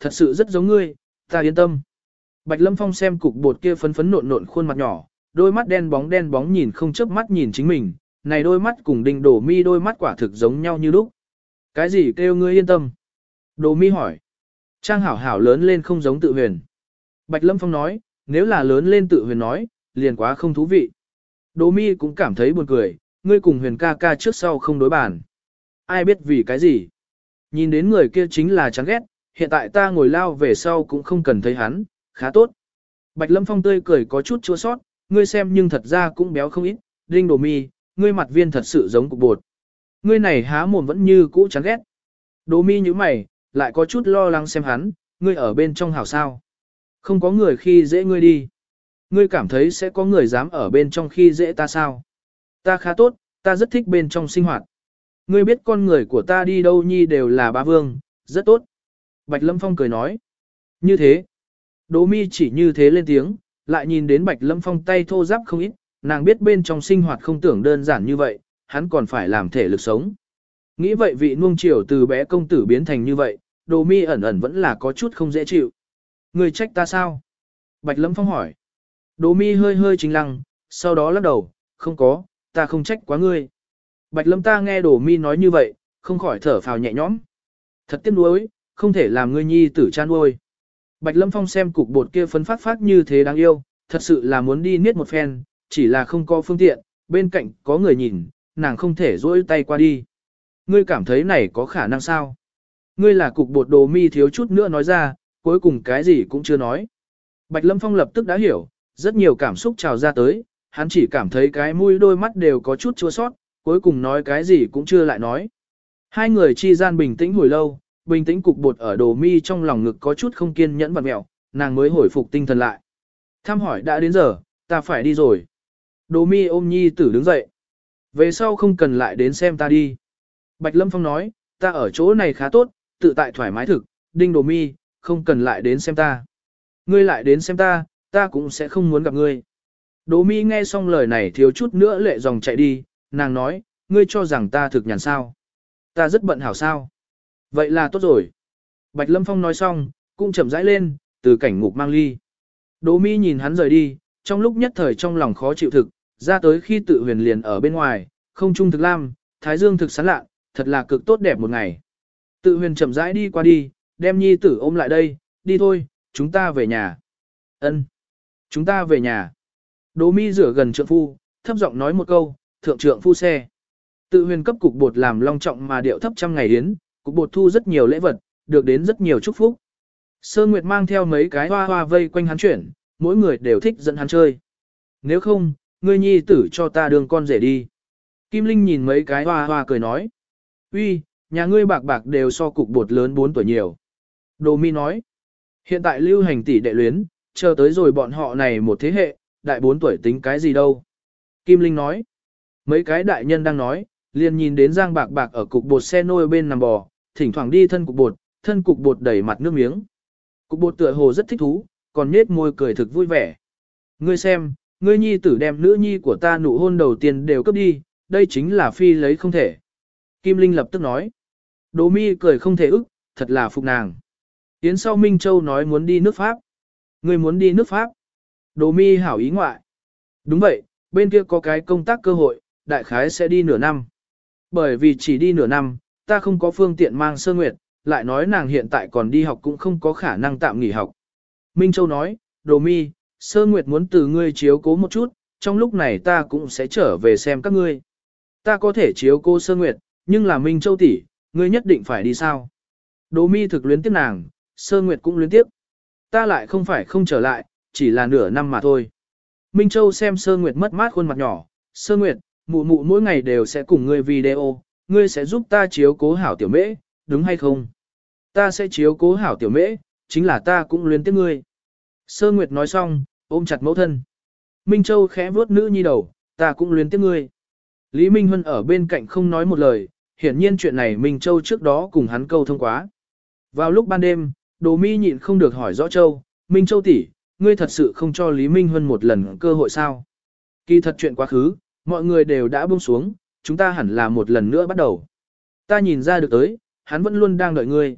thật sự rất giống ngươi, ta yên tâm. Bạch Lâm Phong xem cục bột kia phấn phấn nộn nộn khuôn mặt nhỏ, đôi mắt đen bóng đen bóng nhìn không chớp mắt nhìn chính mình, này đôi mắt cùng đinh đổ mi đôi mắt quả thực giống nhau như lúc. Cái gì kêu ngươi yên tâm? Đồ mi hỏi. Trang hảo hảo lớn lên không giống tự huyền. Bạch Lâm Phong nói, nếu là lớn lên tự huyền nói, liền quá không thú vị. Đồ mi cũng cảm thấy buồn cười, ngươi cùng huyền ca ca trước sau không đối bản. Ai biết vì cái gì? Nhìn đến người kia chính là chán ghét, hiện tại ta ngồi lao về sau cũng không cần thấy hắn, khá tốt. Bạch Lâm Phong tươi cười có chút chua sót, ngươi xem nhưng thật ra cũng béo không ít, đinh đồ mi, ngươi mặt viên thật sự giống cục bột. Ngươi này há mồm vẫn như cũ chán ghét. Đồ mi như mày, lại có chút lo lắng xem hắn, ngươi ở bên trong hảo sao. Không có người khi dễ ngươi đi. Ngươi cảm thấy sẽ có người dám ở bên trong khi dễ ta sao? Ta khá tốt, ta rất thích bên trong sinh hoạt. Ngươi biết con người của ta đi đâu nhi đều là ba vương, rất tốt. Bạch Lâm Phong cười nói. Như thế. Đỗ mi chỉ như thế lên tiếng, lại nhìn đến Bạch Lâm Phong tay thô giáp không ít, nàng biết bên trong sinh hoạt không tưởng đơn giản như vậy, hắn còn phải làm thể lực sống. Nghĩ vậy vị nuông chiều từ bé công tử biến thành như vậy, đồ mi ẩn ẩn vẫn là có chút không dễ chịu. Người trách ta sao? Bạch Lâm Phong hỏi. Đồ mi hơi hơi chính lăng, sau đó lắc đầu, không có, ta không trách quá ngươi. Bạch Lâm ta nghe đồ mi nói như vậy, không khỏi thở phào nhẹ nhõm. Thật tiếc nuối, không thể làm ngươi nhi tử chan nuôi. Bạch Lâm Phong xem cục bột kia phấn phát phát như thế đáng yêu, thật sự là muốn đi niết một phen, chỉ là không có phương tiện, bên cạnh có người nhìn, nàng không thể dỗi tay qua đi. Ngươi cảm thấy này có khả năng sao? Ngươi là cục bột đồ mi thiếu chút nữa nói ra, cuối cùng cái gì cũng chưa nói. Bạch Lâm Phong lập tức đã hiểu, rất nhiều cảm xúc trào ra tới, hắn chỉ cảm thấy cái mũi đôi mắt đều có chút chua sót, cuối cùng nói cái gì cũng chưa lại nói. Hai người chi gian bình tĩnh hồi lâu, bình tĩnh cục bột ở đồ mi trong lòng ngực có chút không kiên nhẫn và mẹo, nàng mới hồi phục tinh thần lại. Tham hỏi đã đến giờ, ta phải đi rồi. Đồ mi ôm nhi tử đứng dậy. Về sau không cần lại đến xem ta đi. Bạch Lâm Phong nói, ta ở chỗ này khá tốt, tự tại thoải mái thực, đinh đồ mi, không cần lại đến xem ta. Ngươi lại đến xem ta, ta cũng sẽ không muốn gặp ngươi. Đồ mi nghe xong lời này thiếu chút nữa lệ dòng chạy đi, nàng nói, ngươi cho rằng ta thực nhàn sao. Ta rất bận hảo sao. Vậy là tốt rồi. Bạch Lâm Phong nói xong, cũng chậm rãi lên, từ cảnh ngục mang ly. Đỗ mi nhìn hắn rời đi, trong lúc nhất thời trong lòng khó chịu thực, ra tới khi tự huyền liền ở bên ngoài, không trung thực lam, thái dương thực sán lạ, thật là cực tốt đẹp một ngày. Tự huyền chậm rãi đi qua đi, đem nhi tử ôm lại đây, đi thôi, chúng ta về nhà. Ân, Chúng ta về nhà. Đỗ mi rửa gần trượng phu, thấp giọng nói một câu, thượng trượng phu xe. Tự huyền cấp cục bột làm long trọng mà điệu thấp trăm ngày yến, cục bột thu rất nhiều lễ vật, được đến rất nhiều chúc phúc. Sơn Nguyệt mang theo mấy cái hoa hoa vây quanh hắn chuyển, mỗi người đều thích dẫn hắn chơi. Nếu không, ngươi nhi tử cho ta đường con rể đi. Kim Linh nhìn mấy cái hoa hoa cười nói. uy, nhà ngươi bạc bạc đều so cục bột lớn 4 tuổi nhiều. Đồ mi nói. Hiện tại lưu hành tỷ đệ luyến, chờ tới rồi bọn họ này một thế hệ, đại 4 tuổi tính cái gì đâu. Kim Linh nói. Mấy cái đại nhân đang nói, liền nhìn đến Giang Bạc Bạc ở cục bột xe nôi bên nằm bò, thỉnh thoảng đi thân cục bột, thân cục bột đầy mặt nước miếng. Cục bột tựa hồ rất thích thú, còn nết môi cười thực vui vẻ. Ngươi xem, ngươi nhi tử đem nữ nhi của ta nụ hôn đầu tiên đều cấp đi, đây chính là phi lấy không thể. Kim Linh lập tức nói. Đỗ mi cười không thể ức, thật là phục nàng. Yến sau Minh Châu nói muốn đi nước Pháp. Ngươi muốn đi nước Pháp. Đỗ mi hảo ý ngoại. Đúng vậy, bên kia có cái công tác cơ hội, đại khái sẽ đi nửa năm. Bởi vì chỉ đi nửa năm, ta không có phương tiện mang sơ nguyệt, lại nói nàng hiện tại còn đi học cũng không có khả năng tạm nghỉ học. Minh Châu nói, Đồ Mi, sơ nguyệt muốn từ ngươi chiếu cố một chút, trong lúc này ta cũng sẽ trở về xem các ngươi. Ta có thể chiếu cố sơ nguyệt, nhưng là Minh Châu tỷ, ngươi nhất định phải đi sao? Đồ Mi thực luyến tiếp nàng, sơ nguyệt cũng luyến tiếp. Ta lại không phải không trở lại, chỉ là nửa năm mà thôi. Minh Châu xem sơ nguyệt mất mát khuôn mặt nhỏ, sơ nguyệt, mụ mụ mỗi ngày đều sẽ cùng ngươi video, ngươi sẽ giúp ta chiếu cố hảo tiểu mễ, đúng hay không? Ta sẽ chiếu cố hảo tiểu mễ, chính là ta cũng luyến tiếc ngươi. Sơ Nguyệt nói xong, ôm chặt mẫu thân. Minh Châu khẽ vuốt nữ nhi đầu, ta cũng luyến tiếc ngươi. Lý Minh Huân ở bên cạnh không nói một lời, hiển nhiên chuyện này Minh Châu trước đó cùng hắn câu thông quá. Vào lúc ban đêm, Đồ Mi nhịn không được hỏi rõ Châu, Minh Châu tỷ, ngươi thật sự không cho Lý Minh Huân một lần cơ hội sao? Kỳ thật chuyện quá khứ, mọi người đều đã buông xuống, chúng ta hẳn là một lần nữa bắt đầu. Ta nhìn ra được tới, hắn vẫn luôn đang đợi ngươi.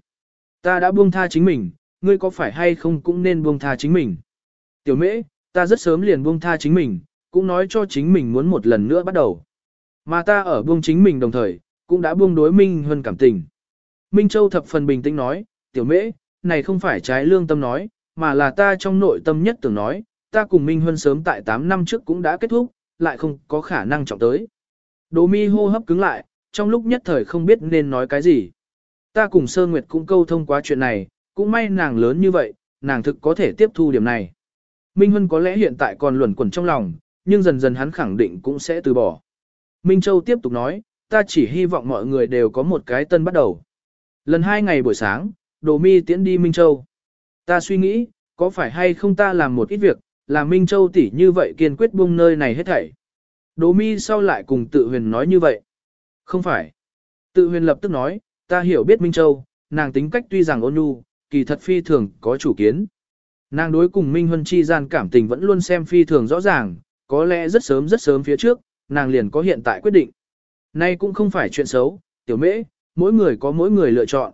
Ta đã buông tha chính mình, ngươi có phải hay không cũng nên buông tha chính mình. Tiểu mễ, ta rất sớm liền buông tha chính mình, cũng nói cho chính mình muốn một lần nữa bắt đầu. Mà ta ở buông chính mình đồng thời, cũng đã buông đối Minh Huân cảm tình. Minh Châu thập phần bình tĩnh nói, tiểu mễ, này không phải trái lương tâm nói, mà là ta trong nội tâm nhất tưởng nói, ta cùng Minh Huân sớm tại 8 năm trước cũng đã kết thúc, lại không có khả năng trọng tới. Đỗ mi hô hấp cứng lại, trong lúc nhất thời không biết nên nói cái gì. Ta cùng Sơ Nguyệt cũng câu thông qua chuyện này, cũng may nàng lớn như vậy, nàng thực có thể tiếp thu điểm này. Minh Huân có lẽ hiện tại còn luẩn quẩn trong lòng, nhưng dần dần hắn khẳng định cũng sẽ từ bỏ. Minh Châu tiếp tục nói, ta chỉ hy vọng mọi người đều có một cái tân bắt đầu. Lần hai ngày buổi sáng, Đồ Mi tiễn đi Minh Châu. Ta suy nghĩ, có phải hay không ta làm một ít việc, làm Minh Châu tỷ như vậy kiên quyết buông nơi này hết thảy. Đỗ Mi sau lại cùng tự huyền nói như vậy. Không phải. Tự huyền lập tức nói, ta hiểu biết Minh Châu, nàng tính cách tuy rằng ôn nhu, kỳ thật phi thường có chủ kiến. Nàng đối cùng Minh Huân chi gian cảm tình vẫn luôn xem phi thường rõ ràng, có lẽ rất sớm rất sớm phía trước, nàng liền có hiện tại quyết định. Nay cũng không phải chuyện xấu, tiểu mễ, mỗi người có mỗi người lựa chọn.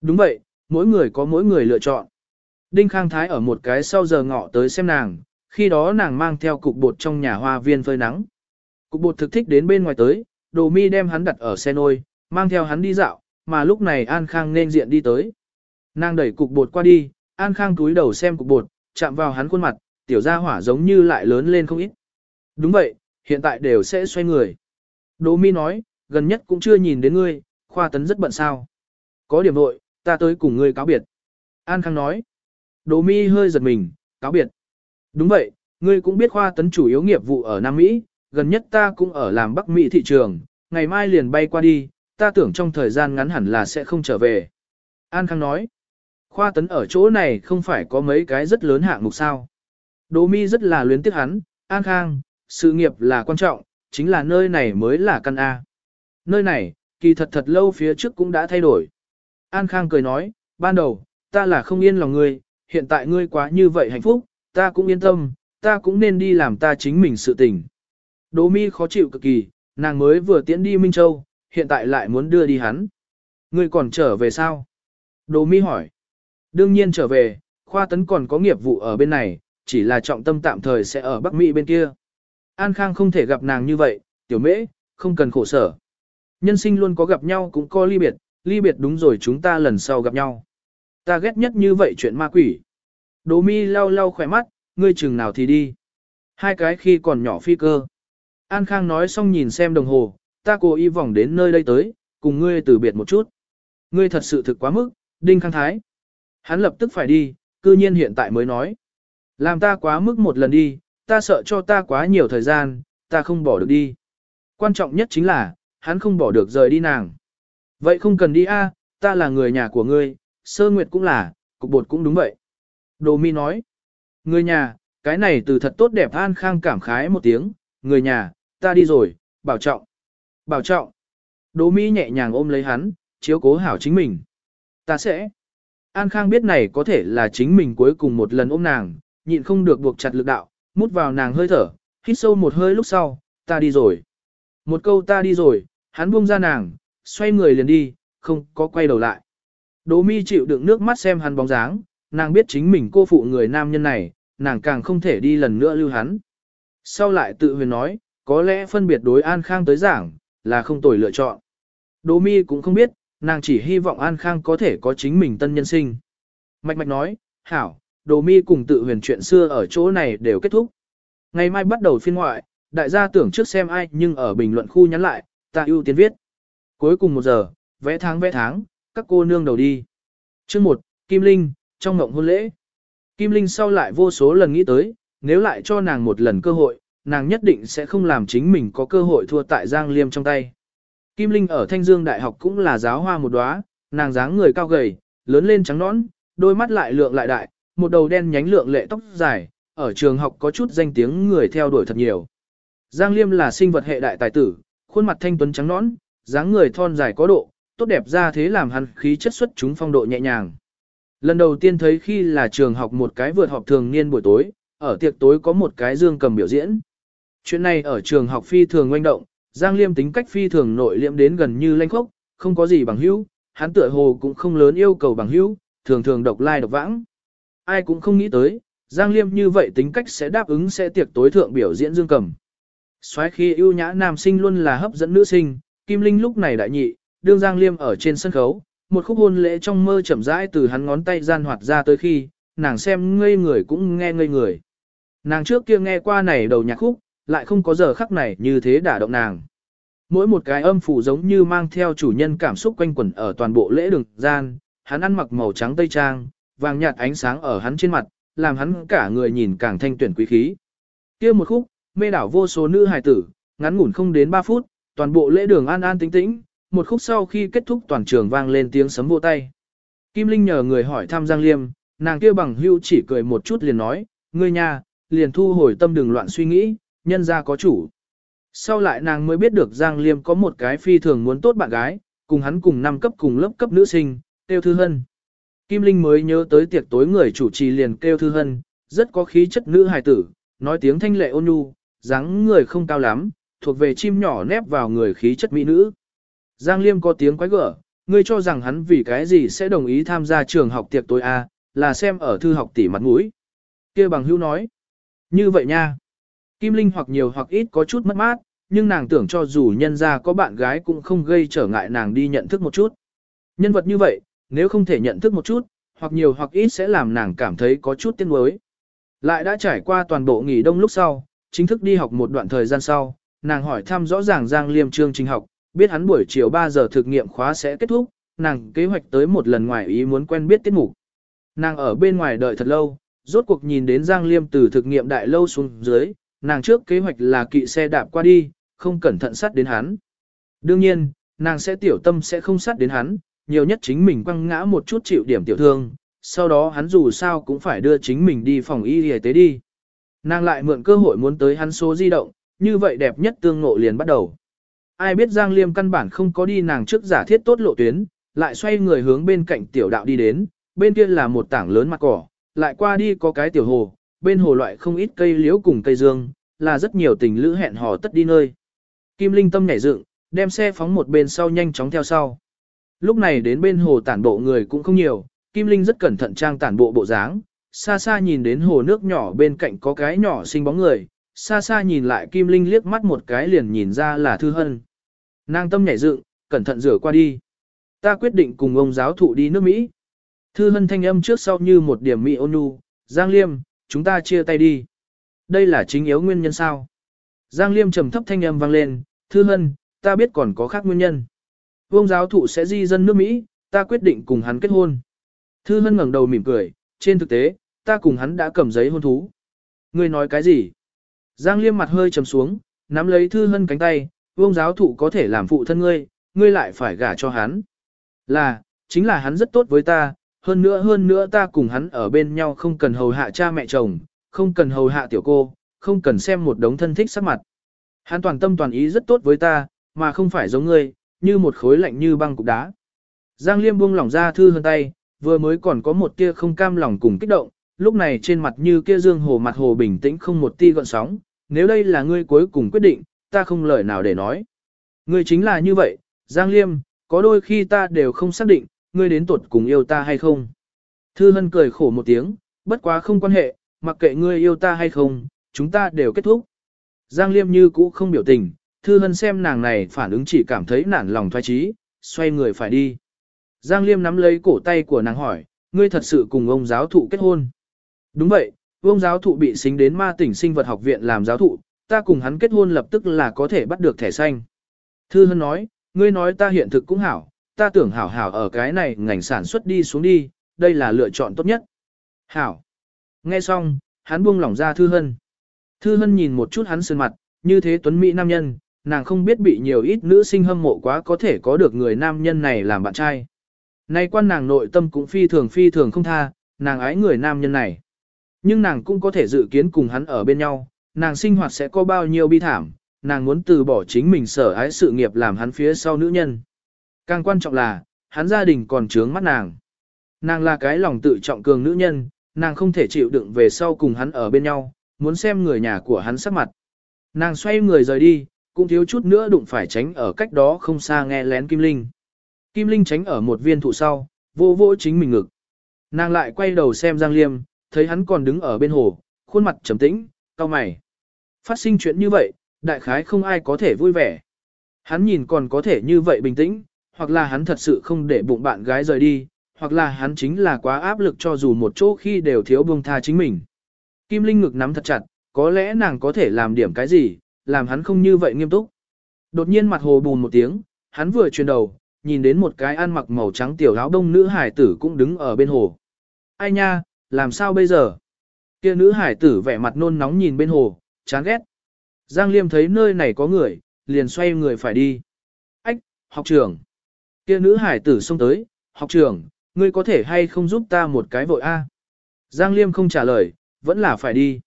Đúng vậy, mỗi người có mỗi người lựa chọn. Đinh Khang Thái ở một cái sau giờ ngọ tới xem nàng, khi đó nàng mang theo cục bột trong nhà hoa viên phơi nắng. Cục bột thực thích đến bên ngoài tới, đồ mi đem hắn đặt ở xe nôi, mang theo hắn đi dạo, mà lúc này An Khang nên diện đi tới. Nàng đẩy cục bột qua đi, An Khang túi đầu xem cục bột, chạm vào hắn khuôn mặt, tiểu gia hỏa giống như lại lớn lên không ít. Đúng vậy, hiện tại đều sẽ xoay người. Đỗ mi nói, gần nhất cũng chưa nhìn đến ngươi, khoa tấn rất bận sao. Có điểm nội, ta tới cùng ngươi cáo biệt. An Khang nói. Đỗ mi hơi giật mình, cáo biệt. Đúng vậy, ngươi cũng biết khoa tấn chủ yếu nghiệp vụ ở Nam Mỹ, gần nhất ta cũng ở làm Bắc Mỹ thị trường, ngày mai liền bay qua đi, ta tưởng trong thời gian ngắn hẳn là sẽ không trở về. An Khang nói. Khoa tấn ở chỗ này không phải có mấy cái rất lớn hạng mục sao. Đỗ mi rất là luyến tiếc hắn, An Khang, sự nghiệp là quan trọng, chính là nơi này mới là căn A. Nơi này, kỳ thật thật lâu phía trước cũng đã thay đổi. An Khang cười nói, ban đầu, ta là không yên lòng ngươi, hiện tại ngươi quá như vậy hạnh phúc, ta cũng yên tâm, ta cũng nên đi làm ta chính mình sự tình. Đỗ mi khó chịu cực kỳ, nàng mới vừa tiễn đi Minh Châu, hiện tại lại muốn đưa đi hắn. Ngươi còn trở về sao? Đỗ mi hỏi. Đương nhiên trở về, khoa tấn còn có nghiệp vụ ở bên này, chỉ là trọng tâm tạm thời sẽ ở Bắc Mỹ bên kia. An Khang không thể gặp nàng như vậy, tiểu mễ, không cần khổ sở. Nhân sinh luôn có gặp nhau cũng có ly biệt, ly biệt đúng rồi chúng ta lần sau gặp nhau. Ta ghét nhất như vậy chuyện ma quỷ. Đỗ mi lau lau khỏe mắt, ngươi chừng nào thì đi. Hai cái khi còn nhỏ phi cơ. An Khang nói xong nhìn xem đồng hồ, ta cố ý vòng đến nơi đây tới, cùng ngươi từ biệt một chút. Ngươi thật sự thực quá mức, Đinh Khang Thái. Hắn lập tức phải đi, cư nhiên hiện tại mới nói. Làm ta quá mức một lần đi, ta sợ cho ta quá nhiều thời gian, ta không bỏ được đi. Quan trọng nhất chính là, hắn không bỏ được rời đi nàng. Vậy không cần đi a, ta là người nhà của ngươi, sơ nguyệt cũng là, cục bột cũng đúng vậy. Đồ mi nói, người nhà, cái này từ thật tốt đẹp an khang cảm khái một tiếng, người nhà, ta đi rồi, bảo trọng. Bảo trọng. Đỗ Mỹ nhẹ nhàng ôm lấy hắn, chiếu cố hảo chính mình. Ta sẽ. An Khang biết này có thể là chính mình cuối cùng một lần ôm nàng, nhịn không được buộc chặt lực đạo, mút vào nàng hơi thở, hít sâu một hơi lúc sau, ta đi rồi. Một câu ta đi rồi, hắn buông ra nàng, xoay người liền đi, không có quay đầu lại. Đỗ mi chịu đựng nước mắt xem hắn bóng dáng, nàng biết chính mình cô phụ người nam nhân này, nàng càng không thể đi lần nữa lưu hắn. Sau lại tự huyền nói, có lẽ phân biệt đối An Khang tới giảng, là không tồi lựa chọn. Đỗ mi cũng không biết, nàng chỉ hy vọng An Khang có thể có chính mình tân nhân sinh. Mạch mạch nói, hảo, đồ mi cùng tự huyền chuyện xưa ở chỗ này đều kết thúc. Ngày mai bắt đầu phiên ngoại, đại gia tưởng trước xem ai nhưng ở bình luận khu nhắn lại, ta ưu tiên viết. Cuối cùng một giờ, vẽ tháng vẽ tháng, các cô nương đầu đi. Chương 1, Kim Linh, trong ngộng hôn lễ. Kim Linh sau lại vô số lần nghĩ tới, nếu lại cho nàng một lần cơ hội, nàng nhất định sẽ không làm chính mình có cơ hội thua tại Giang Liêm trong tay. Kim Linh ở Thanh Dương Đại học cũng là giáo hoa một đóa, nàng dáng người cao gầy, lớn lên trắng nõn, đôi mắt lại lượng lại đại, một đầu đen nhánh lượng lệ tóc dài, ở trường học có chút danh tiếng người theo đuổi thật nhiều. Giang Liêm là sinh vật hệ đại tài tử, khuôn mặt thanh tuấn trắng nõn, dáng người thon dài có độ, tốt đẹp ra thế làm hắn khí chất xuất chúng phong độ nhẹ nhàng. Lần đầu tiên thấy khi là trường học một cái vượt họp thường niên buổi tối, ở tiệc tối có một cái dương cầm biểu diễn. Chuyện này ở trường học phi thường oanh động, Giang Liêm tính cách phi thường nội liễm đến gần như lanh khốc, không có gì bằng hữu, hắn tựa hồ cũng không lớn yêu cầu bằng hữu, thường thường độc lai độc vãng. Ai cũng không nghĩ tới, Giang Liêm như vậy tính cách sẽ đáp ứng sẽ tiệc tối thượng biểu diễn dương cầm. Xoáy khi ưu nhã nam sinh luôn là hấp dẫn nữ sinh, Kim Linh lúc này đại nhị, đương Giang Liêm ở trên sân khấu, một khúc hôn lễ trong mơ chậm rãi từ hắn ngón tay gian hoạt ra tới khi, nàng xem ngây người cũng nghe ngây người. Nàng trước kia nghe qua này đầu nhạc khúc, lại không có giờ khắc này như thế đả động nàng. Mỗi một cái âm phủ giống như mang theo chủ nhân cảm xúc quanh quẩn ở toàn bộ lễ đường gian, hắn ăn mặc màu trắng tây trang, vàng nhạt ánh sáng ở hắn trên mặt, làm hắn cả người nhìn càng thanh tuyển quý khí. kia một khúc, mê đảo vô số nữ hài tử, ngắn ngủn không đến 3 phút, toàn bộ lễ đường an an tĩnh tĩnh, một khúc sau khi kết thúc toàn trường vang lên tiếng sấm vỗ tay. Kim Linh nhờ người hỏi thăm Giang Liêm, nàng kia bằng hưu chỉ cười một chút liền nói, ngươi nha, liền thu hồi tâm đường loạn suy nghĩ, nhân gia có chủ. Sau lại nàng mới biết được Giang Liêm có một cái phi thường muốn tốt bạn gái, cùng hắn cùng năm cấp cùng lớp cấp nữ sinh, Tiêu Thư Hân. Kim Linh mới nhớ tới tiệc tối người chủ trì liền kêu Thư Hân, rất có khí chất nữ hài tử, nói tiếng thanh lệ ôn nhu, dáng người không cao lắm, thuộc về chim nhỏ nép vào người khí chất mỹ nữ. Giang Liêm có tiếng quái gở, ngươi cho rằng hắn vì cái gì sẽ đồng ý tham gia trường học tiệc tối A, là xem ở thư học tỷ mặt mũi. kia bằng hữu nói. Như vậy nha. Kim Linh hoặc nhiều hoặc ít có chút mất mát, nhưng nàng tưởng cho dù nhân ra có bạn gái cũng không gây trở ngại nàng đi nhận thức một chút. Nhân vật như vậy, nếu không thể nhận thức một chút, hoặc nhiều hoặc ít sẽ làm nàng cảm thấy có chút tiếc nuối. Lại đã trải qua toàn bộ nghỉ đông lúc sau, chính thức đi học một đoạn thời gian sau, nàng hỏi thăm rõ ràng Giang Liêm chương trình học, biết hắn buổi chiều 3 giờ thực nghiệm khóa sẽ kết thúc, nàng kế hoạch tới một lần ngoài ý muốn quen biết tiết mục. Nàng ở bên ngoài đợi thật lâu, rốt cuộc nhìn đến Giang Liêm từ thực nghiệm đại lâu xuống dưới, nàng trước kế hoạch là kỵ xe đạp qua đi, không cẩn thận sát đến hắn. Đương nhiên, nàng sẽ tiểu tâm sẽ không sát đến hắn, nhiều nhất chính mình quăng ngã một chút chịu điểm tiểu thương, sau đó hắn dù sao cũng phải đưa chính mình đi phòng y y tế đi. Nàng lại mượn cơ hội muốn tới hắn số di động, như vậy đẹp nhất tương ngộ liền bắt đầu. Ai biết Giang Liêm căn bản không có đi nàng trước giả thiết tốt lộ tuyến, lại xoay người hướng bên cạnh tiểu đạo đi đến, bên kia là một tảng lớn mặt cỏ, lại qua đi có cái tiểu hồ, bên hồ loại không ít cây liễu cùng cây dương, là rất nhiều tình lữ hẹn hò tất đi nơi. Kim Linh tâm nhảy dựng, đem xe phóng một bên sau nhanh chóng theo sau. Lúc này đến bên hồ tản bộ người cũng không nhiều, Kim Linh rất cẩn thận trang tản bộ bộ dáng, xa xa nhìn đến hồ nước nhỏ bên cạnh có cái nhỏ xinh bóng người, xa xa nhìn lại Kim Linh liếc mắt một cái liền nhìn ra là Thư Hân. Nàng tâm nhảy dựng, cẩn thận rửa qua đi. Ta quyết định cùng ông giáo thụ đi nước Mỹ. Thư Hân thanh âm trước sau như một điểm mỹ ôn nhu, Giang Liêm, chúng ta chia tay đi. Đây là chính yếu nguyên nhân sao? Giang Liêm trầm thấp thanh âm vang lên, Thư Hân, ta biết còn có khác nguyên nhân. Vương giáo thụ sẽ di dân nước Mỹ, ta quyết định cùng hắn kết hôn. Thư Hân ngẩng đầu mỉm cười, trên thực tế, ta cùng hắn đã cầm giấy hôn thú. Ngươi nói cái gì? Giang Liêm mặt hơi trầm xuống, nắm lấy Thư Hân cánh tay, Vương giáo thụ có thể làm phụ thân ngươi, ngươi lại phải gả cho hắn. Là, chính là hắn rất tốt với ta, hơn nữa hơn nữa ta cùng hắn ở bên nhau không cần hầu hạ cha mẹ chồng, không cần hầu hạ tiểu cô, không cần xem một đống thân thích sắc mặt. Hắn toàn tâm toàn ý rất tốt với ta, mà không phải giống ngươi, như một khối lạnh như băng cục đá. Giang Liêm buông lỏng ra thư hơn tay, vừa mới còn có một tia không cam lòng cùng kích động, lúc này trên mặt như kia dương hồ mặt hồ bình tĩnh không một tia gợn sóng, nếu đây là ngươi cuối cùng quyết định, ta không lời nào để nói. Ngươi chính là như vậy, Giang Liêm, có đôi khi ta đều không xác định, ngươi đến tuột cùng yêu ta hay không. Thư Hân cười khổ một tiếng, bất quá không quan hệ, mặc kệ ngươi yêu ta hay không, chúng ta đều kết thúc. Giang Liêm như cũ không biểu tình, Thư Hân xem nàng này phản ứng chỉ cảm thấy nản lòng thoái trí, xoay người phải đi. Giang Liêm nắm lấy cổ tay của nàng hỏi, ngươi thật sự cùng ông giáo thụ kết hôn. Đúng vậy, ông giáo thụ bị xính đến ma tỉnh sinh vật học viện làm giáo thụ, ta cùng hắn kết hôn lập tức là có thể bắt được thẻ xanh. Thư Hân nói, ngươi nói ta hiện thực cũng hảo, ta tưởng hảo hảo ở cái này ngành sản xuất đi xuống đi, đây là lựa chọn tốt nhất. Hảo. Nghe xong, hắn buông lỏng ra Thư Hân. Thư Hân nhìn một chút hắn sơn mặt, như thế tuấn mỹ nam nhân, nàng không biết bị nhiều ít nữ sinh hâm mộ quá có thể có được người nam nhân này làm bạn trai. Nay quan nàng nội tâm cũng phi thường phi thường không tha, nàng ái người nam nhân này. Nhưng nàng cũng có thể dự kiến cùng hắn ở bên nhau, nàng sinh hoạt sẽ có bao nhiêu bi thảm, nàng muốn từ bỏ chính mình sở ái sự nghiệp làm hắn phía sau nữ nhân. Càng quan trọng là, hắn gia đình còn trướng mắt nàng. Nàng là cái lòng tự trọng cường nữ nhân, nàng không thể chịu đựng về sau cùng hắn ở bên nhau, muốn xem người nhà của hắn sắc mặt. Nàng xoay người rời đi, cũng thiếu chút nữa đụng phải tránh ở cách đó không xa nghe lén Kim Linh. Kim Linh tránh ở một viên thụ sau, vô vô chính mình ngực. Nàng lại quay đầu xem Giang Liêm, thấy hắn còn đứng ở bên hồ, khuôn mặt trầm tĩnh, cau mày. Phát sinh chuyện như vậy, đại khái không ai có thể vui vẻ. Hắn nhìn còn có thể như vậy bình tĩnh, hoặc là hắn thật sự không để bụng bạn gái rời đi, hoặc là hắn chính là quá áp lực cho dù một chỗ khi đều thiếu buông tha chính mình. Kim Linh ngực nắm thật chặt, có lẽ nàng có thể làm điểm cái gì, làm hắn không như vậy nghiêm túc. Đột nhiên mặt hồ bùn một tiếng, hắn vừa chuyển đầu, nhìn đến một cái ăn mặc màu trắng tiểu áo đông nữ hải tử cũng đứng ở bên hồ. Ai nha, làm sao bây giờ? Kia nữ hải tử vẻ mặt nôn nóng nhìn bên hồ, chán ghét. Giang Liêm thấy nơi này có người, liền xoay người phải đi. Ách, học trưởng. Kia nữ hải tử xông tới, học trưởng, ngươi có thể hay không giúp ta một cái vội a? Giang Liêm không trả lời, vẫn là phải đi.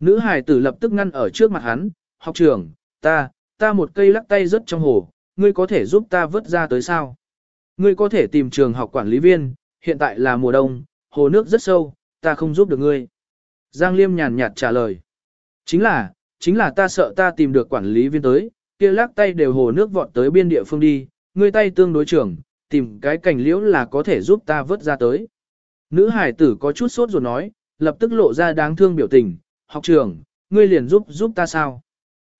Nữ hải tử lập tức ngăn ở trước mặt hắn, học trưởng, ta, ta một cây lắc tay rớt trong hồ, ngươi có thể giúp ta vớt ra tới sao? Ngươi có thể tìm trường học quản lý viên, hiện tại là mùa đông, hồ nước rất sâu, ta không giúp được ngươi. Giang Liêm nhàn nhạt trả lời. Chính là, chính là ta sợ ta tìm được quản lý viên tới, kia lắc tay đều hồ nước vọt tới biên địa phương đi, ngươi tay tương đối trưởng, tìm cái cành liễu là có thể giúp ta vớt ra tới. Nữ hải tử có chút sốt ruột nói, lập tức lộ ra đáng thương biểu tình, học trưởng, ngươi liền giúp giúp ta sao?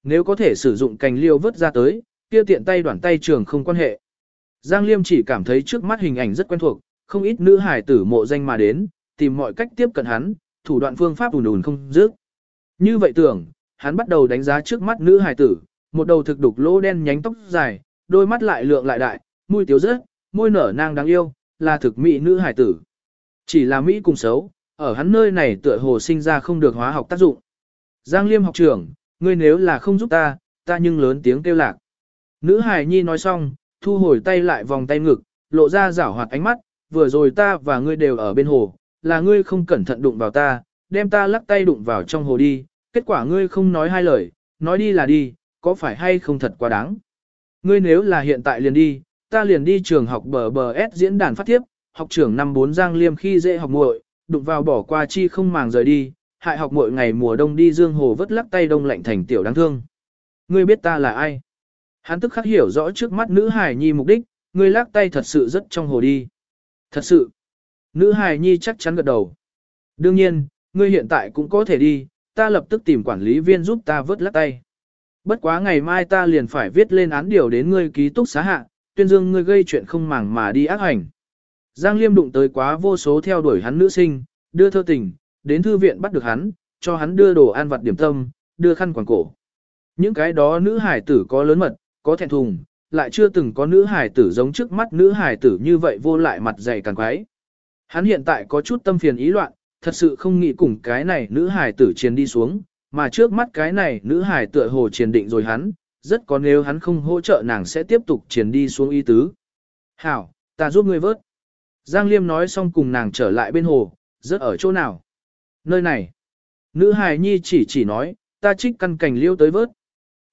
Nếu có thể sử dụng cành liễu vớt ra tới, kia tiện tay đoạn tay trường không quan hệ. Giang Liêm chỉ cảm thấy trước mắt hình ảnh rất quen thuộc, không ít nữ hải tử mộ danh mà đến, tìm mọi cách tiếp cận hắn, thủ đoạn phương pháp ùn ùn không dứt. Như vậy tưởng, hắn bắt đầu đánh giá trước mắt nữ hải tử, một đầu thực đục lỗ đen nhánh tóc dài, đôi mắt lại lượng lại đại, môi tiếu rớt, môi nở nang đáng yêu, là thực mỹ nữ hải tử. Chỉ là mỹ cùng xấu, ở hắn nơi này tựa hồ sinh ra không được hóa học tác dụng. Giang Liêm học trưởng, ngươi nếu là không giúp ta, ta nhưng lớn tiếng kêu lạc. Nữ hải nhi nói xong, thu hồi tay lại vòng tay ngực, lộ ra rảo hoạt ánh mắt, vừa rồi ta và ngươi đều ở bên hồ, là ngươi không cẩn thận đụng vào ta, đem ta lắc tay đụng vào trong hồ đi, kết quả ngươi không nói hai lời, nói đi là đi, có phải hay không thật quá đáng. Ngươi nếu là hiện tại liền đi, ta liền đi trường học bờ bờ S diễn đàn phát tiếp, học trưởng năm bốn Giang Liêm khi dễ học muội, đụng vào bỏ qua chi không màng rời đi, hại học mỗi ngày mùa đông đi dương hồ vất lắc tay đông lạnh thành tiểu đáng thương. Ngươi biết ta là ai? Hắn tức khắc hiểu rõ trước mắt nữ hài nhi mục đích, ngươi lắc tay thật sự rất trong hồ đi. Thật sự. Nữ hài nhi chắc chắn gật đầu. Đương nhiên, ngươi hiện tại cũng có thể đi, ta lập tức tìm quản lý viên giúp ta vớt lắc tay. Bất quá ngày mai ta liền phải viết lên án điều đến ngươi ký túc xá hạ, tuyên dương ngươi gây chuyện không màng mà đi ác hành. Giang Liêm đụng tới quá vô số theo đuổi hắn nữ sinh, đưa thơ tình, đến thư viện bắt được hắn, cho hắn đưa đồ ăn vặt điểm tâm, đưa khăn quàng cổ. Những cái đó nữ hải tử có lớn mật, có thẹn thùng, lại chưa từng có nữ hải tử giống trước mắt nữ hải tử như vậy vô lại mặt dày càng quái. Hắn hiện tại có chút tâm phiền ý loạn, thật sự không nghĩ cùng cái này nữ hải tử chiến đi xuống, mà trước mắt cái này nữ hải tựa hồ triền định rồi hắn, rất có nếu hắn không hỗ trợ nàng sẽ tiếp tục triền đi xuống y tứ. Hảo, ta giúp ngươi vớt. Giang Liêm nói xong cùng nàng trở lại bên hồ, rất ở chỗ nào. Nơi này, nữ hài nhi chỉ chỉ nói, ta trích căn cảnh liêu tới vớt.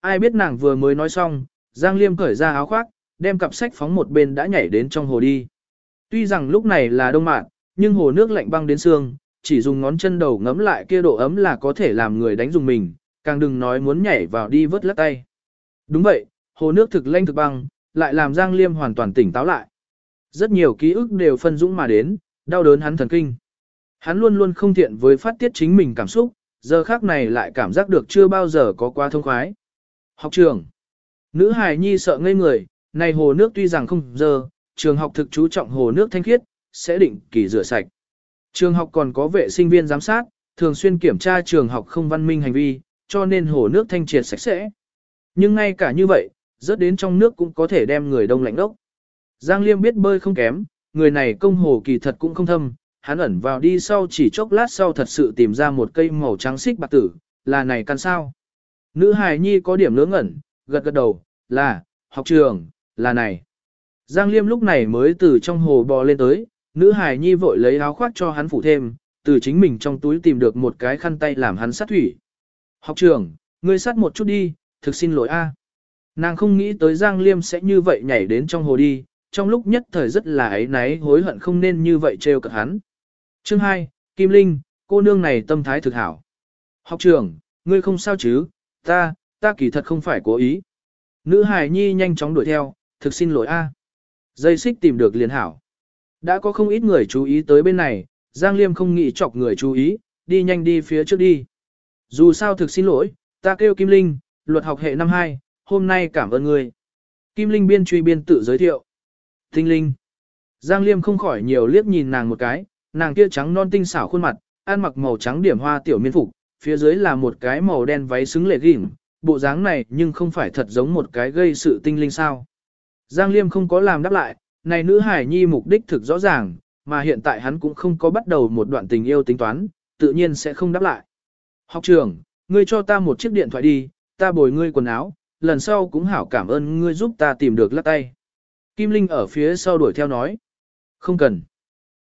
Ai biết nàng vừa mới nói xong, Giang Liêm cởi ra áo khoác, đem cặp sách phóng một bên đã nhảy đến trong hồ đi. Tuy rằng lúc này là đông mạn, nhưng hồ nước lạnh băng đến xương, chỉ dùng ngón chân đầu ngấm lại kia độ ấm là có thể làm người đánh dùng mình, càng đừng nói muốn nhảy vào đi vớt lắc tay. Đúng vậy, hồ nước thực lanh thực băng, lại làm Giang Liêm hoàn toàn tỉnh táo lại. Rất nhiều ký ức đều phân dũng mà đến, đau đớn hắn thần kinh. Hắn luôn luôn không thiện với phát tiết chính mình cảm xúc, giờ khác này lại cảm giác được chưa bao giờ có quá thông khoái. Học trường. Nữ hài nhi sợ ngây người, này hồ nước tuy rằng không dơ, trường học thực chú trọng hồ nước thanh khiết, sẽ định kỳ rửa sạch. Trường học còn có vệ sinh viên giám sát, thường xuyên kiểm tra trường học không văn minh hành vi, cho nên hồ nước thanh triệt sạch sẽ. Nhưng ngay cả như vậy, rớt đến trong nước cũng có thể đem người đông lạnh đốc. Giang Liêm biết bơi không kém, người này công hồ kỳ thật cũng không thâm, hắn ẩn vào đi sau chỉ chốc lát sau thật sự tìm ra một cây màu trắng xích bạc tử, là này căn sao. Nữ hài nhi có điểm ngớ ngẩn, gật gật đầu, là, học trường, là này. Giang Liêm lúc này mới từ trong hồ bò lên tới, nữ hài nhi vội lấy áo khoác cho hắn phủ thêm, từ chính mình trong túi tìm được một cái khăn tay làm hắn sát thủy. Học trưởng, ngươi sát một chút đi, thực xin lỗi a. Nàng không nghĩ tới Giang Liêm sẽ như vậy nhảy đến trong hồ đi, trong lúc nhất thời rất là ấy náy hối hận không nên như vậy trêu cợt hắn. Chương 2, Kim Linh, cô nương này tâm thái thực hảo. Học trưởng, ngươi không sao chứ, ta, ta kỳ thật không phải cố ý. Nữ hài nhi nhanh chóng đuổi theo, thực xin lỗi a. Dây xích tìm được liền hảo. Đã có không ít người chú ý tới bên này, Giang Liêm không nghĩ chọc người chú ý, đi nhanh đi phía trước đi. Dù sao thực xin lỗi, ta kêu Kim Linh, luật học hệ năm 2, hôm nay cảm ơn người. Kim Linh biên truy biên tự giới thiệu. Tinh Linh. Giang Liêm không khỏi nhiều liếc nhìn nàng một cái, nàng kia trắng non tinh xảo khuôn mặt, ăn mặc màu trắng điểm hoa tiểu miên phục, phía dưới là một cái màu đen váy xứng lệ ghim, bộ dáng này nhưng không phải thật giống một cái gây sự tinh linh sao. Giang Liêm không có làm đáp lại, này nữ hải nhi mục đích thực rõ ràng, mà hiện tại hắn cũng không có bắt đầu một đoạn tình yêu tính toán, tự nhiên sẽ không đáp lại. Học trưởng, ngươi cho ta một chiếc điện thoại đi, ta bồi ngươi quần áo, lần sau cũng hảo cảm ơn ngươi giúp ta tìm được lắc tay. Kim Linh ở phía sau đuổi theo nói. Không cần.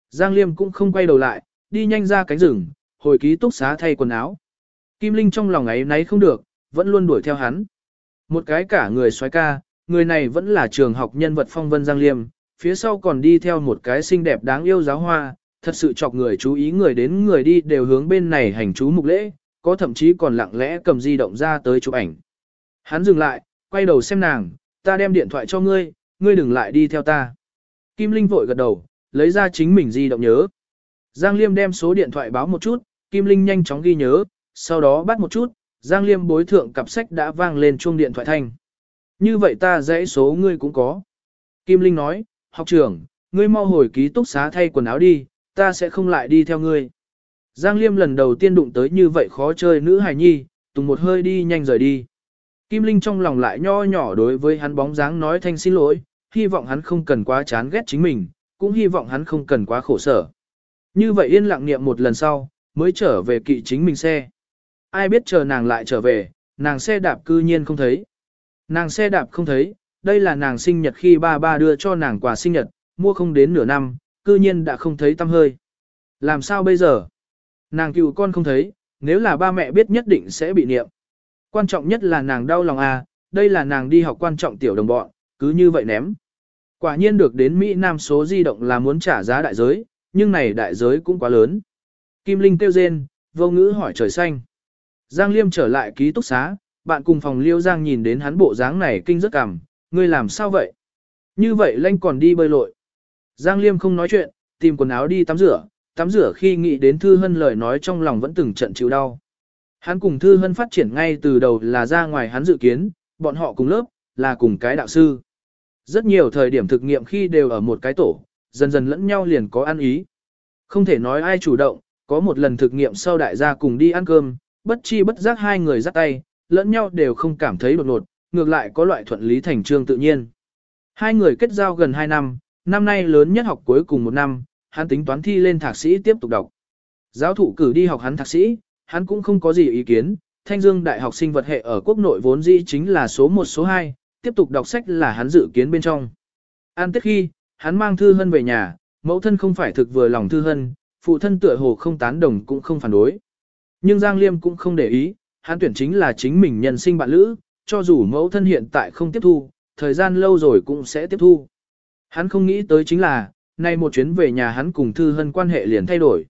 Giang Liêm cũng không quay đầu lại, đi nhanh ra cánh rừng, hồi ký túc xá thay quần áo. Kim Linh trong lòng ấy nấy không được, vẫn luôn đuổi theo hắn. Một cái cả người xoái ca, người này vẫn là trường học nhân vật phong vân Giang Liêm, phía sau còn đi theo một cái xinh đẹp đáng yêu giáo hoa, thật sự chọc người chú ý người đến người đi đều hướng bên này hành chú mục lễ, có thậm chí còn lặng lẽ cầm di động ra tới chụp ảnh. Hắn dừng lại, quay đầu xem nàng, ta đem điện thoại cho ngươi, ngươi đừng lại đi theo ta. Kim Linh vội gật đầu, lấy ra chính mình di động nhớ. Giang Liêm đem số điện thoại báo một chút, Kim Linh nhanh chóng ghi nhớ, sau đó bắt một chút, Giang Liêm bối thượng cặp sách đã vang lên chuông điện thoại thanh. Như vậy ta dãy số ngươi cũng có. Kim Linh nói, học trưởng, ngươi mau hồi ký túc xá thay quần áo đi, ta sẽ không lại đi theo ngươi. Giang Liêm lần đầu tiên đụng tới như vậy khó chơi nữ hài nhi, tùng một hơi đi nhanh rời đi. Kim Linh trong lòng lại nho nhỏ đối với hắn bóng dáng nói thanh xin lỗi, hy vọng hắn không cần quá chán ghét chính mình, cũng hy vọng hắn không cần quá khổ sở. Như vậy yên lặng niệm một lần sau, mới trở về kỵ chính mình xe. Ai biết chờ nàng lại trở về, nàng xe đạp cư nhiên không thấy. Nàng xe đạp không thấy, đây là nàng sinh nhật khi ba ba đưa cho nàng quà sinh nhật, mua không đến nửa năm, cư nhiên đã không thấy tâm hơi. Làm sao bây giờ? Nàng cựu con không thấy, nếu là ba mẹ biết nhất định sẽ bị niệm. Quan trọng nhất là nàng đau lòng à, đây là nàng đi học quan trọng tiểu đồng bọn, cứ như vậy ném. Quả nhiên được đến Mỹ Nam số di động là muốn trả giá đại giới, nhưng này đại giới cũng quá lớn. Kim Linh kêu rên, vô ngữ hỏi trời xanh. Giang Liêm trở lại ký túc xá, bạn cùng phòng Liêu Giang nhìn đến hắn bộ dáng này kinh rất cảm, ngươi làm sao vậy? Như vậy Lanh còn đi bơi lội. Giang Liêm không nói chuyện, tìm quần áo đi tắm rửa, tắm rửa khi nghĩ đến Thư Hân lời nói trong lòng vẫn từng trận chịu đau. Hắn cùng Thư Hân phát triển ngay từ đầu là ra ngoài hắn dự kiến, bọn họ cùng lớp, là cùng cái đạo sư. Rất nhiều thời điểm thực nghiệm khi đều ở một cái tổ, dần dần lẫn nhau liền có ăn ý. Không thể nói ai chủ động, có một lần thực nghiệm sau đại gia cùng đi ăn cơm, bất chi bất giác hai người dắt tay, lẫn nhau đều không cảm thấy đột ngột, ngược lại có loại thuận lý thành trương tự nhiên. Hai người kết giao gần 2 năm, năm nay lớn nhất học cuối cùng một năm, hắn tính toán thi lên thạc sĩ tiếp tục đọc. Giáo thụ cử đi học hắn thạc sĩ, hắn cũng không có gì ý kiến, Thanh Dương Đại học sinh vật hệ ở quốc nội vốn dĩ chính là số 1 số 2, tiếp tục đọc sách là hắn dự kiến bên trong. An tiết khi, hắn mang Thư Hân về nhà, mẫu thân không phải thực vừa lòng Thư Hân, phụ thân tựa hồ không tán đồng cũng không phản đối. Nhưng Giang Liêm cũng không để ý, hắn tuyển chính là chính mình nhân sinh bạn lữ, cho dù mẫu thân hiện tại không tiếp thu, thời gian lâu rồi cũng sẽ tiếp thu. Hắn không nghĩ tới chính là, nay một chuyến về nhà hắn cùng Thư Hân quan hệ liền thay đổi.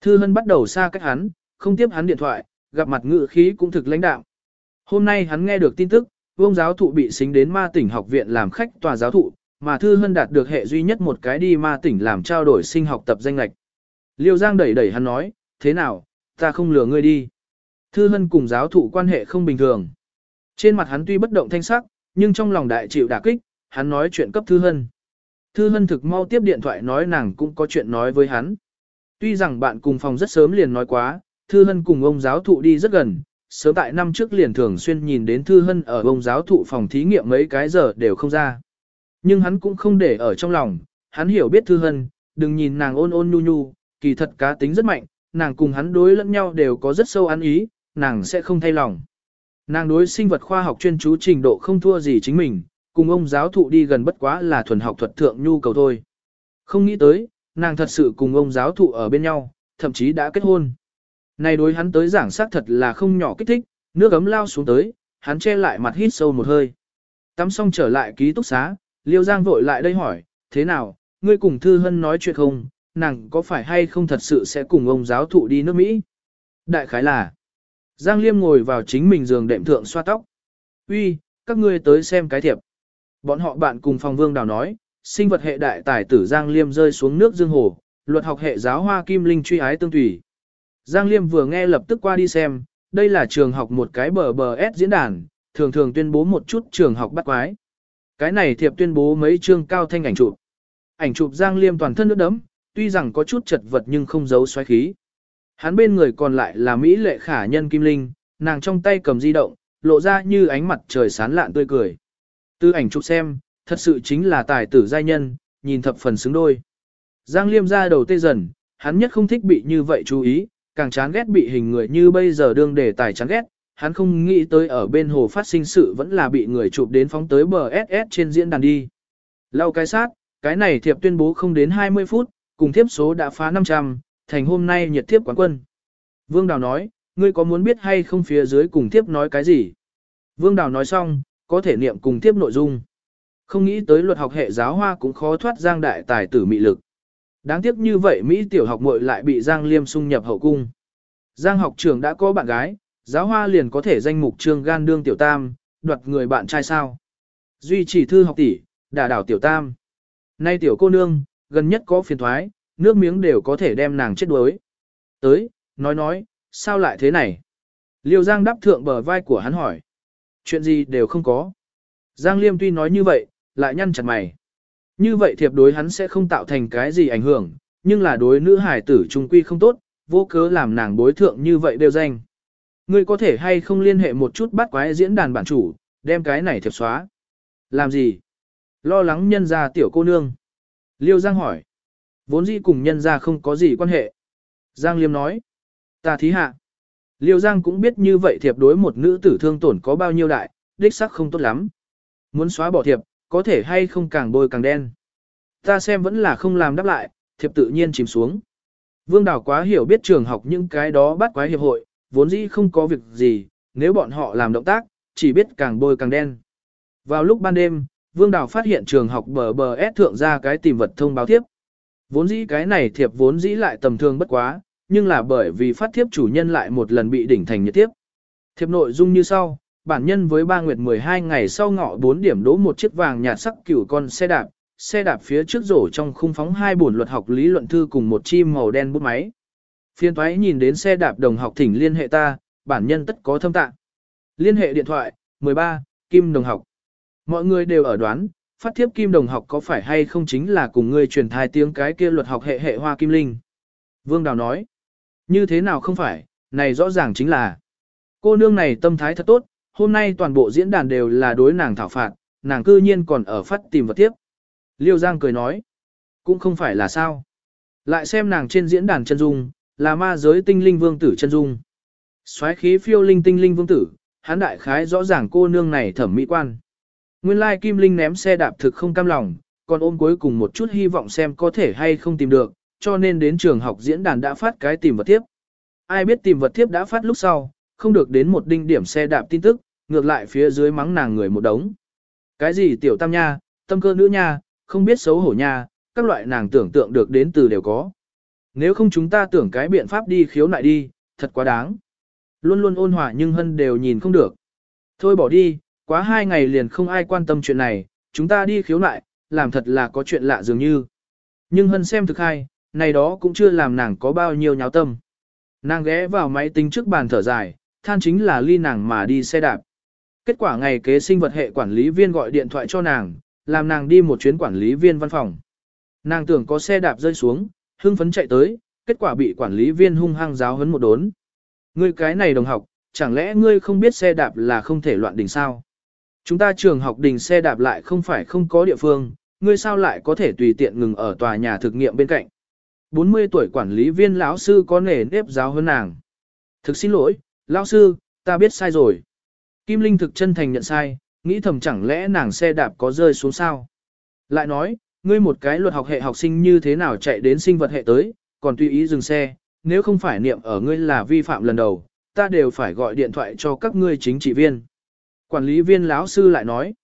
Thư Hân bắt đầu xa cách hắn, không tiếp hắn điện thoại, gặp mặt ngự khí cũng thực lãnh đạo. Hôm nay hắn nghe được tin tức, vương giáo thụ bị xính đến ma tỉnh học viện làm khách tòa giáo thụ, mà Thư Hân đạt được hệ duy nhất một cái đi ma tỉnh làm trao đổi sinh học tập danh lạch. Liêu Giang đẩy đẩy hắn nói, thế nào, ta không lừa ngươi đi. Thư Hân cùng giáo thụ quan hệ không bình thường. Trên mặt hắn tuy bất động thanh sắc, nhưng trong lòng đại chịu đả kích, hắn nói chuyện cấp Thư Hân. Thư Hân thực mau tiếp điện thoại nói nàng cũng có chuyện nói với hắn. Tuy rằng bạn cùng phòng rất sớm liền nói quá, Thư Hân cùng ông giáo thụ đi rất gần, sớm tại năm trước liền thường xuyên nhìn đến Thư Hân ở ông giáo thụ phòng thí nghiệm mấy cái giờ đều không ra. Nhưng hắn cũng không để ở trong lòng, hắn hiểu biết Thư Hân, đừng nhìn nàng ôn ôn nhu nhu, kỳ thật cá tính rất mạnh, nàng cùng hắn đối lẫn nhau đều có rất sâu ăn ý, nàng sẽ không thay lòng. Nàng đối sinh vật khoa học chuyên chú trình độ không thua gì chính mình, cùng ông giáo thụ đi gần bất quá là thuần học thuật thượng nhu cầu thôi. Không nghĩ tới, nàng thật sự cùng ông giáo thụ ở bên nhau, thậm chí đã kết hôn. Này đối hắn tới giảng xác thật là không nhỏ kích thích, nước ấm lao xuống tới, hắn che lại mặt hít sâu một hơi. Tắm xong trở lại ký túc xá, Liêu Giang vội lại đây hỏi, thế nào, ngươi cùng Thư Hân nói chuyện không, nàng có phải hay không thật sự sẽ cùng ông giáo thụ đi nước Mỹ? Đại khái là, Giang Liêm ngồi vào chính mình giường đệm thượng xoa tóc. Uy, các ngươi tới xem cái thiệp. Bọn họ bạn cùng phòng vương đào nói, sinh vật hệ đại tài tử Giang Liêm rơi xuống nước dương hồ, luật học hệ giáo hoa kim linh truy ái tương thủy. Giang Liêm vừa nghe lập tức qua đi xem, đây là trường học một cái bờ bờ S diễn đàn, thường thường tuyên bố một chút trường học bắt quái. Cái này thiệp tuyên bố mấy chương cao thanh ảnh chụp. Ảnh chụp Giang Liêm toàn thân nước đấm, tuy rằng có chút chật vật nhưng không giấu xoáy khí. Hắn bên người còn lại là Mỹ lệ khả nhân Kim Linh, nàng trong tay cầm di động, lộ ra như ánh mặt trời sán lạn tươi cười. Tư ảnh chụp xem, thật sự chính là tài tử giai nhân, nhìn thập phần xứng đôi. Giang Liêm ra đầu tê dần, hắn nhất không thích bị như vậy chú ý, càng chán ghét bị hình người như bây giờ đương để tài chán ghét, hắn không nghĩ tới ở bên hồ phát sinh sự vẫn là bị người chụp đến phóng tới bờ SS trên diễn đàn đi. Lau cái sát, cái này thiệp tuyên bố không đến 20 phút, cùng thiếp số đã phá 500, thành hôm nay nhiệt thiếp quán quân. Vương Đào nói, ngươi có muốn biết hay không phía dưới cùng thiếp nói cái gì? Vương Đào nói xong, có thể niệm cùng thiếp nội dung. Không nghĩ tới luật học hệ giáo hoa cũng khó thoát giang đại tài tử mị lực. Đáng tiếc như vậy Mỹ tiểu học muội lại bị Giang Liêm xung nhập hậu cung. Giang học trưởng đã có bạn gái, giáo hoa liền có thể danh mục trương gan đương tiểu tam, đoạt người bạn trai sao. Duy chỉ thư học tỷ, đả đảo tiểu tam. Nay tiểu cô nương, gần nhất có phiền thoái, nước miếng đều có thể đem nàng chết đuối. Tới, nói nói, sao lại thế này? Liêu Giang đáp thượng bờ vai của hắn hỏi. Chuyện gì đều không có. Giang Liêm tuy nói như vậy, lại nhăn chặt mày. Như vậy thiệp đối hắn sẽ không tạo thành cái gì ảnh hưởng, nhưng là đối nữ hải tử trung quy không tốt, vô cớ làm nàng bối thượng như vậy đều danh. Ngươi có thể hay không liên hệ một chút bắt quái diễn đàn bản chủ, đem cái này thiệp xóa. Làm gì? Lo lắng nhân ra tiểu cô nương. Liêu Giang hỏi. Vốn dĩ cùng nhân ra không có gì quan hệ. Giang Liêm nói. Ta thí hạ. Liêu Giang cũng biết như vậy thiệp đối một nữ tử thương tổn có bao nhiêu đại, đích sắc không tốt lắm. Muốn xóa bỏ thiệp, có thể hay không càng bôi càng đen. Ta xem vẫn là không làm đáp lại, thiệp tự nhiên chìm xuống. Vương Đào quá hiểu biết trường học những cái đó bắt quái hiệp hội, vốn dĩ không có việc gì, nếu bọn họ làm động tác, chỉ biết càng bôi càng đen. Vào lúc ban đêm, Vương Đào phát hiện trường học bờ bờ S thượng ra cái tìm vật thông báo tiếp. Vốn dĩ cái này thiệp vốn dĩ lại tầm thường bất quá, nhưng là bởi vì phát thiếp chủ nhân lại một lần bị đỉnh thành nhiệt thiếp. Thiệp nội dung như sau, bản nhân với ba nguyệt 12 ngày sau ngọ 4 điểm đỗ một chiếc vàng nhạt sắc cửu con xe đạp, xe đạp phía trước rổ trong khung phóng hai bổn luật học lý luận thư cùng một chim màu đen bút máy. Phiên toái nhìn đến xe đạp đồng học thỉnh liên hệ ta, bản nhân tất có thâm tạng. Liên hệ điện thoại, 13, Kim đồng học. Mọi người đều ở đoán, phát thiếp Kim đồng học có phải hay không chính là cùng người truyền thai tiếng cái kia luật học hệ hệ hoa kim linh. Vương Đào nói, như thế nào không phải, này rõ ràng chính là. Cô nương này tâm thái thật tốt, hôm nay toàn bộ diễn đàn đều là đối nàng thảo phạt, nàng cư nhiên còn ở phát tìm vật tiếp. Liêu Giang cười nói, cũng không phải là sao. Lại xem nàng trên diễn đàn chân dung, là ma giới tinh linh vương tử chân dung. soái khí phiêu linh tinh linh vương tử, hán đại khái rõ ràng cô nương này thẩm mỹ quan. Nguyên lai Kim Linh ném xe đạp thực không cam lòng, còn ôm cuối cùng một chút hy vọng xem có thể hay không tìm được, cho nên đến trường học diễn đàn đã phát cái tìm vật tiếp. Ai biết tìm vật tiếp đã phát lúc sau, không được đến một đinh điểm xe đạp tin tức, ngược lại phía dưới mắng nàng người một đống. Cái gì tiểu tam nha, tâm cơ nữ nha, không biết xấu hổ nha, các loại nàng tưởng tượng được đến từ đều có. Nếu không chúng ta tưởng cái biện pháp đi khiếu nại đi, thật quá đáng. Luôn luôn ôn hòa nhưng hân đều nhìn không được. Thôi bỏ đi, quá hai ngày liền không ai quan tâm chuyện này, chúng ta đi khiếu nại, làm thật là có chuyện lạ dường như. Nhưng hân xem thực hay, này đó cũng chưa làm nàng có bao nhiêu nháo tâm. Nàng ghé vào máy tính trước bàn thở dài, than chính là ly nàng mà đi xe đạp. Kết quả ngày kế sinh vật hệ quản lý viên gọi điện thoại cho nàng, làm nàng đi một chuyến quản lý viên văn phòng. Nàng tưởng có xe đạp rơi xuống, hưng phấn chạy tới, kết quả bị quản lý viên hung hăng giáo hấn một đốn. Ngươi cái này đồng học, chẳng lẽ ngươi không biết xe đạp là không thể loạn đình sao? Chúng ta trường học đình xe đạp lại không phải không có địa phương, ngươi sao lại có thể tùy tiện ngừng ở tòa nhà thực nghiệm bên cạnh? 40 tuổi quản lý viên lão sư có nể nếp giáo hơn nàng. Thực xin lỗi, lão sư, ta biết sai rồi. Kim Linh thực chân thành nhận sai, nghĩ thầm chẳng lẽ nàng xe đạp có rơi xuống sao. Lại nói, ngươi một cái luật học hệ học sinh như thế nào chạy đến sinh vật hệ tới, còn tùy ý dừng xe, nếu không phải niệm ở ngươi là vi phạm lần đầu, ta đều phải gọi điện thoại cho các ngươi chính trị viên. Quản lý viên lão sư lại nói,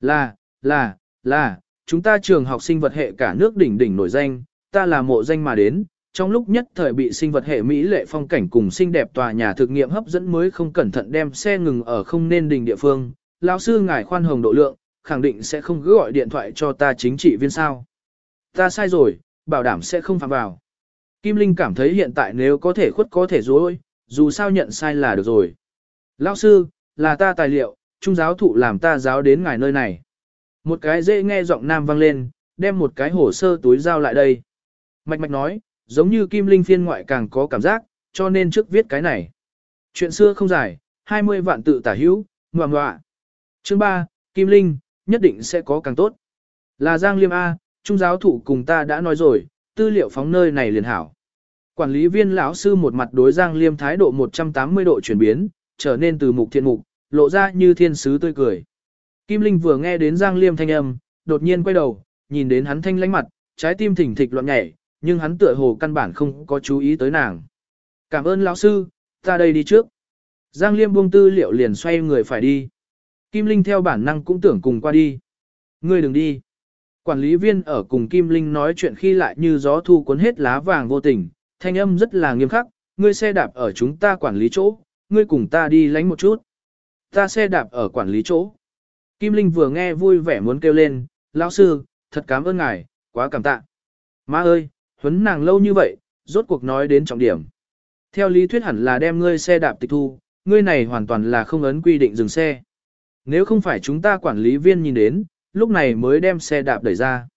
là, là, là, chúng ta trường học sinh vật hệ cả nước đỉnh đỉnh nổi danh, ta là mộ danh mà đến, trong lúc nhất thời bị sinh vật hệ Mỹ lệ phong cảnh cùng xinh đẹp tòa nhà thực nghiệm hấp dẫn mới không cẩn thận đem xe ngừng ở không nên đình địa phương. Lão sư ngài khoan hồng độ lượng, khẳng định sẽ không cứ gọi điện thoại cho ta chính trị viên sao. Ta sai rồi, bảo đảm sẽ không phạm vào. Kim Linh cảm thấy hiện tại nếu có thể khuất có thể dối, dù sao nhận sai là được rồi. Lão sư, là ta tài liệu, trung giáo thụ làm ta giáo đến ngài nơi này. Một cái dễ nghe giọng nam vang lên, đem một cái hồ sơ túi giao lại đây. Mạch mạch nói, giống như Kim Linh phiên ngoại càng có cảm giác, cho nên trước viết cái này. Chuyện xưa không dài, 20 vạn tự tả hữu, ngoà ngoạ. Chương 3, Kim Linh, nhất định sẽ có càng tốt. Là Giang Liêm A, trung giáo thụ cùng ta đã nói rồi, tư liệu phóng nơi này liền hảo. Quản lý viên lão sư một mặt đối Giang Liêm thái độ 180 độ chuyển biến, trở nên từ mục thiện mục, lộ ra như thiên sứ tươi cười. Kim Linh vừa nghe đến Giang Liêm thanh âm, đột nhiên quay đầu, nhìn đến hắn thanh lánh mặt, trái tim thỉnh thịch loạn nhảy, nhưng hắn tựa hồ căn bản không có chú ý tới nàng. Cảm ơn lão sư, ta đây đi trước. Giang Liêm buông tư liệu liền xoay người phải đi. Kim Linh theo bản năng cũng tưởng cùng qua đi. Ngươi đừng đi. Quản lý viên ở cùng Kim Linh nói chuyện khi lại như gió thu cuốn hết lá vàng vô tình, thanh âm rất là nghiêm khắc, ngươi xe đạp ở chúng ta quản lý chỗ, ngươi cùng ta đi lánh một chút. Ta xe đạp ở quản lý chỗ. Kim Linh vừa nghe vui vẻ muốn kêu lên, lão sư, thật cảm ơn ngài, quá cảm tạ. Má ơi, huấn nàng lâu như vậy, rốt cuộc nói đến trọng điểm. Theo lý thuyết hẳn là đem ngươi xe đạp tịch thu, ngươi này hoàn toàn là không ấn quy định dừng xe. Nếu không phải chúng ta quản lý viên nhìn đến, lúc này mới đem xe đạp đẩy ra.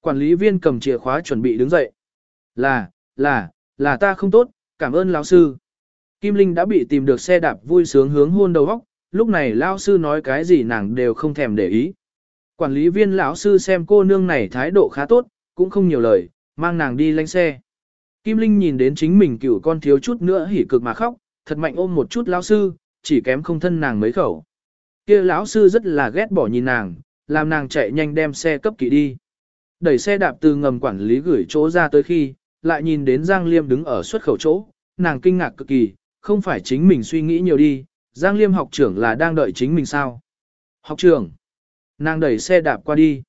Quản lý viên cầm chìa khóa chuẩn bị đứng dậy. Là, là, là ta không tốt, cảm ơn lão sư. Kim Linh đã bị tìm được xe đạp vui sướng hướng hôn đầu góc, lúc này lão sư nói cái gì nàng đều không thèm để ý. Quản lý viên lão sư xem cô nương này thái độ khá tốt, cũng không nhiều lời, mang nàng đi lánh xe. Kim Linh nhìn đến chính mình cựu con thiếu chút nữa hỉ cực mà khóc, thật mạnh ôm một chút lão sư, chỉ kém không thân nàng mấy khẩu. Kia lão sư rất là ghét bỏ nhìn nàng, làm nàng chạy nhanh đem xe cấp kỵ đi. Đẩy xe đạp từ ngầm quản lý gửi chỗ ra tới khi, lại nhìn đến Giang Liêm đứng ở xuất khẩu chỗ, nàng kinh ngạc cực kỳ, không phải chính mình suy nghĩ nhiều đi, Giang Liêm học trưởng là đang đợi chính mình sao? Học trưởng, nàng đẩy xe đạp qua đi.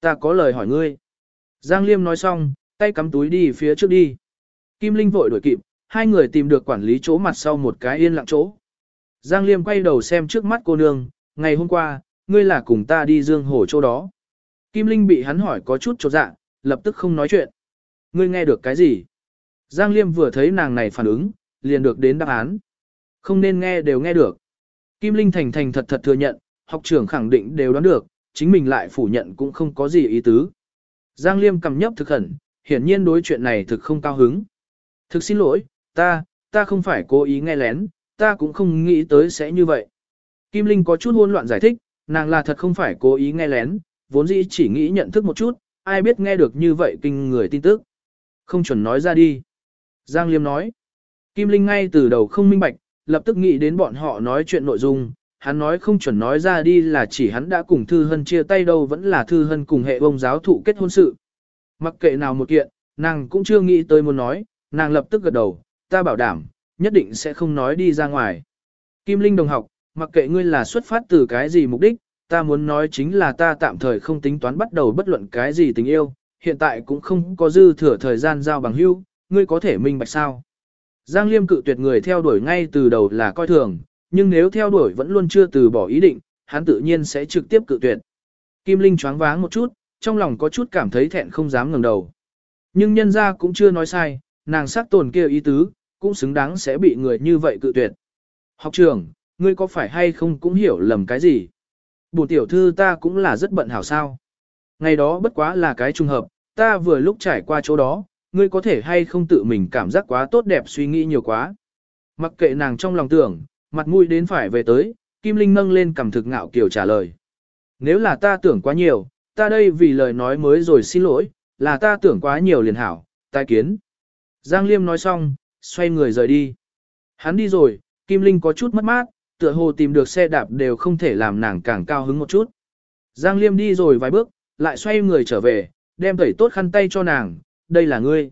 Ta có lời hỏi ngươi. Giang Liêm nói xong, tay cắm túi đi phía trước đi. Kim Linh vội đuổi kịp, hai người tìm được quản lý chỗ mặt sau một cái yên lặng chỗ. Giang Liêm quay đầu xem trước mắt cô nương, ngày hôm qua, ngươi là cùng ta đi dương hồ chỗ đó. Kim Linh bị hắn hỏi có chút chột dạ, lập tức không nói chuyện. Ngươi nghe được cái gì? Giang Liêm vừa thấy nàng này phản ứng, liền được đến đáp án. Không nên nghe đều nghe được. Kim Linh thành thành thật thật thừa nhận, học trưởng khẳng định đều đoán được, chính mình lại phủ nhận cũng không có gì ý tứ. Giang Liêm cầm nhấp thực khẩn, hiển nhiên đối chuyện này thực không cao hứng. Thực xin lỗi, ta, ta không phải cố ý nghe lén, ta cũng không nghĩ tới sẽ như vậy. Kim Linh có chút hỗn loạn giải thích, nàng là thật không phải cố ý nghe lén, vốn dĩ chỉ nghĩ nhận thức một chút, ai biết nghe được như vậy kinh người tin tức. Không chuẩn nói ra đi. Giang Liêm nói. Kim Linh ngay từ đầu không minh bạch, lập tức nghĩ đến bọn họ nói chuyện nội dung, hắn nói không chuẩn nói ra đi là chỉ hắn đã cùng Thư Hân chia tay đâu vẫn là Thư Hân cùng hệ ông giáo thụ kết hôn sự. Mặc kệ nào một kiện, nàng cũng chưa nghĩ tới muốn nói, nàng lập tức gật đầu, ta bảo đảm, nhất định sẽ không nói đi ra ngoài. Kim Linh đồng học, mặc kệ ngươi là xuất phát từ cái gì mục đích, ta muốn nói chính là ta tạm thời không tính toán bắt đầu bất luận cái gì tình yêu, hiện tại cũng không có dư thừa thời gian giao bằng hữu, ngươi có thể minh bạch sao. Giang Liêm cự tuyệt người theo đuổi ngay từ đầu là coi thường, nhưng nếu theo đuổi vẫn luôn chưa từ bỏ ý định, hắn tự nhiên sẽ trực tiếp cự tuyệt. Kim Linh choáng váng một chút, trong lòng có chút cảm thấy thẹn không dám ngẩng đầu. Nhưng nhân ra cũng chưa nói sai, nàng sắc tồn kia ý tứ, cũng xứng đáng sẽ bị người như vậy cự tuyệt. Học trưởng, ngươi có phải hay không cũng hiểu lầm cái gì? Bổ tiểu thư ta cũng là rất bận hảo sao. Ngày đó bất quá là cái trùng hợp, ta vừa lúc trải qua chỗ đó, ngươi có thể hay không tự mình cảm giác quá tốt đẹp suy nghĩ nhiều quá. Mặc kệ nàng trong lòng tưởng, mặt mũi đến phải về tới, Kim Linh nâng lên cầm thực ngạo kiểu trả lời. Nếu là ta tưởng quá nhiều, ta đây vì lời nói mới rồi xin lỗi, là ta tưởng quá nhiều liền hảo, tai kiến. Giang Liêm nói xong, xoay người rời đi. Hắn đi rồi, Kim Linh có chút mất mát, tựa hồ tìm được xe đạp đều không thể làm nàng càng cao hứng một chút. Giang Liêm đi rồi vài bước, lại xoay người trở về, đem tẩy tốt khăn tay cho nàng, đây là ngươi.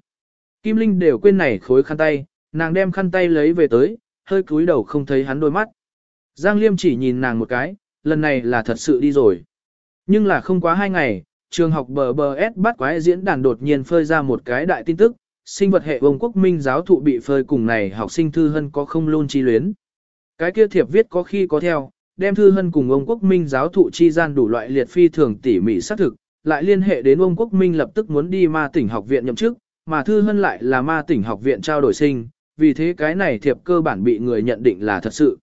Kim Linh đều quên này khối khăn tay, nàng đem khăn tay lấy về tới, hơi cúi đầu không thấy hắn đôi mắt. Giang Liêm chỉ nhìn nàng một cái, lần này là thật sự đi rồi. Nhưng là không quá hai ngày, trường học bờ bờ S bắt quái diễn đàn đột nhiên phơi ra một cái đại tin tức, sinh vật hệ vông quốc minh giáo thụ bị phơi cùng này học sinh thư hân có không luôn chi luyến. Cái kia thiệp viết có khi có theo, đem Thư Hân cùng ông Quốc Minh giáo thụ chi gian đủ loại liệt phi thường tỉ mỉ xác thực, lại liên hệ đến ông Quốc Minh lập tức muốn đi ma tỉnh học viện nhậm chức, mà Thư Hân lại là ma tỉnh học viện trao đổi sinh, vì thế cái này thiệp cơ bản bị người nhận định là thật sự.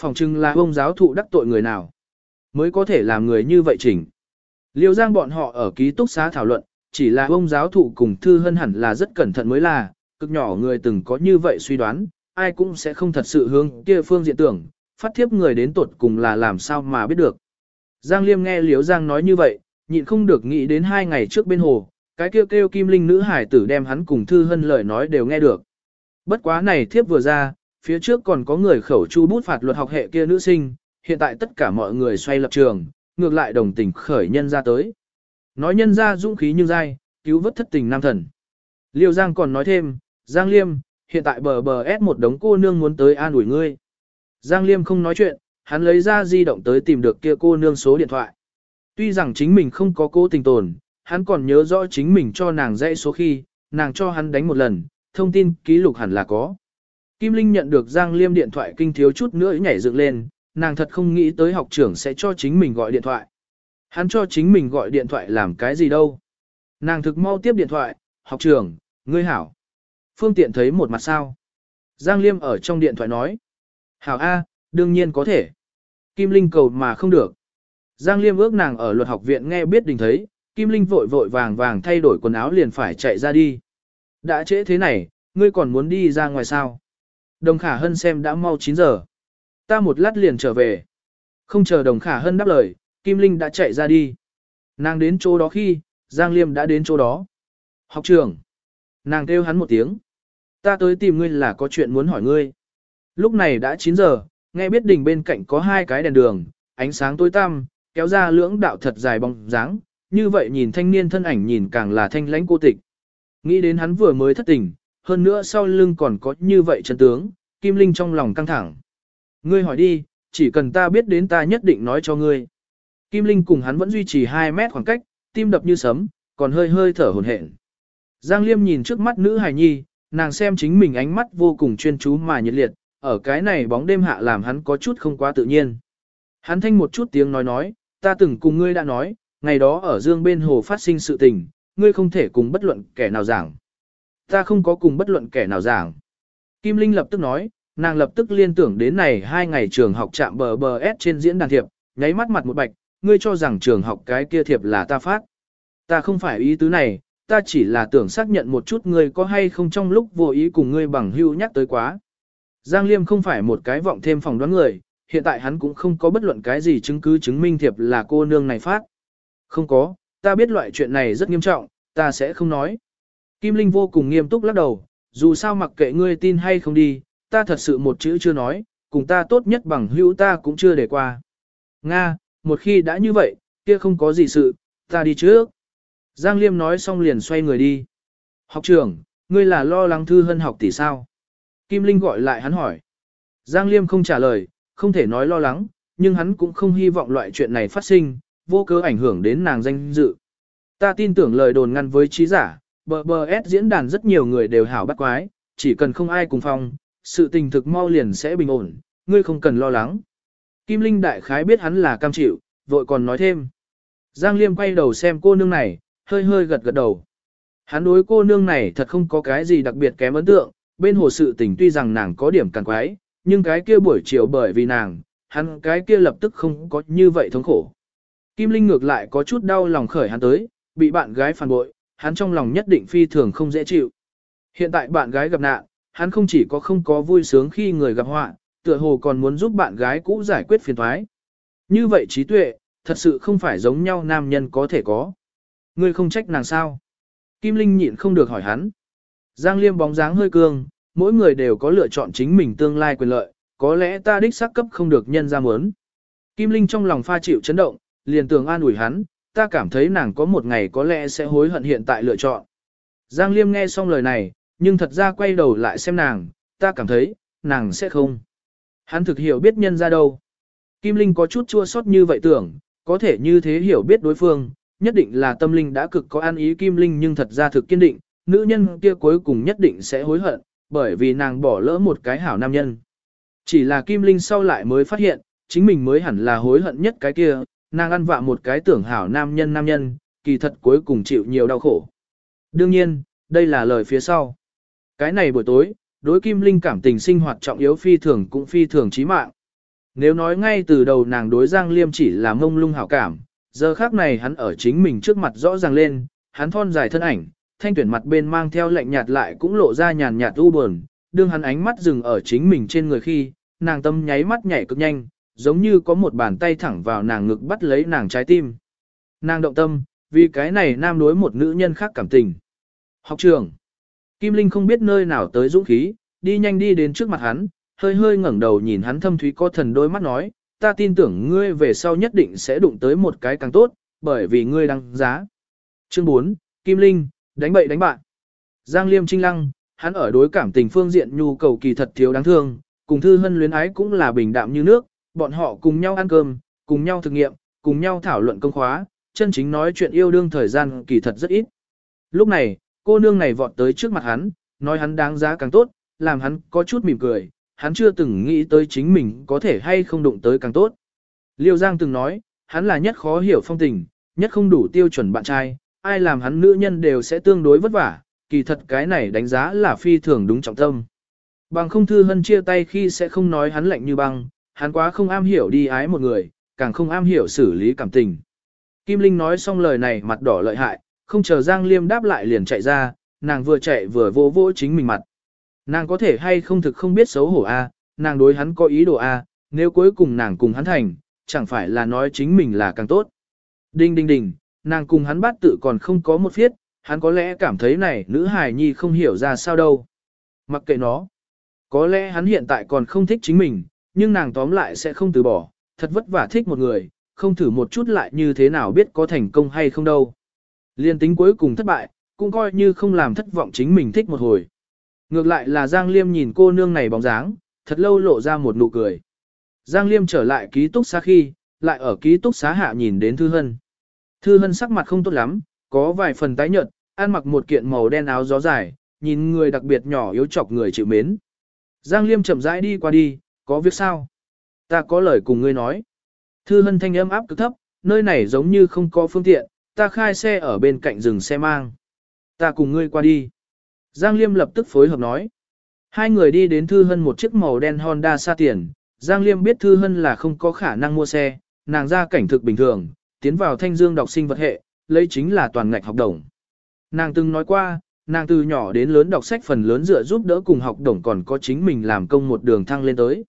Phòng trưng là ông giáo thụ đắc tội người nào, mới có thể làm người như vậy chỉnh. Liêu Giang bọn họ ở ký túc xá thảo luận, chỉ là ông giáo thụ cùng Thư Hân hẳn là rất cẩn thận mới là, cực nhỏ người từng có như vậy suy đoán, ai cũng sẽ không thật sự hướng kia phương diện tưởng, phát thiếp người đến tuột cùng là làm sao mà biết được. Giang Liêm nghe Liễu Giang nói như vậy, nhịn không được nghĩ đến hai ngày trước bên hồ, cái kêu kêu kim linh nữ hải tử đem hắn cùng Thư Hân lời nói đều nghe được. Bất quá này thiếp vừa ra, phía trước còn có người khẩu chu bút phạt luật học hệ kia nữ sinh, hiện tại tất cả mọi người xoay lập trường, ngược lại đồng tình khởi nhân ra tới. Nói nhân ra dũng khí như dai, cứu vớt thất tình nam thần. Liêu Giang còn nói thêm, Giang Liêm, hiện tại bờ bờ ép một đống cô nương muốn tới an ủi ngươi. Giang Liêm không nói chuyện, hắn lấy ra di động tới tìm được kia cô nương số điện thoại. Tuy rằng chính mình không có cố tình tồn, hắn còn nhớ rõ chính mình cho nàng dãy số khi, nàng cho hắn đánh một lần, thông tin ký lục hẳn là có. Kim Linh nhận được Giang Liêm điện thoại kinh thiếu chút nữa nhảy dựng lên, nàng thật không nghĩ tới học trưởng sẽ cho chính mình gọi điện thoại. Hắn cho chính mình gọi điện thoại làm cái gì đâu. Nàng thực mau tiếp điện thoại, học trưởng, ngươi hảo. Phương tiện thấy một mặt sao. Giang Liêm ở trong điện thoại nói. Hảo A, đương nhiên có thể. Kim Linh cầu mà không được. Giang Liêm ước nàng ở luật học viện nghe biết đình thấy, Kim Linh vội vội vàng vàng thay đổi quần áo liền phải chạy ra đi. Đã trễ thế này, ngươi còn muốn đi ra ngoài sao? Đồng Khả Hân xem đã mau 9 giờ. Ta một lát liền trở về. Không chờ Đồng Khả Hân đáp lời, Kim Linh đã chạy ra đi. Nàng đến chỗ đó khi, Giang Liêm đã đến chỗ đó. Học trường. Nàng kêu hắn một tiếng. Ta tới tìm ngươi là có chuyện muốn hỏi ngươi. Lúc này đã 9 giờ, nghe biết đỉnh bên cạnh có hai cái đèn đường, ánh sáng tối tăm, kéo ra lưỡng đạo thật dài bóng dáng, như vậy nhìn thanh niên thân ảnh nhìn càng là thanh lãnh cô tịch. Nghĩ đến hắn vừa mới thất tình, hơn nữa sau lưng còn có như vậy chân tướng, Kim Linh trong lòng căng thẳng. Ngươi hỏi đi, chỉ cần ta biết đến ta nhất định nói cho ngươi. Kim Linh cùng hắn vẫn duy trì 2 mét khoảng cách, tim đập như sấm, còn hơi hơi thở hổn hển. Giang Liêm nhìn trước mắt nữ hài nhi, nàng xem chính mình ánh mắt vô cùng chuyên chú mà nhiệt liệt, ở cái này bóng đêm hạ làm hắn có chút không quá tự nhiên. Hắn thanh một chút tiếng nói nói, ta từng cùng ngươi đã nói, ngày đó ở dương bên hồ phát sinh sự tình, ngươi không thể cùng bất luận kẻ nào giảng. Ta không có cùng bất luận kẻ nào giảng. Kim Linh lập tức nói, nàng lập tức liên tưởng đến này hai ngày trường học chạm bờ bờ S trên diễn đàn thiệp, nháy mắt mặt một bạch, ngươi cho rằng trường học cái kia thiệp là ta phát. Ta không phải ý tứ này, ta chỉ là tưởng xác nhận một chút ngươi có hay không trong lúc vô ý cùng ngươi bằng hưu nhắc tới quá. Giang Liêm không phải một cái vọng thêm phòng đoán người, hiện tại hắn cũng không có bất luận cái gì chứng cứ chứng minh thiệp là cô nương này phát. Không có, ta biết loại chuyện này rất nghiêm trọng, ta sẽ không nói. Kim Linh vô cùng nghiêm túc lắc đầu, dù sao mặc kệ ngươi tin hay không đi, ta thật sự một chữ chưa nói, cùng ta tốt nhất bằng hữu ta cũng chưa để qua. Nga, một khi đã như vậy, kia không có gì sự, ta đi trước. Giang Liêm nói xong liền xoay người đi. Học trưởng, ngươi là lo lắng thư hân học tỷ sao? Kim Linh gọi lại hắn hỏi. Giang Liêm không trả lời, không thể nói lo lắng, nhưng hắn cũng không hy vọng loại chuyện này phát sinh, vô cớ ảnh hưởng đến nàng danh dự. Ta tin tưởng lời đồn ngăn với trí giả, bờ bờ S diễn đàn rất nhiều người đều hảo bắt quái, chỉ cần không ai cùng phòng, sự tình thực mau liền sẽ bình ổn, ngươi không cần lo lắng. Kim Linh đại khái biết hắn là cam chịu, vội còn nói thêm. Giang Liêm quay đầu xem cô nương này, hơi hơi gật gật đầu. Hắn đối cô nương này thật không có cái gì đặc biệt kém ấn tượng, bên hồ sự tình tuy rằng nàng có điểm càng quái, nhưng cái kia buổi chiều bởi vì nàng, hắn cái kia lập tức không có như vậy thống khổ. Kim Linh ngược lại có chút đau lòng khởi hắn tới, bị bạn gái phản bội, hắn trong lòng nhất định phi thường không dễ chịu. Hiện tại bạn gái gặp nạn, hắn không chỉ có không có vui sướng khi người gặp họa, tựa hồ còn muốn giúp bạn gái cũ giải quyết phiền toái. Như vậy trí tuệ, thật sự không phải giống nhau nam nhân có thể có. Ngươi không trách nàng sao? Kim Linh nhịn không được hỏi hắn. Giang Liêm bóng dáng hơi cương, mỗi người đều có lựa chọn chính mình tương lai quyền lợi, có lẽ ta đích xác cấp không được nhân ra muốn. Kim Linh trong lòng pha chịu chấn động, liền tường an ủi hắn, ta cảm thấy nàng có một ngày có lẽ sẽ hối hận hiện tại lựa chọn. Giang Liêm nghe xong lời này, nhưng thật ra quay đầu lại xem nàng, ta cảm thấy, nàng sẽ không. Hắn thực hiểu biết nhân ra đâu. Kim Linh có chút chua sót như vậy tưởng, có thể như thế hiểu biết đối phương, nhất định là tâm linh đã cực có an ý Kim Linh nhưng thật ra thực kiên định, nữ nhân kia cuối cùng nhất định sẽ hối hận, bởi vì nàng bỏ lỡ một cái hảo nam nhân. Chỉ là Kim Linh sau lại mới phát hiện, chính mình mới hẳn là hối hận nhất cái kia, nàng ăn vạ một cái tưởng hảo nam nhân nam nhân, kỳ thật cuối cùng chịu nhiều đau khổ. Đương nhiên, đây là lời phía sau. Cái này buổi tối, đối Kim Linh cảm tình sinh hoạt trọng yếu phi thường cũng phi thường chí mạng. Nếu nói ngay từ đầu nàng đối Giang Liêm chỉ là mông lung hảo cảm, giờ khác này hắn ở chính mình trước mặt rõ ràng lên, hắn thon dài thân ảnh, thanh tuyển mặt bên mang theo lạnh nhạt lại cũng lộ ra nhàn nhạt u buồn, đương hắn ánh mắt dừng ở chính mình trên người khi, nàng tâm nháy mắt nhảy cực nhanh, giống như có một bàn tay thẳng vào nàng ngực bắt lấy nàng trái tim. Nàng động tâm, vì cái này nam đối một nữ nhân khác cảm tình. Học trường. Kim Linh không biết nơi nào tới dũng khí, đi nhanh đi đến trước mặt hắn, hơi hơi ngẩng đầu nhìn hắn thâm thúy có thần đôi mắt nói, ta tin tưởng ngươi về sau nhất định sẽ đụng tới một cái càng tốt, bởi vì ngươi đăng giá. Chương 4, Kim Linh, đánh bậy đánh bạn. Giang Liêm Trinh Lăng, hắn ở đối cảm tình phương diện nhu cầu kỳ thật thiếu đáng thương, cùng Thư Hân luyến ái cũng là bình đạm như nước, bọn họ cùng nhau ăn cơm, cùng nhau thực nghiệm, cùng nhau thảo luận công khóa, chân chính nói chuyện yêu đương thời gian kỳ thật rất ít. Lúc này, cô nương này vọt tới trước mặt hắn, nói hắn đáng giá càng tốt, làm hắn có chút mỉm cười, hắn chưa từng nghĩ tới chính mình có thể hay không đụng tới càng tốt. Liêu Giang từng nói, hắn là nhất khó hiểu phong tình, nhất không đủ tiêu chuẩn bạn trai, ai làm hắn nữ nhân đều sẽ tương đối vất vả, kỳ thật cái này đánh giá là phi thường đúng trọng tâm. Bằng không thư hân chia tay khi sẽ không nói hắn lạnh như băng, hắn quá không am hiểu đi ái một người, càng không am hiểu xử lý cảm tình. Kim Linh nói xong lời này mặt đỏ lợi hại, không chờ Giang Liêm đáp lại liền chạy ra, nàng vừa chạy vừa vô vỗ chính mình mặt. Nàng có thể hay không thực không biết xấu hổ a, nàng đối hắn có ý đồ a, nếu cuối cùng nàng cùng hắn thành, chẳng phải là nói chính mình là càng tốt. Đinh đinh đinh, nàng cùng hắn bát tự còn không có một phiết, hắn có lẽ cảm thấy này nữ hài nhi không hiểu ra sao đâu. Mặc kệ nó. Có lẽ hắn hiện tại còn không thích chính mình, nhưng nàng tóm lại sẽ không từ bỏ, thật vất vả thích một người, không thử một chút lại như thế nào biết có thành công hay không đâu. Liên tính cuối cùng thất bại, cũng coi như không làm thất vọng chính mình thích một hồi. Ngược lại là Giang Liêm nhìn cô nương này bóng dáng, thật lâu lộ ra một nụ cười. Giang Liêm trở lại ký túc xá khi, lại ở ký túc xá hạ nhìn đến Thư Hân. Thư Hân sắc mặt không tốt lắm, có vài phần tái nhợt, ăn mặc một kiện màu đen áo gió dài, nhìn người đặc biệt nhỏ yếu chọc người chịu mến. Giang Liêm chậm rãi đi qua đi, có việc sao? Ta có lời cùng ngươi nói. Thư Hân thanh âm áp cực thấp, nơi này giống như không có phương tiện, ta khai xe ở bên cạnh rừng xe mang. Ta cùng ngươi qua đi. Giang Liêm lập tức phối hợp nói. Hai người đi đến Thư Hân một chiếc màu đen Honda xa tiền. Giang Liêm biết Thư Hân là không có khả năng mua xe, nàng ra cảnh thực bình thường, tiến vào thanh dương đọc sinh vật hệ, lấy chính là toàn ngạch học đồng. Nàng từng nói qua, nàng từ nhỏ đến lớn đọc sách phần lớn dựa giúp đỡ cùng học đồng còn có chính mình làm công một đường thăng lên tới.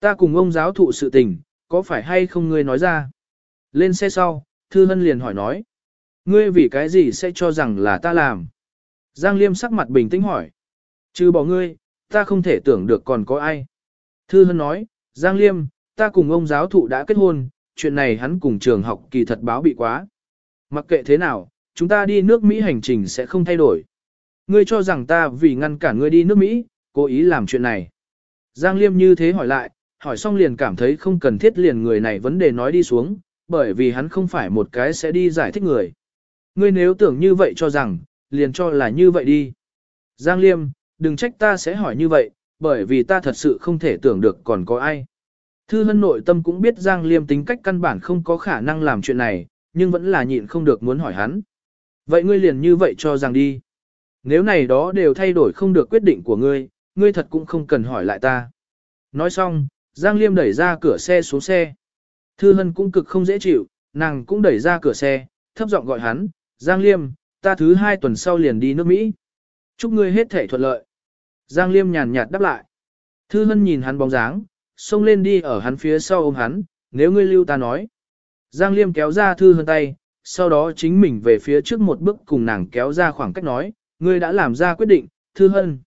Ta cùng ông giáo thụ sự tình, có phải hay không ngươi nói ra? Lên xe sau, Thư Hân liền hỏi nói. Ngươi vì cái gì sẽ cho rằng là ta làm? Giang Liêm sắc mặt bình tĩnh hỏi. Chứ bỏ ngươi, ta không thể tưởng được còn có ai. Thư Hân nói, Giang Liêm, ta cùng ông giáo thụ đã kết hôn, chuyện này hắn cùng trường học kỳ thật báo bị quá. Mặc kệ thế nào, chúng ta đi nước Mỹ hành trình sẽ không thay đổi. Ngươi cho rằng ta vì ngăn cản ngươi đi nước Mỹ, cố ý làm chuyện này. Giang Liêm như thế hỏi lại, hỏi xong liền cảm thấy không cần thiết liền người này vấn đề nói đi xuống, bởi vì hắn không phải một cái sẽ đi giải thích người. Ngươi nếu tưởng như vậy cho rằng, liền cho là như vậy đi. Giang Liêm, đừng trách ta sẽ hỏi như vậy, bởi vì ta thật sự không thể tưởng được còn có ai. Thư hân nội tâm cũng biết Giang Liêm tính cách căn bản không có khả năng làm chuyện này, nhưng vẫn là nhịn không được muốn hỏi hắn. Vậy ngươi liền như vậy cho rằng đi. Nếu này đó đều thay đổi không được quyết định của ngươi, ngươi thật cũng không cần hỏi lại ta. Nói xong, Giang Liêm đẩy ra cửa xe xuống xe. Thư Hân cũng cực không dễ chịu, nàng cũng đẩy ra cửa xe, thấp giọng gọi hắn, Giang Liêm, ta thứ hai tuần sau liền đi nước Mỹ. Chúc ngươi hết thể thuận lợi. Giang Liêm nhàn nhạt đáp lại. Thư Hân nhìn hắn bóng dáng, xông lên đi ở hắn phía sau ôm hắn, nếu ngươi lưu ta nói. Giang Liêm kéo ra Thư Hân tay, sau đó chính mình về phía trước một bước cùng nàng kéo ra khoảng cách nói, ngươi đã làm ra quyết định, Thư Hân.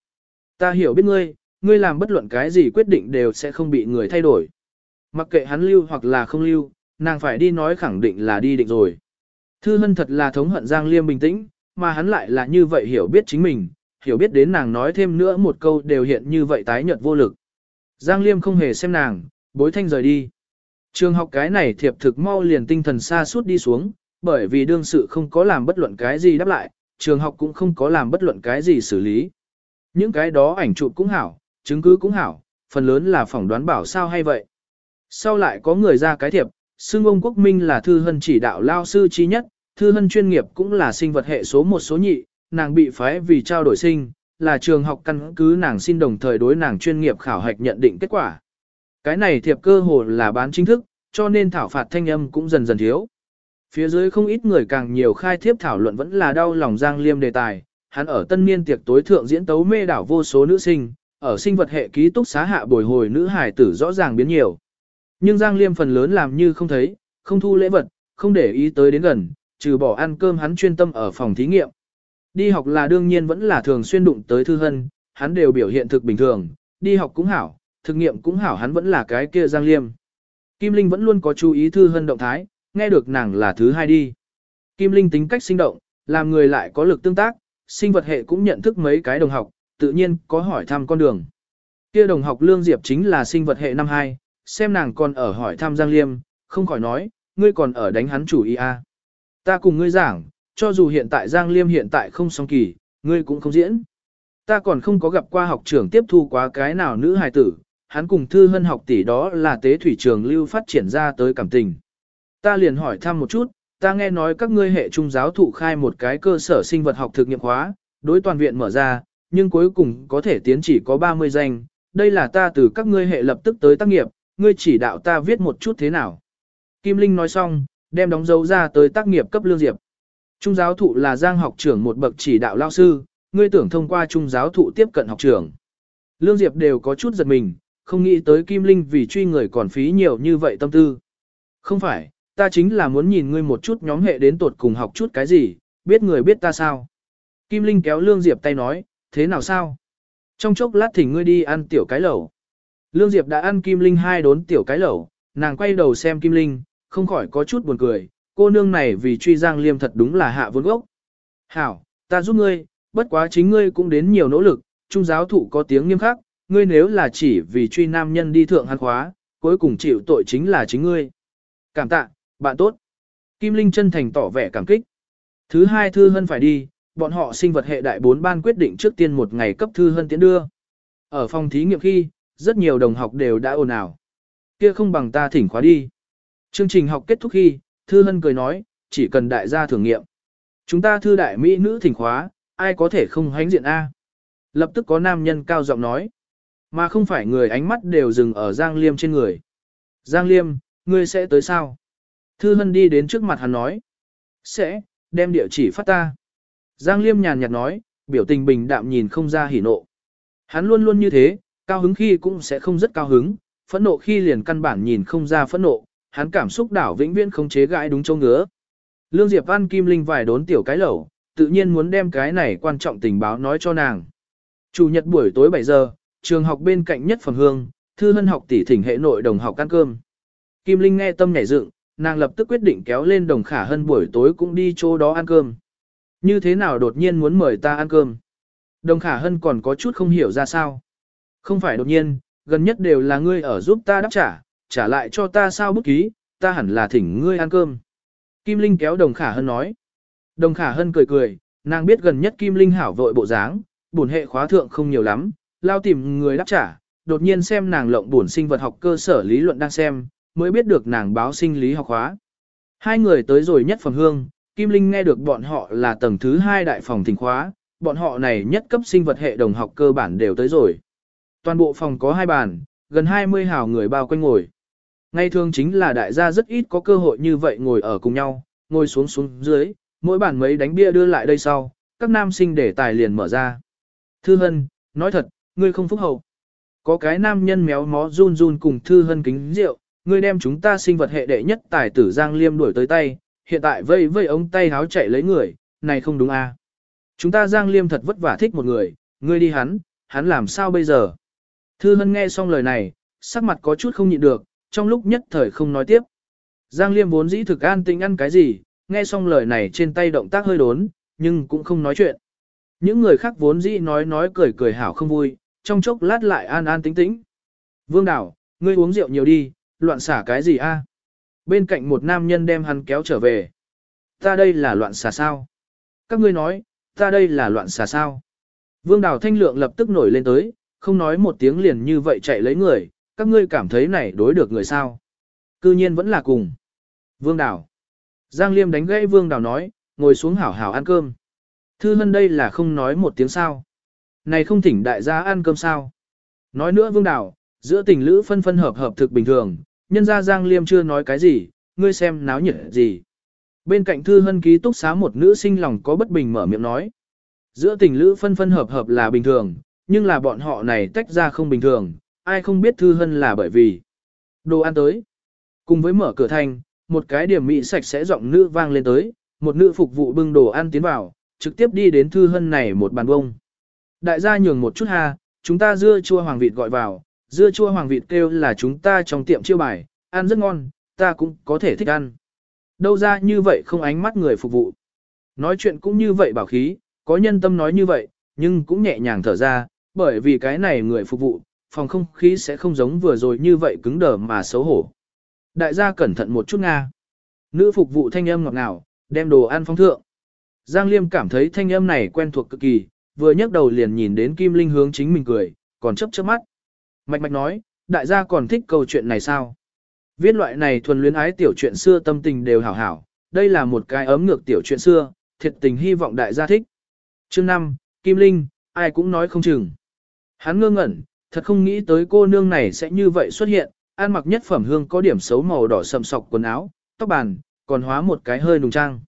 Ta hiểu biết ngươi, ngươi làm bất luận cái gì quyết định đều sẽ không bị người thay đổi. Mặc kệ hắn lưu hoặc là không lưu, nàng phải đi nói khẳng định là đi định rồi. Thư Hân thật là thống hận Giang Liêm bình tĩnh, mà hắn lại là như vậy hiểu biết chính mình, hiểu biết đến nàng nói thêm nữa một câu đều hiện như vậy tái nhợt vô lực. Giang Liêm không hề xem nàng, bối thanh rời đi. Trường học cái này thiệp thực mau liền tinh thần xa suốt đi xuống, bởi vì đương sự không có làm bất luận cái gì đáp lại, trường học cũng không có làm bất luận cái gì xử lý. Những cái đó ảnh chụp cũng hảo, chứng cứ cũng hảo, phần lớn là phỏng đoán bảo sao hay vậy. Sau lại có người ra cái thiệp, xưng ông quốc minh là thư hân chỉ đạo lao sư trí nhất, thư hân chuyên nghiệp cũng là sinh vật hệ số một số nhị, nàng bị phái vì trao đổi sinh, là trường học căn cứ nàng xin đồng thời đối nàng chuyên nghiệp khảo hạch nhận định kết quả. Cái này thiệp cơ hồ là bán chính thức, cho nên thảo phạt thanh âm cũng dần dần thiếu. Phía dưới không ít người càng nhiều khai thiếp thảo luận vẫn là đau lòng Giang Liêm đề tài, hắn ở tân niên tiệc tối thượng diễn tấu mê đảo vô số nữ sinh, ở sinh vật hệ ký túc xá hạ bồi hồi nữ hải tử rõ ràng biến nhiều. Nhưng Giang Liêm phần lớn làm như không thấy, không thu lễ vật, không để ý tới đến gần, trừ bỏ ăn cơm hắn chuyên tâm ở phòng thí nghiệm. Đi học là đương nhiên vẫn là thường xuyên đụng tới thư hân, hắn đều biểu hiện thực bình thường, đi học cũng hảo, thực nghiệm cũng hảo hắn vẫn là cái kia Giang Liêm. Kim Linh vẫn luôn có chú ý thư hân động thái, nghe được nàng là thứ hai đi. Kim Linh tính cách sinh động, làm người lại có lực tương tác, sinh vật hệ cũng nhận thức mấy cái đồng học, tự nhiên có hỏi thăm con đường. Kia đồng học Lương Diệp chính là sinh vật hệ năm 2, xem nàng còn ở hỏi thăm Giang Liêm, không khỏi nói, ngươi còn ở đánh hắn chủ ý à. Ta cùng ngươi giảng, cho dù hiện tại Giang Liêm hiện tại không song kỳ, ngươi cũng không diễn. Ta còn không có gặp qua học trưởng tiếp thu quá cái nào nữ hài tử, hắn cùng thư hân học tỷ đó là tế thủy trường lưu phát triển ra tới cảm tình. Ta liền hỏi thăm một chút, ta nghe nói các ngươi hệ trung giáo thụ khai một cái cơ sở sinh vật học thực nghiệm khóa, đối toàn viện mở ra, nhưng cuối cùng có thể tiến chỉ có 30 danh, đây là ta từ các ngươi hệ lập tức tới tác nghiệp, ngươi chỉ đạo ta viết một chút thế nào. Kim Linh nói xong, đem đóng dấu ra tới tác nghiệp cấp lương diệp. Trung giáo thụ là giang học trưởng một bậc chỉ đạo lao sư, ngươi tưởng thông qua trung giáo thụ tiếp cận học trưởng. Lương Diệp đều có chút giật mình, không nghĩ tới Kim Linh vì truy người còn phí nhiều như vậy tâm tư. Không phải, ta chính là muốn nhìn ngươi một chút nhóm hệ đến tột cùng học chút cái gì, biết người biết ta sao. Kim Linh kéo Lương Diệp tay nói, thế nào sao? Trong chốc lát thỉnh ngươi đi ăn tiểu cái lẩu. Lương Diệp đã ăn Kim Linh hai đốn tiểu cái lẩu, nàng quay đầu xem Kim Linh, không khỏi có chút buồn cười, cô nương này vì truy Giang Liêm thật đúng là hạ vốn gốc. Hảo, ta giúp ngươi, bất quá chính ngươi cũng đến nhiều nỗ lực, trung giáo thụ có tiếng nghiêm khắc, ngươi nếu là chỉ vì truy nam nhân đi thượng hắn khóa, cuối cùng chịu tội chính là chính ngươi. Cảm tạ, bạn tốt. Kim Linh chân thành tỏ vẻ cảm kích. Thứ hai Thư Hân phải đi, bọn họ sinh vật hệ đại bốn ban quyết định trước tiên một ngày cấp Thư Hân tiến đưa. Ở phòng thí nghiệm khi, rất nhiều đồng học đều đã ồn ào. Kia không bằng ta thỉnh khóa đi. Chương trình học kết thúc khi, Thư Hân cười nói, chỉ cần đại gia thử nghiệm. Chúng ta thư đại mỹ nữ thỉnh khóa, ai có thể không hánh diện A. Lập tức có nam nhân cao giọng nói. Mà không phải người ánh mắt đều dừng ở Giang Liêm trên người. Giang Liêm, ngươi sẽ tới sao? Thư Hân đi đến trước mặt hắn nói. Sẽ, đem địa chỉ phát ta. Giang Liêm nhàn nhạt nói, biểu tình bình đạm nhìn không ra hỉ nộ. Hắn luôn luôn như thế, cao hứng khi cũng sẽ không rất cao hứng, phẫn nộ khi liền căn bản nhìn không ra phẫn nộ, hắn cảm xúc đảo vĩnh viễn không chế gãi đúng châu ngứa. Lương Diệp ăn kim linh vài đốn tiểu cái lẩu, tự nhiên muốn đem cái này quan trọng tình báo nói cho nàng. Chủ nhật buổi tối 7 giờ, trường học bên cạnh nhất phẩm hương, thư hân học tỷ thỉnh hệ nội đồng học ăn cơm. Kim Linh nghe tâm nhảy dựng, nàng lập tức quyết định kéo lên đồng khả hân buổi tối cũng đi chỗ đó ăn cơm. Như thế nào đột nhiên muốn mời ta ăn cơm? Đồng khả hân còn có chút không hiểu ra sao. Không phải đột nhiên, gần nhất đều là ngươi ở giúp ta đáp trả, trả lại cho ta sao bút ký, ta hẳn là thỉnh ngươi ăn cơm. Kim Linh kéo đồng khả hân nói. Đồng khả hân cười cười, nàng biết gần nhất Kim Linh hảo vội bộ dáng, buồn hệ khóa thượng không nhiều lắm, lao tìm người đáp trả, đột nhiên xem nàng lộng buồn sinh vật học cơ sở lý luận đang xem, mới biết được nàng báo sinh lý học khóa. Hai người tới rồi nhất phẩm hương, Kim Linh nghe được bọn họ là tầng thứ hai đại phòng thỉnh khóa, bọn họ này nhất cấp sinh vật hệ đồng học cơ bản đều tới rồi. Toàn bộ phòng có hai bàn, gần 20 hào người bao quanh ngồi. Ngày thường chính là đại gia rất ít có cơ hội như vậy ngồi ở cùng nhau, ngồi xuống xuống dưới, mỗi bàn mấy đánh bia đưa lại đây sau, các nam sinh để tài liền mở ra. Thư Hân, nói thật, ngươi không phúc hậu. Có cái nam nhân méo mó run run cùng Thư Hân kính rượu, ngươi đem chúng ta sinh vật hệ đệ nhất tài tử Giang Liêm đuổi tới tay, hiện tại vây vây ống tay háo chạy lấy người, này không đúng à. Chúng ta Giang Liêm thật vất vả thích một người, ngươi đi hắn, hắn làm sao bây giờ? Thư Hân nghe xong lời này, sắc mặt có chút không nhịn được, trong lúc nhất thời không nói tiếp. Giang Liêm vốn dĩ thực an tĩnh ăn cái gì, nghe xong lời này trên tay động tác hơi đốn, nhưng cũng không nói chuyện. Những người khác vốn dĩ nói nói cười cười hảo không vui, trong chốc lát lại an an tĩnh tĩnh. Vương Đảo, ngươi uống rượu nhiều đi, loạn xả cái gì a? Bên cạnh một nam nhân đem hắn kéo trở về. Ta đây là loạn xả sao? Các ngươi nói, ta đây là loạn xả sao? Vương đảo Thanh Lượng lập tức nổi lên tới, không nói một tiếng liền như vậy chạy lấy người, các ngươi cảm thấy này đối được người sao. Cư nhiên vẫn là cùng. Vương Đào. Giang Liêm đánh gãy Vương Đào nói, ngồi xuống hảo hảo ăn cơm. Thư Hân đây là không nói một tiếng sao. Này không thỉnh đại gia ăn cơm sao. Nói nữa Vương Đào, giữa tình lữ phân phân hợp hợp thực bình thường, nhân ra Giang Liêm chưa nói cái gì, ngươi xem náo nhiệt gì. Bên cạnh Thư Hân ký túc xá một nữ sinh lòng có bất bình mở miệng nói. Giữa tình lữ phân phân hợp hợp là bình thường, nhưng là bọn họ này tách ra không bình thường, ai không biết Thư Hân là bởi vì đồ ăn tới. Cùng với mở cửa thành, một cái điểm mỹ sạch sẽ giọng nữ vang lên tới, một nữ phục vụ bưng đồ ăn tiến vào, trực tiếp đi đến Thư Hân này một bàn bông. Đại gia nhường một chút ha, chúng ta dưa chua hoàng vịt gọi vào, dưa chua hoàng vịt kêu là chúng ta trong tiệm chiêu bài, ăn rất ngon, ta cũng có thể thích ăn. Đâu ra như vậy không ánh mắt người phục vụ. Nói chuyện cũng như vậy bảo khí, có nhân tâm nói như vậy, nhưng cũng nhẹ nhàng thở ra, bởi vì cái này người phục vụ, phòng không khí sẽ không giống vừa rồi như vậy cứng đờ mà xấu hổ. Đại gia cẩn thận một chút Nga. Nữ phục vụ thanh âm ngọt ngào, đem đồ ăn phóng thượng. Giang Liêm cảm thấy thanh âm này quen thuộc cực kỳ, vừa nhấc đầu liền nhìn đến Kim Linh hướng chính mình cười, còn chấp chớp mắt. Mạch mạch nói, đại gia còn thích câu chuyện này sao? Viết loại này thuần luyến ái tiểu chuyện xưa tâm tình đều hảo hảo, đây là một cái ấm ngược tiểu chuyện xưa, thiệt tình hy vọng đại gia thích. Chương 5, Kim Linh, ai cũng nói không chừng. Hắn ngơ ngẩn, thật không nghĩ tới cô nương này sẽ như vậy xuất hiện, ăn mặc nhất phẩm hương có điểm xấu màu đỏ sầm sọc quần áo, tóc bàn, còn hóa một cái hơi nùng trang.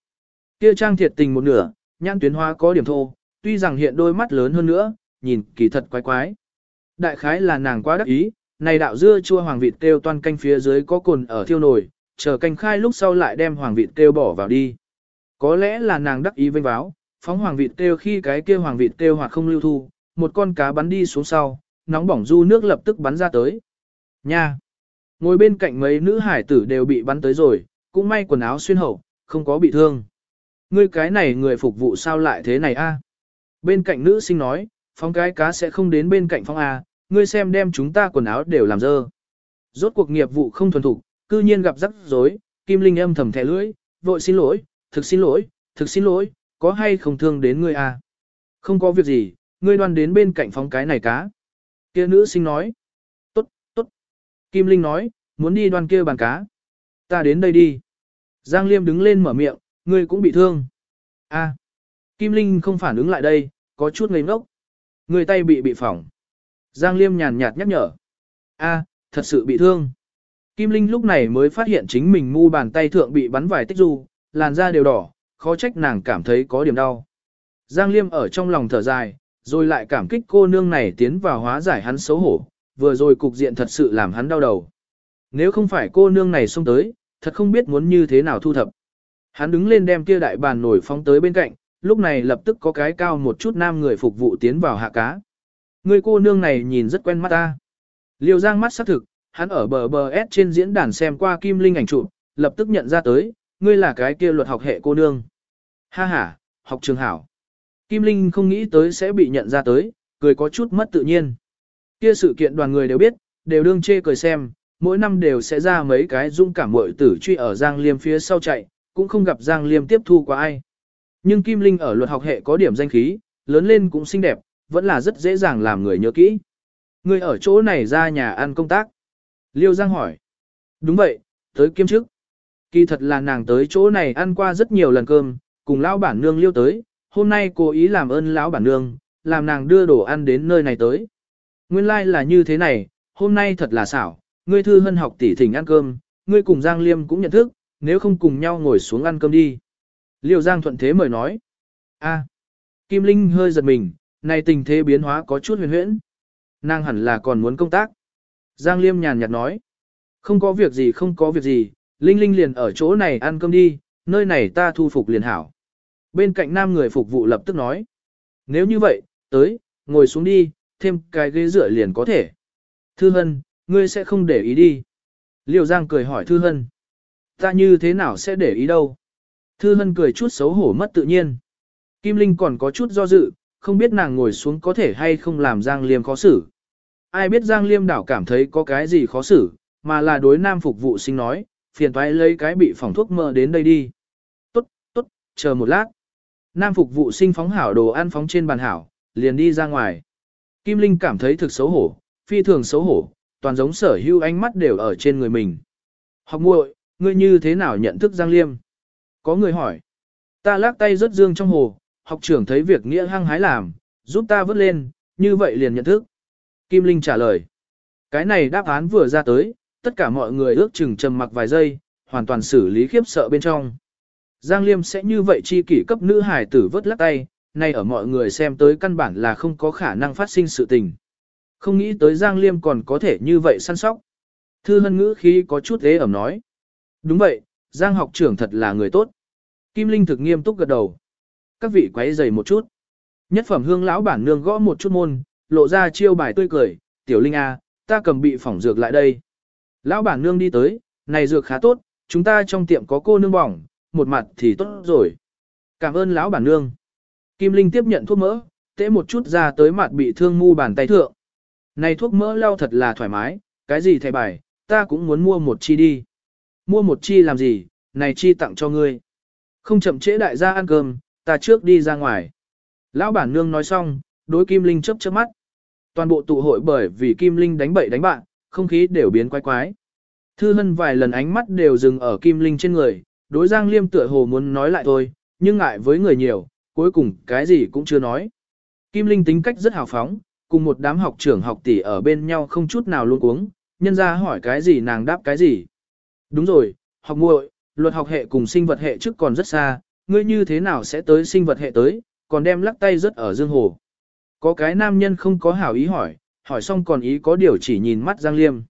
Kia trang thiệt tình một nửa, nhãn tuyến hóa có điểm thô, tuy rằng hiện đôi mắt lớn hơn nữa, nhìn kỳ thật quái quái. Đại khái là nàng quá đắc ý, này đạo dưa chua hoàng vịt kêu toan canh phía dưới có cồn ở thiêu nồi, chờ canh khai lúc sau lại đem hoàng vịt kêu bỏ vào đi. Có lẽ là nàng đắc ý vênh báo, phóng hoàng vịt kêu khi cái kia hoàng vịt kêu hoặc không lưu thu, một con cá bắn đi xuống sau, nóng bỏng du nước lập tức bắn ra tới. Nha! Ngồi bên cạnh mấy nữ hải tử đều bị bắn tới rồi, cũng may quần áo xuyên hậu, không có bị thương. Ngươi cái này người phục vụ sao lại thế này a? Bên cạnh nữ sinh nói, phóng cái cá sẽ không đến bên cạnh phong A, ngươi xem đem chúng ta quần áo đều làm dơ. Rốt cuộc nghiệp vụ không thuần thục, cư nhiên gặp rắc rối, Kim Linh âm thầm thẻ lưỡi, vội xin lỗi, thực xin lỗi, thực xin lỗi, có hay không thương đến ngươi a? Không có việc gì, ngươi đoan đến bên cạnh phóng cái này cá. Kia nữ sinh nói, tốt, tốt. Kim Linh nói, muốn đi đoan kia bàn cá. Ta đến đây đi. Giang Liêm đứng lên mở miệng, ngươi cũng bị thương. A. Kim Linh không phản ứng lại đây, có chút ngây ngốc. Người tay bị bị phỏng. Giang Liêm nhàn nhạt nhắc nhở. A, thật sự bị thương. Kim Linh lúc này mới phát hiện chính mình mu bàn tay thượng bị bắn vài tích du, làn da đều đỏ, khó trách nàng cảm thấy có điểm đau. Giang Liêm ở trong lòng thở dài, rồi lại cảm kích cô nương này tiến vào hóa giải hắn xấu hổ, vừa rồi cục diện thật sự làm hắn đau đầu. Nếu không phải cô nương này xông tới, thật không biết muốn như thế nào thu thập. Hắn đứng lên đem kia đại bàn nổi phóng tới bên cạnh, lúc này lập tức có cái cao một chút nam người phục vụ tiến vào hạ cá. Người cô nương này nhìn rất quen mắt ta. Liêu Giang mắt xác thực, hắn ở bờ bờ S trên diễn đàn xem qua Kim Linh ảnh chụp, lập tức nhận ra tới, ngươi là cái kia luật học hệ cô nương. Ha ha, học trường hảo. Kim Linh không nghĩ tới sẽ bị nhận ra tới, cười có chút mất tự nhiên. Kia sự kiện đoàn người đều biết, đều đương chê cười xem, mỗi năm đều sẽ ra mấy cái dung cảm muội tử truy ở Giang Liêm phía sau chạy, cũng không gặp Giang Liêm tiếp thu qua ai. Nhưng Kim Linh ở luật học hệ có điểm danh khí, lớn lên cũng xinh đẹp, vẫn là rất dễ dàng làm người nhớ kỹ. Người ở chỗ này ra nhà ăn công tác. Liêu Giang hỏi. Đúng vậy, tới kiêm chức. Kỳ thật là nàng tới chỗ này ăn qua rất nhiều lần cơm, cùng lão bản nương liêu tới, hôm nay cố ý làm ơn lão bản nương, làm nàng đưa đồ ăn đến nơi này tới. Nguyên lai like là như thế này, hôm nay thật là xảo, ngươi thư hân học tỷ thỉnh ăn cơm, ngươi cùng Giang Liêm cũng nhận thức, nếu không cùng nhau ngồi xuống ăn cơm đi. Liêu Giang thuận thế mời nói. a Kim Linh hơi giật mình, này tình thế biến hóa có chút huyền huyễn. Nàng hẳn là còn muốn công tác. Giang Liêm nhàn nhạt nói. Không có việc gì không có việc gì, Linh Linh liền ở chỗ này ăn cơm đi, nơi này ta thu phục liền hảo. Bên cạnh nam người phục vụ lập tức nói. Nếu như vậy, tới, ngồi xuống đi, thêm cái ghế rửa liền có thể. Thư Hân, ngươi sẽ không để ý đi. Liêu Giang cười hỏi Thư Hân. Ta như thế nào sẽ để ý đâu? Thư Hân cười chút xấu hổ mất tự nhiên. Kim Linh còn có chút do dự, không biết nàng ngồi xuống có thể hay không làm Giang Liêm khó xử. Ai biết Giang Liêm đảo cảm thấy có cái gì khó xử, mà là đối nam phục vụ sinh nói, phiền toái lấy cái bị phòng thuốc mơ đến đây đi. Tốt, tốt, chờ một lát. Nam phục vụ sinh phóng hảo đồ ăn phóng trên bàn hảo, liền đi ra ngoài. Kim Linh cảm thấy thực xấu hổ, phi thường xấu hổ, toàn giống sở hữu ánh mắt đều ở trên người mình. Học muội, ngươi như thế nào nhận thức Giang Liêm? Có người hỏi. Ta lắc tay rớt dương trong hồ, học trưởng thấy việc nghĩa hăng hái làm, giúp ta vớt lên, như vậy liền nhận thức. Kim Linh trả lời. Cái này đáp án vừa ra tới, tất cả mọi người ước chừng trầm mặc vài giây, hoàn toàn xử lý khiếp sợ bên trong. Giang Liêm sẽ như vậy chi kỷ cấp nữ hải tử vớt lắc tay, nay ở mọi người xem tới căn bản là không có khả năng phát sinh sự tình. Không nghĩ tới Giang Liêm còn có thể như vậy săn sóc. Thư hân ngữ khi có chút ế ẩm nói. Đúng vậy, Giang học trưởng thật là người tốt. Kim Linh thực nghiêm túc gật đầu. Các vị quấy dày một chút. Nhất phẩm hương lão bản nương gõ một chút môn, lộ ra chiêu bài tươi cười, tiểu Linh A, ta cầm bị phỏng dược lại đây. Lão bản nương đi tới, này dược khá tốt, chúng ta trong tiệm có cô nương bỏng, một mặt thì tốt rồi. Cảm ơn lão bản nương. Kim Linh tiếp nhận thuốc mỡ, tễ một chút ra tới mặt bị thương mu bàn tay thượng. Này thuốc mỡ lau thật là thoải mái, cái gì thầy bài, ta cũng muốn mua một chi đi. Mua một chi làm gì, này chi tặng cho ngươi. Không chậm trễ đại gia ăn cơm, ta trước đi ra ngoài. Lão bản nương nói xong, đối Kim Linh chớp chớp mắt. Toàn bộ tụ hội bởi vì Kim Linh đánh bậy đánh bạn, không khí đều biến quái quái. Thư Hân vài lần ánh mắt đều dừng ở Kim Linh trên người, đối Giang Liêm tựa hồ muốn nói lại thôi, nhưng ngại với người nhiều, cuối cùng cái gì cũng chưa nói. Kim Linh tính cách rất hào phóng, cùng một đám học trưởng học tỷ ở bên nhau không chút nào luôn uống, nhân ra hỏi cái gì nàng đáp cái gì. Đúng rồi, học muội, luật học hệ cùng sinh vật hệ trước còn rất xa, ngươi như thế nào sẽ tới sinh vật hệ tới, còn đem lắc tay rất ở dương hồ. Có cái nam nhân không có hảo ý hỏi, hỏi xong còn ý có điều chỉ nhìn mắt Giang Liêm.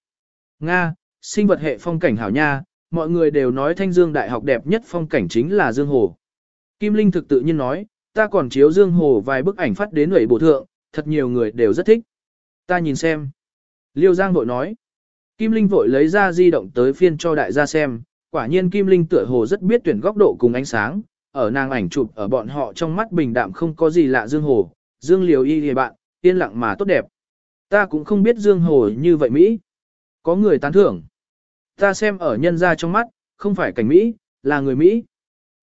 Nga, sinh vật hệ phong cảnh hảo nha, mọi người đều nói Thanh Dương Đại học đẹp nhất phong cảnh chính là Dương Hồ. Kim Linh thực tự nhiên nói, ta còn chiếu Dương Hồ vài bức ảnh phát đến ủy bộ thượng, thật nhiều người đều rất thích. Ta nhìn xem. Liêu Giang vội nói. Kim Linh vội lấy ra di động tới phiên cho đại gia xem, quả nhiên Kim Linh tựa hồ rất biết tuyển góc độ cùng ánh sáng, ở nàng ảnh chụp ở bọn họ trong mắt bình đạm không có gì lạ Dương Hồ, Dương Liều y thì bạn, yên lặng mà tốt đẹp. Ta cũng không biết Dương Hồ như vậy Mỹ. Có người tán thưởng. Ta xem ở nhân ra trong mắt, không phải cảnh Mỹ, là người Mỹ.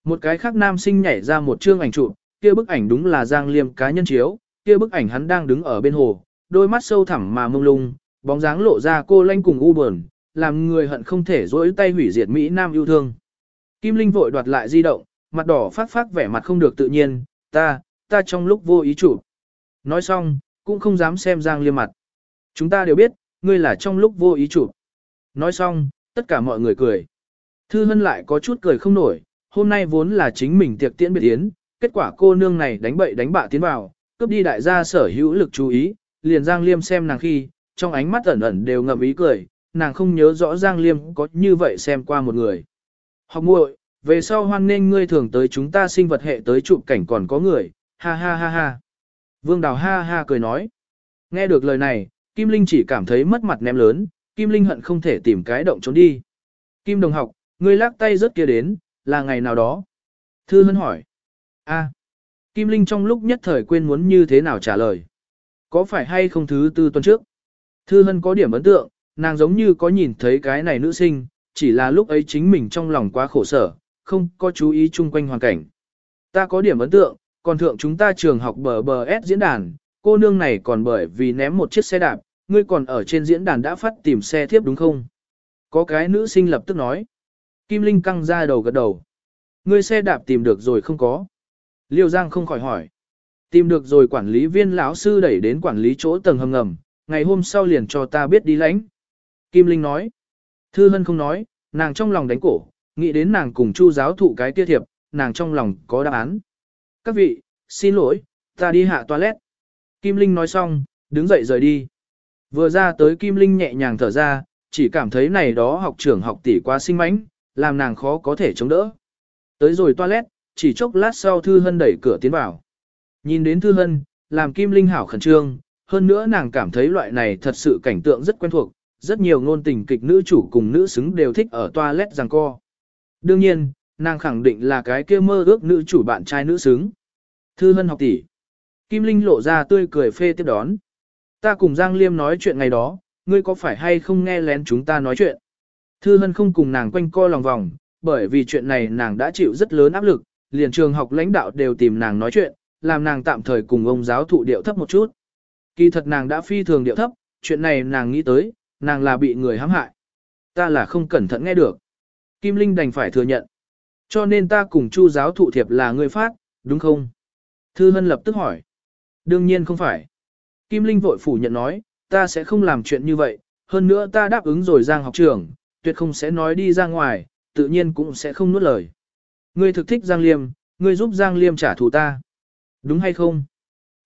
Một cái khác nam sinh nhảy ra một chương ảnh chụp, kia bức ảnh đúng là Giang Liêm cá nhân chiếu, kia bức ảnh hắn đang đứng ở bên hồ, đôi mắt sâu thẳm mà mông lung, bóng dáng lộ ra cô lanh cùng u buồn, làm người hận không thể dỗi tay hủy diệt Mỹ Nam yêu thương. Kim Linh vội đoạt lại di động, mặt đỏ phát phát vẻ mặt không được tự nhiên, ta, ta trong lúc vô ý chủ. Nói xong, cũng không dám xem Giang Liêm mặt. Chúng ta đều biết, ngươi là trong lúc vô ý chủ. Nói xong, tất cả mọi người cười. Thư Hân lại có chút cười không nổi, hôm nay vốn là chính mình tiệc tiễn biệt yến, kết quả cô nương này đánh bậy đánh bạ tiến vào, cướp đi đại gia sở hữu lực chú ý, liền Giang Liêm xem nàng khi, trong ánh mắt ẩn ẩn đều ngậm ý cười, nàng không nhớ rõ Giang Liêm có như vậy xem qua một người. Học muội, về sau hoan nên ngươi thường tới chúng ta sinh vật hệ tới chụp cảnh còn có người, ha ha ha ha. Vương Đào ha ha cười nói. Nghe được lời này, Kim Linh chỉ cảm thấy mất mặt ném lớn, Kim Linh hận không thể tìm cái động trốn đi. Kim đồng học, ngươi lắc tay rất kia đến, là ngày nào đó? Thư Hân hỏi. A. Kim Linh trong lúc nhất thời quên muốn như thế nào trả lời. Có phải hay không thứ tư tuần trước? Thư Hân có điểm ấn tượng, nàng giống như có nhìn thấy cái này nữ sinh, chỉ là lúc ấy chính mình trong lòng quá khổ sở, không có chú ý chung quanh hoàn cảnh. Ta có điểm ấn tượng, còn thượng chúng ta trường học bờ bờ S diễn đàn, cô nương này còn bởi vì ném một chiếc xe đạp, ngươi còn ở trên diễn đàn đã phát tìm xe thiếp đúng không? Có cái nữ sinh lập tức nói. Kim Linh căng ra đầu gật đầu. Ngươi xe đạp tìm được rồi không có? Liêu Giang không khỏi hỏi. Tìm được rồi quản lý viên lão sư đẩy đến quản lý chỗ tầng hầm ngầm, ngày hôm sau liền cho ta biết đi lãnh. Kim Linh nói. Thư Hân không nói, nàng trong lòng đánh cổ, nghĩ đến nàng cùng chu giáo thụ cái kia thiệp, nàng trong lòng có đáp án. Các vị, xin lỗi, ta đi hạ toilet. Kim Linh nói xong, đứng dậy rời đi. Vừa ra tới Kim Linh nhẹ nhàng thở ra, chỉ cảm thấy này đó học trưởng học tỷ quá sinh mánh, làm nàng khó có thể chống đỡ. Tới rồi toilet, chỉ chốc lát sau Thư Hân đẩy cửa tiến vào. Nhìn đến Thư Hân, làm Kim Linh hảo khẩn trương, hơn nữa nàng cảm thấy loại này thật sự cảnh tượng rất quen thuộc, rất nhiều ngôn tình kịch nữ chủ cùng nữ xứng đều thích ở toilet giằng co. Đương nhiên, nàng khẳng định là cái kia mơ ước nữ chủ bạn trai nữ xứng. Thư Hân học tỷ. Kim Linh lộ ra tươi cười phê tiếp đón. Ta cùng Giang Liêm nói chuyện ngày đó, ngươi có phải hay không nghe lén chúng ta nói chuyện? Thư Hân không cùng nàng quanh co lòng vòng, bởi vì chuyện này nàng đã chịu rất lớn áp lực, liền trường học lãnh đạo đều tìm nàng nói chuyện, làm nàng tạm thời cùng ông giáo thụ điệu thấp một chút. Kỳ thật nàng đã phi thường điệu thấp, chuyện này nàng nghĩ tới, nàng là bị người hãm hại. Ta là không cẩn thận nghe được. Kim Linh đành phải thừa nhận. Cho nên ta cùng chu giáo thụ thiệp là người phát, đúng không? Thư Hân lập tức hỏi. Đương nhiên không phải. Kim Linh vội phủ nhận nói, ta sẽ không làm chuyện như vậy, hơn nữa ta đáp ứng rồi Giang học trưởng, tuyệt không sẽ nói đi ra ngoài, tự nhiên cũng sẽ không nuốt lời. Ngươi thực thích Giang Liêm, ngươi giúp Giang Liêm trả thù ta. Đúng hay không?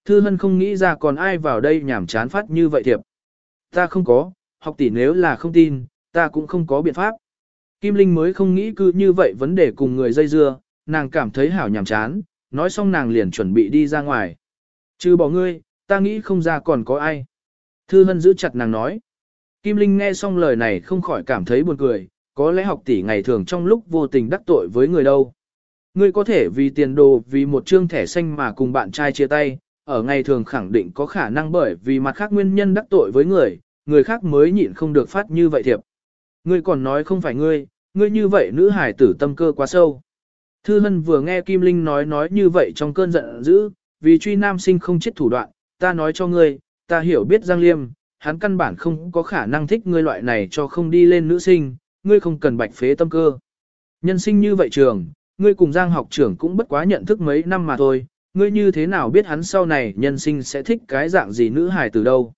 Thư Hân không nghĩ ra còn ai vào đây nhảm chán phát như vậy thiệp. Ta không có, học tỷ nếu là không tin, ta cũng không có biện pháp. Kim Linh mới không nghĩ cứ như vậy vấn đề cùng người dây dưa, nàng cảm thấy hảo nhảm chán, nói xong nàng liền chuẩn bị đi ra ngoài. Chứ bỏ ngươi, ta nghĩ không ra còn có ai. Thư Hân giữ chặt nàng nói. Kim Linh nghe xong lời này không khỏi cảm thấy buồn cười, có lẽ học tỷ ngày thường trong lúc vô tình đắc tội với người đâu. Ngươi có thể vì tiền đồ vì một trương thẻ xanh mà cùng bạn trai chia tay, ở ngày thường khẳng định có khả năng bởi vì mặt khác nguyên nhân đắc tội với người, người khác mới nhịn không được phát như vậy thiệp. Ngươi còn nói không phải ngươi, ngươi như vậy nữ hải tử tâm cơ quá sâu. Thư Hân vừa nghe Kim Linh nói nói như vậy trong cơn giận dữ, vì truy nam sinh không chết thủ đoạn, ta nói cho ngươi, ta hiểu biết Giang Liêm, hắn căn bản không có khả năng thích ngươi loại này cho không đi lên nữ sinh, ngươi không cần bạch phế tâm cơ. Nhân sinh như vậy trường, ngươi cùng Giang học trưởng cũng bất quá nhận thức mấy năm mà thôi, ngươi như thế nào biết hắn sau này nhân sinh sẽ thích cái dạng gì nữ hài từ đâu.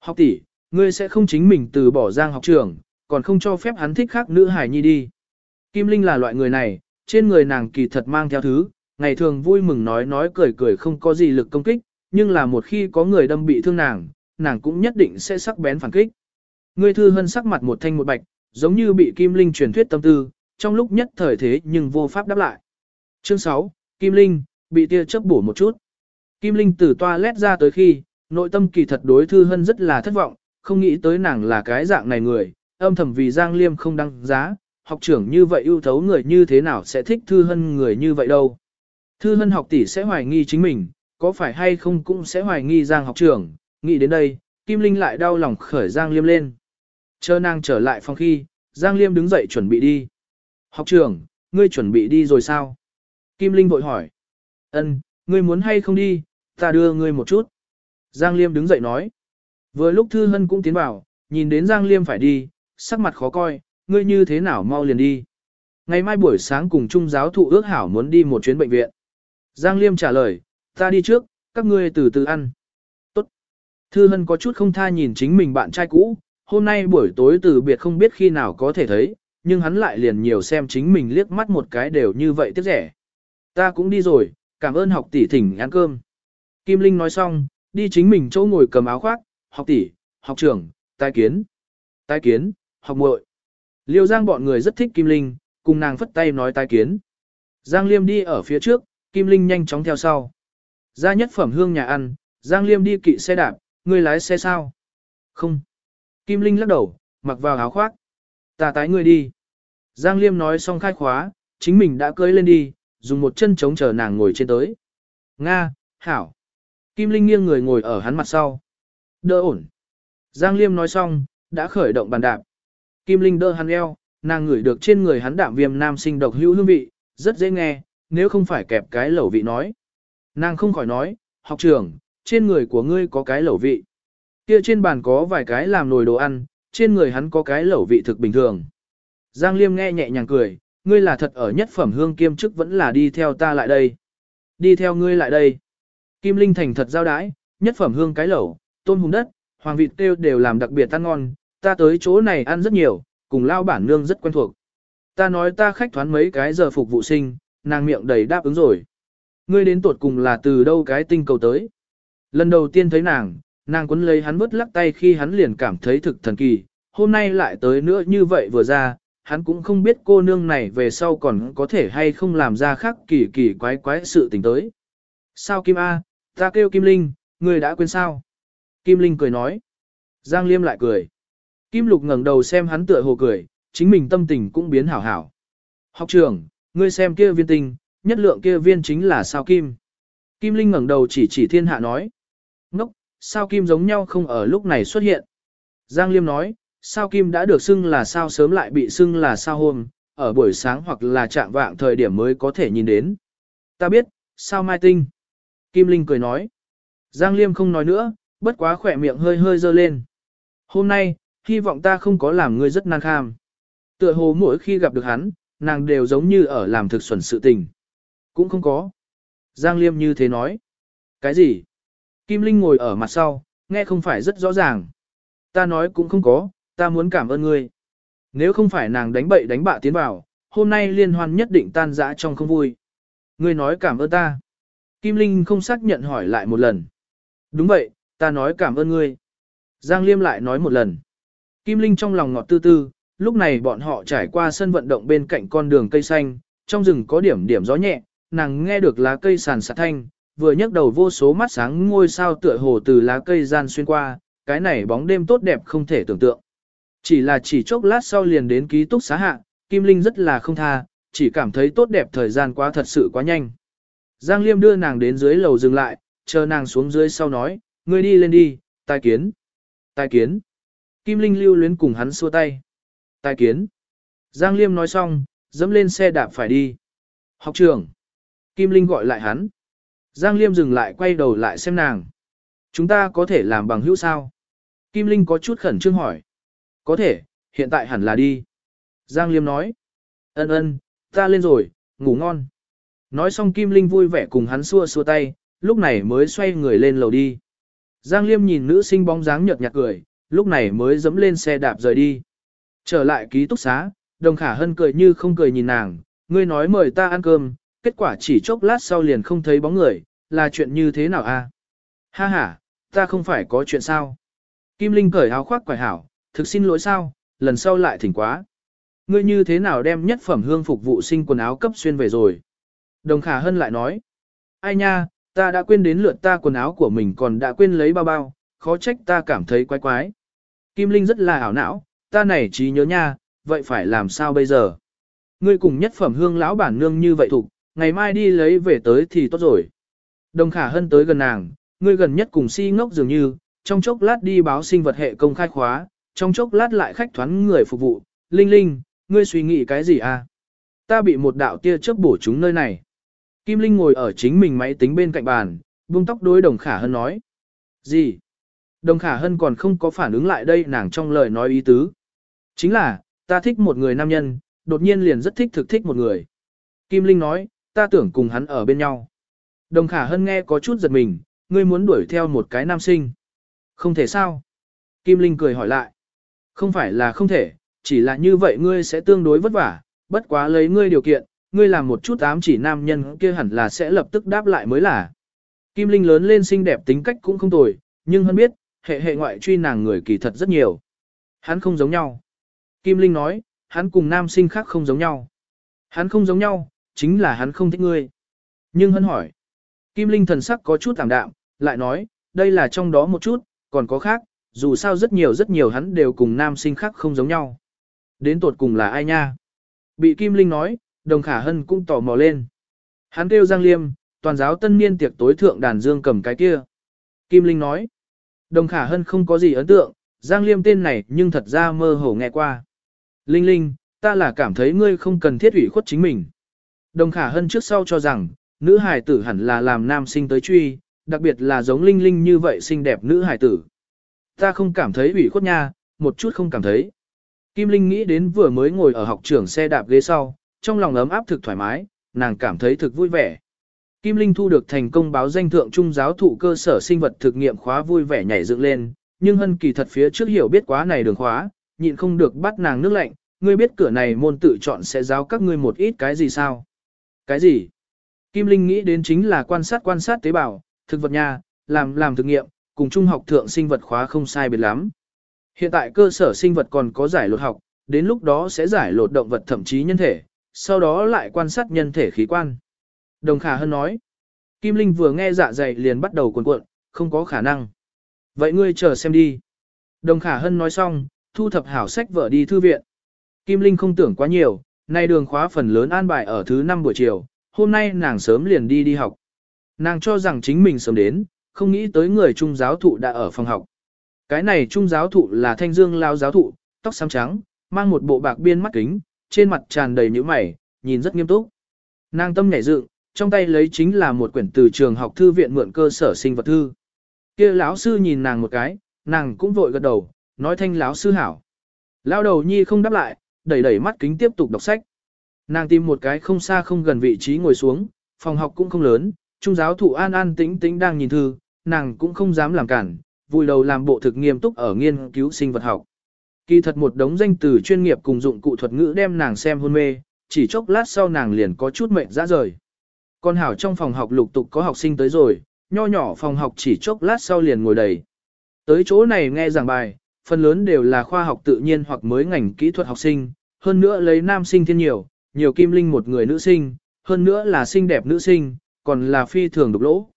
Học tỷ, ngươi sẽ không chính mình từ bỏ Giang học trưởng, còn không cho phép hắn thích khác nữ hài nhi đi. Kim Linh là loại người này, trên người nàng kỳ thật mang theo thứ, ngày thường vui mừng nói nói cười cười không có gì lực công kích, nhưng là một khi có người đâm bị thương nàng, nàng cũng nhất định sẽ sắc bén phản kích. Ngươi thư hân sắc mặt một thanh một bạch, giống như bị Kim Linh truyền thuyết tâm tư, trong lúc nhất thời thế nhưng vô pháp đáp lại. Chương 6, Kim Linh, bị tia chớp bổ một chút. Kim Linh từ toilet ra tới khi, nội tâm kỳ thật đối thư hân rất là thất vọng, không nghĩ tới nàng là cái dạng này người, âm thầm vì Giang Liêm không đăng giá, học trưởng như vậy ưu thấu người như thế nào sẽ thích thư hân người như vậy đâu. Thư hân học tỷ sẽ hoài nghi chính mình, có phải hay không cũng sẽ hoài nghi Giang học trưởng, nghĩ đến đây, Kim Linh lại đau lòng khởi Giang Liêm lên. Chờ nàng trở lại phòng khi, Giang Liêm đứng dậy chuẩn bị đi. Học trưởng, ngươi chuẩn bị đi rồi sao? Kim Linh vội hỏi. Ân, ngươi muốn hay không đi, ta đưa ngươi một chút. Giang Liêm đứng dậy nói. Vừa lúc Thư Hân cũng tiến vào, nhìn đến Giang Liêm phải đi, sắc mặt khó coi, ngươi như thế nào mau liền đi. Ngày mai buổi sáng cùng trung giáo thụ ước hảo muốn đi một chuyến bệnh viện. Giang Liêm trả lời, ta đi trước, các ngươi từ từ ăn. Tốt. Thư Hân có chút không tha nhìn chính mình bạn trai cũ, hôm nay buổi tối từ biệt không biết khi nào có thể thấy, nhưng hắn lại liền nhiều xem chính mình liếc mắt một cái đều như vậy tiếc rẻ. Ta cũng đi rồi, cảm ơn học tỷ thỉnh ăn cơm. Kim Linh nói xong, đi chính mình chỗ ngồi cầm áo khoác, học tỷ, học trưởng, tai kiến. Tai kiến, học muội. Liêu Giang bọn người rất thích Kim Linh, cùng nàng phất tay nói tai kiến. Giang Liêm đi ở phía trước, Kim Linh nhanh chóng theo sau. Ra nhất phẩm hương nhà ăn, Giang Liêm đi kỵ xe đạp, ngươi lái xe sao? Không. Kim Linh lắc đầu, mặc vào áo khoác. Ta tái ngươi đi. Giang Liêm nói xong khai khóa, chính mình đã cưới lên đi, dùng một chân chống chờ nàng ngồi trên tới. Nga, Hảo. Kim Linh nghiêng người ngồi ở hắn mặt sau. Đỡ ổn. Giang Liêm nói xong, đã khởi động bàn đạp. Kim Linh đỡ hắn eo, nàng ngửi được trên người hắn đạm viêm nam sinh độc hữu hương vị, rất dễ nghe, nếu không phải kẹp cái lẩu vị nói. Nàng không khỏi nói, học trưởng, trên người của ngươi có cái lẩu vị. Kia trên bàn có vài cái làm nồi đồ ăn, trên người hắn có cái lẩu vị thực bình thường. Giang Liêm nghe nhẹ nhàng cười, ngươi là thật ở nhất phẩm hương kiêm chức vẫn là đi theo ta lại đây. Đi theo ngươi lại đây. Kim Linh thành thật giao đái, nhất phẩm hương cái lẩu, tôm hùng đất, hoàng vịt tiêu đều làm đặc biệt ăn ngon, ta tới chỗ này ăn rất nhiều, cùng lao bản nương rất quen thuộc. Ta nói ta khách thoán mấy cái giờ phục vụ sinh, nàng miệng đầy đáp ứng rồi. Ngươi đến tuột cùng là từ đâu cái tinh cầu tới. Lần đầu tiên thấy nàng, nàng quấn lấy hắn vứt lắc tay khi hắn liền cảm thấy thực thần kỳ, hôm nay lại tới nữa như vậy vừa ra, hắn cũng không biết cô nương này về sau còn có thể hay không làm ra khác kỳ kỳ quái quái sự tình tới. Sao Kim A, ta kêu Kim Linh, ngươi đã quên sao? Kim Linh cười nói. Giang Liêm lại cười. Kim Lục ngẩng đầu xem hắn tựa hồ cười, chính mình tâm tình cũng biến hảo hảo. Học trưởng, ngươi xem kia viên tinh, nhất lượng kia viên chính là sao Kim. Kim Linh ngẩng đầu chỉ chỉ thiên hạ nói. Ngốc, sao Kim giống nhau không ở lúc này xuất hiện. Giang Liêm nói, sao kim đã được xưng là sao sớm lại bị xưng là sao hôm, ở buổi sáng hoặc là trạng vạng thời điểm mới có thể nhìn đến. Ta biết, sao mai tinh. Kim Linh cười nói. Giang Liêm không nói nữa, bất quá khỏe miệng hơi hơi dơ lên. Hôm nay, hy vọng ta không có làm ngươi rất nan kham. Tựa hồ mỗi khi gặp được hắn, nàng đều giống như ở làm thực xuẩn sự tình. Cũng không có. Giang Liêm như thế nói. Cái gì? Kim Linh ngồi ở mặt sau, nghe không phải rất rõ ràng. Ta nói cũng không có, ta muốn cảm ơn ngươi. Nếu không phải nàng đánh bậy đánh bạ tiến vào, hôm nay liên hoan nhất định tan rã trong không vui. Ngươi nói cảm ơn ta. Kim Linh không xác nhận hỏi lại một lần. Đúng vậy, ta nói cảm ơn ngươi. Giang Liêm lại nói một lần. Kim Linh trong lòng ngọt tư tư, lúc này bọn họ trải qua sân vận động bên cạnh con đường cây xanh, trong rừng có điểm điểm gió nhẹ, nàng nghe được lá cây sàn sạt thanh, vừa nhấc đầu vô số mắt sáng ngôi sao tựa hồ từ lá cây gian xuyên qua, cái này bóng đêm tốt đẹp không thể tưởng tượng. Chỉ là chỉ chốc lát sau liền đến ký túc xá hạ, Kim Linh rất là không tha, chỉ cảm thấy tốt đẹp thời gian quá thật sự quá nhanh. Giang Liêm đưa nàng đến dưới lầu dừng lại, chờ nàng xuống dưới sau nói, ngươi đi lên đi, tai kiến. Tai kiến. Kim Linh lưu luyến cùng hắn xua tay. Tai kiến. Giang Liêm nói xong, dẫm lên xe đạp phải đi. Học trưởng. Kim Linh gọi lại hắn. Giang Liêm dừng lại quay đầu lại xem nàng. Chúng ta có thể làm bằng hữu sao? Kim Linh có chút khẩn trương hỏi. Có thể, hiện tại hẳn là đi. Giang Liêm nói. Ân ân, ta lên rồi, ngủ ngon. Nói xong Kim Linh vui vẻ cùng hắn xua xua tay, lúc này mới xoay người lên lầu đi. Giang Liêm nhìn nữ sinh bóng dáng nhợt nhạt cười, lúc này mới dẫm lên xe đạp rời đi. Trở lại ký túc xá, Đồng Khả Hân cười như không cười nhìn nàng, ngươi nói mời ta ăn cơm, kết quả chỉ chốc lát sau liền không thấy bóng người, là chuyện như thế nào a? Ha ha, ta không phải có chuyện sao? Kim Linh cởi áo khoác quải hảo, thực xin lỗi sao, lần sau lại thỉnh quá. Ngươi như thế nào đem nhất phẩm hương phục vụ sinh quần áo cấp xuyên về rồi? Đồng Khả Hân lại nói, ai nha, ta đã quên đến lượt ta quần áo của mình còn đã quên lấy bao bao, khó trách ta cảm thấy quái quái. Kim Linh rất là ảo não, ta này trí nhớ nha, vậy phải làm sao bây giờ? Ngươi cùng nhất phẩm hương lão bản nương như vậy thục, ngày mai đi lấy về tới thì tốt rồi. Đồng khả hân tới gần nàng, ngươi gần nhất cùng si ngốc dường như, trong chốc lát đi báo sinh vật hệ công khai khóa, trong chốc lát lại khách thoán người phục vụ, linh linh, ngươi suy nghĩ cái gì à? Ta bị một đạo tia chớp bổ trúng nơi này. Kim Linh ngồi ở chính mình máy tính bên cạnh bàn, buông tóc đối đồng khả hân nói. Gì? Đồng khả hân còn không có phản ứng lại đây nàng trong lời nói ý tứ. Chính là, ta thích một người nam nhân, đột nhiên liền rất thích thực thích một người. Kim Linh nói, ta tưởng cùng hắn ở bên nhau. Đồng khả hân nghe có chút giật mình, ngươi muốn đuổi theo một cái nam sinh. Không thể sao? Kim Linh cười hỏi lại. Không phải là không thể, chỉ là như vậy ngươi sẽ tương đối vất vả, bất quá lấy ngươi điều kiện, ngươi làm một chút ám chỉ nam nhân kia hẳn là sẽ lập tức đáp lại mới là. Kim Linh lớn lên xinh đẹp tính cách cũng không tồi, nhưng hơn biết, hệ hệ ngoại truy nàng người kỳ thật rất nhiều. Hắn không giống nhau. Kim Linh nói, hắn cùng nam sinh khác không giống nhau. Hắn không giống nhau, chính là hắn không thích ngươi. Nhưng hân hỏi. Kim Linh thần sắc có chút tạm đạm, lại nói, đây là trong đó một chút, còn có khác, dù sao rất nhiều rất nhiều hắn đều cùng nam sinh khác không giống nhau. Đến tột cùng là ai nha? Bị Kim Linh nói, đồng khả hân cũng tò mò lên. Hắn kêu Giang Liêm, toàn giáo tân niên tiệc tối thượng đàn dương cầm cái kia. Kim Linh nói, đồng khả hân không có gì ấn tượng, Giang Liêm tên này nhưng thật ra mơ hồ nghe qua. Linh Linh, ta là cảm thấy ngươi không cần thiết ủy khuất chính mình. Đồng khả hân trước sau cho rằng, nữ hài tử hẳn là làm nam sinh tới truy, đặc biệt là giống Linh Linh như vậy xinh đẹp nữ hài tử. Ta không cảm thấy ủy khuất nha, một chút không cảm thấy. Kim Linh nghĩ đến vừa mới ngồi ở học trưởng xe đạp ghế sau, trong lòng ấm áp thực thoải mái, nàng cảm thấy thực vui vẻ. Kim Linh thu được thành công báo danh thượng trung giáo thụ cơ sở sinh vật thực nghiệm khóa vui vẻ nhảy dựng lên, nhưng hân kỳ thật phía trước hiểu biết quá này đường khóa, nhịn không được bắt nàng nước lạnh, ngươi biết cửa này môn tự chọn sẽ giáo các ngươi một ít cái gì sao? Cái gì? Kim Linh nghĩ đến chính là quan sát quan sát tế bào, thực vật nha, làm làm thực nghiệm, cùng trung học thượng sinh vật khóa không sai biệt lắm. Hiện tại cơ sở sinh vật còn có giải lột học, đến lúc đó sẽ giải lột động vật thậm chí nhân thể, sau đó lại quan sát nhân thể khí quan. Đồng Khả Hân nói, Kim Linh vừa nghe dạ dày liền bắt đầu cuộn cuộn, không có khả năng. Vậy ngươi chờ xem đi. Đồng Khả Hân nói xong, thu thập hảo sách vở đi thư viện. Kim Linh không tưởng quá nhiều, nay đường khóa phần lớn an bài ở thứ năm buổi chiều, hôm nay nàng sớm liền đi đi học. Nàng cho rằng chính mình sớm đến, không nghĩ tới người trung giáo thụ đã ở phòng học. Cái này trung giáo thụ là thanh dương lao giáo thụ, tóc xám trắng, mang một bộ bạc biên mắt kính, trên mặt tràn đầy nhíu mày, nhìn rất nghiêm túc. Nàng tâm nhảy dựng, trong tay lấy chính là một quyển từ trường học thư viện mượn cơ sở sinh vật thư. Kia lão sư nhìn nàng một cái, nàng cũng vội gật đầu, nói thanh lão sư hảo. Lao đầu nhi không đáp lại, đẩy đẩy mắt kính tiếp tục đọc sách. Nàng tìm một cái không xa không gần vị trí ngồi xuống, phòng học cũng không lớn, trung giáo thụ an an tĩnh tĩnh đang nhìn thư, nàng cũng không dám làm cản, vui đầu làm bộ thực nghiêm túc ở nghiên cứu sinh vật học. Kỳ thật một đống danh từ chuyên nghiệp cùng dụng cụ thuật ngữ đem nàng xem hôn mê, chỉ chốc lát sau nàng liền có chút mệnh ra rời. Con hảo trong phòng học lục tục có học sinh tới rồi, nho nhỏ phòng học chỉ chốc lát sau liền ngồi đầy. Tới chỗ này nghe giảng bài, phần lớn đều là khoa học tự nhiên hoặc mới ngành kỹ thuật học sinh, hơn nữa lấy nam sinh thiên nhiều, nhiều kim linh một người nữ sinh, hơn nữa là xinh đẹp nữ sinh, còn là phi thường độc lỗ.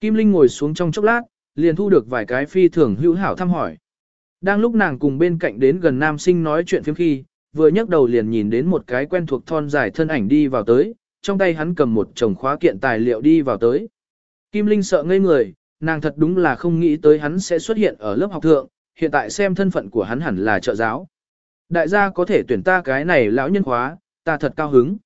Kim Linh ngồi xuống trong chốc lát, liền thu được vài cái phi thường hữu hảo thăm hỏi. Đang lúc nàng cùng bên cạnh đến gần nam sinh nói chuyện phiếm khi, vừa nhấc đầu liền nhìn đến một cái quen thuộc thon dài thân ảnh đi vào tới, trong tay hắn cầm một chồng khóa kiện tài liệu đi vào tới. Kim Linh sợ ngây người, nàng thật đúng là không nghĩ tới hắn sẽ xuất hiện ở lớp học thượng, hiện tại xem thân phận của hắn hẳn là trợ giáo. Đại gia có thể tuyển ta cái này lão nhân khóa, ta thật cao hứng.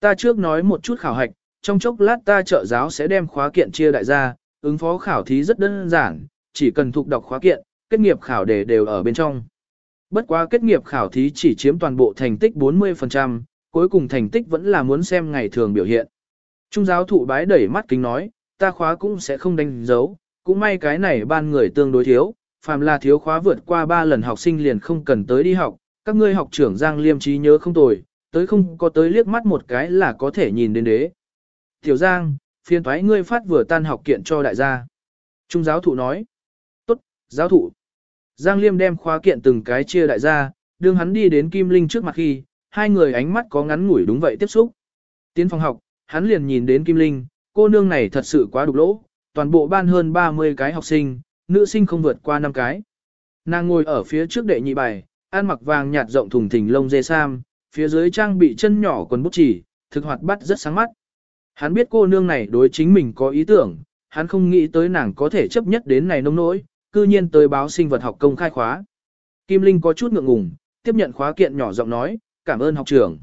Ta trước nói một chút khảo hạch, trong chốc lát ta trợ giáo sẽ đem khóa kiện chia đại gia, ứng phó khảo thí rất đơn giản, chỉ cần thuộc đọc khóa kiện, kết nghiệp khảo đề đều ở bên trong. Bất quá kết nghiệp khảo thí chỉ chiếm toàn bộ thành tích 40%, cuối cùng thành tích vẫn là muốn xem ngày thường biểu hiện. Trung giáo thụ bái đẩy mắt kính nói, ta khóa cũng sẽ không đánh dấu, cũng may cái này ban người tương đối thiếu, phàm là thiếu khóa vượt qua 3 lần học sinh liền không cần tới đi học, các ngươi học trưởng Giang Liêm trí nhớ không tồi, tới không có tới liếc mắt một cái là có thể nhìn đến đế. Tiểu Giang, phiền thoái ngươi phát vừa tan học kiện cho đại gia. Trung giáo thụ nói. Tốt, giáo thụ. Giang Liêm đem khóa kiện từng cái chia đại gia, đương hắn đi đến Kim Linh trước mặt khi, hai người ánh mắt có ngắn ngủi đúng vậy tiếp xúc. Tiến phòng học, hắn liền nhìn đến Kim Linh, cô nương này thật sự quá đục lỗ, toàn bộ ban hơn 30 cái học sinh, nữ sinh không vượt qua năm cái. Nàng ngồi ở phía trước đệ nhị bài, ăn mặc vàng nhạt rộng thùng thình lông dê sam, phía dưới trang bị chân nhỏ quần bút chỉ, thực hoạt bắt rất sáng mắt. Hắn biết cô nương này đối chính mình có ý tưởng, hắn không nghĩ tới nàng có thể chấp nhất đến này nông nỗi, cư nhiên tới báo sinh vật học công khai khóa. Kim Linh có chút ngượng ngùng, tiếp nhận khóa kiện nhỏ giọng nói, cảm ơn học trưởng.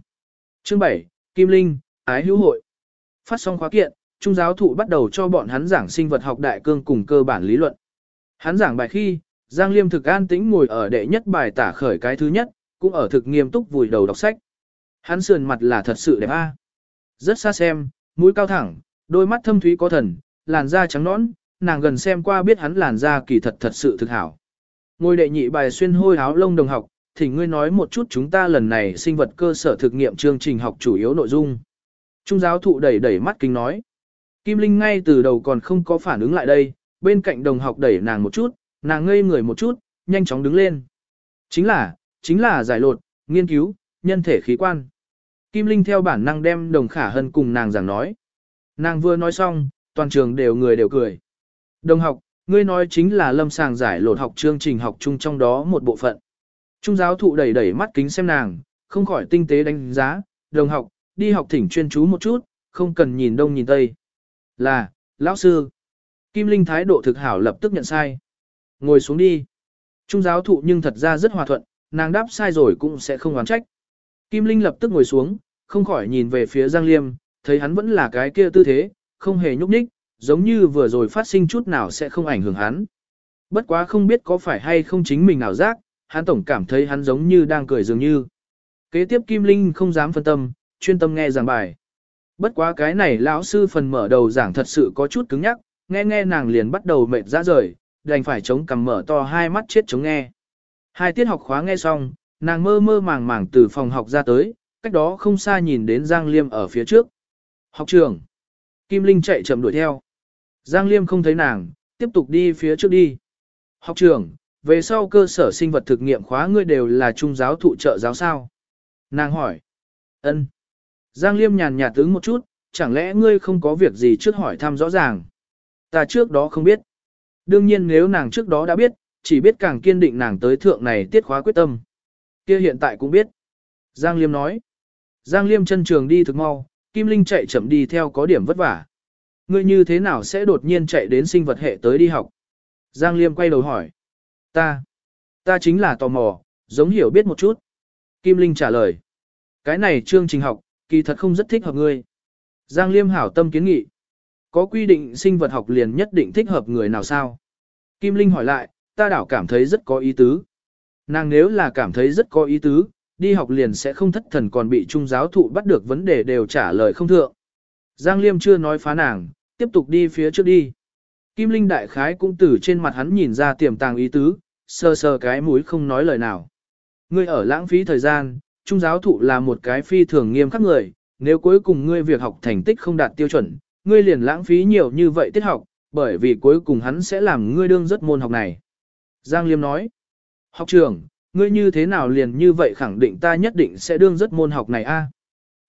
Chương 7, Kim Linh, ái hữu hội. Phát xong khóa kiện, trung giáo thụ bắt đầu cho bọn hắn giảng sinh vật học đại cương cùng cơ bản lý luận. Hắn giảng bài khi, Giang Liêm thực an tĩnh ngồi ở đệ nhất bài tả khởi cái thứ nhất, cũng ở thực nghiêm túc vùi đầu đọc sách. Hắn sườn mặt là thật sự đẹp a. Rất xa xem, mũi cao thẳng, đôi mắt thâm thúy có thần, làn da trắng nõn, nàng gần xem qua biết hắn làn da kỳ thật thật sự thực hảo. Ngồi đệ nhị bài xuyên hôi áo lông đồng học, thì ngươi nói một chút chúng ta lần này sinh vật cơ sở thực nghiệm chương trình học chủ yếu nội dung. Trung giáo thụ đẩy đẩy mắt kính nói. Kim Linh ngay từ đầu còn không có phản ứng lại đây, bên cạnh đồng học đẩy nàng một chút, nàng ngây người một chút, nhanh chóng đứng lên. Chính là, chính là giải lột, nghiên cứu, nhân thể khí quan. Kim Linh theo bản năng đem đồng khả hân cùng nàng giảng nói. Nàng vừa nói xong, toàn trường đều người đều cười. Đồng học, ngươi nói chính là lâm sàng giải lột học chương trình học chung trong đó một bộ phận. Trung giáo thụ đẩy đẩy mắt kính xem nàng, không khỏi tinh tế đánh giá, đồng học, đi học thỉnh chuyên chú một chút, không cần nhìn đông nhìn tây. Là, lão sư. Kim Linh thái độ thực hảo lập tức nhận sai. Ngồi xuống đi. Trung giáo thụ nhưng thật ra rất hòa thuận, nàng đáp sai rồi cũng sẽ không oán trách. Kim Linh lập tức ngồi xuống, không khỏi nhìn về phía Giang Liêm, thấy hắn vẫn là cái kia tư thế, không hề nhúc nhích, giống như vừa rồi phát sinh chút nào sẽ không ảnh hưởng hắn. Bất quá không biết có phải hay không chính mình nào giác, hắn tổng cảm thấy hắn giống như đang cười dường như. Kế tiếp Kim Linh không dám phân tâm, chuyên tâm nghe giảng bài. Bất quá cái này lão sư phần mở đầu giảng thật sự có chút cứng nhắc, nghe nghe nàng liền bắt đầu mệt ra rời, đành phải chống cằm mở to hai mắt chết chống nghe. Hai tiết học khóa nghe xong, nàng mơ mơ màng màng từ phòng học ra tới, cách đó không xa nhìn đến Giang Liêm ở phía trước. Học trường. Kim Linh chạy chậm đuổi theo. Giang Liêm không thấy nàng, tiếp tục đi phía trước đi. Học trường, về sau cơ sở sinh vật thực nghiệm khóa ngươi đều là trung giáo thụ trợ giáo sao? Nàng hỏi. Ân. Giang Liêm nhàn nhạt tướng một chút, chẳng lẽ ngươi không có việc gì trước hỏi thăm rõ ràng? Ta trước đó không biết. Đương nhiên nếu nàng trước đó đã biết, chỉ biết càng kiên định nàng tới thượng này tiết khóa quyết tâm. Kia hiện tại cũng biết. Giang Liêm nói. Giang Liêm chân trường đi thực mau, Kim Linh chạy chậm đi theo có điểm vất vả. Ngươi như thế nào sẽ đột nhiên chạy đến sinh vật hệ tới đi học? Giang Liêm quay đầu hỏi. Ta. Ta chính là tò mò, giống hiểu biết một chút. Kim Linh trả lời. Cái này chương trình học, kỳ thật không rất thích hợp ngươi. Giang Liêm hảo tâm kiến nghị. Có quy định sinh vật học liền nhất định thích hợp người nào sao? Kim Linh hỏi lại, ta đảo cảm thấy rất có ý tứ. Nàng nếu là cảm thấy rất có ý tứ, đi học liền sẽ không thất thần còn bị trung giáo thụ bắt được vấn đề đều trả lời không thượng. Giang Liêm chưa nói phá nàng, tiếp tục đi phía trước đi. Kim Linh đại khái cũng từ trên mặt hắn nhìn ra tiềm tàng ý tứ, sơ sơ cái mũi không nói lời nào. Ngươi ở lãng phí thời gian, trung giáo thụ là một cái phi thường nghiêm khắc người, nếu cuối cùng ngươi việc học thành tích không đạt tiêu chuẩn, ngươi liền lãng phí nhiều như vậy tiết học, bởi vì cuối cùng hắn sẽ làm ngươi đương rất môn học này. Giang Liêm nói, học trưởng, ngươi như thế nào liền như vậy khẳng định ta nhất định sẽ đương rất môn học này a?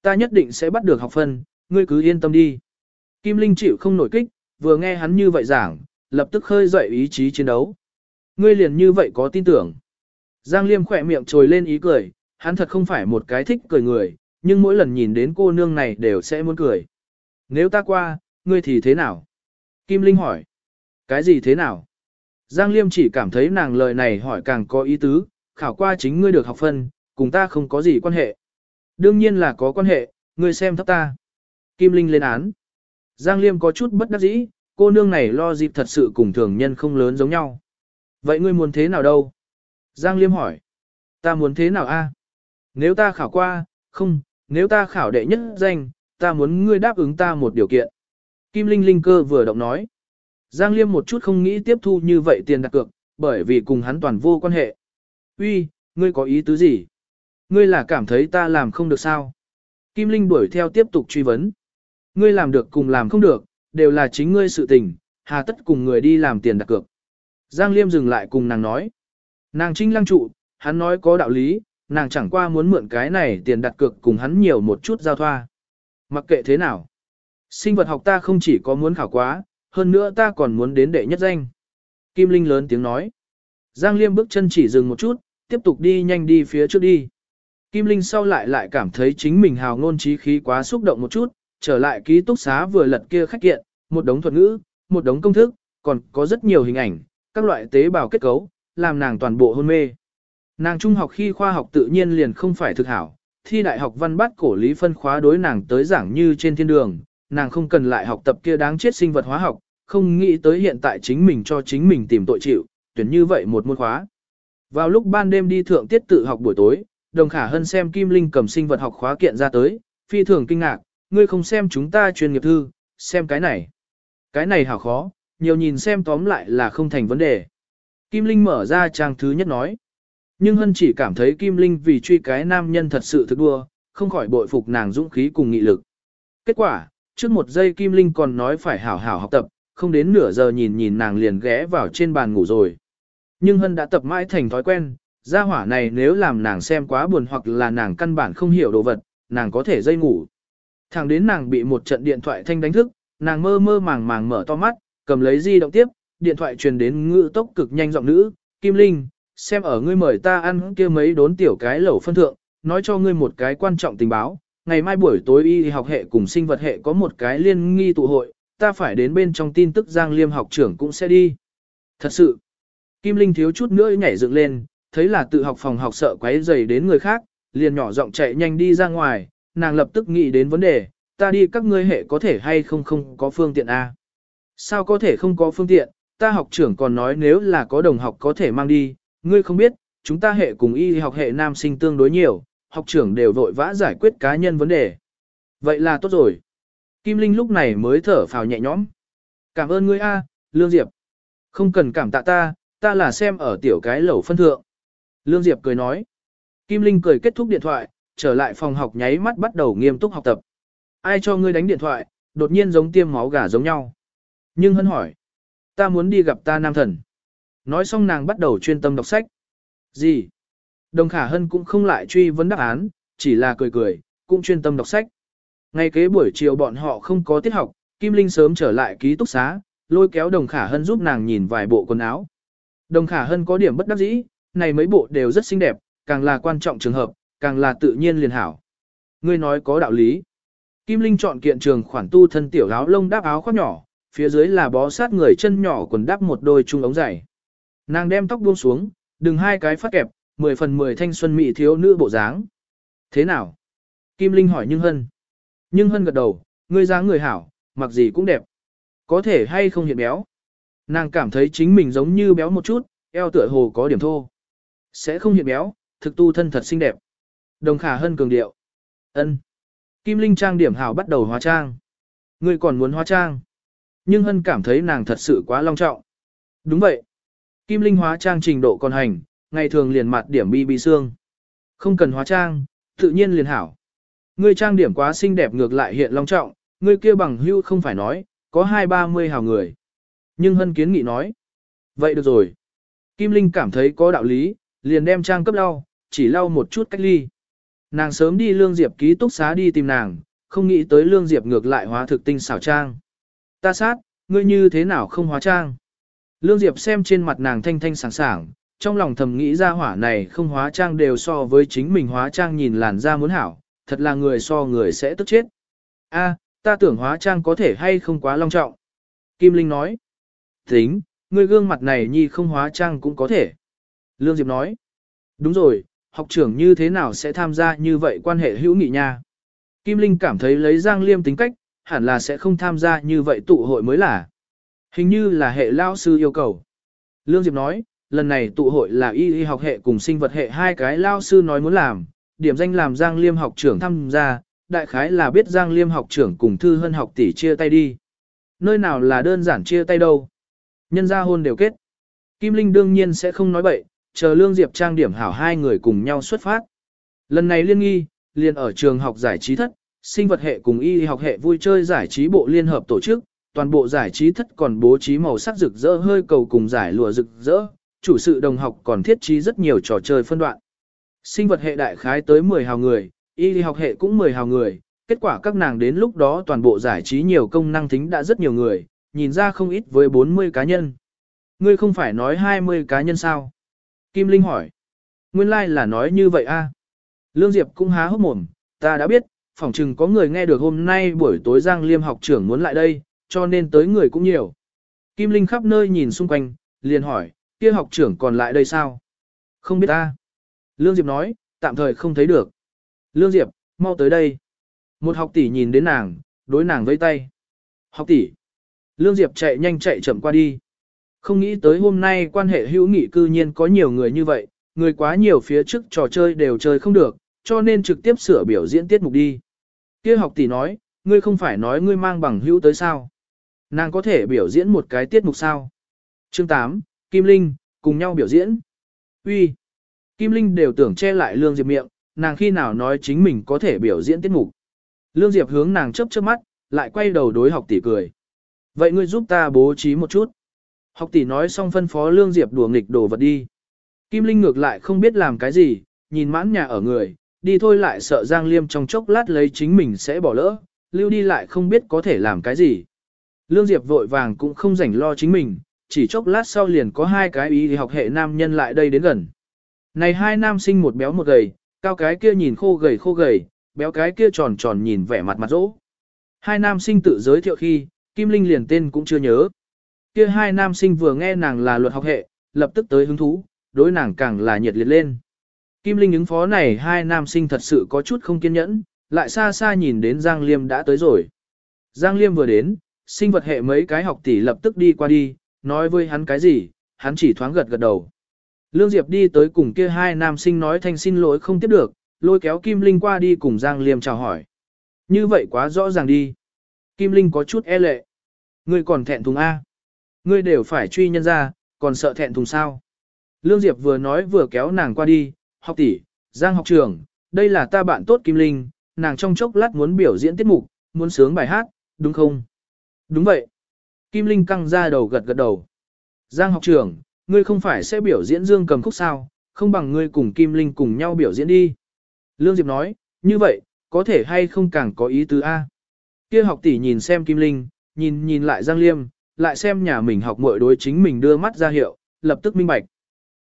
Ta nhất định sẽ bắt được học phân, ngươi cứ yên tâm đi. Kim Linh chịu không nổi kích, vừa nghe hắn như vậy giảng, lập tức khơi dậy ý chí chiến đấu. Ngươi liền như vậy có tin tưởng. Giang Liêm khỏe miệng trồi lên ý cười, hắn thật không phải một cái thích cười người, nhưng mỗi lần nhìn đến cô nương này đều sẽ muốn cười. Nếu ta qua, ngươi thì thế nào? Kim Linh hỏi. Cái gì thế nào? Giang Liêm chỉ cảm thấy nàng lời này hỏi càng có ý tứ, khảo qua chính ngươi được học phân, cùng ta không có gì quan hệ. Đương nhiên là có quan hệ, ngươi xem thấp ta. Kim Linh lên án. Giang Liêm có chút bất đắc dĩ, cô nương này lo dịp thật sự cùng thường nhân không lớn giống nhau. Vậy ngươi muốn thế nào đâu? Giang Liêm hỏi. Ta muốn thế nào a? Nếu ta khảo qua, không, nếu ta khảo đệ nhất danh, ta muốn ngươi đáp ứng ta một điều kiện. Kim Linh Linh cơ vừa động nói. Giang Liêm một chút không nghĩ tiếp thu như vậy tiền đặt cược, bởi vì cùng hắn toàn vô quan hệ. Uy, ngươi có ý tứ gì? Ngươi là cảm thấy ta làm không được sao? Kim Linh đuổi theo tiếp tục truy vấn. Ngươi làm được cùng làm không được, đều là chính ngươi sự tình, hà tất cùng người đi làm tiền đặt cược. Giang Liêm dừng lại cùng nàng nói. Nàng trinh lăng trụ, hắn nói có đạo lý, nàng chẳng qua muốn mượn cái này tiền đặt cược cùng hắn nhiều một chút giao thoa. Mặc kệ thế nào. Sinh vật học ta không chỉ có muốn khảo quá, hơn nữa ta còn muốn đến đệ nhất danh. Kim Linh lớn tiếng nói. Giang Liêm bước chân chỉ dừng một chút, tiếp tục đi nhanh đi phía trước đi. Kim Linh sau lại lại cảm thấy chính mình hào ngôn trí khí quá xúc động một chút, trở lại ký túc xá vừa lật kia khách kiện, một đống thuật ngữ, một đống công thức, còn có rất nhiều hình ảnh, các loại tế bào kết cấu, làm nàng toàn bộ hôn mê. Nàng trung học khi khoa học tự nhiên liền không phải thực hảo, thi đại học văn bát cổ lý phân khóa đối nàng tới giảng như trên thiên đường, nàng không cần lại học tập kia đáng chết sinh vật hóa học, không nghĩ tới hiện tại chính mình cho chính mình tìm tội chịu, tuyển như vậy một môn khóa. Vào lúc ban đêm đi thượng tiết tự học buổi tối, đồng khả hân xem Kim Linh cầm sinh vật học khóa kiện ra tới, phi thường kinh ngạc, ngươi không xem chúng ta chuyên nghiệp thư, xem cái này. Cái này hảo khó, nhiều nhìn xem tóm lại là không thành vấn đề. Kim Linh mở ra trang thứ nhất nói. Nhưng Hân chỉ cảm thấy Kim Linh vì truy cái nam nhân thật sự thực đua, không khỏi bội phục nàng dũng khí cùng nghị lực. Kết quả, trước một giây Kim Linh còn nói phải hảo hảo học tập, không đến nửa giờ nhìn nhìn nàng liền ghé vào trên bàn ngủ rồi. Nhưng Hân đã tập mãi thành thói quen, gia hỏa này nếu làm nàng xem quá buồn hoặc là nàng căn bản không hiểu đồ vật, nàng có thể dây ngủ. Thẳng đến nàng bị một trận điện thoại thanh đánh thức, nàng mơ mơ màng màng mở to mắt, cầm lấy di động tiếp, điện thoại truyền đến ngữ tốc cực nhanh giọng nữ, Kim Linh, xem ở ngươi mời ta ăn kia mấy đốn tiểu cái lẩu phân thượng, nói cho ngươi một cái quan trọng tình báo, ngày mai buổi tối y học hệ cùng sinh vật hệ có một cái liên nghi tụ hội, ta phải đến bên trong tin tức Giang Liêm học trưởng cũng sẽ đi. Thật sự, Kim Linh thiếu chút nữa nhảy dựng lên, thấy là tự học phòng học sợ quấy rầy đến người khác, liền nhỏ giọng chạy nhanh đi ra ngoài, nàng lập tức nghĩ đến vấn đề, ta đi các ngươi hệ có thể hay không không có phương tiện A. Sao có thể không có phương tiện, ta học trưởng còn nói nếu là có đồng học có thể mang đi, ngươi không biết, chúng ta hệ cùng y học hệ nam sinh tương đối nhiều, học trưởng đều vội vã giải quyết cá nhân vấn đề. Vậy là tốt rồi. Kim Linh lúc này mới thở phào nhẹ nhõm. Cảm ơn ngươi A, Lương Diệp. Không cần cảm tạ ta, ta là xem ở tiểu cái lẩu phân thượng. Lương Diệp cười nói. Kim Linh cười kết thúc điện thoại, trở lại phòng học nháy mắt bắt đầu nghiêm túc học tập. Ai cho ngươi đánh điện thoại, đột nhiên giống tiêm máu gà giống nhau. Nhưng hân hỏi. Ta muốn đi gặp ta nam thần. Nói xong nàng bắt đầu chuyên tâm đọc sách. Gì? Đồng khả hân cũng không lại truy vấn đáp án, chỉ là cười cười, cũng chuyên tâm đọc sách. Ngay kế buổi chiều bọn họ không có tiết học, Kim Linh sớm trở lại ký túc xá, lôi kéo đồng khả hân giúp nàng nhìn vài bộ quần áo. Đồng khả hân có điểm bất đắc dĩ, này mấy bộ đều rất xinh đẹp, càng là quan trọng trường hợp, càng là tự nhiên liền hảo. Ngươi nói có đạo lý. Kim Linh chọn kiện trường khoản tu thân tiểu áo lông đáp áo khoác nhỏ, phía dưới là bó sát người chân nhỏ quần đắp một đôi chung ống dày. Nàng đem tóc buông xuống, đừng hai cái phát kẹp, mười phần mười thanh xuân mỹ thiếu nữ bộ dáng. Thế nào? Kim Linh hỏi Nhưng Hân. Nhưng Hân gật đầu, ngươi dáng người hảo, mặc gì cũng đẹp. Có thể hay không hiện béo. Nàng cảm thấy chính mình giống như béo một chút, eo tựa hồ có điểm thô. Sẽ không hiện béo, thực tu thân thật xinh đẹp. Đồng khả hân cường điệu. ân Kim Linh trang điểm hảo bắt đầu hóa trang. Ngươi còn muốn hóa trang. Nhưng hân cảm thấy nàng thật sự quá long trọng. Đúng vậy. Kim Linh hóa trang trình độ còn hành, ngày thường liền mặt điểm bi bi xương. Không cần hóa trang, tự nhiên liền hảo. Ngươi trang điểm quá xinh đẹp ngược lại hiện long trọng, ngươi kia bằng hưu không phải nói, có hai ba mươi hào người. Nhưng hân kiến nghị nói. Vậy được rồi. Kim Linh cảm thấy có đạo lý, liền đem trang cấp lau, chỉ lau một chút cách ly. Nàng sớm đi Lương Diệp ký túc xá đi tìm nàng, không nghĩ tới Lương Diệp ngược lại hóa thực tinh xảo trang. Ta sát, ngươi như thế nào không hóa trang? Lương Diệp xem trên mặt nàng thanh thanh sảng sảng, trong lòng thầm nghĩ ra hỏa này không hóa trang đều so với chính mình hóa trang nhìn làn da muốn hảo, thật là người so người sẽ tức chết. A, ta tưởng hóa trang có thể hay không quá long trọng. Kim Linh nói. Tính, người gương mặt này nhi không hóa trang cũng có thể. Lương Diệp nói. Đúng rồi, học trưởng như thế nào sẽ tham gia như vậy quan hệ hữu nghị nha. Kim Linh cảm thấy lấy Giang Liêm tính cách, hẳn là sẽ không tham gia như vậy tụ hội mới là. Hình như là hệ lao sư yêu cầu. Lương Diệp nói, lần này tụ hội là y y học hệ cùng sinh vật hệ hai cái lao sư nói muốn làm, điểm danh làm Giang Liêm học trưởng tham gia, đại khái là biết Giang Liêm học trưởng cùng Thư Hân học tỷ chia tay đi. Nơi nào là đơn giản chia tay đâu. Nhân gia hôn đều kết. Kim Linh đương nhiên sẽ không nói bậy, chờ Lương Diệp trang điểm hảo hai người cùng nhau xuất phát. Lần này liên nghi, liền ở trường học giải trí thất, sinh vật hệ cùng y học hệ vui chơi giải trí bộ liên hợp tổ chức, toàn bộ giải trí thất còn bố trí màu sắc rực rỡ hơi cầu cùng giải lụa rực rỡ, chủ sự đồng học còn thiết trí rất nhiều trò chơi phân đoạn. Sinh vật hệ đại khái tới 10 hào người, y học hệ cũng 10 hào người, kết quả các nàng đến lúc đó toàn bộ giải trí nhiều công năng tính đã rất nhiều người, nhìn ra không ít với 40 cá nhân. Ngươi không phải nói 20 cá nhân sao? Kim Linh hỏi. Nguyên lai like là nói như vậy a. Lương Diệp cũng há hốc mồm, ta đã biết, phỏng chừng có người nghe được hôm nay buổi tối Giang Liêm học trưởng muốn lại đây, cho nên tới người cũng nhiều. Kim Linh khắp nơi nhìn xung quanh, liền hỏi, kia học trưởng còn lại đây sao? Không biết ta. Lương Diệp nói, tạm thời không thấy được. Lương Diệp, mau tới đây. Một học tỷ nhìn đến nàng, đối nàng vẫy tay. Học tỷ. Lương Diệp chạy nhanh chạy chậm qua đi. Không nghĩ tới hôm nay quan hệ hữu nghị cư nhiên có nhiều người như vậy, người quá nhiều phía trước trò chơi đều chơi không được, cho nên trực tiếp sửa biểu diễn tiết mục đi. Kia học tỷ nói, ngươi không phải nói ngươi mang bằng hữu tới sao? Nàng có thể biểu diễn một cái tiết mục sao? Chương 8, Kim Linh, cùng nhau biểu diễn. Uy, Kim Linh đều tưởng che lại Lương Diệp miệng, nàng khi nào nói chính mình có thể biểu diễn tiết mục. Lương Diệp hướng nàng chớp chớp mắt, lại quay đầu đối học tỷ cười. Vậy ngươi giúp ta bố trí một chút. Học tỷ nói xong phân phó Lương Diệp đùa nghịch đồ vật đi. Kim Linh ngược lại không biết làm cái gì, nhìn mãn nhà ở người, đi thôi lại sợ Giang Liêm trong chốc lát lấy chính mình sẽ bỏ lỡ, lưu đi lại không biết có thể làm cái gì. Lương Diệp vội vàng cũng không rảnh lo chính mình, chỉ chốc lát sau liền có hai cái ý học hệ nam nhân lại đây đến gần. Này hai nam sinh một béo một gầy, cao cái kia nhìn khô gầy khô gầy, béo cái kia tròn tròn nhìn vẻ mặt mặt rỗ. Hai nam sinh tự giới thiệu khi, Kim Linh liền tên cũng chưa nhớ. Kia hai nam sinh vừa nghe nàng là luật học hệ, lập tức tới hứng thú, đối nàng càng là nhiệt liệt lên. Kim Linh ứng phó này hai nam sinh thật sự có chút không kiên nhẫn, lại xa xa nhìn đến Giang Liêm đã tới rồi. Giang Liêm vừa đến, sinh vật hệ mấy cái học tỷ lập tức đi qua đi, nói với hắn cái gì, hắn chỉ thoáng gật gật đầu. Lương Diệp đi tới cùng kia hai nam sinh nói thanh xin lỗi không tiếp được, lôi kéo Kim Linh qua đi cùng Giang Liêm chào hỏi. Như vậy quá rõ ràng đi. Kim Linh có chút e lệ. Ngươi còn thẹn thùng A. Ngươi đều phải truy nhân ra, còn sợ thẹn thùng sao. Lương Diệp vừa nói vừa kéo nàng qua đi, học tỷ, Giang học trưởng, đây là ta bạn tốt Kim Linh, nàng trong chốc lát muốn biểu diễn tiết mục, muốn sướng bài hát, đúng không? Đúng vậy. Kim Linh căng ra đầu gật gật đầu. Giang học trưởng, ngươi không phải sẽ biểu diễn dương cầm khúc sao, không bằng ngươi cùng Kim Linh cùng nhau biểu diễn đi. Lương Diệp nói, như vậy, có thể hay không càng có ý tứ A. Kia học tỷ nhìn xem Kim Linh, nhìn nhìn lại Giang Liêm, lại xem nhà mình học muội đối chính mình đưa mắt ra hiệu, lập tức minh bạch.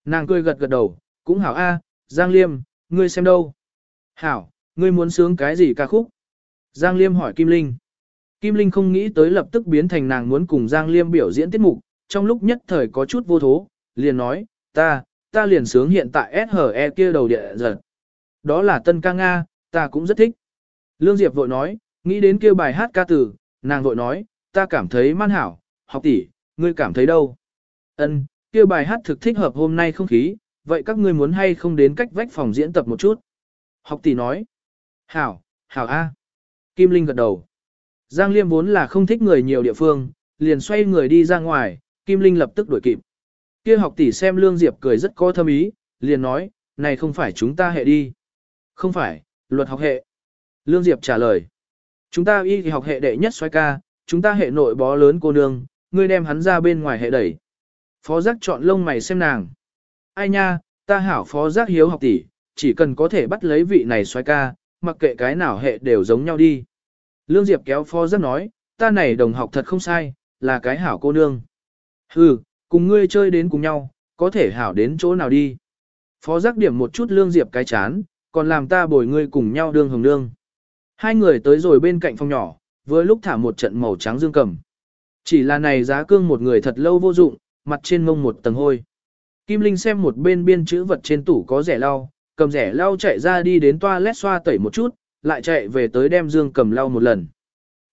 Nàng cười gật gật đầu, cũng hảo A, Giang Liêm, ngươi xem đâu. Hảo, ngươi muốn sướng cái gì ca khúc? Giang Liêm hỏi Kim Linh. Kim Linh không nghĩ tới lập tức biến thành nàng muốn cùng Giang Liêm biểu diễn tiết mục, trong lúc nhất thời có chút vô thố, liền nói, ta, ta liền sướng hiện tại SHE kia đầu địa giật. Đó là tân ca Nga, ta cũng rất thích. Lương Diệp vội nói, nghĩ đến kêu bài hát ca tử, nàng vội nói, ta cảm thấy man hảo, học tỷ, ngươi cảm thấy đâu? Ân, kêu bài hát thực thích hợp hôm nay không khí, vậy các ngươi muốn hay không đến cách vách phòng diễn tập một chút? Học tỷ nói. Hảo, hảo A. Kim Linh gật đầu. Giang Liêm vốn là không thích người nhiều địa phương, liền xoay người đi ra ngoài, Kim Linh lập tức đuổi kịp. Kia học tỷ xem Lương Diệp cười rất có thâm ý, liền nói, này không phải chúng ta hệ đi. Không phải, luật học hệ. Lương Diệp trả lời. Chúng ta y thì học hệ đệ nhất xoay ca, chúng ta hệ nội bó lớn cô nương, ngươi đem hắn ra bên ngoài hệ đẩy. Phó giác chọn lông mày xem nàng. Ai nha, ta hảo phó giác hiếu học tỷ, chỉ cần có thể bắt lấy vị này xoay ca, mặc kệ cái nào hệ đều giống nhau đi. Lương Diệp kéo phó giác nói, ta này đồng học thật không sai, là cái hảo cô nương. Hừ, cùng ngươi chơi đến cùng nhau, có thể hảo đến chỗ nào đi. Phó giác điểm một chút Lương Diệp cái chán, còn làm ta bồi ngươi cùng nhau đương hồng nương. Hai người tới rồi bên cạnh phòng nhỏ, vừa lúc thả một trận màu trắng dương cầm. Chỉ là này giá cương một người thật lâu vô dụng, mặt trên mông một tầng hôi. Kim Linh xem một bên biên chữ vật trên tủ có rẻ lau, cầm rẻ lau chạy ra đi đến toilet xoa tẩy một chút, lại chạy về tới đem dương cầm lau một lần.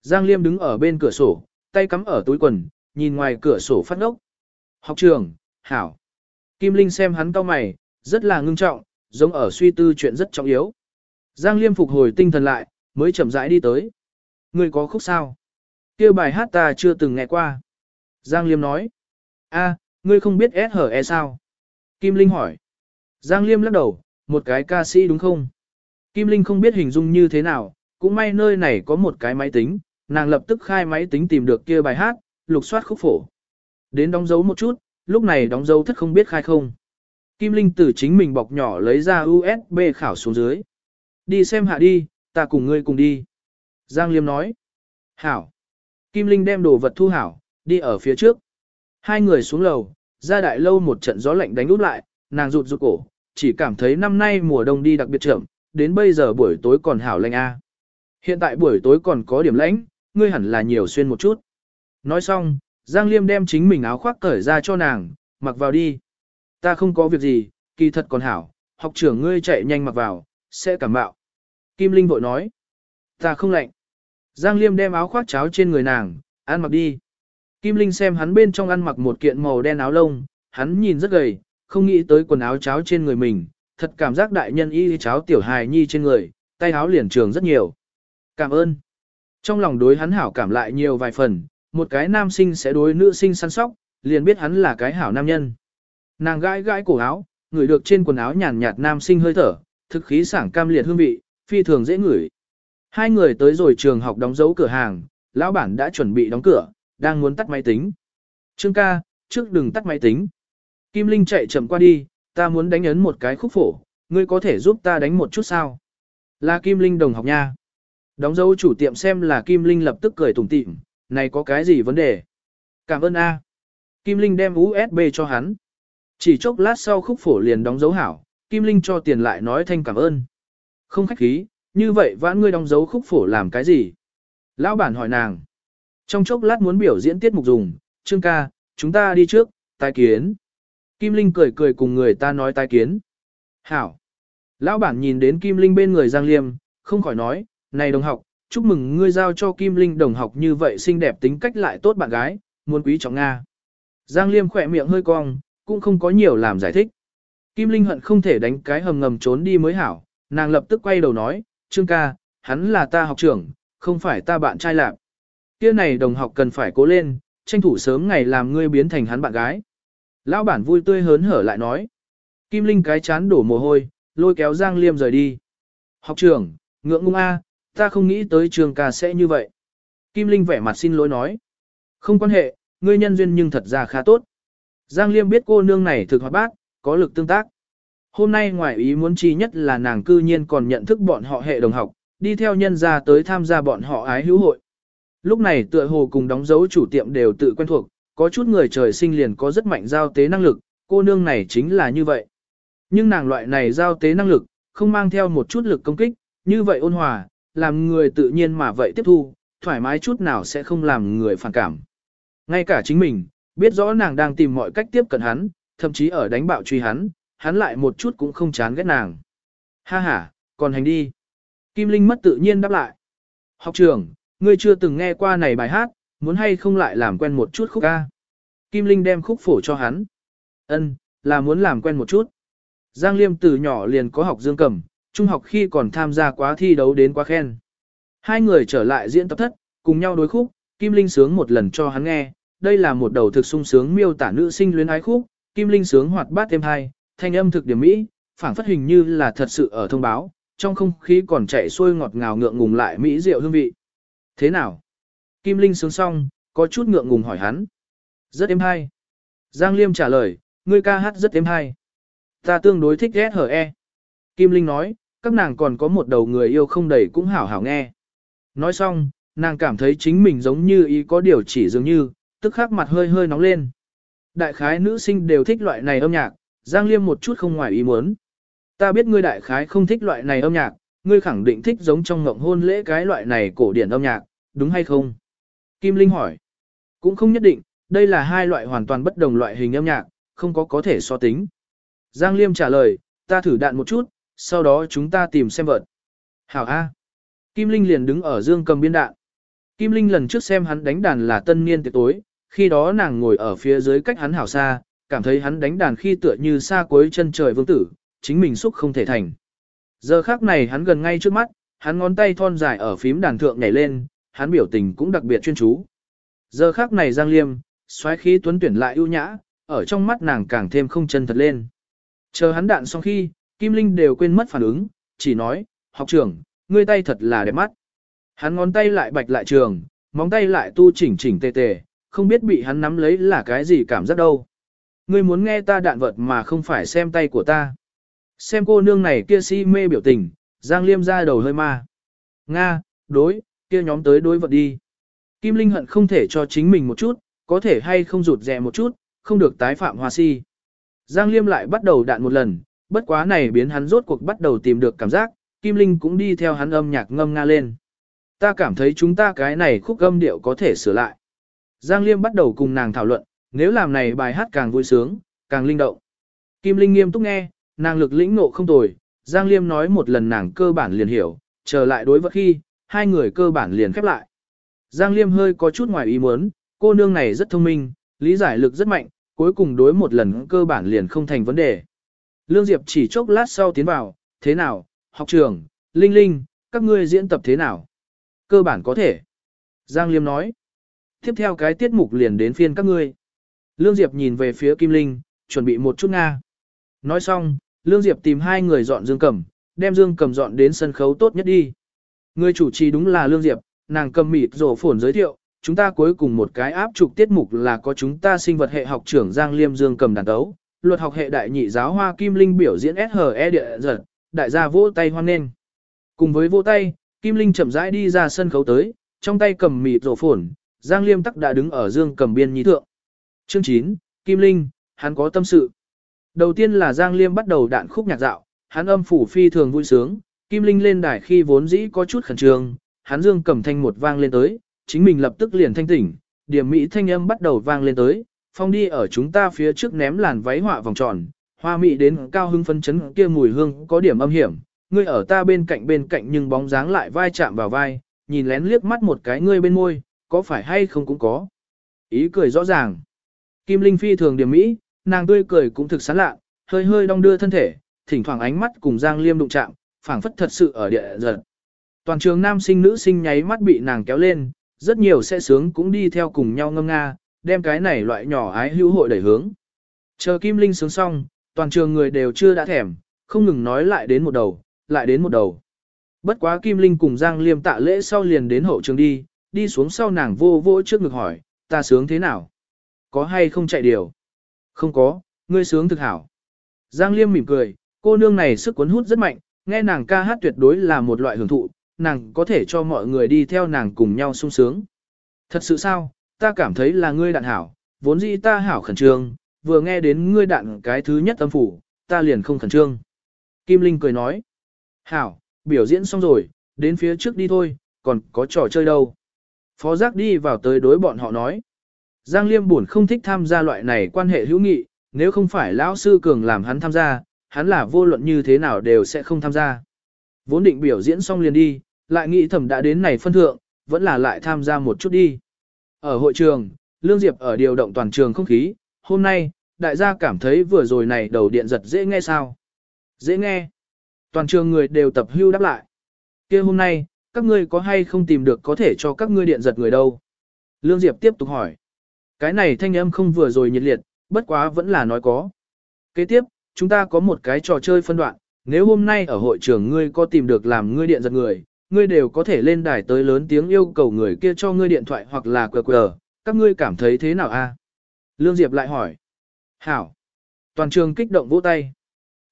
Giang Liêm đứng ở bên cửa sổ, tay cắm ở túi quần, nhìn ngoài cửa sổ phát ngốc. Học trường, hảo. Kim Linh xem hắn cau mày, rất là ngưng trọng, giống ở suy tư chuyện rất trọng yếu. Giang Liêm phục hồi tinh thần lại, mới chậm rãi đi tới. Ngươi có khúc sao? Kêu bài hát ta chưa từng nghe qua. Giang Liêm nói. a, ngươi không biết SHE sao? Kim Linh hỏi. Giang Liêm lắc đầu, một cái ca sĩ đúng không? Kim Linh không biết hình dung như thế nào, cũng may nơi này có một cái máy tính, nàng lập tức khai máy tính tìm được kia bài hát, lục soát khúc phổ. Đến đóng dấu một chút, lúc này đóng dấu thất không biết khai không. Kim Linh từ chính mình bọc nhỏ lấy ra USB khảo xuống dưới. Đi xem hạ đi, ta cùng ngươi cùng đi. Giang Liêm nói. Hảo. Kim Linh đem đồ vật thu hảo, đi ở phía trước. Hai người xuống lầu, ra đại lâu một trận gió lạnh đánh úp lại, nàng rụt rụt cổ, chỉ cảm thấy năm nay mùa đông đi đặc biệt chậm, đến bây giờ buổi tối còn hảo lạnh a. À. Hiện tại buổi tối còn có điểm lãnh, ngươi hẳn là nhiều xuyên một chút. Nói xong, Giang Liêm đem chính mình áo khoác cởi ra cho nàng, mặc vào đi. Ta không có việc gì, kỳ thật còn hảo, học trưởng ngươi chạy nhanh mặc vào, sẽ cảm bạo. Kim Linh vội nói, ta không lạnh. Giang Liêm đem áo khoác cháo trên người nàng, ăn mặc đi. Kim Linh xem hắn bên trong ăn mặc một kiện màu đen áo lông, hắn nhìn rất gầy, không nghĩ tới quần áo cháo trên người mình, thật cảm giác đại nhân y cháo tiểu hài nhi trên người, tay áo liền trường rất nhiều. Cảm ơn. Trong lòng đối hắn hảo cảm lại nhiều vài phần, một cái nam sinh sẽ đối nữ sinh săn sóc, liền biết hắn là cái hảo nam nhân. Nàng gãi gãi cổ áo, ngửi được trên quần áo nhàn nhạt nam sinh hơi thở, thực khí sảng cam liệt hương vị, phi thường dễ ngửi. Hai người tới rồi trường học đóng dấu cửa hàng, lão bản đã chuẩn bị đóng cửa, đang muốn tắt máy tính. Trương ca, trước đừng tắt máy tính. Kim Linh chạy chậm qua đi, ta muốn đánh ấn một cái khúc phổ, ngươi có thể giúp ta đánh một chút sao? Là Kim Linh đồng học nha. Đóng dấu chủ tiệm xem là Kim Linh lập tức cười tủm tỉm, này có cái gì vấn đề? Cảm ơn A. Kim Linh đem USB cho hắn. Chỉ chốc lát sau khúc phổ liền đóng dấu hảo, Kim Linh cho tiền lại nói thanh cảm ơn. Không khách khí, như vậy vãn ngươi đóng dấu khúc phổ làm cái gì? Lão bản hỏi nàng. Trong chốc lát muốn biểu diễn tiết mục dùng, Trương ca, chúng ta đi trước, Tài kiến. Kim Linh cười cười cùng người ta nói tai kiến. Hảo. Lão bản nhìn đến Kim Linh bên người Giang Liêm, không khỏi nói, này đồng học, chúc mừng ngươi giao cho Kim Linh đồng học như vậy xinh đẹp tính cách lại tốt bạn gái, muốn quý trọng Nga. Giang Liêm khỏe miệng hơi cong, cũng không có nhiều làm giải thích. Kim Linh hận không thể đánh cái hầm ngầm trốn đi mới hảo, nàng lập tức quay đầu nói, Trương ca, hắn là ta học trưởng, không phải ta bạn trai lạc. Kia này đồng học cần phải cố lên, tranh thủ sớm ngày làm ngươi biến thành hắn bạn gái. Lão bản vui tươi hớn hở lại nói. Kim Linh cái chán đổ mồ hôi, lôi kéo Giang Liêm rời đi. Học trưởng, ngượng ngung a, ta không nghĩ tới trường ca sẽ như vậy. Kim Linh vẻ mặt xin lỗi nói. Không quan hệ, ngươi nhân duyên nhưng thật ra khá tốt. Giang Liêm biết cô nương này thực hoạt bát, có lực tương tác. Hôm nay ngoài ý muốn chi nhất là nàng cư nhiên còn nhận thức bọn họ hệ đồng học, đi theo nhân gia tới tham gia bọn họ ái hữu hội. Lúc này tựa hồ cùng đóng dấu chủ tiệm đều tự quen thuộc, có chút người trời sinh liền có rất mạnh giao tế năng lực, cô nương này chính là như vậy. Nhưng nàng loại này giao tế năng lực, không mang theo một chút lực công kích, như vậy ôn hòa, làm người tự nhiên mà vậy tiếp thu, thoải mái chút nào sẽ không làm người phản cảm. Ngay cả chính mình, biết rõ nàng đang tìm mọi cách tiếp cận hắn, thậm chí ở đánh bạo truy hắn, hắn lại một chút cũng không chán ghét nàng. Ha ha, còn hành đi. Kim Linh mất tự nhiên đáp lại. Học trưởng, ngươi chưa từng nghe qua này bài hát, muốn hay không lại làm quen một chút khúc ca. Kim Linh đem khúc phổ cho hắn. Ân, là muốn làm quen một chút. Giang Liêm từ nhỏ liền có học dương cầm, trung học khi còn tham gia quá thi đấu đến quá khen. Hai người trở lại diễn tập thất, cùng nhau đối khúc, Kim Linh sướng một lần cho hắn nghe, đây là một đầu thực sung sướng miêu tả nữ sinh luyến ái khúc, Kim Linh sướng hoạt bát thêm hai, thanh âm thực điểm mỹ, phảng phất hình như là thật sự ở thông báo, trong không khí còn chạy xuôi ngọt ngào ngượng ngùng lại mỹ diệu hương vị. Thế nào? Kim Linh sướng xong, có chút ngượng ngùng hỏi hắn. Rất êm hay. Giang Liêm trả lời, ngươi ca hát rất êm hay. Ta tương đối thích S.H.E. Kim Linh nói, các nàng còn có một đầu người yêu không đầy cũng hảo hảo nghe. Nói xong, nàng cảm thấy chính mình giống như ý có điều chỉ dường như, tức khắc mặt hơi hơi nóng lên. Đại khái nữ sinh đều thích loại này âm nhạc, Giang Liêm một chút không ngoài ý muốn. Ta biết ngươi đại khái không thích loại này âm nhạc, ngươi khẳng định thích giống trong ngộng hôn lễ cái loại này cổ điển âm nhạc, đúng hay không? Kim Linh hỏi. Cũng không nhất định, đây là hai loại hoàn toàn bất đồng loại hình âm nhạc, không có có thể so tính. Giang Liêm trả lời, ta thử đạn một chút, sau đó chúng ta tìm xem vợt. Hảo A. Kim Linh liền đứng ở dương cầm biên đạn. Kim Linh lần trước xem hắn đánh đàn là tân niên tiệc tối, khi đó nàng ngồi ở phía dưới cách hắn hảo xa, cảm thấy hắn đánh đàn khi tựa như xa cuối chân trời vương tử, chính mình xúc không thể thành. Giờ khác này hắn gần ngay trước mắt, hắn ngón tay thon dài ở phím đàn thượng nhảy lên, hắn biểu tình cũng đặc biệt chuyên chú. Giờ khác này Giang Liêm, xoáy khí tuấn tuyển lại ưu nhã, ở trong mắt nàng càng thêm không chân thật lên. Chờ hắn đạn xong khi, Kim Linh đều quên mất phản ứng, chỉ nói, học trưởng, ngươi tay thật là đẹp mắt. Hắn ngón tay lại bạch lại trường, móng tay lại tu chỉnh chỉnh tề tề, không biết bị hắn nắm lấy là cái gì cảm giác đâu. Ngươi muốn nghe ta đạn vật mà không phải xem tay của ta. Xem cô nương này kia si mê biểu tình, Giang Liêm ra đầu hơi ma. Nga, đối, kia nhóm tới đối vật đi. Kim Linh hận không thể cho chính mình một chút, có thể hay không rụt rè một chút, không được tái phạm hoa si. Giang Liêm lại bắt đầu đạn một lần, bất quá này biến hắn rốt cuộc bắt đầu tìm được cảm giác, Kim Linh cũng đi theo hắn âm nhạc ngâm nga lên. Ta cảm thấy chúng ta cái này khúc âm điệu có thể sửa lại. Giang Liêm bắt đầu cùng nàng thảo luận, nếu làm này bài hát càng vui sướng, càng linh động. Kim Linh nghiêm túc nghe, nàng lực lĩnh ngộ không tồi, Giang Liêm nói một lần nàng cơ bản liền hiểu, trở lại đối vật khi, hai người cơ bản liền khép lại. Giang Liêm hơi có chút ngoài ý muốn, cô nương này rất thông minh, lý giải lực rất mạnh, cuối cùng đối một lần cơ bản liền không thành vấn đề. Lương Diệp chỉ chốc lát sau tiến vào, thế nào, học trường, Linh Linh, các ngươi diễn tập thế nào? Cơ bản có thể. Giang Liêm nói. Tiếp theo cái tiết mục liền đến phiên các ngươi. Lương Diệp nhìn về phía Kim Linh, chuẩn bị một chút Nga. Nói xong, Lương Diệp tìm hai người dọn Dương Cầm, đem Dương Cầm dọn đến sân khấu tốt nhất đi. Người chủ trì đúng là Lương Diệp, nàng cầm mịt rổ phồn giới thiệu, chúng ta cuối cùng một cái áp trục tiết mục là có chúng ta sinh vật hệ học trưởng Giang Liêm Dương cầm đàn tấu, luật học hệ đại nhị giáo hoa Kim Linh biểu diễn SHE địa giật, đại gia vỗ tay hoan nghênh. Cùng với vỗ tay, Kim Linh chậm rãi đi ra sân khấu tới, trong tay cầm mịt rổ phồn, Giang Liêm tắc đã đứng ở Dương cầm biên nhí thượng. Chương 9, Kim Linh, hắn có tâm sự. Đầu tiên là Giang Liêm bắt đầu đạn khúc nhạc dạo, hắn âm phủ phi thường vui sướng, Kim Linh lên đài khi vốn dĩ có chút khẩn trương, hắn Dương cầm thanh một vang lên tới, chính mình lập tức liền thanh tỉnh, điểm mỹ thanh âm bắt đầu vang lên tới, phong đi ở chúng ta phía trước ném làn váy họa vòng tròn, hoa mỹ đến cao hưng phân chấn kia mùi hương có điểm âm hiểm, ngươi ở ta bên cạnh bên cạnh nhưng bóng dáng lại vai chạm vào vai, nhìn lén liếc mắt một cái ngươi bên môi, có phải hay không cũng có. Ý cười rõ ràng. Kim Linh phi thường điểm mỹ, nàng tươi cười cũng thực sán lạ, hơi hơi đong đưa thân thể, thỉnh thoảng ánh mắt cùng Giang Liêm đụng chạm, phảng phất thật sự ở địa giật. Toàn trường nam sinh nữ sinh nháy mắt bị nàng kéo lên, rất nhiều sẽ sướng cũng đi theo cùng nhau ngâm nga, đem cái này loại nhỏ ái hữu hội đẩy hướng. Chờ Kim Linh sướng xong, toàn trường người đều chưa đã thèm, không ngừng nói lại đến một đầu, lại đến một đầu. Bất quá Kim Linh cùng Giang Liêm tạ lễ sau liền đến hậu trường đi, đi xuống sau nàng vô vô trước ngực hỏi, ta sướng thế nào? Có hay không chạy điều? Không có, ngươi sướng thực hảo. Giang Liêm mỉm cười, cô nương này sức cuốn hút rất mạnh, nghe nàng ca hát tuyệt đối là một loại hưởng thụ, nàng có thể cho mọi người đi theo nàng cùng nhau sung sướng. Thật sự sao, ta cảm thấy là ngươi đạn hảo, vốn dĩ ta hảo khẩn trương, vừa nghe đến ngươi đạn cái thứ nhất âm phủ, ta liền không khẩn trương. Kim Linh cười nói, hảo, biểu diễn xong rồi, đến phía trước đi thôi, còn có trò chơi đâu. Phó giác đi vào tới đối bọn họ nói. Giang Liêm buồn không thích tham gia loại này quan hệ hữu nghị, nếu không phải lão sư cường làm hắn tham gia, hắn là vô luận như thế nào đều sẽ không tham gia. Vốn định biểu diễn xong liền đi, lại nghĩ thầm đã đến này phân thượng, vẫn là lại tham gia một chút đi. Ở hội trường, Lương Diệp ở điều động toàn trường không khí, hôm nay, đại gia cảm thấy vừa rồi này đầu điện giật dễ nghe sao. Dễ nghe. Toàn trường người đều tập hưu đáp lại. kia hôm nay, các ngươi có hay không tìm được có thể cho các ngươi điện giật người đâu? Lương Diệp tiếp tục hỏi. Cái này thanh âm không vừa rồi nhiệt liệt, bất quá vẫn là nói có. Kế tiếp, chúng ta có một cái trò chơi phân đoạn, nếu hôm nay ở hội trường ngươi có tìm được làm ngươi điện giật người, ngươi đều có thể lên đài tới lớn tiếng yêu cầu người kia cho ngươi điện thoại hoặc là QR, các ngươi cảm thấy thế nào a? Lương Diệp lại hỏi. Hảo. Toàn trường kích động vỗ tay.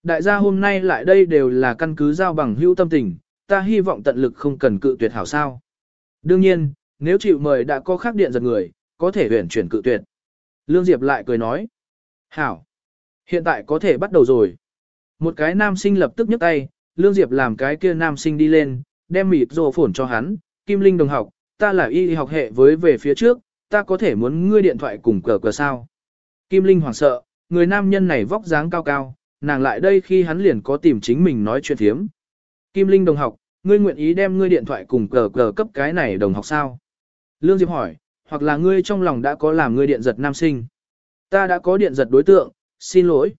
Đại gia hôm nay lại đây đều là căn cứ giao bằng hữu tâm tình, ta hy vọng tận lực không cần cự tuyệt hảo sao. Đương nhiên, nếu chịu mời đã có khác điện giật người, có thể huyển chuyển cự tuyệt. Lương Diệp lại cười nói. Hảo. Hiện tại có thể bắt đầu rồi. Một cái nam sinh lập tức nhấc tay, Lương Diệp làm cái kia nam sinh đi lên, đem mịt rồ phổn cho hắn, Kim Linh đồng học, ta là y học hệ với về phía trước, ta có thể muốn ngươi điện thoại cùng cờ cờ sao. Kim Linh hoảng sợ, người nam nhân này vóc dáng cao cao, nàng lại đây khi hắn liền có tìm chính mình nói chuyện thiếm. Kim Linh đồng học, ngươi nguyện ý đem ngươi điện thoại cùng cờ cờ cấp cái này đồng học sao? Lương Diệp hỏi, hoặc là ngươi trong lòng đã có làm ngươi điện giật nam sinh. Ta đã có điện giật đối tượng, xin lỗi.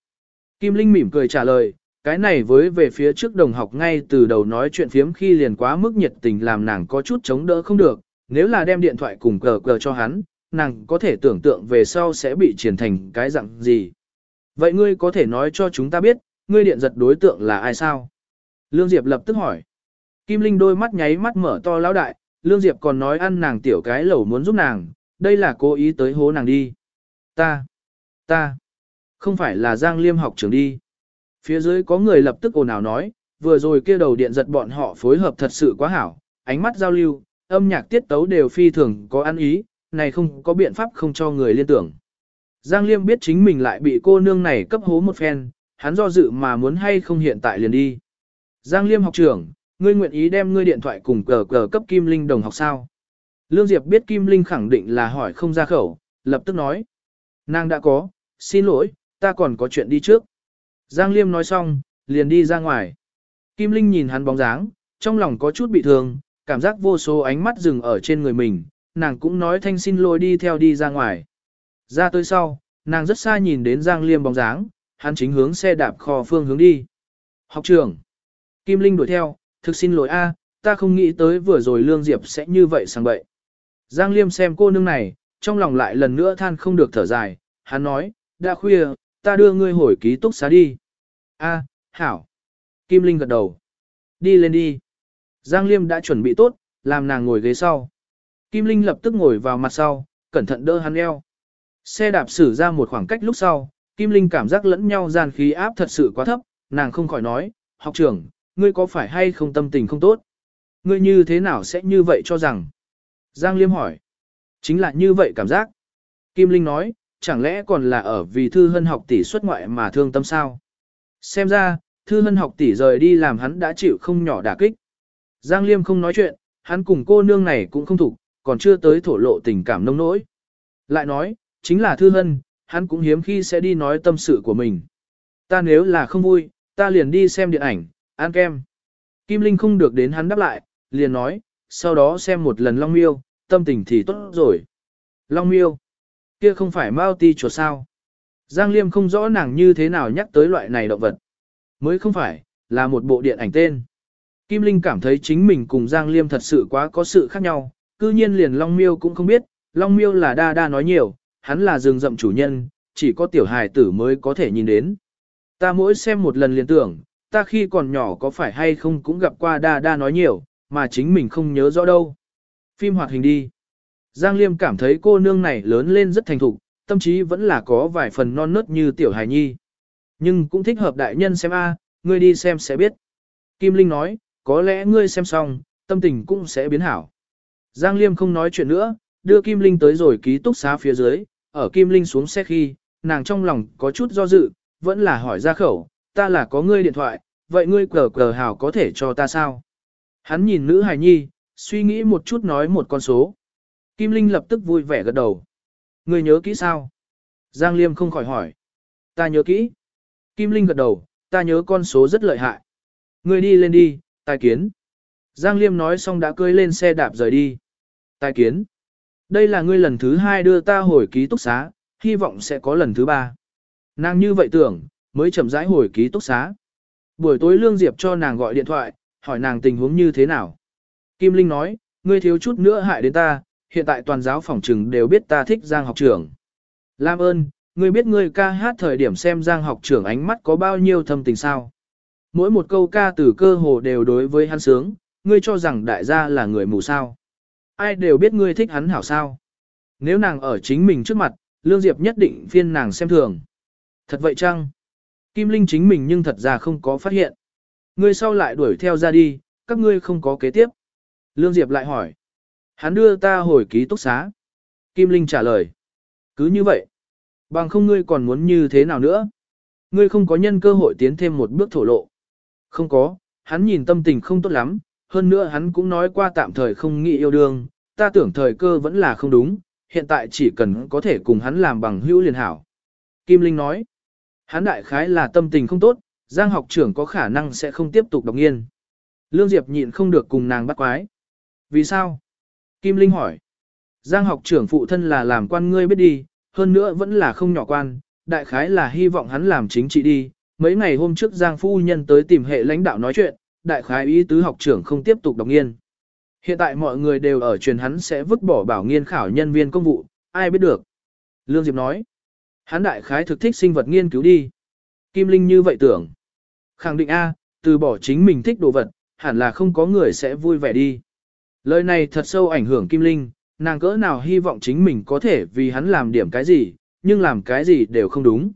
Kim Linh mỉm cười trả lời, cái này với về phía trước đồng học ngay từ đầu nói chuyện phiếm khi liền quá mức nhiệt tình làm nàng có chút chống đỡ không được, nếu là đem điện thoại cùng cờ cờ cho hắn, nàng có thể tưởng tượng về sau sẽ bị triển thành cái dạng gì. Vậy ngươi có thể nói cho chúng ta biết, ngươi điện giật đối tượng là ai sao? Lương Diệp lập tức hỏi. Kim Linh đôi mắt nháy mắt mở to lão đại, Lương Diệp còn nói ăn nàng tiểu cái lẩu muốn giúp nàng, đây là cố ý tới hố nàng đi. Ta, ta, không phải là Giang Liêm học trưởng đi. Phía dưới có người lập tức ồn ào nói, vừa rồi kia đầu điện giật bọn họ phối hợp thật sự quá hảo, ánh mắt giao lưu, âm nhạc tiết tấu đều phi thường có ăn ý, này không có biện pháp không cho người liên tưởng. Giang Liêm biết chính mình lại bị cô nương này cấp hố một phen, hắn do dự mà muốn hay không hiện tại liền đi. Giang Liêm học trưởng, ngươi nguyện ý đem ngươi điện thoại cùng cờ cờ cấp Kim Linh đồng học sao? Lương Diệp biết Kim Linh khẳng định là hỏi không ra khẩu, lập tức nói. Nàng đã có, xin lỗi, ta còn có chuyện đi trước. Giang Liêm nói xong, liền đi ra ngoài. Kim Linh nhìn hắn bóng dáng, trong lòng có chút bị thương, cảm giác vô số ánh mắt dừng ở trên người mình, nàng cũng nói thanh xin lỗi đi theo đi ra ngoài. Ra tới sau, nàng rất xa nhìn đến Giang Liêm bóng dáng, hắn chính hướng xe đạp kho phương hướng đi. Học trưởng. Kim Linh đuổi theo, thực xin lỗi a, ta không nghĩ tới vừa rồi Lương Diệp sẽ như vậy sang bậy. Giang Liêm xem cô nương này, trong lòng lại lần nữa than không được thở dài, hắn nói, đã khuya, ta đưa ngươi hồi ký túc xá đi. A, hảo. Kim Linh gật đầu. Đi lên đi. Giang Liêm đã chuẩn bị tốt, làm nàng ngồi ghế sau. Kim Linh lập tức ngồi vào mặt sau, cẩn thận đỡ hắn eo. Xe đạp xử ra một khoảng cách lúc sau, Kim Linh cảm giác lẫn nhau gian khí áp thật sự quá thấp, nàng không khỏi nói, học trưởng, ngươi có phải hay không tâm tình không tốt? Ngươi như thế nào sẽ như vậy cho rằng? Giang Liêm hỏi. Chính là như vậy cảm giác. Kim Linh nói, chẳng lẽ còn là ở vì thư hân học tỷ xuất ngoại mà thương tâm sao? Xem ra, thư hân học tỷ rời đi làm hắn đã chịu không nhỏ đả kích. Giang Liêm không nói chuyện, hắn cùng cô nương này cũng không thủ, còn chưa tới thổ lộ tình cảm nông nỗi. Lại nói, chính là thư hân, hắn cũng hiếm khi sẽ đi nói tâm sự của mình. Ta nếu là không vui, ta liền đi xem điện ảnh, ăn kem. Kim Linh không được đến hắn đáp lại, liền nói, sau đó xem một lần Long Miêu, tâm tình thì tốt rồi. Long Miêu, kia không phải Mao Ti chuột sao? Giang Liêm không rõ nàng như thế nào nhắc tới loại này động vật. Mới không phải, là một bộ điện ảnh tên. Kim Linh cảm thấy chính mình cùng Giang Liêm thật sự quá có sự khác nhau, cư nhiên liền Long Miêu cũng không biết, Long Miêu là đa đa nói nhiều, hắn là rừng rậm chủ nhân, chỉ có tiểu hài tử mới có thể nhìn đến. Ta mỗi xem một lần liền tưởng, ta khi còn nhỏ có phải hay không cũng gặp qua đa đa nói nhiều, mà chính mình không nhớ rõ đâu. Phim hoạt hình đi. Giang Liêm cảm thấy cô nương này lớn lên rất thành thục, tâm trí vẫn là có vài phần non nớt như tiểu hài nhi. Nhưng cũng thích hợp đại nhân xem a, ngươi đi xem sẽ biết. Kim Linh nói, có lẽ ngươi xem xong, tâm tình cũng sẽ biến hảo. Giang Liêm không nói chuyện nữa, đưa Kim Linh tới rồi ký túc xá phía dưới, ở Kim Linh xuống xe khi, nàng trong lòng có chút do dự, vẫn là hỏi ra khẩu, ta là có ngươi điện thoại, vậy ngươi cờ cờ hảo có thể cho ta sao? Hắn nhìn nữ hài nhi, suy nghĩ một chút nói một con số. Kim Linh lập tức vui vẻ gật đầu. Người nhớ kỹ sao? Giang Liêm không khỏi hỏi. Ta nhớ kỹ. Kim Linh gật đầu, ta nhớ con số rất lợi hại. Người đi lên đi, tài kiến. Giang Liêm nói xong đã cưỡi lên xe đạp rời đi. Tài kiến. Đây là ngươi lần thứ hai đưa ta hồi ký túc xá, hy vọng sẽ có lần thứ ba. Nàng như vậy tưởng, mới chậm rãi hồi ký túc xá. Buổi tối Lương Diệp cho nàng gọi điện thoại, hỏi nàng tình huống như thế nào. Kim Linh nói, ngươi thiếu chút nữa hại đến ta, hiện tại toàn giáo phòng trừng đều biết ta thích Giang học trưởng. Lam ơn, ngươi biết ngươi ca hát thời điểm xem Giang học trưởng ánh mắt có bao nhiêu thâm tình sao. Mỗi một câu ca từ cơ hồ đều đối với hắn sướng, ngươi cho rằng đại gia là người mù sao. Ai đều biết ngươi thích hắn hảo sao. Nếu nàng ở chính mình trước mặt, Lương Diệp nhất định phiên nàng xem thường. Thật vậy chăng? Kim Linh chính mình nhưng thật ra không có phát hiện. Ngươi sau lại đuổi theo ra đi, các ngươi không có kế tiếp. Lương Diệp lại hỏi. Hắn đưa ta hồi ký túc xá. Kim Linh trả lời. Cứ như vậy. Bằng không ngươi còn muốn như thế nào nữa? Ngươi không có nhân cơ hội tiến thêm một bước thổ lộ. Không có, hắn nhìn tâm tình không tốt lắm, hơn nữa hắn cũng nói qua tạm thời không nghĩ yêu đương, ta tưởng thời cơ vẫn là không đúng, hiện tại chỉ cần có thể cùng hắn làm bằng hữu liền hảo. Kim Linh nói, hắn đại khái là tâm tình không tốt, Giang học trưởng có khả năng sẽ không tiếp tục đọc nghiên. Lương Diệp nhịn không được cùng nàng bắt quái. Vì sao? Kim Linh hỏi. Giang học trưởng phụ thân là làm quan ngươi biết đi, hơn nữa vẫn là không nhỏ quan, đại khái là hy vọng hắn làm chính trị đi. Mấy ngày hôm trước Giang phu nhân tới tìm hệ lãnh đạo nói chuyện, đại khái ý tứ học trưởng không tiếp tục đọc nghiên. Hiện tại mọi người đều ở truyền hắn sẽ vứt bỏ bảo nghiên khảo nhân viên công vụ, ai biết được. Lương Diệp nói, hắn đại khái thực thích sinh vật nghiên cứu đi. Kim Linh như vậy tưởng. Khẳng định A, từ bỏ chính mình thích đồ vật, hẳn là không có người sẽ vui vẻ đi. Lời này thật sâu ảnh hưởng Kim Linh, nàng cỡ nào hy vọng chính mình có thể vì hắn làm điểm cái gì, nhưng làm cái gì đều không đúng.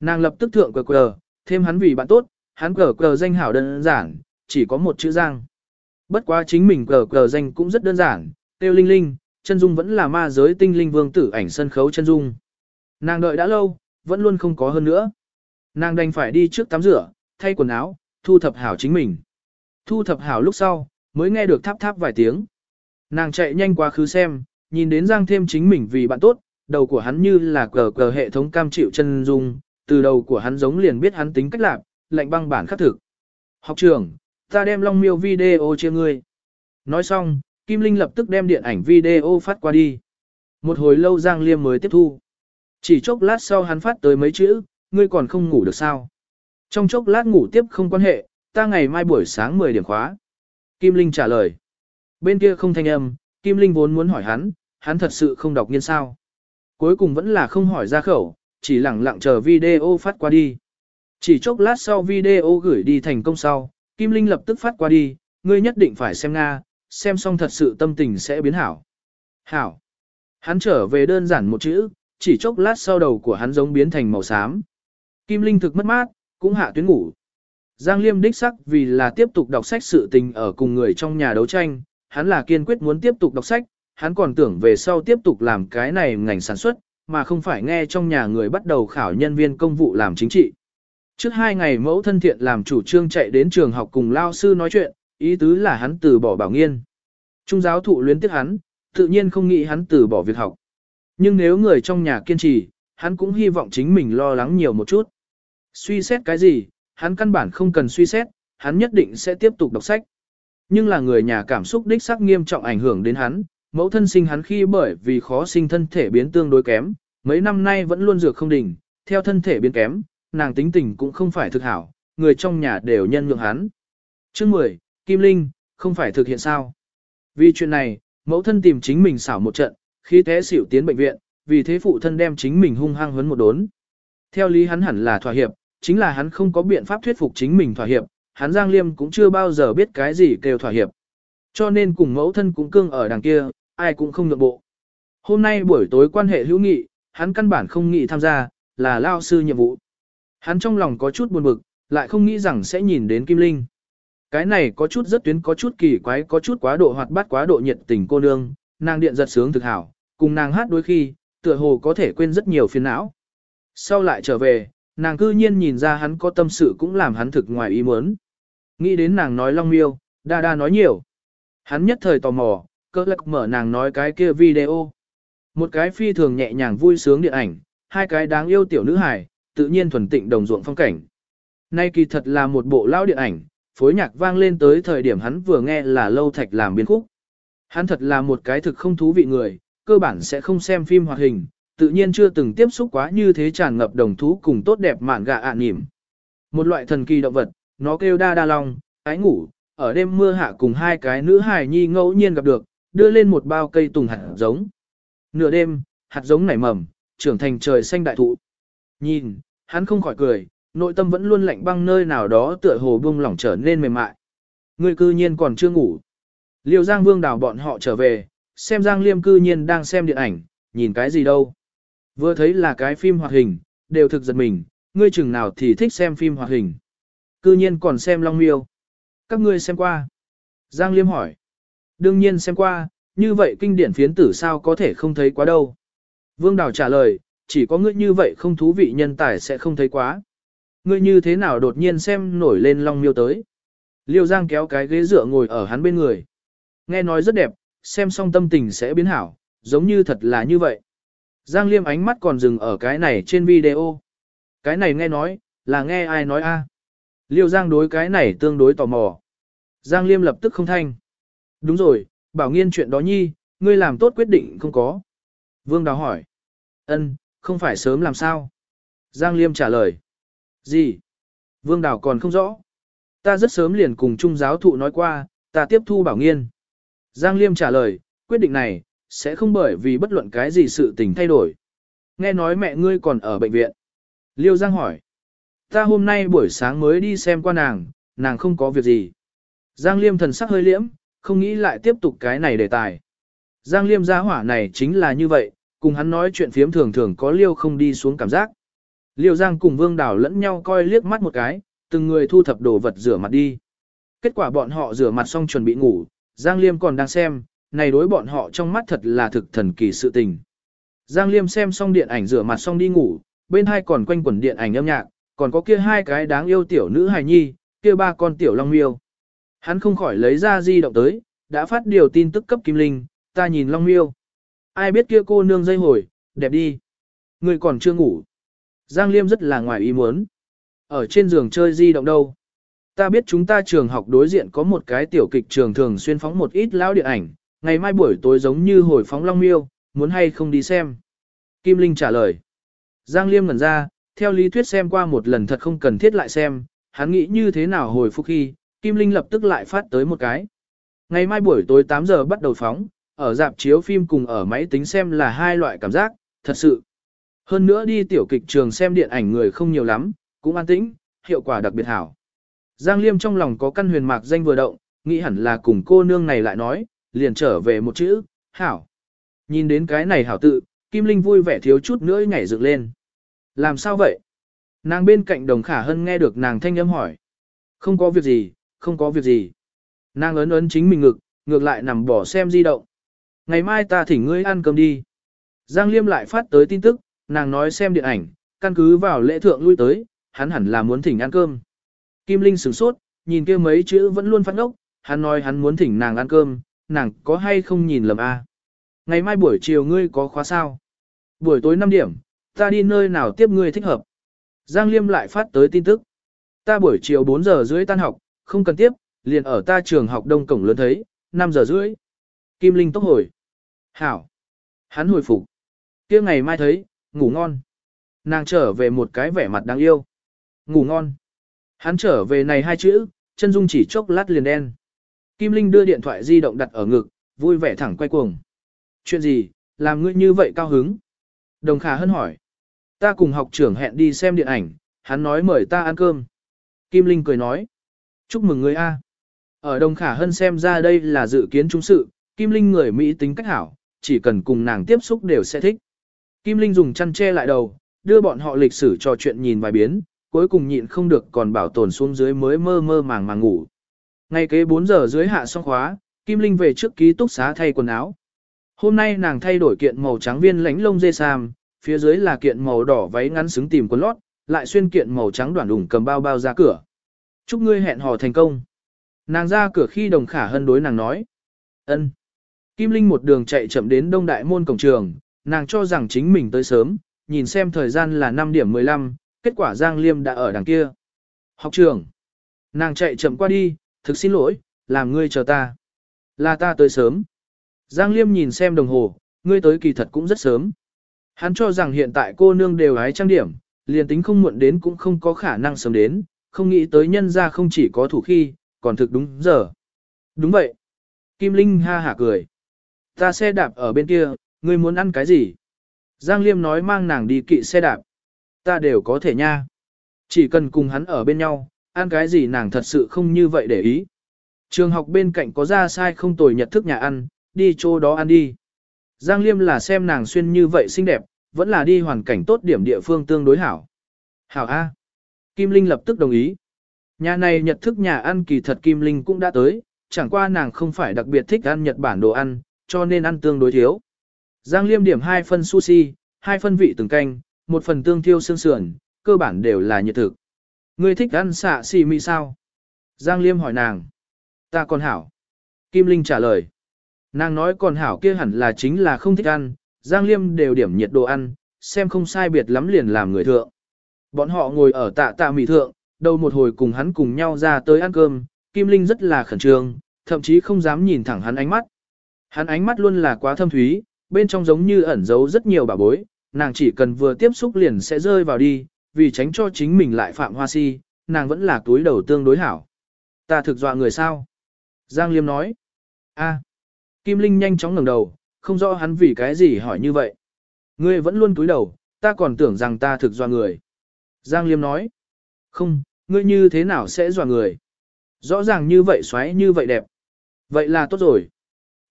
Nàng lập tức thượng cờ cờ, thêm hắn vì bạn tốt, hắn cờ cờ danh hảo đơn giản, chỉ có một chữ Giang. Bất quá chính mình cờ cờ danh cũng rất đơn giản, tiêu linh linh, chân dung vẫn là ma giới tinh linh vương tử ảnh sân khấu chân dung. Nàng đợi đã lâu, vẫn luôn không có hơn nữa. Nàng đành phải đi trước tắm rửa, thay quần áo, thu thập hảo chính mình. Thu thập hảo lúc sau, mới nghe được tháp tháp vài tiếng. Nàng chạy nhanh qua khứ xem, nhìn đến Giang thêm chính mình vì bạn tốt, đầu của hắn như là cờ cờ hệ thống cam chịu chân dung, từ đầu của hắn giống liền biết hắn tính cách lạc, lạnh băng bản khắc thực. Học trưởng, ta đem long miêu video chia ngươi. Nói xong, Kim Linh lập tức đem điện ảnh video phát qua đi. Một hồi lâu Giang Liêm mới tiếp thu. Chỉ chốc lát sau hắn phát tới mấy chữ, ngươi còn không ngủ được sao. Trong chốc lát ngủ tiếp không quan hệ, ta ngày mai buổi sáng 10 điểm khóa. Kim Linh trả lời. Bên kia không thanh âm, Kim Linh vốn muốn hỏi hắn, hắn thật sự không đọc nghiên sao. Cuối cùng vẫn là không hỏi ra khẩu, chỉ lặng lặng chờ video phát qua đi. Chỉ chốc lát sau video gửi đi thành công sau, Kim Linh lập tức phát qua đi, ngươi nhất định phải xem Nga, xem xong thật sự tâm tình sẽ biến hảo. Hảo. Hắn trở về đơn giản một chữ, chỉ chốc lát sau đầu của hắn giống biến thành màu xám. Kim Linh thực mất mát, cũng hạ tuyến ngủ. Giang Liêm đích sắc vì là tiếp tục đọc sách sự tình ở cùng người trong nhà đấu tranh, hắn là kiên quyết muốn tiếp tục đọc sách, hắn còn tưởng về sau tiếp tục làm cái này ngành sản xuất, mà không phải nghe trong nhà người bắt đầu khảo nhân viên công vụ làm chính trị. Trước hai ngày mẫu thân thiện làm chủ trương chạy đến trường học cùng lao sư nói chuyện, ý tứ là hắn từ bỏ bảo nghiên. Trung giáo thụ luyến tiếc hắn, tự nhiên không nghĩ hắn từ bỏ việc học. Nhưng nếu người trong nhà kiên trì, hắn cũng hy vọng chính mình lo lắng nhiều một chút. Suy xét cái gì, hắn căn bản không cần suy xét, hắn nhất định sẽ tiếp tục đọc sách. Nhưng là người nhà cảm xúc đích xác nghiêm trọng ảnh hưởng đến hắn, mẫu thân sinh hắn khi bởi vì khó sinh thân thể biến tương đối kém, mấy năm nay vẫn luôn dược không đỉnh, theo thân thể biến kém, nàng tính tình cũng không phải thực hảo, người trong nhà đều nhân nhượng hắn. Chương 10, Kim Linh, không phải thực hiện sao. Vì chuyện này, mẫu thân tìm chính mình xảo một trận, khi té xỉu tiến bệnh viện, vì thế phụ thân đem chính mình hung hăng huấn một đốn. Theo lý hắn hẳn là thỏa hiệp, chính là hắn không có biện pháp thuyết phục chính mình thỏa hiệp, hắn Giang Liêm cũng chưa bao giờ biết cái gì kêu thỏa hiệp. Cho nên cùng mẫu thân cũng cương ở đằng kia, ai cũng không nhượng bộ. Hôm nay buổi tối quan hệ hữu nghị, hắn căn bản không nghĩ tham gia, là lao sư nhiệm vụ. Hắn trong lòng có chút buồn bực, lại không nghĩ rằng sẽ nhìn đến Kim Linh. Cái này có chút rất tuyến có chút kỳ quái có chút quá độ hoạt bát quá độ nhiệt tình cô nương, nàng điện giật sướng thực hảo, cùng nàng hát đôi khi, tựa hồ có thể quên rất nhiều phiền não. Sau lại trở về, nàng cư nhiên nhìn ra hắn có tâm sự cũng làm hắn thực ngoài ý muốn. Nghĩ đến nàng nói long miêu, đa đa nói nhiều. Hắn nhất thời tò mò, cơ lạc mở nàng nói cái kia video. Một cái phi thường nhẹ nhàng vui sướng điện ảnh, hai cái đáng yêu tiểu nữ hài, tự nhiên thuần tịnh đồng ruộng phong cảnh. Nay kỳ thật là một bộ lao điện ảnh, phối nhạc vang lên tới thời điểm hắn vừa nghe là lâu thạch làm biên khúc. Hắn thật là một cái thực không thú vị người, cơ bản sẽ không xem phim hoạt hình, tự nhiên chưa từng tiếp xúc quá như thế tràn ngập đồng thú cùng tốt đẹp mạn gạ ạ à nỉm. Một loại thần kỳ động vật, nó kêu đa đa long, ái ngủ, ở đêm mưa hạ cùng hai cái nữ hài nhi ngẫu nhiên gặp được, đưa lên một bao cây tùng hạt giống. Nửa đêm, hạt giống nảy mầm, trưởng thành trời xanh đại thụ. Nhìn, hắn không khỏi cười, nội tâm vẫn luôn lạnh băng nơi nào đó tựa hồ buông lỏng trở nên mềm mại. Người cư nhiên còn chưa ngủ. Liêu Giang Vương đào bọn họ trở về, xem Giang Liêm cư nhiên đang xem điện ảnh, nhìn cái gì đâu. Vừa thấy là cái phim hoạt hình, đều thực giật mình, ngươi chừng nào thì thích xem phim hoạt hình. Cư nhiên còn xem Long Miêu. Các ngươi xem qua. Giang Liêm hỏi. Đương nhiên xem qua, như vậy kinh điển phiến tử sao có thể không thấy quá đâu. Vương Đào trả lời, chỉ có ngươi như vậy không thú vị nhân tài sẽ không thấy quá. Ngươi như thế nào đột nhiên xem nổi lên Long Miêu tới. Liêu Giang kéo cái ghế dựa ngồi ở hắn bên người. Nghe nói rất đẹp, xem xong tâm tình sẽ biến hảo, giống như thật là như vậy. Giang Liêm ánh mắt còn dừng ở cái này trên video. Cái này nghe nói, là nghe ai nói a? À? Liêu Giang đối cái này tương đối tò mò. Giang Liêm lập tức không thanh. Đúng rồi, bảo nghiên chuyện đó nhi, ngươi làm tốt quyết định không có. Vương Đào hỏi. Ân, không phải sớm làm sao? Giang Liêm trả lời. Gì? Vương Đào còn không rõ. Ta rất sớm liền cùng trung giáo thụ nói qua, ta tiếp thu bảo nghiên. Giang Liêm trả lời, quyết định này, sẽ không bởi vì bất luận cái gì sự tình thay đổi. Nghe nói mẹ ngươi còn ở bệnh viện. Liêu Giang hỏi. Ta hôm nay buổi sáng mới đi xem qua nàng, nàng không có việc gì. Giang Liêm thần sắc hơi liễm, không nghĩ lại tiếp tục cái này đề tài. Giang Liêm gia hỏa này chính là như vậy, cùng hắn nói chuyện phiếm thường thường có Liêu không đi xuống cảm giác. Liêu Giang cùng Vương Đào lẫn nhau coi liếc mắt một cái, từng người thu thập đồ vật rửa mặt đi. Kết quả bọn họ rửa mặt xong chuẩn bị ngủ, Giang Liêm còn đang xem, này đối bọn họ trong mắt thật là thực thần kỳ sự tình. Giang Liêm xem xong điện ảnh rửa mặt xong đi ngủ, bên hai còn quanh quẩn điện ảnh âm nhạc, còn có kia hai cái đáng yêu tiểu nữ hài nhi, kia ba con tiểu long miêu. Hắn không khỏi lấy ra di động tới, đã phát điều tin tức cấp Kim Linh, ta nhìn long miêu. Ai biết kia cô nương dây hồi, đẹp đi. Người còn chưa ngủ. Giang Liêm rất là ngoài ý muốn. Ở trên giường chơi di động đâu. Ta biết chúng ta trường học đối diện có một cái tiểu kịch trường thường xuyên phóng một ít lão điện ảnh, ngày mai buổi tối giống như hồi phóng Long Miêu, muốn hay không đi xem. Kim Linh trả lời. Giang Liêm ngẩn ra, theo lý thuyết xem qua một lần thật không cần thiết lại xem, hắn nghĩ như thế nào hồi phục khi, Kim Linh lập tức lại phát tới một cái. Ngày mai buổi tối 8 giờ bắt đầu phóng, ở dạp chiếu phim cùng ở máy tính xem là hai loại cảm giác, thật sự. Hơn nữa đi tiểu kịch trường xem điện ảnh người không nhiều lắm, cũng an tĩnh, hiệu quả đặc biệt hảo. Giang Liêm trong lòng có căn huyền mạc danh vừa động, nghĩ hẳn là cùng cô nương này lại nói, liền trở về một chữ, hảo. Nhìn đến cái này hảo tự, Kim Linh vui vẻ thiếu chút nữa nhảy dựng lên. Làm sao vậy? Nàng bên cạnh đồng khả hân nghe được nàng thanh âm hỏi. Không có việc gì, không có việc gì. Nàng ấn ấn chính mình ngực, ngược lại nằm bỏ xem di động. Ngày mai ta thỉnh ngươi ăn cơm đi. Giang Liêm lại phát tới tin tức, nàng nói xem điện ảnh, căn cứ vào lễ thượng lui tới, hắn hẳn là muốn thỉnh ăn cơm. Kim Linh sửng sốt, nhìn kia mấy chữ vẫn luôn phát ngốc, hắn nói hắn muốn thỉnh nàng ăn cơm, nàng có hay không nhìn lầm a? Ngày mai buổi chiều ngươi có khóa sao? Buổi tối 5 điểm, ta đi nơi nào tiếp ngươi thích hợp? Giang Liêm lại phát tới tin tức. Ta buổi chiều 4 giờ rưỡi tan học, không cần tiếp, liền ở ta trường học đông cổng lớn thấy, 5 giờ rưỡi. Kim Linh tốc hồi. Hảo. Hắn hồi phục. kia ngày mai thấy, ngủ ngon. Nàng trở về một cái vẻ mặt đáng yêu. Ngủ ngon. Hắn trở về này hai chữ, chân dung chỉ chốc lát liền đen. Kim Linh đưa điện thoại di động đặt ở ngực, vui vẻ thẳng quay cuồng. Chuyện gì, làm ngươi như vậy cao hứng? Đồng Khả Hân hỏi. Ta cùng học trưởng hẹn đi xem điện ảnh, hắn nói mời ta ăn cơm. Kim Linh cười nói. Chúc mừng ngươi a. Ở Đồng Khả Hân xem ra đây là dự kiến trung sự, Kim Linh người Mỹ tính cách hảo, chỉ cần cùng nàng tiếp xúc đều sẽ thích. Kim Linh dùng chăn che lại đầu, đưa bọn họ lịch sử trò chuyện nhìn vài biến, cuối cùng nhịn không được còn bảo tồn xuống dưới mới mơ mơ màng màng ngủ. Ngay kế 4 giờ dưới hạ xong khóa, Kim Linh về trước ký túc xá thay quần áo. Hôm nay nàng thay đổi kiện màu trắng viên lánh lông dê sam, phía dưới là kiện màu đỏ váy ngắn xứng tìm quần lót, lại xuyên kiện màu trắng đoạn đủng cầm bao bao ra cửa. Chúc ngươi hẹn hò thành công. Nàng ra cửa khi đồng khả hân đối nàng nói. ân. Kim Linh một đường chạy chậm đến đông đại môn cổng trường, nàng cho rằng chính mình tới sớm, nhìn xem thời gian là 5 điểm 15, kết quả Giang Liêm đã ở đằng kia. Học trường. Nàng chạy chậm qua đi, thực xin lỗi, làm ngươi chờ ta. Là ta tới sớm. Giang Liêm nhìn xem đồng hồ, ngươi tới kỳ thật cũng rất sớm. Hắn cho rằng hiện tại cô nương đều hái trang điểm, liền tính không muộn đến cũng không có khả năng sớm đến, không nghĩ tới nhân ra không chỉ có thủ khi, còn thực đúng giờ. Đúng vậy. Kim Linh ha hả cười. Ta xe đạp ở bên kia, ngươi muốn ăn cái gì? Giang Liêm nói mang nàng đi kỵ xe đạp. Ta đều có thể nha. Chỉ cần cùng hắn ở bên nhau, ăn cái gì nàng thật sự không như vậy để ý. Trường học bên cạnh có ra sai không tồi nhật thức nhà ăn, đi chỗ đó ăn đi. Giang Liêm là xem nàng xuyên như vậy xinh đẹp, vẫn là đi hoàn cảnh tốt điểm địa phương tương đối hảo. Hảo A. Kim Linh lập tức đồng ý. Nhà này nhật thức nhà ăn kỳ thật Kim Linh cũng đã tới, chẳng qua nàng không phải đặc biệt thích ăn Nhật Bản đồ ăn, cho nên ăn tương đối thiếu. Giang Liêm điểm hai phân sushi, hai phân vị từng canh, một phần tương thiêu xương sườn, cơ bản đều là nhiệt thực. Ngươi thích ăn xạ xì mì sao? Giang Liêm hỏi nàng. Ta còn hảo. Kim Linh trả lời. Nàng nói còn hảo kia hẳn là chính là không thích ăn, Giang Liêm đều điểm nhiệt độ ăn, xem không sai biệt lắm liền làm người thượng. Bọn họ ngồi ở tạ tạ mì thượng, đầu một hồi cùng hắn cùng nhau ra tới ăn cơm, Kim Linh rất là khẩn trương, thậm chí không dám nhìn thẳng hắn ánh mắt. Hắn ánh mắt luôn là quá thâm thúy, bên trong giống như ẩn giấu rất nhiều bà bối, nàng chỉ cần vừa tiếp xúc liền sẽ rơi vào đi, vì tránh cho chính mình lại phạm hoa si, nàng vẫn là túi đầu tương đối hảo. Ta thực dọa người sao? Giang Liêm nói. a Kim Linh nhanh chóng ngẩng đầu, không rõ hắn vì cái gì hỏi như vậy. Ngươi vẫn luôn túi đầu, ta còn tưởng rằng ta thực dọa người. Giang Liêm nói. Không, ngươi như thế nào sẽ dọa người? Rõ ràng như vậy xoáy như vậy đẹp. Vậy là tốt rồi.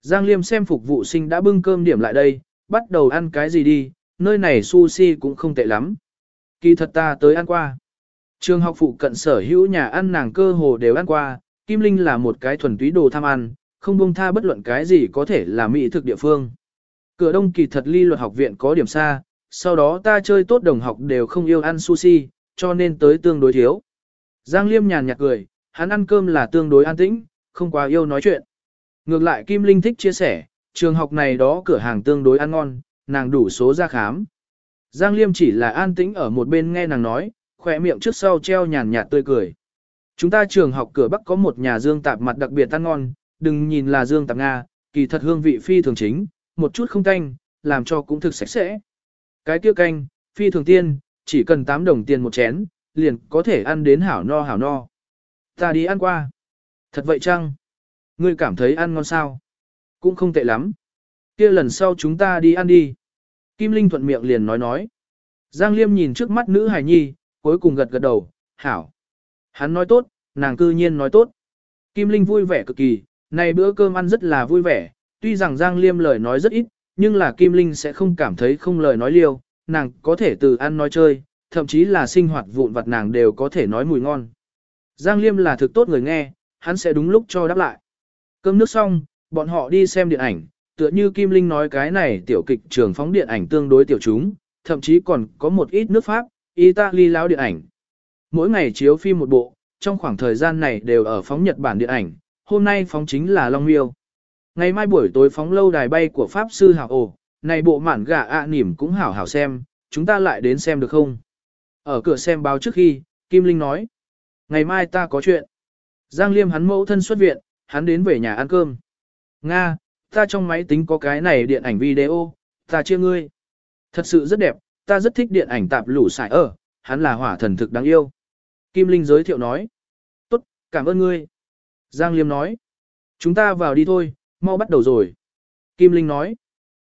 Giang Liêm xem phục vụ sinh đã bưng cơm điểm lại đây, bắt đầu ăn cái gì đi, nơi này sushi cũng không tệ lắm. Kỳ thật ta tới ăn qua. Trường học phụ cận sở hữu nhà ăn nàng cơ hồ đều ăn qua, Kim Linh là một cái thuần túy đồ tham ăn, không buông tha bất luận cái gì có thể là mỹ thực địa phương. Cửa đông kỳ thật ly luật học viện có điểm xa, sau đó ta chơi tốt đồng học đều không yêu ăn sushi, cho nên tới tương đối thiếu. Giang Liêm nhàn nhạt cười, hắn ăn cơm là tương đối an tĩnh, không quá yêu nói chuyện. Ngược lại Kim Linh thích chia sẻ, trường học này đó cửa hàng tương đối ăn ngon, nàng đủ số ra khám. Giang Liêm chỉ là an tĩnh ở một bên nghe nàng nói, khỏe miệng trước sau treo nhàn nhạt tươi cười. Chúng ta trường học cửa Bắc có một nhà dương tạp mặt đặc biệt ăn ngon, đừng nhìn là dương tạp Nga, kỳ thật hương vị phi thường chính, một chút không canh, làm cho cũng thực sạch sẽ. Cái kia canh, phi thường tiên, chỉ cần 8 đồng tiền một chén, liền có thể ăn đến hảo no hảo no. Ta đi ăn qua. Thật vậy chăng? Ngươi cảm thấy ăn ngon sao? Cũng không tệ lắm. kia lần sau chúng ta đi ăn đi. Kim Linh thuận miệng liền nói nói. Giang Liêm nhìn trước mắt nữ hài nhi, cuối cùng gật gật đầu, hảo. Hắn nói tốt, nàng cư nhiên nói tốt. Kim Linh vui vẻ cực kỳ, này bữa cơm ăn rất là vui vẻ, tuy rằng Giang Liêm lời nói rất ít, nhưng là Kim Linh sẽ không cảm thấy không lời nói liêu, nàng có thể từ ăn nói chơi, thậm chí là sinh hoạt vụn vặt nàng đều có thể nói mùi ngon. Giang Liêm là thực tốt người nghe, hắn sẽ đúng lúc cho đáp lại. Cơm nước xong, bọn họ đi xem điện ảnh, tựa như Kim Linh nói cái này tiểu kịch trường phóng điện ảnh tương đối tiểu chúng, thậm chí còn có một ít nước Pháp, Italy lão điện ảnh. Mỗi ngày chiếu phim một bộ, trong khoảng thời gian này đều ở phóng Nhật Bản điện ảnh, hôm nay phóng chính là Long Miêu. Ngày mai buổi tối phóng lâu đài bay của Pháp Sư Hảo Ồ, này bộ mản gà ạ nỉm cũng hảo hảo xem, chúng ta lại đến xem được không? Ở cửa xem báo trước khi, Kim Linh nói, ngày mai ta có chuyện. Giang Liêm hắn mẫu thân xuất viện, hắn đến về nhà ăn cơm. Nga, ta trong máy tính có cái này điện ảnh video, ta chia ngươi. Thật sự rất đẹp, ta rất thích điện ảnh tạp lũ xài ở, hắn là hỏa thần thực đáng yêu. Kim Linh giới thiệu nói. Tốt, cảm ơn ngươi. Giang Liêm nói. Chúng ta vào đi thôi, mau bắt đầu rồi. Kim Linh nói.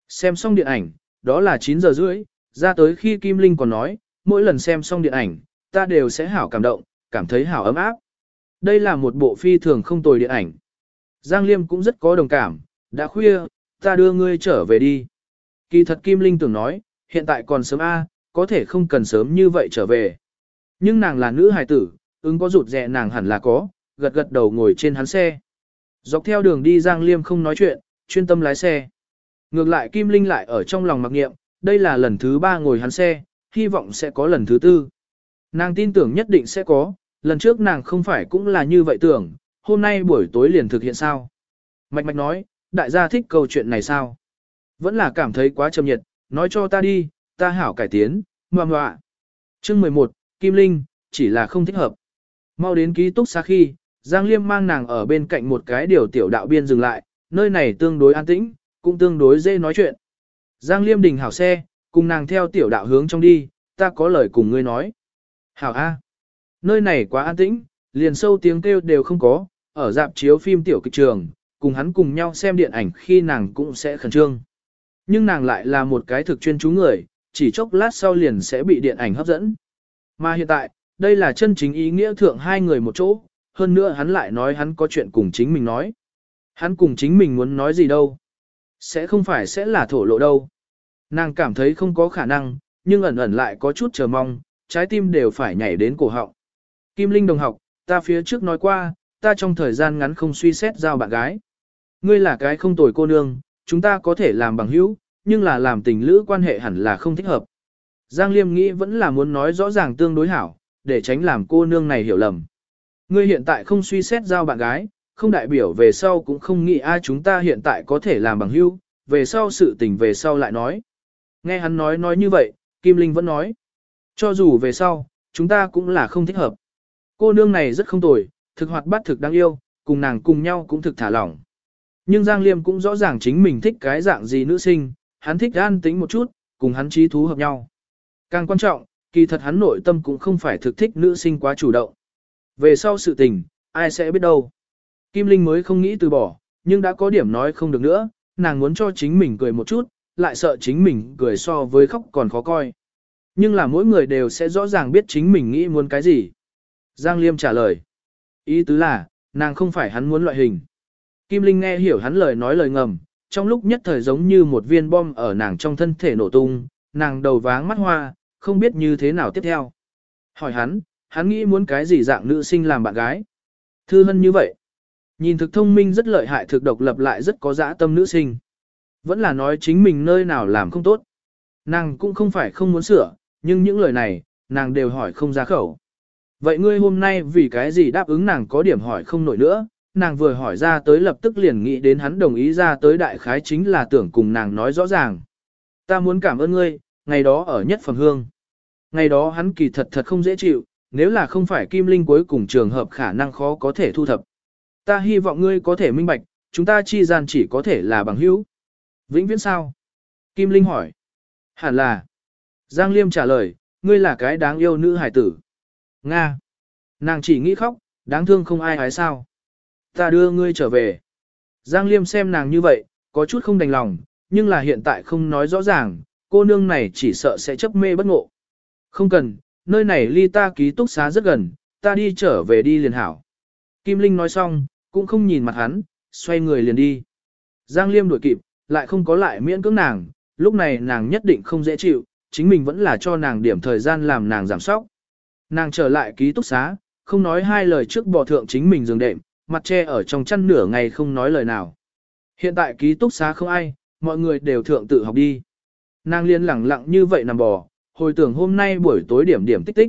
Xem xong điện ảnh, đó là 9 giờ rưỡi, ra tới khi Kim Linh còn nói, mỗi lần xem xong điện ảnh, ta đều sẽ hảo cảm động, cảm thấy hảo ấm áp. Đây là một bộ phi thường không tồi điện ảnh. Giang Liêm cũng rất có đồng cảm, đã khuya, ta đưa ngươi trở về đi. Kỳ thật Kim Linh tưởng nói, hiện tại còn sớm A, có thể không cần sớm như vậy trở về. Nhưng nàng là nữ hài tử, ứng có rụt rẹ nàng hẳn là có, gật gật đầu ngồi trên hắn xe. Dọc theo đường đi Giang Liêm không nói chuyện, chuyên tâm lái xe. Ngược lại Kim Linh lại ở trong lòng mặc nghiệm, đây là lần thứ ba ngồi hắn xe, hy vọng sẽ có lần thứ tư. Nàng tin tưởng nhất định sẽ có, lần trước nàng không phải cũng là như vậy tưởng, hôm nay buổi tối liền thực hiện sao. Mạch mạch nói, đại gia thích câu chuyện này sao? Vẫn là cảm thấy quá trầm nhiệt, nói cho ta đi, ta hảo cải tiến, ngoà ngoạ. Chương 11, Kim Linh, chỉ là không thích hợp. Mau đến ký túc xá khi, Giang Liêm mang nàng ở bên cạnh một cái điều tiểu đạo biên dừng lại, nơi này tương đối an tĩnh, cũng tương đối dễ nói chuyện. Giang Liêm đình hảo xe, cùng nàng theo tiểu đạo hướng trong đi, ta có lời cùng ngươi nói. Hảo A. Nơi này quá an tĩnh, liền sâu tiếng kêu đều không có, ở dạp chiếu phim tiểu kịch trường, cùng hắn cùng nhau xem điện ảnh khi nàng cũng sẽ khẩn trương. Nhưng nàng lại là một cái thực chuyên chú người, chỉ chốc lát sau liền sẽ bị điện ảnh hấp dẫn. Mà hiện tại, đây là chân chính ý nghĩa thượng hai người một chỗ, hơn nữa hắn lại nói hắn có chuyện cùng chính mình nói. Hắn cùng chính mình muốn nói gì đâu. Sẽ không phải sẽ là thổ lộ đâu. Nàng cảm thấy không có khả năng, nhưng ẩn ẩn lại có chút chờ mong, trái tim đều phải nhảy đến cổ họng. Kim Linh đồng học, ta phía trước nói qua, ta trong thời gian ngắn không suy xét giao bạn gái. Ngươi là cái không tồi cô nương, chúng ta có thể làm bằng hữu, nhưng là làm tình lữ quan hệ hẳn là không thích hợp. Giang Liêm nghĩ vẫn là muốn nói rõ ràng tương đối hảo, để tránh làm cô nương này hiểu lầm. Ngươi hiện tại không suy xét giao bạn gái, không đại biểu về sau cũng không nghĩ ai chúng ta hiện tại có thể làm bằng hữu, về sau sự tình về sau lại nói. Nghe hắn nói nói như vậy, Kim Linh vẫn nói. Cho dù về sau, chúng ta cũng là không thích hợp. Cô nương này rất không tồi, thực hoạt bát thực đáng yêu, cùng nàng cùng nhau cũng thực thả lỏng. Nhưng Giang Liêm cũng rõ ràng chính mình thích cái dạng gì nữ sinh, hắn thích an tính một chút, cùng hắn trí thú hợp nhau. Càng quan trọng, kỳ thật hắn nội tâm cũng không phải thực thích nữ sinh quá chủ động. Về sau sự tình, ai sẽ biết đâu. Kim Linh mới không nghĩ từ bỏ, nhưng đã có điểm nói không được nữa, nàng muốn cho chính mình cười một chút, lại sợ chính mình cười so với khóc còn khó coi. Nhưng là mỗi người đều sẽ rõ ràng biết chính mình nghĩ muốn cái gì. Giang Liêm trả lời. Ý tứ là, nàng không phải hắn muốn loại hình. Kim Linh nghe hiểu hắn lời nói lời ngầm, trong lúc nhất thời giống như một viên bom ở nàng trong thân thể nổ tung, nàng đầu váng mắt hoa, không biết như thế nào tiếp theo. Hỏi hắn, hắn nghĩ muốn cái gì dạng nữ sinh làm bạn gái. Thư hân như vậy. Nhìn thực thông minh rất lợi hại thực độc lập lại rất có dã tâm nữ sinh. Vẫn là nói chính mình nơi nào làm không tốt. Nàng cũng không phải không muốn sửa, nhưng những lời này, nàng đều hỏi không ra khẩu. Vậy ngươi hôm nay vì cái gì đáp ứng nàng có điểm hỏi không nổi nữa, nàng vừa hỏi ra tới lập tức liền nghĩ đến hắn đồng ý ra tới đại khái chính là tưởng cùng nàng nói rõ ràng. Ta muốn cảm ơn ngươi, ngày đó ở nhất phẩm hương. Ngày đó hắn kỳ thật thật không dễ chịu, nếu là không phải Kim Linh cuối cùng trường hợp khả năng khó có thể thu thập. Ta hy vọng ngươi có thể minh bạch, chúng ta chi gian chỉ có thể là bằng hữu. Vĩnh viễn sao? Kim Linh hỏi. Hẳn là. Giang Liêm trả lời, ngươi là cái đáng yêu nữ hải tử. Nga. Nàng chỉ nghĩ khóc, đáng thương không ai hái sao. Ta đưa ngươi trở về. Giang Liêm xem nàng như vậy, có chút không đành lòng, nhưng là hiện tại không nói rõ ràng, cô nương này chỉ sợ sẽ chấp mê bất ngộ. Không cần, nơi này ly ta ký túc xá rất gần, ta đi trở về đi liền hảo. Kim Linh nói xong, cũng không nhìn mặt hắn, xoay người liền đi. Giang Liêm đuổi kịp, lại không có lại miễn cưỡng nàng, lúc này nàng nhất định không dễ chịu, chính mình vẫn là cho nàng điểm thời gian làm nàng giảm sóc. Nàng trở lại ký túc xá, không nói hai lời trước bỏ thượng chính mình giường đệm, mặt che ở trong chăn nửa ngày không nói lời nào. Hiện tại ký túc xá không ai, mọi người đều thượng tự học đi. Nàng liên lẳng lặng như vậy nằm bò, hồi tưởng hôm nay buổi tối điểm điểm tích tích.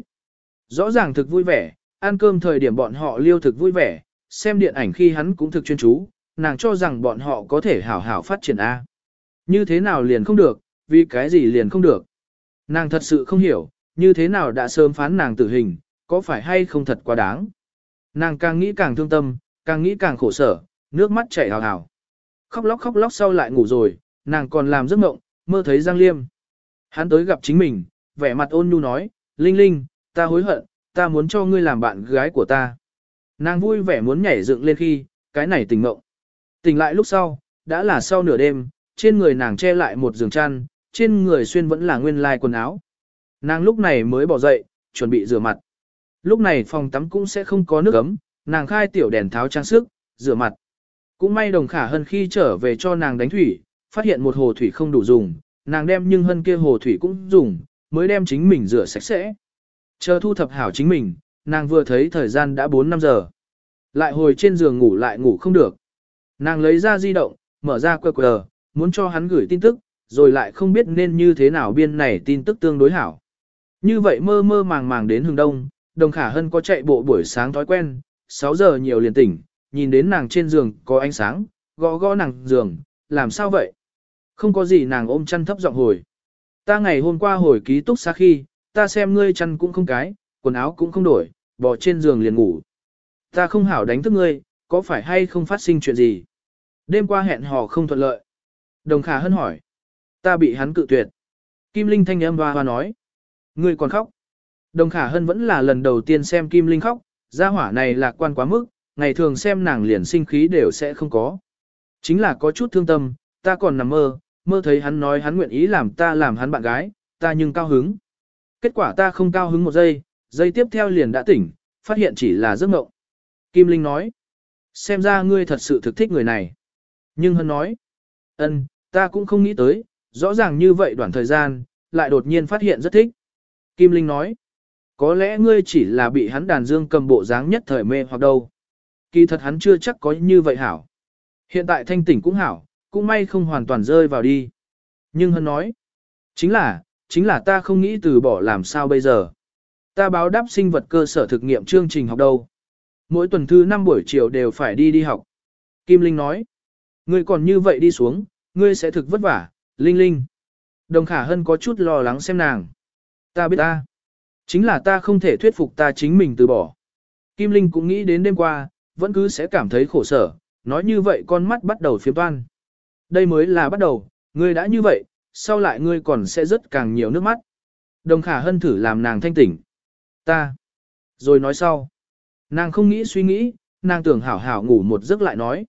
Rõ ràng thực vui vẻ, ăn cơm thời điểm bọn họ liêu thực vui vẻ, xem điện ảnh khi hắn cũng thực chuyên chú, nàng cho rằng bọn họ có thể hảo hảo phát triển A. Như thế nào liền không được, vì cái gì liền không được. Nàng thật sự không hiểu, như thế nào đã sớm phán nàng tử hình, có phải hay không thật quá đáng. Nàng càng nghĩ càng thương tâm, càng nghĩ càng khổ sở, nước mắt chảy hào hào. Khóc lóc khóc lóc sau lại ngủ rồi, nàng còn làm giấc mộng, mơ thấy Giang Liêm. Hắn tới gặp chính mình, vẻ mặt ôn nhu nói, Linh Linh, ta hối hận, ta muốn cho ngươi làm bạn gái của ta. Nàng vui vẻ muốn nhảy dựng lên khi, cái này tỉnh mộng. Tỉnh lại lúc sau, đã là sau nửa đêm, trên người nàng che lại một giường chăn, trên người xuyên vẫn là nguyên lai quần áo. Nàng lúc này mới bỏ dậy, chuẩn bị rửa mặt. Lúc này phòng tắm cũng sẽ không có nước ấm, nàng khai tiểu đèn tháo trang sức, rửa mặt. Cũng may đồng khả hơn khi trở về cho nàng đánh thủy, phát hiện một hồ thủy không đủ dùng, nàng đem nhưng hơn kia hồ thủy cũng dùng, mới đem chính mình rửa sạch sẽ. Chờ thu thập hảo chính mình, nàng vừa thấy thời gian đã 4-5 giờ. Lại hồi trên giường ngủ lại ngủ không được. Nàng lấy ra di động, mở ra QR, muốn cho hắn gửi tin tức, rồi lại không biết nên như thế nào biên này tin tức tương đối hảo. Như vậy mơ mơ màng màng đến hừng đông, đồng khả hân có chạy bộ buổi sáng thói quen, 6 giờ nhiều liền tỉnh, nhìn đến nàng trên giường có ánh sáng, gõ gõ nàng giường, làm sao vậy? Không có gì nàng ôm chăn thấp giọng hồi. Ta ngày hôm qua hồi ký túc xá khi, ta xem ngươi chăn cũng không cái, quần áo cũng không đổi, bỏ trên giường liền ngủ. Ta không hảo đánh thức ngươi, có phải hay không phát sinh chuyện gì? Đêm qua hẹn hò không thuận lợi. Đồng khả hân hỏi. Ta bị hắn cự tuyệt. Kim Linh thanh âm hoa hoa nói. Ngươi còn khóc. Đồng Khả Hân vẫn là lần đầu tiên xem Kim Linh khóc, gia hỏa này lạc quan quá mức, ngày thường xem nàng liền sinh khí đều sẽ không có. Chính là có chút thương tâm, ta còn nằm mơ, mơ thấy hắn nói hắn nguyện ý làm ta làm hắn bạn gái, ta nhưng cao hứng. Kết quả ta không cao hứng một giây, giây tiếp theo liền đã tỉnh, phát hiện chỉ là giấc mộng. Kim Linh nói, xem ra ngươi thật sự thực thích người này. Nhưng hắn nói, ân, ta cũng không nghĩ tới, rõ ràng như vậy đoạn thời gian, lại đột nhiên phát hiện rất thích. Kim Linh nói, có lẽ ngươi chỉ là bị hắn đàn dương cầm bộ dáng nhất thời mê hoặc đâu. Kỳ thật hắn chưa chắc có như vậy hảo. Hiện tại thanh tỉnh cũng hảo, cũng may không hoàn toàn rơi vào đi. Nhưng Hân nói, chính là, chính là ta không nghĩ từ bỏ làm sao bây giờ. Ta báo đáp sinh vật cơ sở thực nghiệm chương trình học đâu. Mỗi tuần thứ 5 buổi chiều đều phải đi đi học. Kim Linh nói, ngươi còn như vậy đi xuống, ngươi sẽ thực vất vả, Linh Linh. Đồng Khả Hân có chút lo lắng xem nàng. Ta biết ta. Chính là ta không thể thuyết phục ta chính mình từ bỏ. Kim Linh cũng nghĩ đến đêm qua, vẫn cứ sẽ cảm thấy khổ sở, nói như vậy con mắt bắt đầu phiếm toan. Đây mới là bắt đầu, ngươi đã như vậy, sau lại ngươi còn sẽ rất càng nhiều nước mắt. Đồng Khả Hân thử làm nàng thanh tỉnh. Ta. Rồi nói sau. Nàng không nghĩ suy nghĩ, nàng tưởng hảo hảo ngủ một giấc lại nói.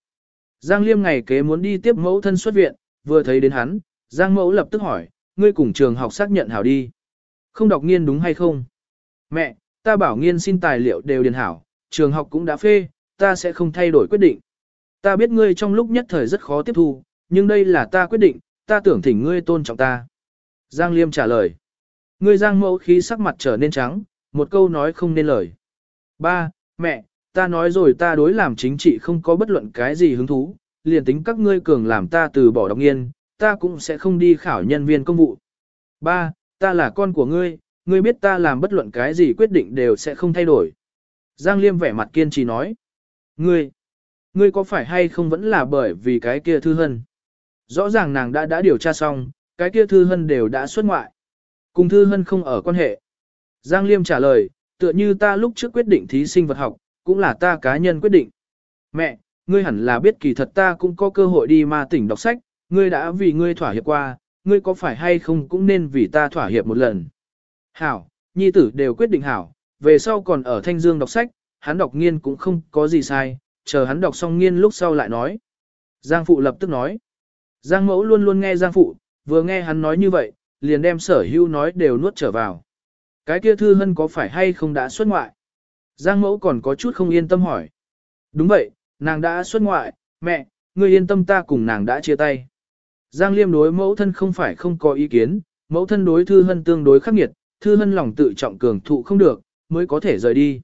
Giang Liêm ngày kế muốn đi tiếp mẫu thân xuất viện, vừa thấy đến hắn, Giang mẫu lập tức hỏi, ngươi cùng trường học xác nhận hảo đi. Không đọc nghiên đúng hay không? Mẹ, ta bảo nghiên xin tài liệu đều điền hảo, trường học cũng đã phê, ta sẽ không thay đổi quyết định. Ta biết ngươi trong lúc nhất thời rất khó tiếp thu, nhưng đây là ta quyết định, ta tưởng thỉnh ngươi tôn trọng ta. Giang Liêm trả lời. Ngươi Giang mẫu khí sắc mặt trở nên trắng, một câu nói không nên lời. Ba, mẹ, ta nói rồi ta đối làm chính trị không có bất luận cái gì hứng thú, liền tính các ngươi cường làm ta từ bỏ đọc nghiên, ta cũng sẽ không đi khảo nhân viên công vụ. Ba, ta là con của ngươi, ngươi biết ta làm bất luận cái gì quyết định đều sẽ không thay đổi. Giang Liêm vẻ mặt kiên trì nói. Ngươi, ngươi có phải hay không vẫn là bởi vì cái kia thư hân? Rõ ràng nàng đã đã điều tra xong, cái kia thư hân đều đã xuất ngoại. Cùng thư hân không ở quan hệ. Giang Liêm trả lời, tựa như ta lúc trước quyết định thí sinh vật học, cũng là ta cá nhân quyết định. Mẹ, ngươi hẳn là biết kỳ thật ta cũng có cơ hội đi ma tỉnh đọc sách, ngươi đã vì ngươi thỏa hiệp qua, ngươi có phải hay không cũng nên vì ta thỏa hiệp một lần. Hảo, nhi tử đều quyết định hảo, về sau còn ở Thanh Dương đọc sách, hắn đọc nghiên cũng không có gì sai, chờ hắn đọc xong nghiên lúc sau lại nói. Giang Phụ lập tức nói. Giang Mẫu luôn luôn nghe Giang Phụ, vừa nghe hắn nói như vậy, liền đem sở hưu nói đều nuốt trở vào. Cái kia thư hân có phải hay không đã xuất ngoại? Giang Mẫu còn có chút không yên tâm hỏi. Đúng vậy, nàng đã xuất ngoại, mẹ, ngươi yên tâm ta cùng nàng đã chia tay. Giang Liêm đối mẫu thân không phải không có ý kiến, mẫu thân đối thư hân tương đối khắc nghiệt, thư hân lòng tự trọng cường thụ không được, mới có thể rời đi.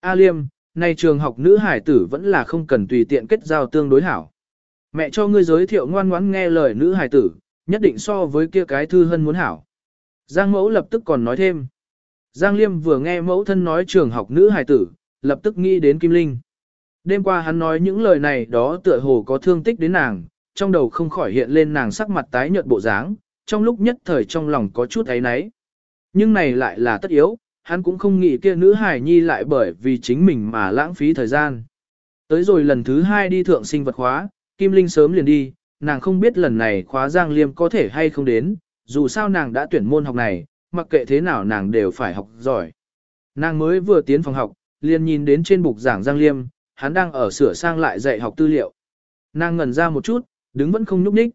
A Liêm, nay trường học nữ hải tử vẫn là không cần tùy tiện kết giao tương đối hảo. Mẹ cho ngươi giới thiệu ngoan ngoãn nghe lời nữ hải tử, nhất định so với kia cái thư hân muốn hảo. Giang mẫu lập tức còn nói thêm. Giang Liêm vừa nghe mẫu thân nói trường học nữ hải tử, lập tức nghĩ đến Kim Linh. Đêm qua hắn nói những lời này đó tựa hồ có thương tích đến nàng, trong đầu không khỏi hiện lên nàng sắc mặt tái nhợt bộ dáng, trong lúc nhất thời trong lòng có chút ấy náy. Nhưng này lại là tất yếu, hắn cũng không nghĩ kia nữ hài nhi lại bởi vì chính mình mà lãng phí thời gian. Tới rồi lần thứ hai đi thượng sinh vật khóa, Kim Linh sớm liền đi, nàng không biết lần này khóa Giang Liêm có thể hay không đến, dù sao nàng đã tuyển môn học này, mặc kệ thế nào nàng đều phải học giỏi. Nàng mới vừa tiến phòng học, liền nhìn đến trên bục giảng Giang Liêm, hắn đang ở sửa sang lại dạy học tư liệu. Nàng ngẩn ra một chút, đứng vẫn không nhúc nhích.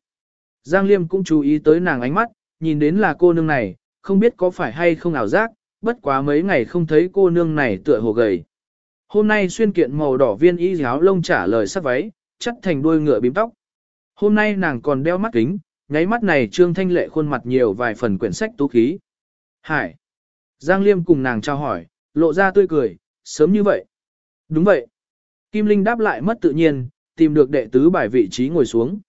Giang Liêm cũng chú ý tới nàng ánh mắt, nhìn đến là cô nương này, không biết có phải hay không ảo giác, bất quá mấy ngày không thấy cô nương này tựa hồ gầy. Hôm nay xuyên kiện màu đỏ viên y áo lông trả lời sắc váy, chất thành đuôi ngựa bím tóc. Hôm nay nàng còn đeo mắt kính, nháy mắt này trương thanh lệ khuôn mặt nhiều vài phần quyển sách tú khí. Hải. Giang Liêm cùng nàng trao hỏi, lộ ra tươi cười, sớm như vậy. Đúng vậy. Kim Linh đáp lại mất tự nhiên, tìm được đệ tứ bài vị trí ngồi xuống.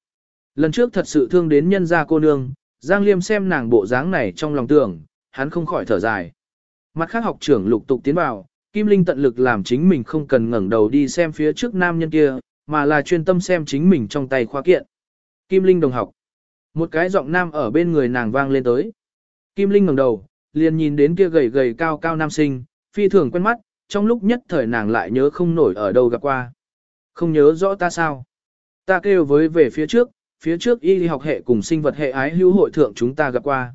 Lần trước thật sự thương đến nhân gia cô nương, Giang Liêm xem nàng bộ dáng này trong lòng tưởng, hắn không khỏi thở dài. Mặt khác học trưởng lục tục tiến vào, Kim Linh tận lực làm chính mình không cần ngẩng đầu đi xem phía trước nam nhân kia, mà là chuyên tâm xem chính mình trong tay khoa kiện. Kim Linh đồng học. Một cái giọng nam ở bên người nàng vang lên tới. Kim Linh ngẩng đầu, liền nhìn đến kia gầy gầy cao cao nam sinh, phi thường quen mắt, trong lúc nhất thời nàng lại nhớ không nổi ở đâu gặp qua. Không nhớ rõ ta sao? Ta kêu với về phía trước, phía trước y học hệ cùng sinh vật hệ ái hữu hội thượng chúng ta gặp qua.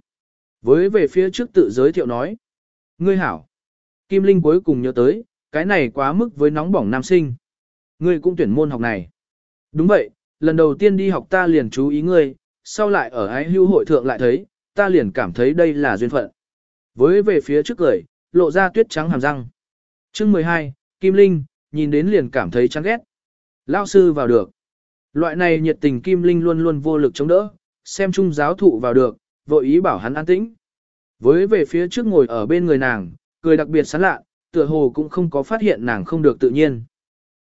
Với về phía trước tự giới thiệu nói. Ngươi hảo, Kim Linh cuối cùng nhớ tới, cái này quá mức với nóng bỏng nam sinh. Ngươi cũng tuyển môn học này. Đúng vậy, lần đầu tiên đi học ta liền chú ý ngươi, sau lại ở ái hưu hội thượng lại thấy, ta liền cảm thấy đây là duyên phận. Với về phía trước cười, lộ ra tuyết trắng hàm răng. chương 12, Kim Linh, nhìn đến liền cảm thấy chán ghét. Lao sư vào được. Loại này nhiệt tình Kim Linh luôn luôn vô lực chống đỡ, xem chung giáo thụ vào được, vội ý bảo hắn an tĩnh. Với về phía trước ngồi ở bên người nàng, cười đặc biệt sán lạ, tựa hồ cũng không có phát hiện nàng không được tự nhiên.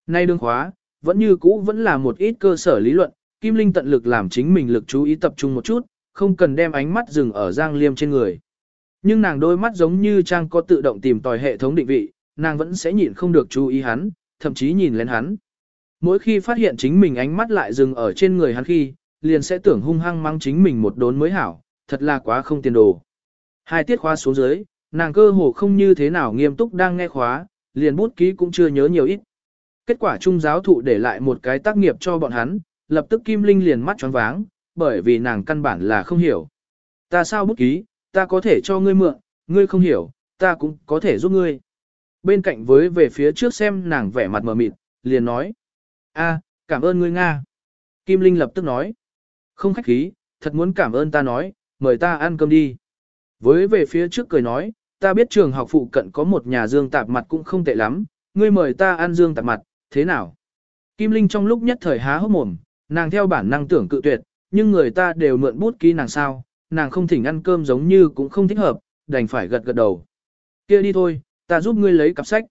Nay đương khóa, vẫn như cũ vẫn là một ít cơ sở lý luận, Kim Linh tận lực làm chính mình lực chú ý tập trung một chút, không cần đem ánh mắt dừng ở Giang Liêm trên người. Nhưng nàng đôi mắt giống như trang có tự động tìm tòi hệ thống định vị, nàng vẫn sẽ nhịn không được chú ý hắn, thậm chí nhìn lên hắn. Mỗi khi phát hiện chính mình ánh mắt lại dừng ở trên người hắn khi, liền sẽ tưởng hung hăng mang chính mình một đốn mới hảo, thật là quá không tiền đồ. Hai tiết khóa xuống dưới, nàng cơ hồ không như thế nào nghiêm túc đang nghe khóa, liền bút ký cũng chưa nhớ nhiều ít. Kết quả trung giáo thụ để lại một cái tác nghiệp cho bọn hắn, lập tức Kim Linh liền mắt tròn váng, bởi vì nàng căn bản là không hiểu. Ta sao bút ký, ta có thể cho ngươi mượn, ngươi không hiểu, ta cũng có thể giúp ngươi. Bên cạnh với về phía trước xem nàng vẻ mặt mờ mịt, liền nói a cảm ơn ngươi Nga. Kim Linh lập tức nói. Không khách khí, thật muốn cảm ơn ta nói, mời ta ăn cơm đi. Với về phía trước cười nói, ta biết trường học phụ cận có một nhà dương tạp mặt cũng không tệ lắm, ngươi mời ta ăn dương tạp mặt, thế nào? Kim Linh trong lúc nhất thời há hốc mồm, nàng theo bản năng tưởng cự tuyệt, nhưng người ta đều mượn bút ký nàng sao, nàng không thỉnh ăn cơm giống như cũng không thích hợp, đành phải gật gật đầu. Kia đi thôi, ta giúp ngươi lấy cặp sách.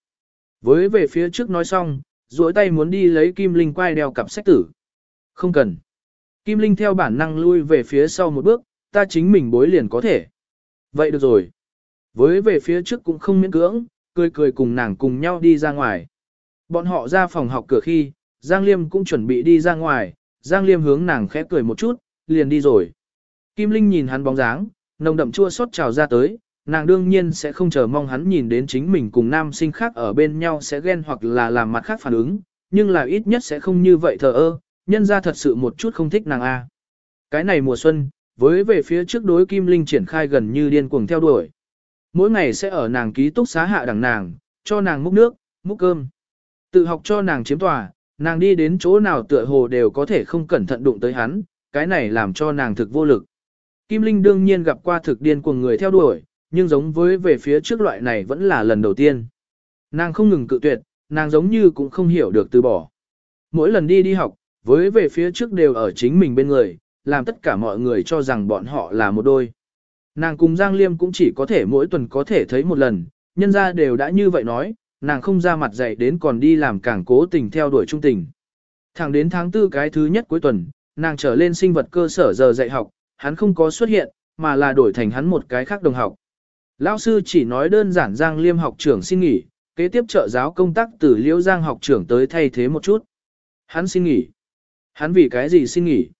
Với về phía trước nói xong, duỗi tay muốn đi lấy Kim Linh quay đeo cặp sách tử. Không cần. Kim Linh theo bản năng lui về phía sau một bước, ta chính mình bối liền có thể. Vậy được rồi. Với về phía trước cũng không miễn cưỡng, cười cười cùng nàng cùng nhau đi ra ngoài. Bọn họ ra phòng học cửa khi, Giang Liêm cũng chuẩn bị đi ra ngoài, Giang Liêm hướng nàng khẽ cười một chút, liền đi rồi. Kim Linh nhìn hắn bóng dáng, nồng đậm chua xót trào ra tới, nàng đương nhiên sẽ không chờ mong hắn nhìn đến chính mình cùng nam sinh khác ở bên nhau sẽ ghen hoặc là làm mặt khác phản ứng, nhưng là ít nhất sẽ không như vậy thờ ơ, nhân ra thật sự một chút không thích nàng a. Cái này mùa xuân, với về phía trước đối Kim Linh triển khai gần như điên cuồng theo đuổi. Mỗi ngày sẽ ở nàng ký túc xá hạ đằng nàng, cho nàng múc nước, múc cơm. Tự học cho nàng chiếm tòa, nàng đi đến chỗ nào tựa hồ đều có thể không cẩn thận đụng tới hắn, cái này làm cho nàng thực vô lực. Kim Linh đương nhiên gặp qua thực điên cuồng người theo đuổi, nhưng giống với về phía trước loại này vẫn là lần đầu tiên. Nàng không ngừng cự tuyệt, nàng giống như cũng không hiểu được từ bỏ. Mỗi lần đi đi học, với về phía trước đều ở chính mình bên người, làm tất cả mọi người cho rằng bọn họ là một đôi. Nàng cùng Giang Liêm cũng chỉ có thể mỗi tuần có thể thấy một lần, nhân ra đều đã như vậy nói, nàng không ra mặt dạy đến còn đi làm càng cố tình theo đuổi trung tình. Thẳng đến tháng tư cái thứ nhất cuối tuần, nàng trở lên sinh vật cơ sở giờ dạy học, hắn không có xuất hiện, mà là đổi thành hắn một cái khác đồng học. Lão sư chỉ nói đơn giản Giang Liêm học trưởng xin nghỉ, kế tiếp trợ giáo công tác từ Liễu Giang học trưởng tới thay thế một chút. Hắn xin nghỉ. Hắn vì cái gì xin nghỉ?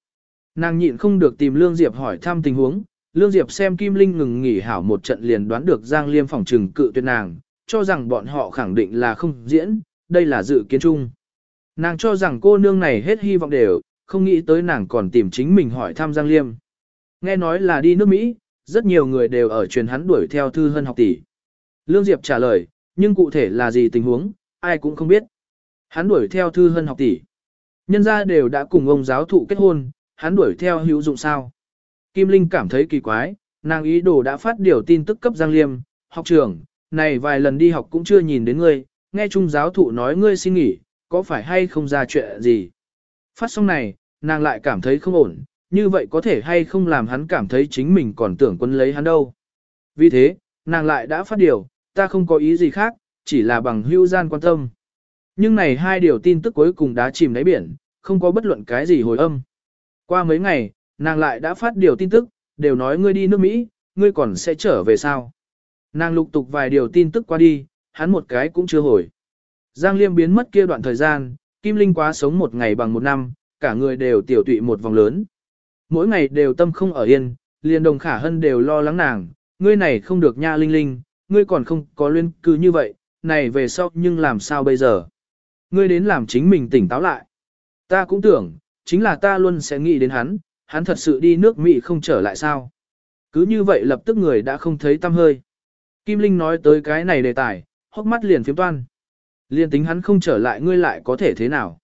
Nàng nhịn không được tìm Lương Diệp hỏi thăm tình huống, Lương Diệp xem Kim Linh ngừng nghỉ hảo một trận liền đoán được Giang Liêm phòng trừng cự tuyệt nàng, cho rằng bọn họ khẳng định là không diễn, đây là dự kiến chung. Nàng cho rằng cô nương này hết hy vọng đều, không nghĩ tới nàng còn tìm chính mình hỏi thăm Giang Liêm. Nghe nói là đi nước Mỹ, rất nhiều người đều ở truyền hắn đuổi theo thư hân học tỷ. Lương Diệp trả lời, nhưng cụ thể là gì tình huống, ai cũng không biết. Hắn đuổi theo thư hân học tỷ. Nhân gia đều đã cùng ông giáo thụ kết hôn, hắn đuổi theo hữu dụng sao. Kim Linh cảm thấy kỳ quái, nàng ý đồ đã phát điều tin tức cấp Giang Liêm, học trưởng, này vài lần đi học cũng chưa nhìn đến ngươi, nghe trung giáo thụ nói ngươi xin nghỉ, có phải hay không ra chuyện gì. Phát xong này, nàng lại cảm thấy không ổn, như vậy có thể hay không làm hắn cảm thấy chính mình còn tưởng quân lấy hắn đâu. Vì thế, nàng lại đã phát điều, ta không có ý gì khác, chỉ là bằng hữu gian quan tâm. Nhưng này hai điều tin tức cuối cùng đã chìm đáy biển, không có bất luận cái gì hồi âm. Qua mấy ngày, nàng lại đã phát điều tin tức, đều nói ngươi đi nước Mỹ, ngươi còn sẽ trở về sao. Nàng lục tục vài điều tin tức qua đi, hắn một cái cũng chưa hồi. Giang Liêm biến mất kia đoạn thời gian, Kim Linh quá sống một ngày bằng một năm, cả người đều tiểu tụy một vòng lớn. Mỗi ngày đều tâm không ở yên, liền đồng khả hân đều lo lắng nàng, ngươi này không được nha Linh Linh, ngươi còn không có liên cư như vậy, này về sau nhưng làm sao bây giờ? Ngươi đến làm chính mình tỉnh táo lại. Ta cũng tưởng, chính là ta luôn sẽ nghĩ đến hắn, hắn thật sự đi nước Mỹ không trở lại sao. Cứ như vậy lập tức người đã không thấy tâm hơi. Kim Linh nói tới cái này đề tài, hốc mắt liền phiếm toan. Liên tính hắn không trở lại ngươi lại có thể thế nào.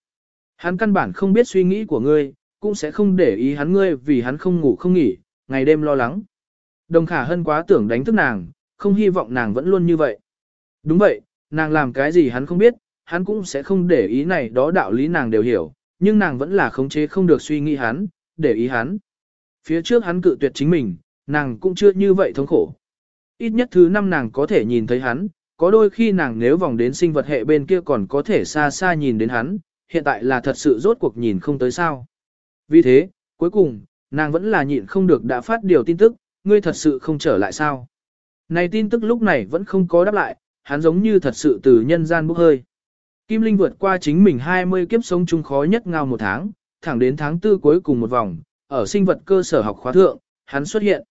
Hắn căn bản không biết suy nghĩ của ngươi, cũng sẽ không để ý hắn ngươi vì hắn không ngủ không nghỉ, ngày đêm lo lắng. Đồng khả hân quá tưởng đánh thức nàng, không hy vọng nàng vẫn luôn như vậy. Đúng vậy, nàng làm cái gì hắn không biết, hắn cũng sẽ không để ý này đó đạo lý nàng đều hiểu, nhưng nàng vẫn là khống chế không được suy nghĩ hắn, để ý hắn. Phía trước hắn cự tuyệt chính mình, nàng cũng chưa như vậy thống khổ. Ít nhất thứ năm nàng có thể nhìn thấy hắn, có đôi khi nàng nếu vòng đến sinh vật hệ bên kia còn có thể xa xa nhìn đến hắn, hiện tại là thật sự rốt cuộc nhìn không tới sao. Vì thế, cuối cùng, nàng vẫn là nhịn không được đã phát điều tin tức, ngươi thật sự không trở lại sao. Này tin tức lúc này vẫn không có đáp lại, hắn giống như thật sự từ nhân gian bốc hơi. Kim Linh vượt qua chính mình 20 kiếp sống chung khó nhất ngao một tháng, thẳng đến tháng tư cuối cùng một vòng, ở sinh vật cơ sở học khóa thượng, hắn xuất hiện.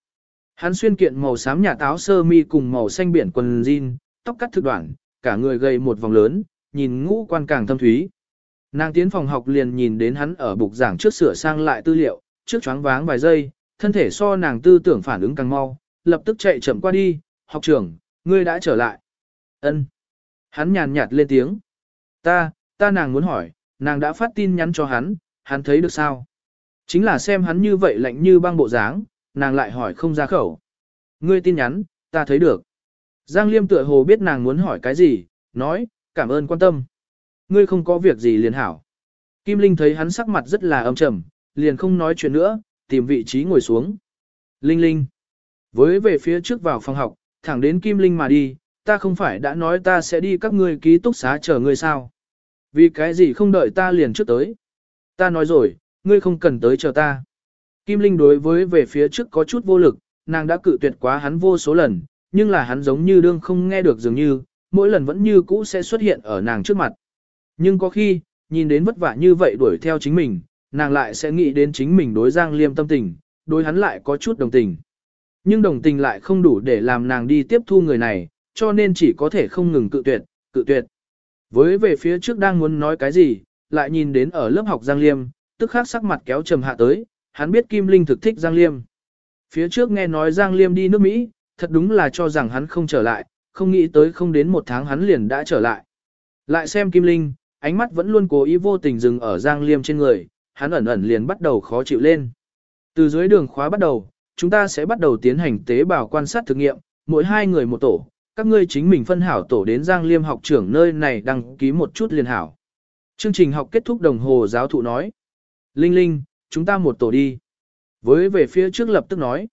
Hắn xuyên kiện màu xám nhà táo sơ mi cùng màu xanh biển quần jean, tóc cắt thực đoạn, cả người gầy một vòng lớn, nhìn ngũ quan càng thâm thúy. Nàng tiến phòng học liền nhìn đến hắn ở bục giảng trước sửa sang lại tư liệu, trước choáng váng vài giây, thân thể so nàng tư tưởng phản ứng càng mau, lập tức chạy chậm qua đi, học trưởng, ngươi đã trở lại. Ân. Hắn nhàn nhạt lên tiếng. Ta, ta nàng muốn hỏi, nàng đã phát tin nhắn cho hắn, hắn thấy được sao? Chính là xem hắn như vậy lạnh như băng bộ dáng, nàng lại hỏi không ra khẩu. Ngươi tin nhắn, ta thấy được. Giang Liêm tựa hồ biết nàng muốn hỏi cái gì, nói, cảm ơn quan tâm. Ngươi không có việc gì liền hảo. Kim Linh thấy hắn sắc mặt rất là âm trầm, liền không nói chuyện nữa, tìm vị trí ngồi xuống. Linh Linh. Với về phía trước vào phòng học, thẳng đến Kim Linh mà đi, ta không phải đã nói ta sẽ đi các ngươi ký túc xá chờ ngươi sao. Vì cái gì không đợi ta liền trước tới. Ta nói rồi, ngươi không cần tới chờ ta. Kim Linh đối với về phía trước có chút vô lực, nàng đã cự tuyệt quá hắn vô số lần, nhưng là hắn giống như đương không nghe được dường như, mỗi lần vẫn như cũ sẽ xuất hiện ở nàng trước mặt. Nhưng có khi, nhìn đến vất vả như vậy đuổi theo chính mình, nàng lại sẽ nghĩ đến chính mình đối Giang Liêm tâm tình, đối hắn lại có chút đồng tình. Nhưng đồng tình lại không đủ để làm nàng đi tiếp thu người này, cho nên chỉ có thể không ngừng cự tuyệt, cự tuyệt. Với về phía trước đang muốn nói cái gì, lại nhìn đến ở lớp học Giang Liêm, tức khắc sắc mặt kéo trầm hạ tới, hắn biết Kim Linh thực thích Giang Liêm. Phía trước nghe nói Giang Liêm đi nước Mỹ, thật đúng là cho rằng hắn không trở lại, không nghĩ tới không đến một tháng hắn liền đã trở lại. Lại xem Kim Linh, ánh mắt vẫn luôn cố ý vô tình dừng ở Giang Liêm trên người, hắn ẩn ẩn liền bắt đầu khó chịu lên. Từ dưới đường khóa bắt đầu, chúng ta sẽ bắt đầu tiến hành tế bào quan sát thực nghiệm, mỗi hai người một tổ, các ngươi chính mình phân hảo tổ đến Giang Liêm học trưởng nơi này đăng ký một chút liền hảo. Chương trình học kết thúc đồng hồ giáo thụ nói. Linh Linh, chúng ta một tổ đi. Với về phía trước lập tức nói.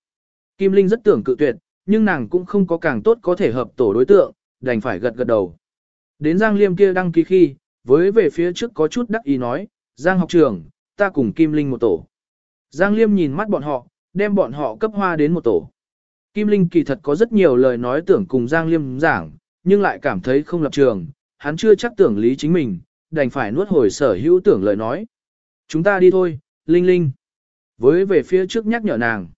Kim Linh rất tưởng cự tuyệt, nhưng nàng cũng không có càng tốt có thể hợp tổ đối tượng, đành phải gật gật đầu. Đến Giang Liêm kia đăng ký khi, với về phía trước có chút đắc ý nói, Giang học trưởng, ta cùng Kim Linh một tổ. Giang Liêm nhìn mắt bọn họ, đem bọn họ cấp hoa đến một tổ. Kim Linh kỳ thật có rất nhiều lời nói tưởng cùng Giang Liêm giảng, nhưng lại cảm thấy không lập trường, hắn chưa chắc tưởng lý chính mình, đành phải nuốt hồi sở hữu tưởng lời nói. Chúng ta đi thôi, Linh Linh. Với về phía trước nhắc nhở nàng.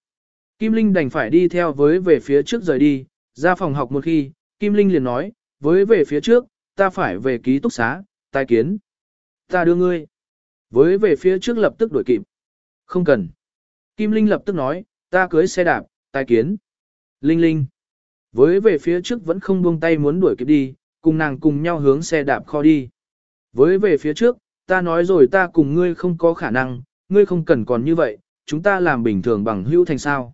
Kim Linh đành phải đi theo với về phía trước rời đi, ra phòng học một khi, Kim Linh liền nói, với về phía trước, ta phải về ký túc xá, tai kiến. Ta đưa ngươi. Với về phía trước lập tức đuổi kịp. Không cần. Kim Linh lập tức nói, ta cưới xe đạp, tai kiến. Linh Linh. Với về phía trước vẫn không buông tay muốn đuổi kịp đi, cùng nàng cùng nhau hướng xe đạp kho đi. Với về phía trước, ta nói rồi ta cùng ngươi không có khả năng, ngươi không cần còn như vậy, chúng ta làm bình thường bằng hữu thành sao.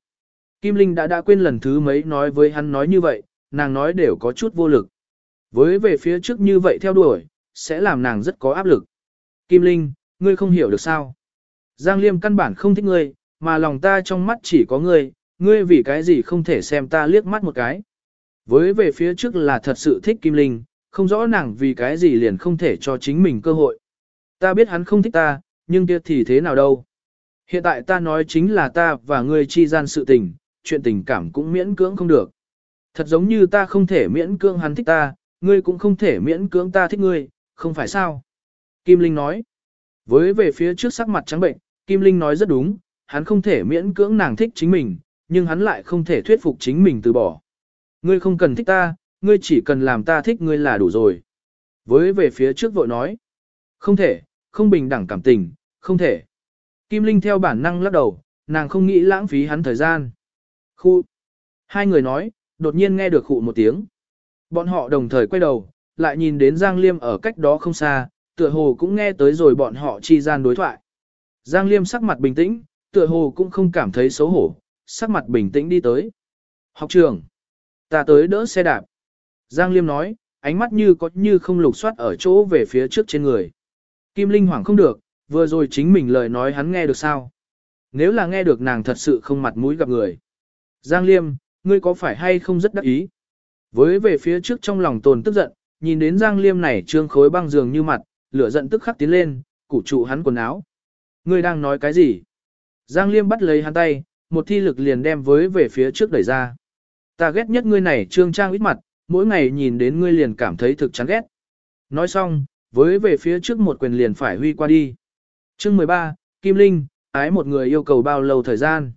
Kim Linh đã đã quên lần thứ mấy nói với hắn nói như vậy, nàng nói đều có chút vô lực. Với về phía trước như vậy theo đuổi, sẽ làm nàng rất có áp lực. Kim Linh, ngươi không hiểu được sao. Giang Liêm căn bản không thích ngươi, mà lòng ta trong mắt chỉ có ngươi, ngươi vì cái gì không thể xem ta liếc mắt một cái. Với về phía trước là thật sự thích Kim Linh, không rõ nàng vì cái gì liền không thể cho chính mình cơ hội. Ta biết hắn không thích ta, nhưng kia thì thế nào đâu. Hiện tại ta nói chính là ta và ngươi chi gian sự tình, chuyện tình cảm cũng miễn cưỡng không được. Thật giống như ta không thể miễn cưỡng hắn thích ta, ngươi cũng không thể miễn cưỡng ta thích ngươi, không phải sao? Kim Linh nói. Với về phía trước sắc mặt trắng bệnh, Kim Linh nói rất đúng, hắn không thể miễn cưỡng nàng thích chính mình, nhưng hắn lại không thể thuyết phục chính mình từ bỏ. Ngươi không cần thích ta, ngươi chỉ cần làm ta thích ngươi là đủ rồi. Với về phía trước vội nói. Không thể, không bình đẳng cảm tình, không thể. Kim Linh theo bản năng lắc đầu, nàng không nghĩ lãng phí hắn thời gian. Khu. Hai người nói, đột nhiên nghe được khụ một tiếng. Bọn họ đồng thời quay đầu, lại nhìn đến Giang Liêm ở cách đó không xa, tựa hồ cũng nghe tới rồi bọn họ chi gian đối thoại. Giang Liêm sắc mặt bình tĩnh, tựa hồ cũng không cảm thấy xấu hổ, sắc mặt bình tĩnh đi tới. Học trường, ta tới đỡ xe đạp. Giang Liêm nói, ánh mắt như có như không lục soát ở chỗ về phía trước trên người. Kim Linh hoảng không được, vừa rồi chính mình lời nói hắn nghe được sao. Nếu là nghe được nàng thật sự không mặt mũi gặp người. Giang Liêm, ngươi có phải hay không rất đắc ý? Với về phía trước trong lòng tồn tức giận, nhìn đến Giang Liêm này trương khối băng giường như mặt, lửa giận tức khắc tiến lên, củ trụ hắn quần áo. Ngươi đang nói cái gì? Giang Liêm bắt lấy hắn tay, một thi lực liền đem với về phía trước đẩy ra. Ta ghét nhất ngươi này trương trang ít mặt, mỗi ngày nhìn đến ngươi liền cảm thấy thực chán ghét. Nói xong, với về phía trước một quyền liền phải huy qua đi. Chương 13, Kim Linh, ái một người yêu cầu bao lâu thời gian.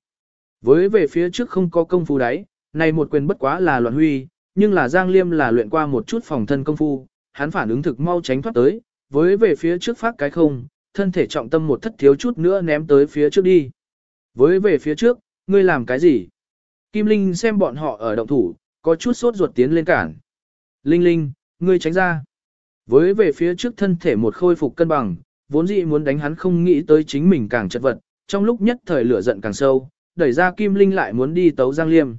Với về phía trước không có công phu đấy, này một quyền bất quá là loạn huy, nhưng là Giang Liêm là luyện qua một chút phòng thân công phu, hắn phản ứng thực mau tránh thoát tới, với về phía trước phát cái không, thân thể trọng tâm một thất thiếu chút nữa ném tới phía trước đi. Với về phía trước, ngươi làm cái gì? Kim Linh xem bọn họ ở động thủ, có chút sốt ruột tiến lên cản. Linh Linh, ngươi tránh ra. Với về phía trước thân thể một khôi phục cân bằng, vốn dĩ muốn đánh hắn không nghĩ tới chính mình càng chật vật, trong lúc nhất thời lửa giận càng sâu, đẩy ra Kim Linh lại muốn đi tấu Giang Liêm.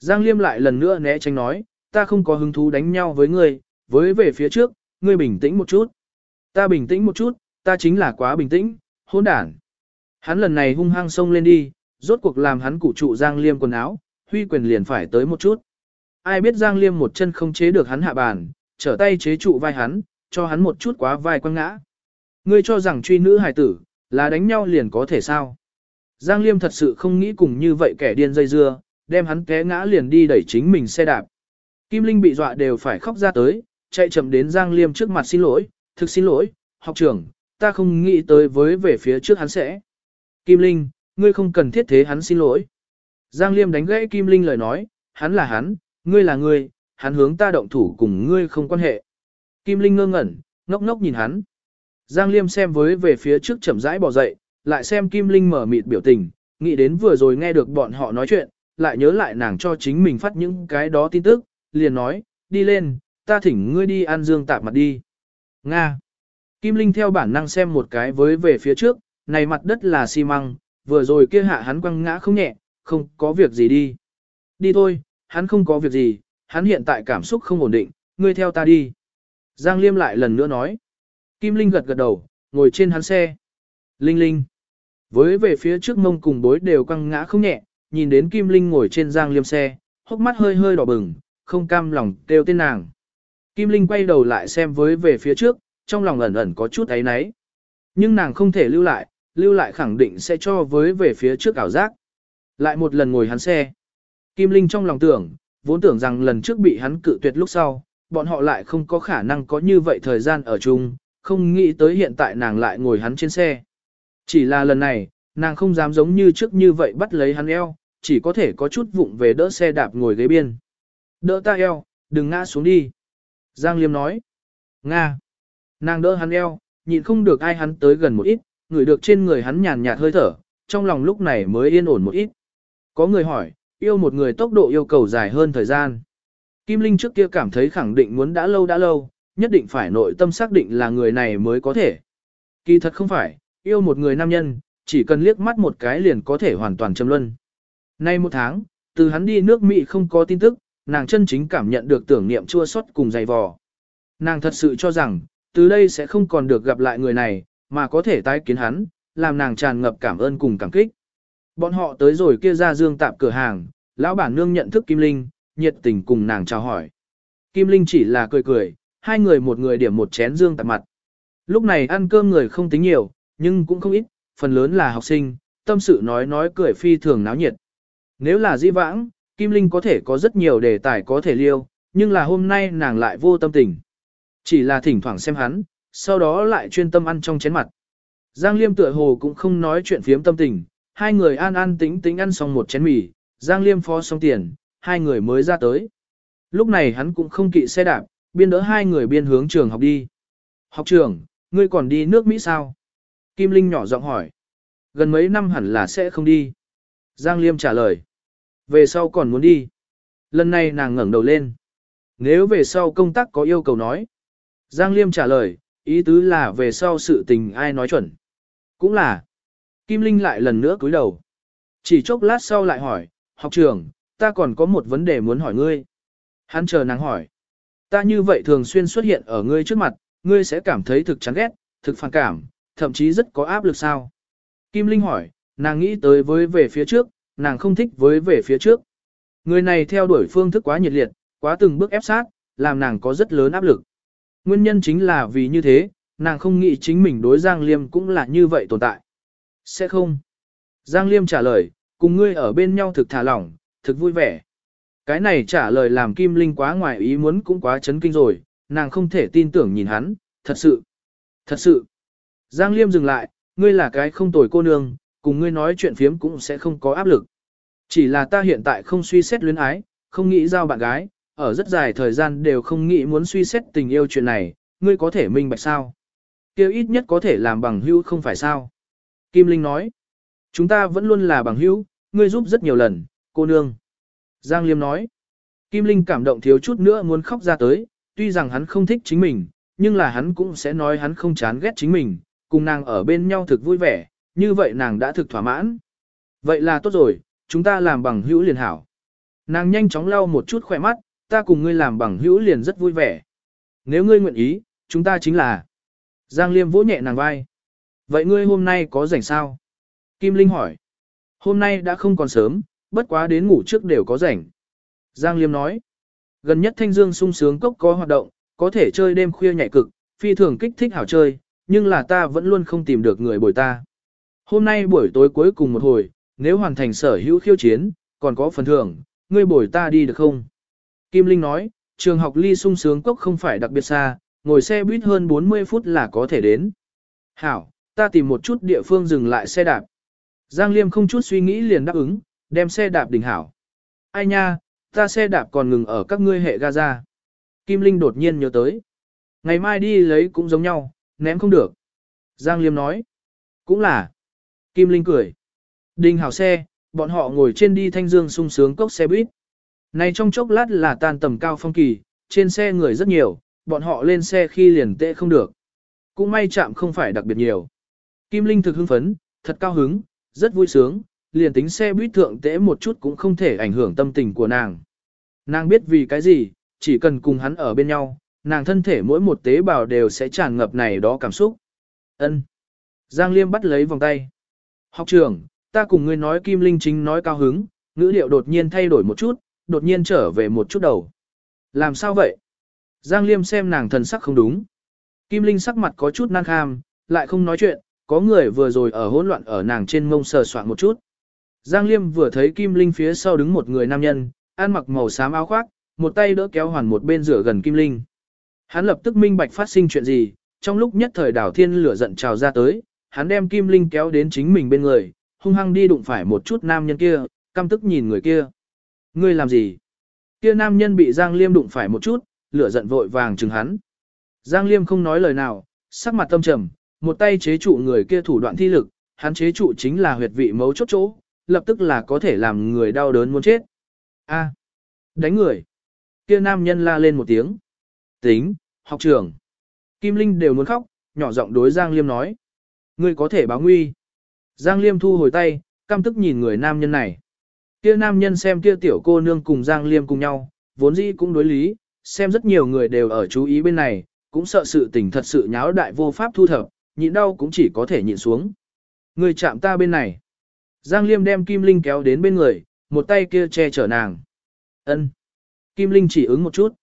Giang Liêm lại lần nữa né tránh nói, ta không có hứng thú đánh nhau với ngươi, với về phía trước, ngươi bình tĩnh một chút. Ta bình tĩnh một chút, ta chính là quá bình tĩnh, hỗn đản. Hắn lần này hung hăng xông lên đi, rốt cuộc làm hắn cụ trụ Giang Liêm quần áo, huy quyền liền phải tới một chút. Ai biết Giang Liêm một chân không chế được hắn hạ bàn, trở tay chế trụ vai hắn, cho hắn một chút quá vai quăng ngã. Ngươi cho rằng truy nữ hài tử, là đánh nhau liền có thể sao. Giang Liêm thật sự không nghĩ cùng như vậy kẻ điên dây dưa, đem hắn té ngã liền đi đẩy chính mình xe đạp. Kim Linh bị dọa đều phải khóc ra tới, chạy chậm đến Giang Liêm trước mặt xin lỗi, thực xin lỗi, học trưởng, ta không nghĩ tới với về phía trước hắn sẽ. Kim Linh, ngươi không cần thiết thế hắn xin lỗi. Giang Liêm đánh gãy Kim Linh lời nói, hắn là hắn, ngươi là ngươi, hắn hướng ta động thủ cùng ngươi không quan hệ. Kim Linh ngơ ngẩn, ngốc ngốc nhìn hắn. Giang Liêm xem với về phía trước chậm rãi bỏ dậy, lại xem Kim Linh mở mịt biểu tình, nghĩ đến vừa rồi nghe được bọn họ nói chuyện, lại nhớ lại nàng cho chính mình phát những cái đó tin tức, liền nói, đi lên, ta thỉnh ngươi đi ăn dương tạp mặt đi. Nga. Kim Linh theo bản năng xem một cái với về phía trước, này mặt đất là xi măng, vừa rồi kia hạ hắn quăng ngã không nhẹ, không có việc gì đi. Đi thôi, hắn không có việc gì, hắn hiện tại cảm xúc không ổn định, ngươi theo ta đi. Giang Liêm lại lần nữa nói. Kim Linh gật gật đầu, ngồi trên hắn xe. Linh Linh. Với về phía trước mông cùng bối đều quăng ngã không nhẹ, nhìn đến Kim Linh ngồi trên Giang Liêm xe, hốc mắt hơi hơi đỏ bừng, không cam lòng kêu tên nàng. Kim Linh quay đầu lại xem với về phía trước, trong lòng ẩn ẩn có chút ấy náy. Nhưng nàng không thể lưu lại, lưu lại khẳng định sẽ cho với về phía trước ảo giác. Lại một lần ngồi hắn xe. Kim Linh trong lòng tưởng, vốn tưởng rằng lần trước bị hắn cự tuyệt lúc sau, bọn họ lại không có khả năng có như vậy thời gian ở chung, không nghĩ tới hiện tại nàng lại ngồi hắn trên xe. Chỉ là lần này, nàng không dám giống như trước như vậy bắt lấy hắn eo, chỉ có thể có chút vụng về đỡ xe đạp ngồi ghế biên. Đỡ ta eo, đừng ngã xuống đi. Giang Liêm nói. Nga. Nàng đỡ hắn eo, nhịn không được ai hắn tới gần một ít, ngửi được trên người hắn nhàn nhạt hơi thở, trong lòng lúc này mới yên ổn một ít. Có người hỏi, yêu một người tốc độ yêu cầu dài hơn thời gian. Kim Linh trước kia cảm thấy khẳng định muốn đã lâu đã lâu, nhất định phải nội tâm xác định là người này mới có thể. Kỳ thật không phải, yêu một người nam nhân, chỉ cần liếc mắt một cái liền có thể hoàn toàn châm luân. Nay một tháng, từ hắn đi nước Mỹ không có tin tức, nàng chân chính cảm nhận được tưởng niệm chua xót cùng dày vò. Nàng thật sự cho rằng, từ đây sẽ không còn được gặp lại người này, mà có thể tái kiến hắn, làm nàng tràn ngập cảm ơn cùng cảm kích. Bọn họ tới rồi kia ra dương tạp cửa hàng, lão bản nương nhận thức Kim Linh, nhiệt tình cùng nàng chào hỏi. Kim Linh chỉ là cười cười, hai người một người điểm một chén dương tạp mặt. Lúc này ăn cơm người không tính nhiều, nhưng cũng không ít, phần lớn là học sinh, tâm sự nói nói cười phi thường náo nhiệt. Nếu là di vãng, Kim Linh có thể có rất nhiều đề tài có thể liêu, nhưng là hôm nay nàng lại vô tâm tình. Chỉ là thỉnh thoảng xem hắn, sau đó lại chuyên tâm ăn trong chén mặt. Giang Liêm tựa hồ cũng không nói chuyện phiếm tâm tình, hai người an an tính tính ăn xong một chén mì, Giang Liêm phó xong tiền, hai người mới ra tới. Lúc này hắn cũng không kỵ xe đạp, biên đỡ hai người biên hướng trường học đi. Học trường, ngươi còn đi nước Mỹ sao? Kim Linh nhỏ giọng hỏi. Gần mấy năm hẳn là sẽ không đi. Giang Liêm trả lời. Về sau còn muốn đi. Lần này nàng ngẩng đầu lên. nếu về sau công tác có yêu cầu nói. Giang Liêm trả lời, ý tứ là về sau sự tình ai nói chuẩn. Cũng là. Kim Linh lại lần nữa cúi đầu. Chỉ chốc lát sau lại hỏi, học trưởng, ta còn có một vấn đề muốn hỏi ngươi. Hắn chờ nàng hỏi. Ta như vậy thường xuyên xuất hiện ở ngươi trước mặt, ngươi sẽ cảm thấy thực chán ghét, thực phản cảm, thậm chí rất có áp lực sao. Kim Linh hỏi, nàng nghĩ tới với về phía trước, nàng không thích với về phía trước. Người này theo đuổi phương thức quá nhiệt liệt, quá từng bước ép sát, làm nàng có rất lớn áp lực. Nguyên nhân chính là vì như thế, nàng không nghĩ chính mình đối Giang Liêm cũng là như vậy tồn tại. Sẽ không. Giang Liêm trả lời, cùng ngươi ở bên nhau thực thả lỏng, thực vui vẻ. Cái này trả lời làm Kim Linh quá ngoài ý muốn cũng quá chấn kinh rồi, nàng không thể tin tưởng nhìn hắn, thật sự, thật sự. Giang Liêm dừng lại, ngươi là cái không tồi cô nương, cùng ngươi nói chuyện phiếm cũng sẽ không có áp lực. Chỉ là ta hiện tại không suy xét luyến ái, không nghĩ giao bạn gái, ở rất dài thời gian đều không nghĩ muốn suy xét tình yêu chuyện này, ngươi có thể minh bạch sao? Kêu ít nhất có thể làm bằng hữu không phải sao? Kim Linh nói, chúng ta vẫn luôn là bằng hữu, ngươi giúp rất nhiều lần, cô nương. Giang Liêm nói, Kim Linh cảm động thiếu chút nữa muốn khóc ra tới, tuy rằng hắn không thích chính mình, nhưng là hắn cũng sẽ nói hắn không chán ghét chính mình, cùng nàng ở bên nhau thực vui vẻ, như vậy nàng đã thực thỏa mãn. Vậy là tốt rồi, chúng ta làm bằng hữu liền hảo. Nàng nhanh chóng lau một chút khỏe mắt, ta cùng ngươi làm bằng hữu liền rất vui vẻ. Nếu ngươi nguyện ý, chúng ta chính là. Giang Liêm vỗ nhẹ nàng vai. Vậy ngươi hôm nay có rảnh sao? Kim Linh hỏi. Hôm nay đã không còn sớm, bất quá đến ngủ trước đều có rảnh. Giang Liêm nói. Gần nhất Thanh Dương sung sướng cốc có hoạt động, có thể chơi đêm khuya nhảy cực, phi thường kích thích hảo chơi, nhưng là ta vẫn luôn không tìm được người bồi ta. Hôm nay buổi tối cuối cùng một hồi, nếu hoàn thành sở hữu khiêu chiến, còn có phần thưởng, ngươi bồi ta đi được không? Kim Linh nói, trường học ly sung sướng cốc không phải đặc biệt xa, ngồi xe buýt hơn 40 phút là có thể đến. Hảo, ta tìm một chút địa phương dừng lại xe đạp. Giang Liêm không chút suy nghĩ liền đáp ứng, đem xe đạp đỉnh hảo. Ai nha, ta xe đạp còn ngừng ở các ngươi hệ Gaza. Kim Linh đột nhiên nhớ tới. Ngày mai đi lấy cũng giống nhau, ném không được. Giang Liêm nói. Cũng là. Kim Linh cười. Đình hảo xe, bọn họ ngồi trên đi thanh dương sung sướng cốc xe buýt. Này trong chốc lát là tan tầm cao phong kỳ, trên xe người rất nhiều, bọn họ lên xe khi liền tệ không được. Cũng may chạm không phải đặc biệt nhiều. Kim Linh thực hưng phấn, thật cao hứng, rất vui sướng, liền tính xe buýt thượng tễ một chút cũng không thể ảnh hưởng tâm tình của nàng. Nàng biết vì cái gì, chỉ cần cùng hắn ở bên nhau, nàng thân thể mỗi một tế bào đều sẽ tràn ngập này đó cảm xúc. Ân. Giang Liêm bắt lấy vòng tay. Học trưởng, ta cùng ngươi nói Kim Linh chính nói cao hứng, ngữ điệu đột nhiên thay đổi một chút, đột nhiên trở về một chút đầu. Làm sao vậy? Giang Liêm xem nàng thần sắc không đúng. Kim Linh sắc mặt có chút nan kham, lại không nói chuyện, có người vừa rồi ở hỗn loạn ở nàng trên mông sờ soạn một chút. Giang Liêm vừa thấy Kim Linh phía sau đứng một người nam nhân, ăn mặc màu xám áo khoác, một tay đỡ kéo hoàn một bên rửa gần Kim Linh. Hắn lập tức minh bạch phát sinh chuyện gì, trong lúc nhất thời đảo thiên lửa giận trào ra tới, hắn đem Kim Linh kéo đến chính mình bên người, hung hăng đi đụng phải một chút nam nhân kia, căm tức nhìn người kia. Ngươi làm gì? Kia nam nhân bị Giang Liêm đụng phải một chút, lửa giận vội vàng chừng hắn. Giang Liêm không nói lời nào, sắc mặt tâm trầm, một tay chế trụ người kia thủ đoạn thi lực, hắn chế trụ chính là huyệt vị mấu chốt chỗ, lập tức là có thể làm người đau đớn muốn chết. A, à, đánh người. Kia nam nhân la lên một tiếng. Tính, học trưởng. Kim Linh đều muốn khóc, nhỏ giọng đối Giang Liêm nói. Ngươi có thể báo nguy. Giang Liêm thu hồi tay, căm tức nhìn người nam nhân này. Kia nam nhân xem kia tiểu cô nương cùng Giang Liêm cùng nhau, vốn dĩ cũng đối lý, xem rất nhiều người đều ở chú ý bên này, cũng sợ sự tình thật sự nháo đại vô pháp thu thập, nhịn đau cũng chỉ có thể nhịn xuống. Người chạm ta bên này. Giang Liêm đem Kim Linh kéo đến bên người, một tay kia che chở nàng. Ân. Kim Linh chỉ ứng một chút.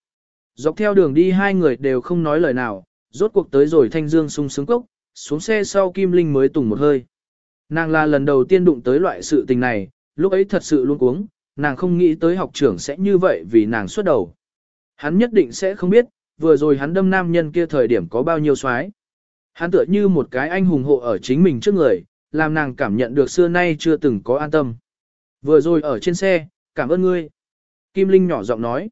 Dọc theo đường đi hai người đều không nói lời nào, rốt cuộc tới rồi thanh dương sung sướng cốc, xuống xe sau Kim Linh mới tùng một hơi. Nàng là lần đầu tiên đụng tới loại sự tình này, lúc ấy thật sự luôn cuống, nàng không nghĩ tới học trưởng sẽ như vậy vì nàng xuất đầu. Hắn nhất định sẽ không biết, vừa rồi hắn đâm nam nhân kia thời điểm có bao nhiêu xoái. Hắn tựa như một cái anh hùng hộ ở chính mình trước người, làm nàng cảm nhận được xưa nay chưa từng có an tâm. Vừa rồi ở trên xe, cảm ơn ngươi. Kim Linh nhỏ giọng nói.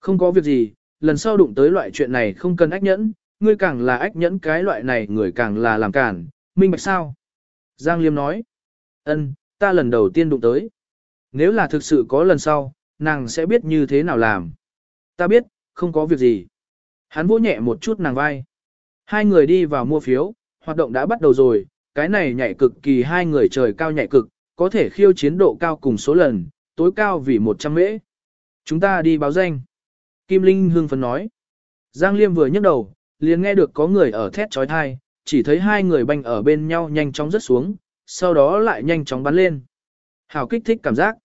Không có việc gì, lần sau đụng tới loại chuyện này không cần ách nhẫn, ngươi càng là ách nhẫn cái loại này người càng là làm cản, minh bạch sao? Giang Liêm nói. Ân, ta lần đầu tiên đụng tới. Nếu là thực sự có lần sau, nàng sẽ biết như thế nào làm. Ta biết, không có việc gì. Hắn vỗ nhẹ một chút nàng vai. Hai người đi vào mua phiếu, hoạt động đã bắt đầu rồi, cái này nhảy cực kỳ hai người trời cao nhảy cực, có thể khiêu chiến độ cao cùng số lần, tối cao vì 100 mễ. Chúng ta đi báo danh. Kim Linh hương phấn nói. Giang Liêm vừa nhấc đầu, liền nghe được có người ở thét trói thai, chỉ thấy hai người banh ở bên nhau nhanh chóng rớt xuống, sau đó lại nhanh chóng bắn lên. Hảo kích thích cảm giác.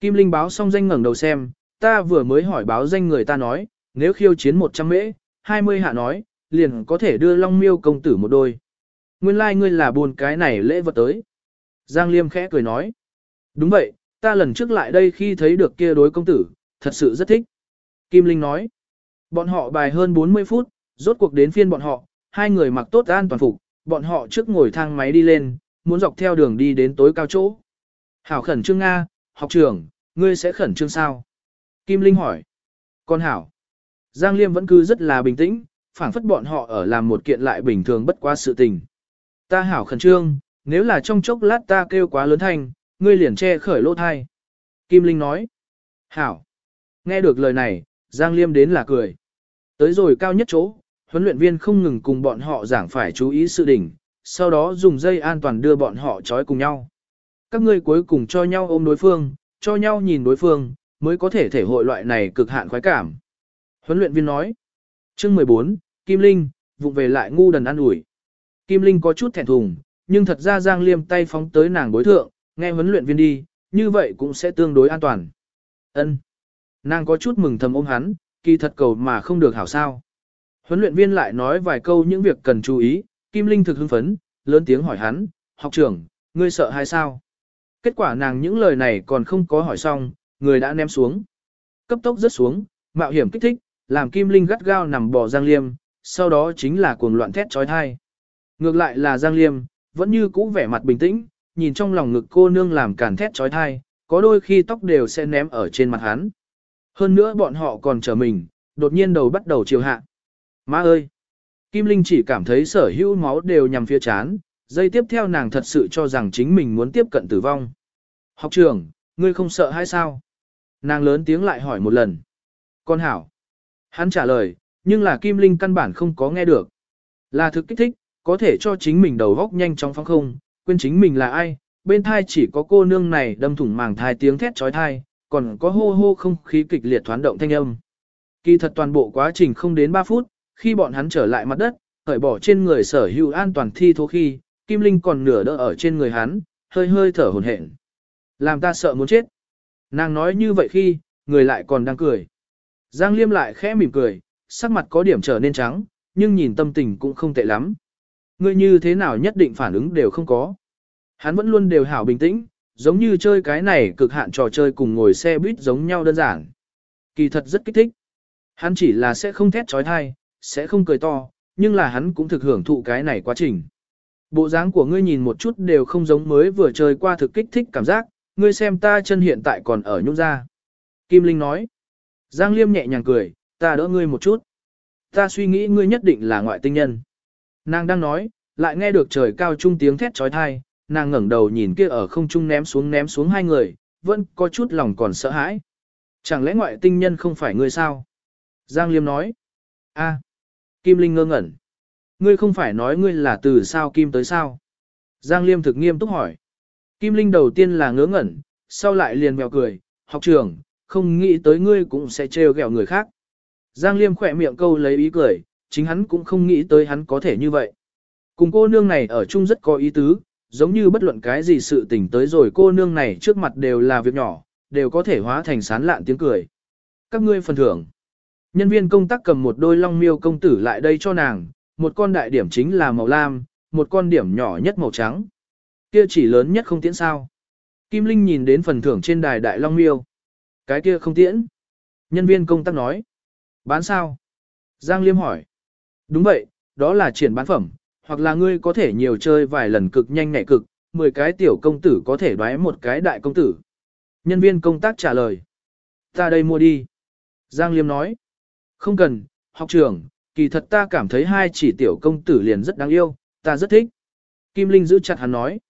Kim Linh báo xong danh ngẩng đầu xem, ta vừa mới hỏi báo danh người ta nói, nếu khiêu chiến 100 mễ, 20 hạ nói, liền có thể đưa Long Miêu công tử một đôi. Nguyên lai like ngươi là buồn cái này lễ vật tới. Giang Liêm khẽ cười nói. Đúng vậy, ta lần trước lại đây khi thấy được kia đối công tử, thật sự rất thích. Kim Linh nói. Bọn họ bài hơn 40 phút, rốt cuộc đến phiên bọn họ, hai người mặc tốt an toàn phục, bọn họ trước ngồi thang máy đi lên, muốn dọc theo đường đi đến tối cao chỗ. Hảo khẩn trương Nga, học trưởng, ngươi sẽ khẩn trương sao? Kim Linh hỏi. Con Hảo. Giang Liêm vẫn cứ rất là bình tĩnh, phảng phất bọn họ ở làm một kiện lại bình thường bất quá sự tình. Ta Hảo khẩn trương, nếu là trong chốc lát ta kêu quá lớn thanh, ngươi liền che khởi lỗ thai. Kim Linh nói. Hảo. Nghe được lời này, Giang Liêm đến là cười. Tới rồi cao nhất chỗ, huấn luyện viên không ngừng cùng bọn họ giảng phải chú ý sự đỉnh, sau đó dùng dây an toàn đưa bọn họ trói cùng nhau. Các ngươi cuối cùng cho nhau ôm đối phương, cho nhau nhìn đối phương, mới có thể thể hội loại này cực hạn khoái cảm. Huấn luyện viên nói. Chương 14, Kim Linh, vụng về lại ngu đần ăn ủi. Kim Linh có chút thẹn thùng, nhưng thật ra Giang Liêm tay phóng tới nàng bối thượng, nghe huấn luyện viên đi, như vậy cũng sẽ tương đối an toàn. Ân. Nàng có chút mừng thầm ôm hắn, kỳ thật cầu mà không được hảo sao. Huấn luyện viên lại nói vài câu những việc cần chú ý, Kim Linh thực hưng phấn, lớn tiếng hỏi hắn, học trưởng, ngươi sợ hay sao? Kết quả nàng những lời này còn không có hỏi xong, người đã ném xuống. Cấp tốc rớt xuống, mạo hiểm kích thích, làm Kim Linh gắt gao nằm bò Giang Liêm, sau đó chính là cuồng loạn thét trói thai. Ngược lại là Giang Liêm, vẫn như cũ vẻ mặt bình tĩnh, nhìn trong lòng ngực cô nương làm càn thét trói thai, có đôi khi tóc đều sẽ ném ở trên mặt hắn. Hơn nữa bọn họ còn chờ mình, đột nhiên đầu bắt đầu chiều hạ. Má ơi! Kim Linh chỉ cảm thấy sở hữu máu đều nhằm phía chán, giây tiếp theo nàng thật sự cho rằng chính mình muốn tiếp cận tử vong. Học trưởng, ngươi không sợ hay sao? Nàng lớn tiếng lại hỏi một lần. Con hảo. Hắn trả lời, nhưng là Kim Linh căn bản không có nghe được. Là thực kích thích, có thể cho chính mình đầu góc nhanh chóng phóng không, quên chính mình là ai, bên thai chỉ có cô nương này đâm thủng màng thai tiếng thét trói thai, còn có hô hô không khí kịch liệt thoán động thanh âm. Kỳ thật toàn bộ quá trình không đến 3 phút, khi bọn hắn trở lại mặt đất, khởi bỏ trên người sở hữu an toàn thi thố khi, Kim Linh còn nửa đỡ ở trên người hắn, hơi hơi thở hồn hển. Làm ta sợ muốn chết. Nàng nói như vậy khi, người lại còn đang cười. Giang Liêm lại khẽ mỉm cười, sắc mặt có điểm trở nên trắng, nhưng nhìn tâm tình cũng không tệ lắm. Ngươi như thế nào nhất định phản ứng đều không có. Hắn vẫn luôn đều hảo bình tĩnh, giống như chơi cái này cực hạn trò chơi cùng ngồi xe buýt giống nhau đơn giản. Kỳ thật rất kích thích. Hắn chỉ là sẽ không thét trói thai, sẽ không cười to, nhưng là hắn cũng thực hưởng thụ cái này quá trình. Bộ dáng của ngươi nhìn một chút đều không giống mới vừa chơi qua thực kích thích cảm giác, ngươi xem ta chân hiện tại còn ở nhung ra. Kim Linh nói. Giang Liêm nhẹ nhàng cười, ta đỡ ngươi một chút. Ta suy nghĩ ngươi nhất định là ngoại tinh nhân. Nàng đang nói, lại nghe được trời cao trung tiếng thét trói thai, nàng ngẩng đầu nhìn kia ở không trung ném xuống ném xuống hai người, vẫn có chút lòng còn sợ hãi. Chẳng lẽ ngoại tinh nhân không phải ngươi sao? Giang Liêm nói. a Kim Linh ngơ ngẩn. Ngươi không phải nói ngươi là từ sao Kim tới sao? Giang Liêm thực nghiêm túc hỏi. Kim Linh đầu tiên là ngớ ngẩn, sau lại liền mèo cười, học trưởng, không nghĩ tới ngươi cũng sẽ trêu ghẹo người khác. Giang Liêm khỏe miệng câu lấy ý cười, chính hắn cũng không nghĩ tới hắn có thể như vậy. Cùng cô nương này ở chung rất có ý tứ, giống như bất luận cái gì sự tình tới rồi cô nương này trước mặt đều là việc nhỏ, đều có thể hóa thành sán lạn tiếng cười. Các ngươi phần thưởng. Nhân viên công tác cầm một đôi long miêu công tử lại đây cho nàng, một con đại điểm chính là màu lam, một con điểm nhỏ nhất màu trắng. Kia chỉ lớn nhất không tiễn sao. Kim Linh nhìn đến phần thưởng trên đài đại long miêu. Cái kia không tiễn. Nhân viên công tác nói. Bán sao? Giang Liêm hỏi. Đúng vậy, đó là triển bán phẩm, hoặc là ngươi có thể nhiều chơi vài lần cực nhanh nhẹ cực, 10 cái tiểu công tử có thể đoái một cái đại công tử. Nhân viên công tác trả lời. Ta đây mua đi. Giang Liêm nói. Không cần, học trưởng, kỳ thật ta cảm thấy hai chỉ tiểu công tử liền rất đáng yêu, ta rất thích. Kim Linh giữ chặt hắn nói.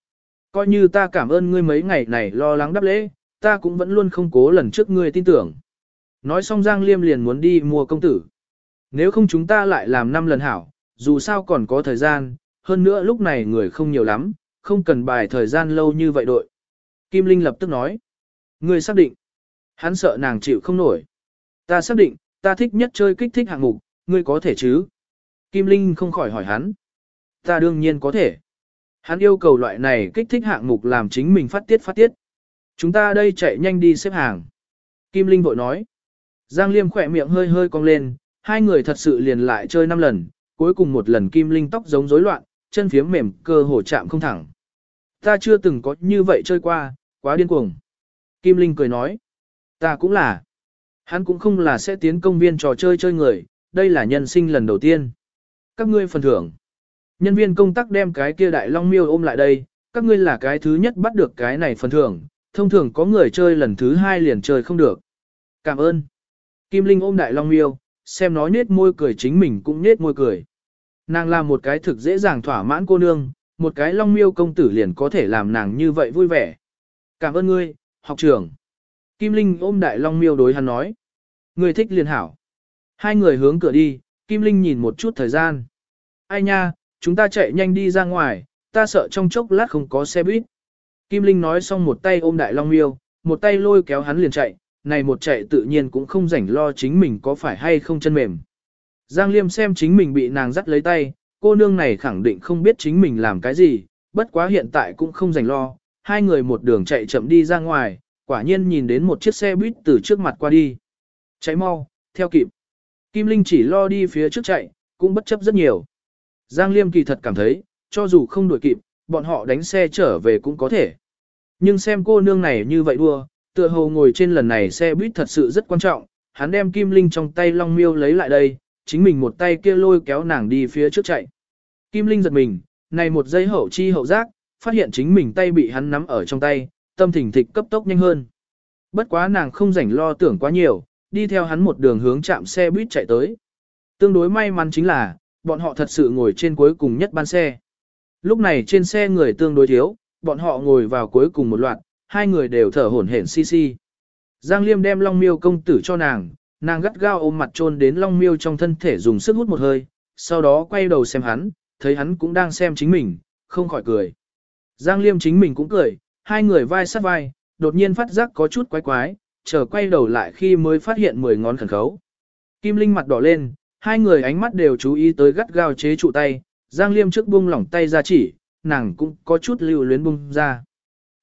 Coi như ta cảm ơn ngươi mấy ngày này lo lắng đáp lễ, ta cũng vẫn luôn không cố lần trước ngươi tin tưởng. nói xong Giang Liêm liền muốn đi mua công tử. Nếu không chúng ta lại làm năm lần hảo, dù sao còn có thời gian, hơn nữa lúc này người không nhiều lắm, không cần bài thời gian lâu như vậy đội. Kim Linh lập tức nói. Ngươi xác định. Hắn sợ nàng chịu không nổi. Ta xác định, ta thích nhất chơi kích thích hạng mục, ngươi có thể chứ? Kim Linh không khỏi hỏi hắn. Ta đương nhiên có thể. Hắn yêu cầu loại này kích thích hạng mục làm chính mình phát tiết phát tiết. Chúng ta đây chạy nhanh đi xếp hàng. Kim Linh vội nói. Giang Liêm khỏe miệng hơi hơi cong lên, hai người thật sự liền lại chơi năm lần, cuối cùng một lần Kim Linh tóc giống rối loạn, chân phiếm mềm, cơ hồ chạm không thẳng. Ta chưa từng có như vậy chơi qua, quá điên cuồng. Kim Linh cười nói. Ta cũng là. Hắn cũng không là sẽ tiến công viên trò chơi chơi người, đây là nhân sinh lần đầu tiên. Các ngươi phần thưởng. Nhân viên công tác đem cái kia đại long miêu ôm lại đây, các ngươi là cái thứ nhất bắt được cái này phần thưởng, thông thường có người chơi lần thứ hai liền chơi không được. Cảm ơn. Kim Linh ôm đại long miêu, xem nó nết môi cười chính mình cũng nết môi cười. Nàng là một cái thực dễ dàng thỏa mãn cô nương, một cái long miêu công tử liền có thể làm nàng như vậy vui vẻ. Cảm ơn ngươi, học trưởng. Kim Linh ôm đại long miêu đối hắn nói. Ngươi thích liền hảo. Hai người hướng cửa đi, Kim Linh nhìn một chút thời gian. Ai nha, chúng ta chạy nhanh đi ra ngoài, ta sợ trong chốc lát không có xe buýt. Kim Linh nói xong một tay ôm đại long miêu, một tay lôi kéo hắn liền chạy, này một chạy tự nhiên cũng không rảnh lo chính mình có phải hay không chân mềm. Giang Liêm xem chính mình bị nàng dắt lấy tay, cô nương này khẳng định không biết chính mình làm cái gì, bất quá hiện tại cũng không rảnh lo, hai người một đường chạy chậm đi ra ngoài, quả nhiên nhìn đến một chiếc xe buýt từ trước mặt qua đi. cháy mau, theo kịp. Kim Linh chỉ lo đi phía trước chạy, cũng bất chấp rất nhiều. Giang Liêm kỳ thật cảm thấy, cho dù không đuổi kịp, bọn họ đánh xe trở về cũng có thể. Nhưng xem cô nương này như vậy đua, tựa hồ ngồi trên lần này xe buýt thật sự rất quan trọng, hắn đem Kim Linh trong tay Long Miêu lấy lại đây, chính mình một tay kia lôi kéo nàng đi phía trước chạy. Kim Linh giật mình, này một giây hậu chi hậu giác, phát hiện chính mình tay bị hắn nắm ở trong tay, tâm thỉnh thịch cấp tốc nhanh hơn. Bất quá nàng không rảnh lo tưởng quá nhiều, đi theo hắn một đường hướng chạm xe buýt chạy tới. Tương đối may mắn chính là, bọn họ thật sự ngồi trên cuối cùng nhất ban xe. Lúc này trên xe người tương đối thiếu, bọn họ ngồi vào cuối cùng một loạt, hai người đều thở hổn hển xi xi. Giang Liêm đem Long Miêu công tử cho nàng, nàng gắt gao ôm mặt trôn đến Long Miêu trong thân thể dùng sức hút một hơi, sau đó quay đầu xem hắn, thấy hắn cũng đang xem chính mình, không khỏi cười. Giang Liêm chính mình cũng cười, hai người vai sát vai, đột nhiên phát giác có chút quái quái, chờ quay đầu lại khi mới phát hiện mười ngón khẩn khấu. Kim Linh mặt đỏ lên, hai người ánh mắt đều chú ý tới gắt gao chế trụ tay, Giang Liêm trước buông lỏng tay ra chỉ, nàng cũng có chút lưu luyến buông ra.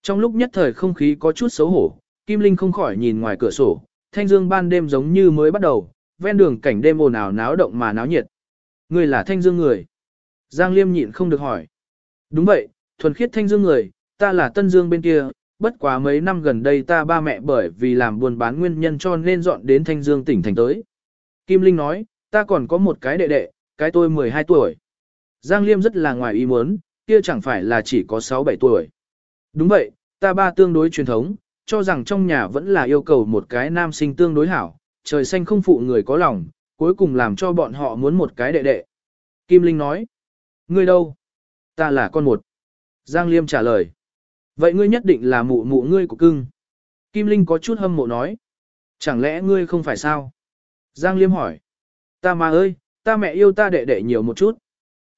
Trong lúc nhất thời không khí có chút xấu hổ, Kim Linh không khỏi nhìn ngoài cửa sổ, thanh dương ban đêm giống như mới bắt đầu, ven đường cảnh đêm ồn ào náo động mà náo nhiệt. Người là thanh dương người. Giang Liêm nhịn không được hỏi. Đúng vậy, thuần khiết thanh dương người, ta là tân dương bên kia, bất quá mấy năm gần đây ta ba mẹ bởi vì làm buôn bán nguyên nhân cho nên dọn đến thanh dương tỉnh thành tới. Kim Linh nói, ta còn có một cái đệ đệ, cái tôi 12 tuổi. Giang Liêm rất là ngoài ý muốn, kia chẳng phải là chỉ có 6-7 tuổi. Đúng vậy, ta ba tương đối truyền thống, cho rằng trong nhà vẫn là yêu cầu một cái nam sinh tương đối hảo, trời xanh không phụ người có lòng, cuối cùng làm cho bọn họ muốn một cái đệ đệ. Kim Linh nói, ngươi đâu? Ta là con một. Giang Liêm trả lời, vậy ngươi nhất định là mụ mụ ngươi của cưng. Kim Linh có chút hâm mộ nói, chẳng lẽ ngươi không phải sao? Giang Liêm hỏi, ta mà ơi, ta mẹ yêu ta đệ đệ nhiều một chút.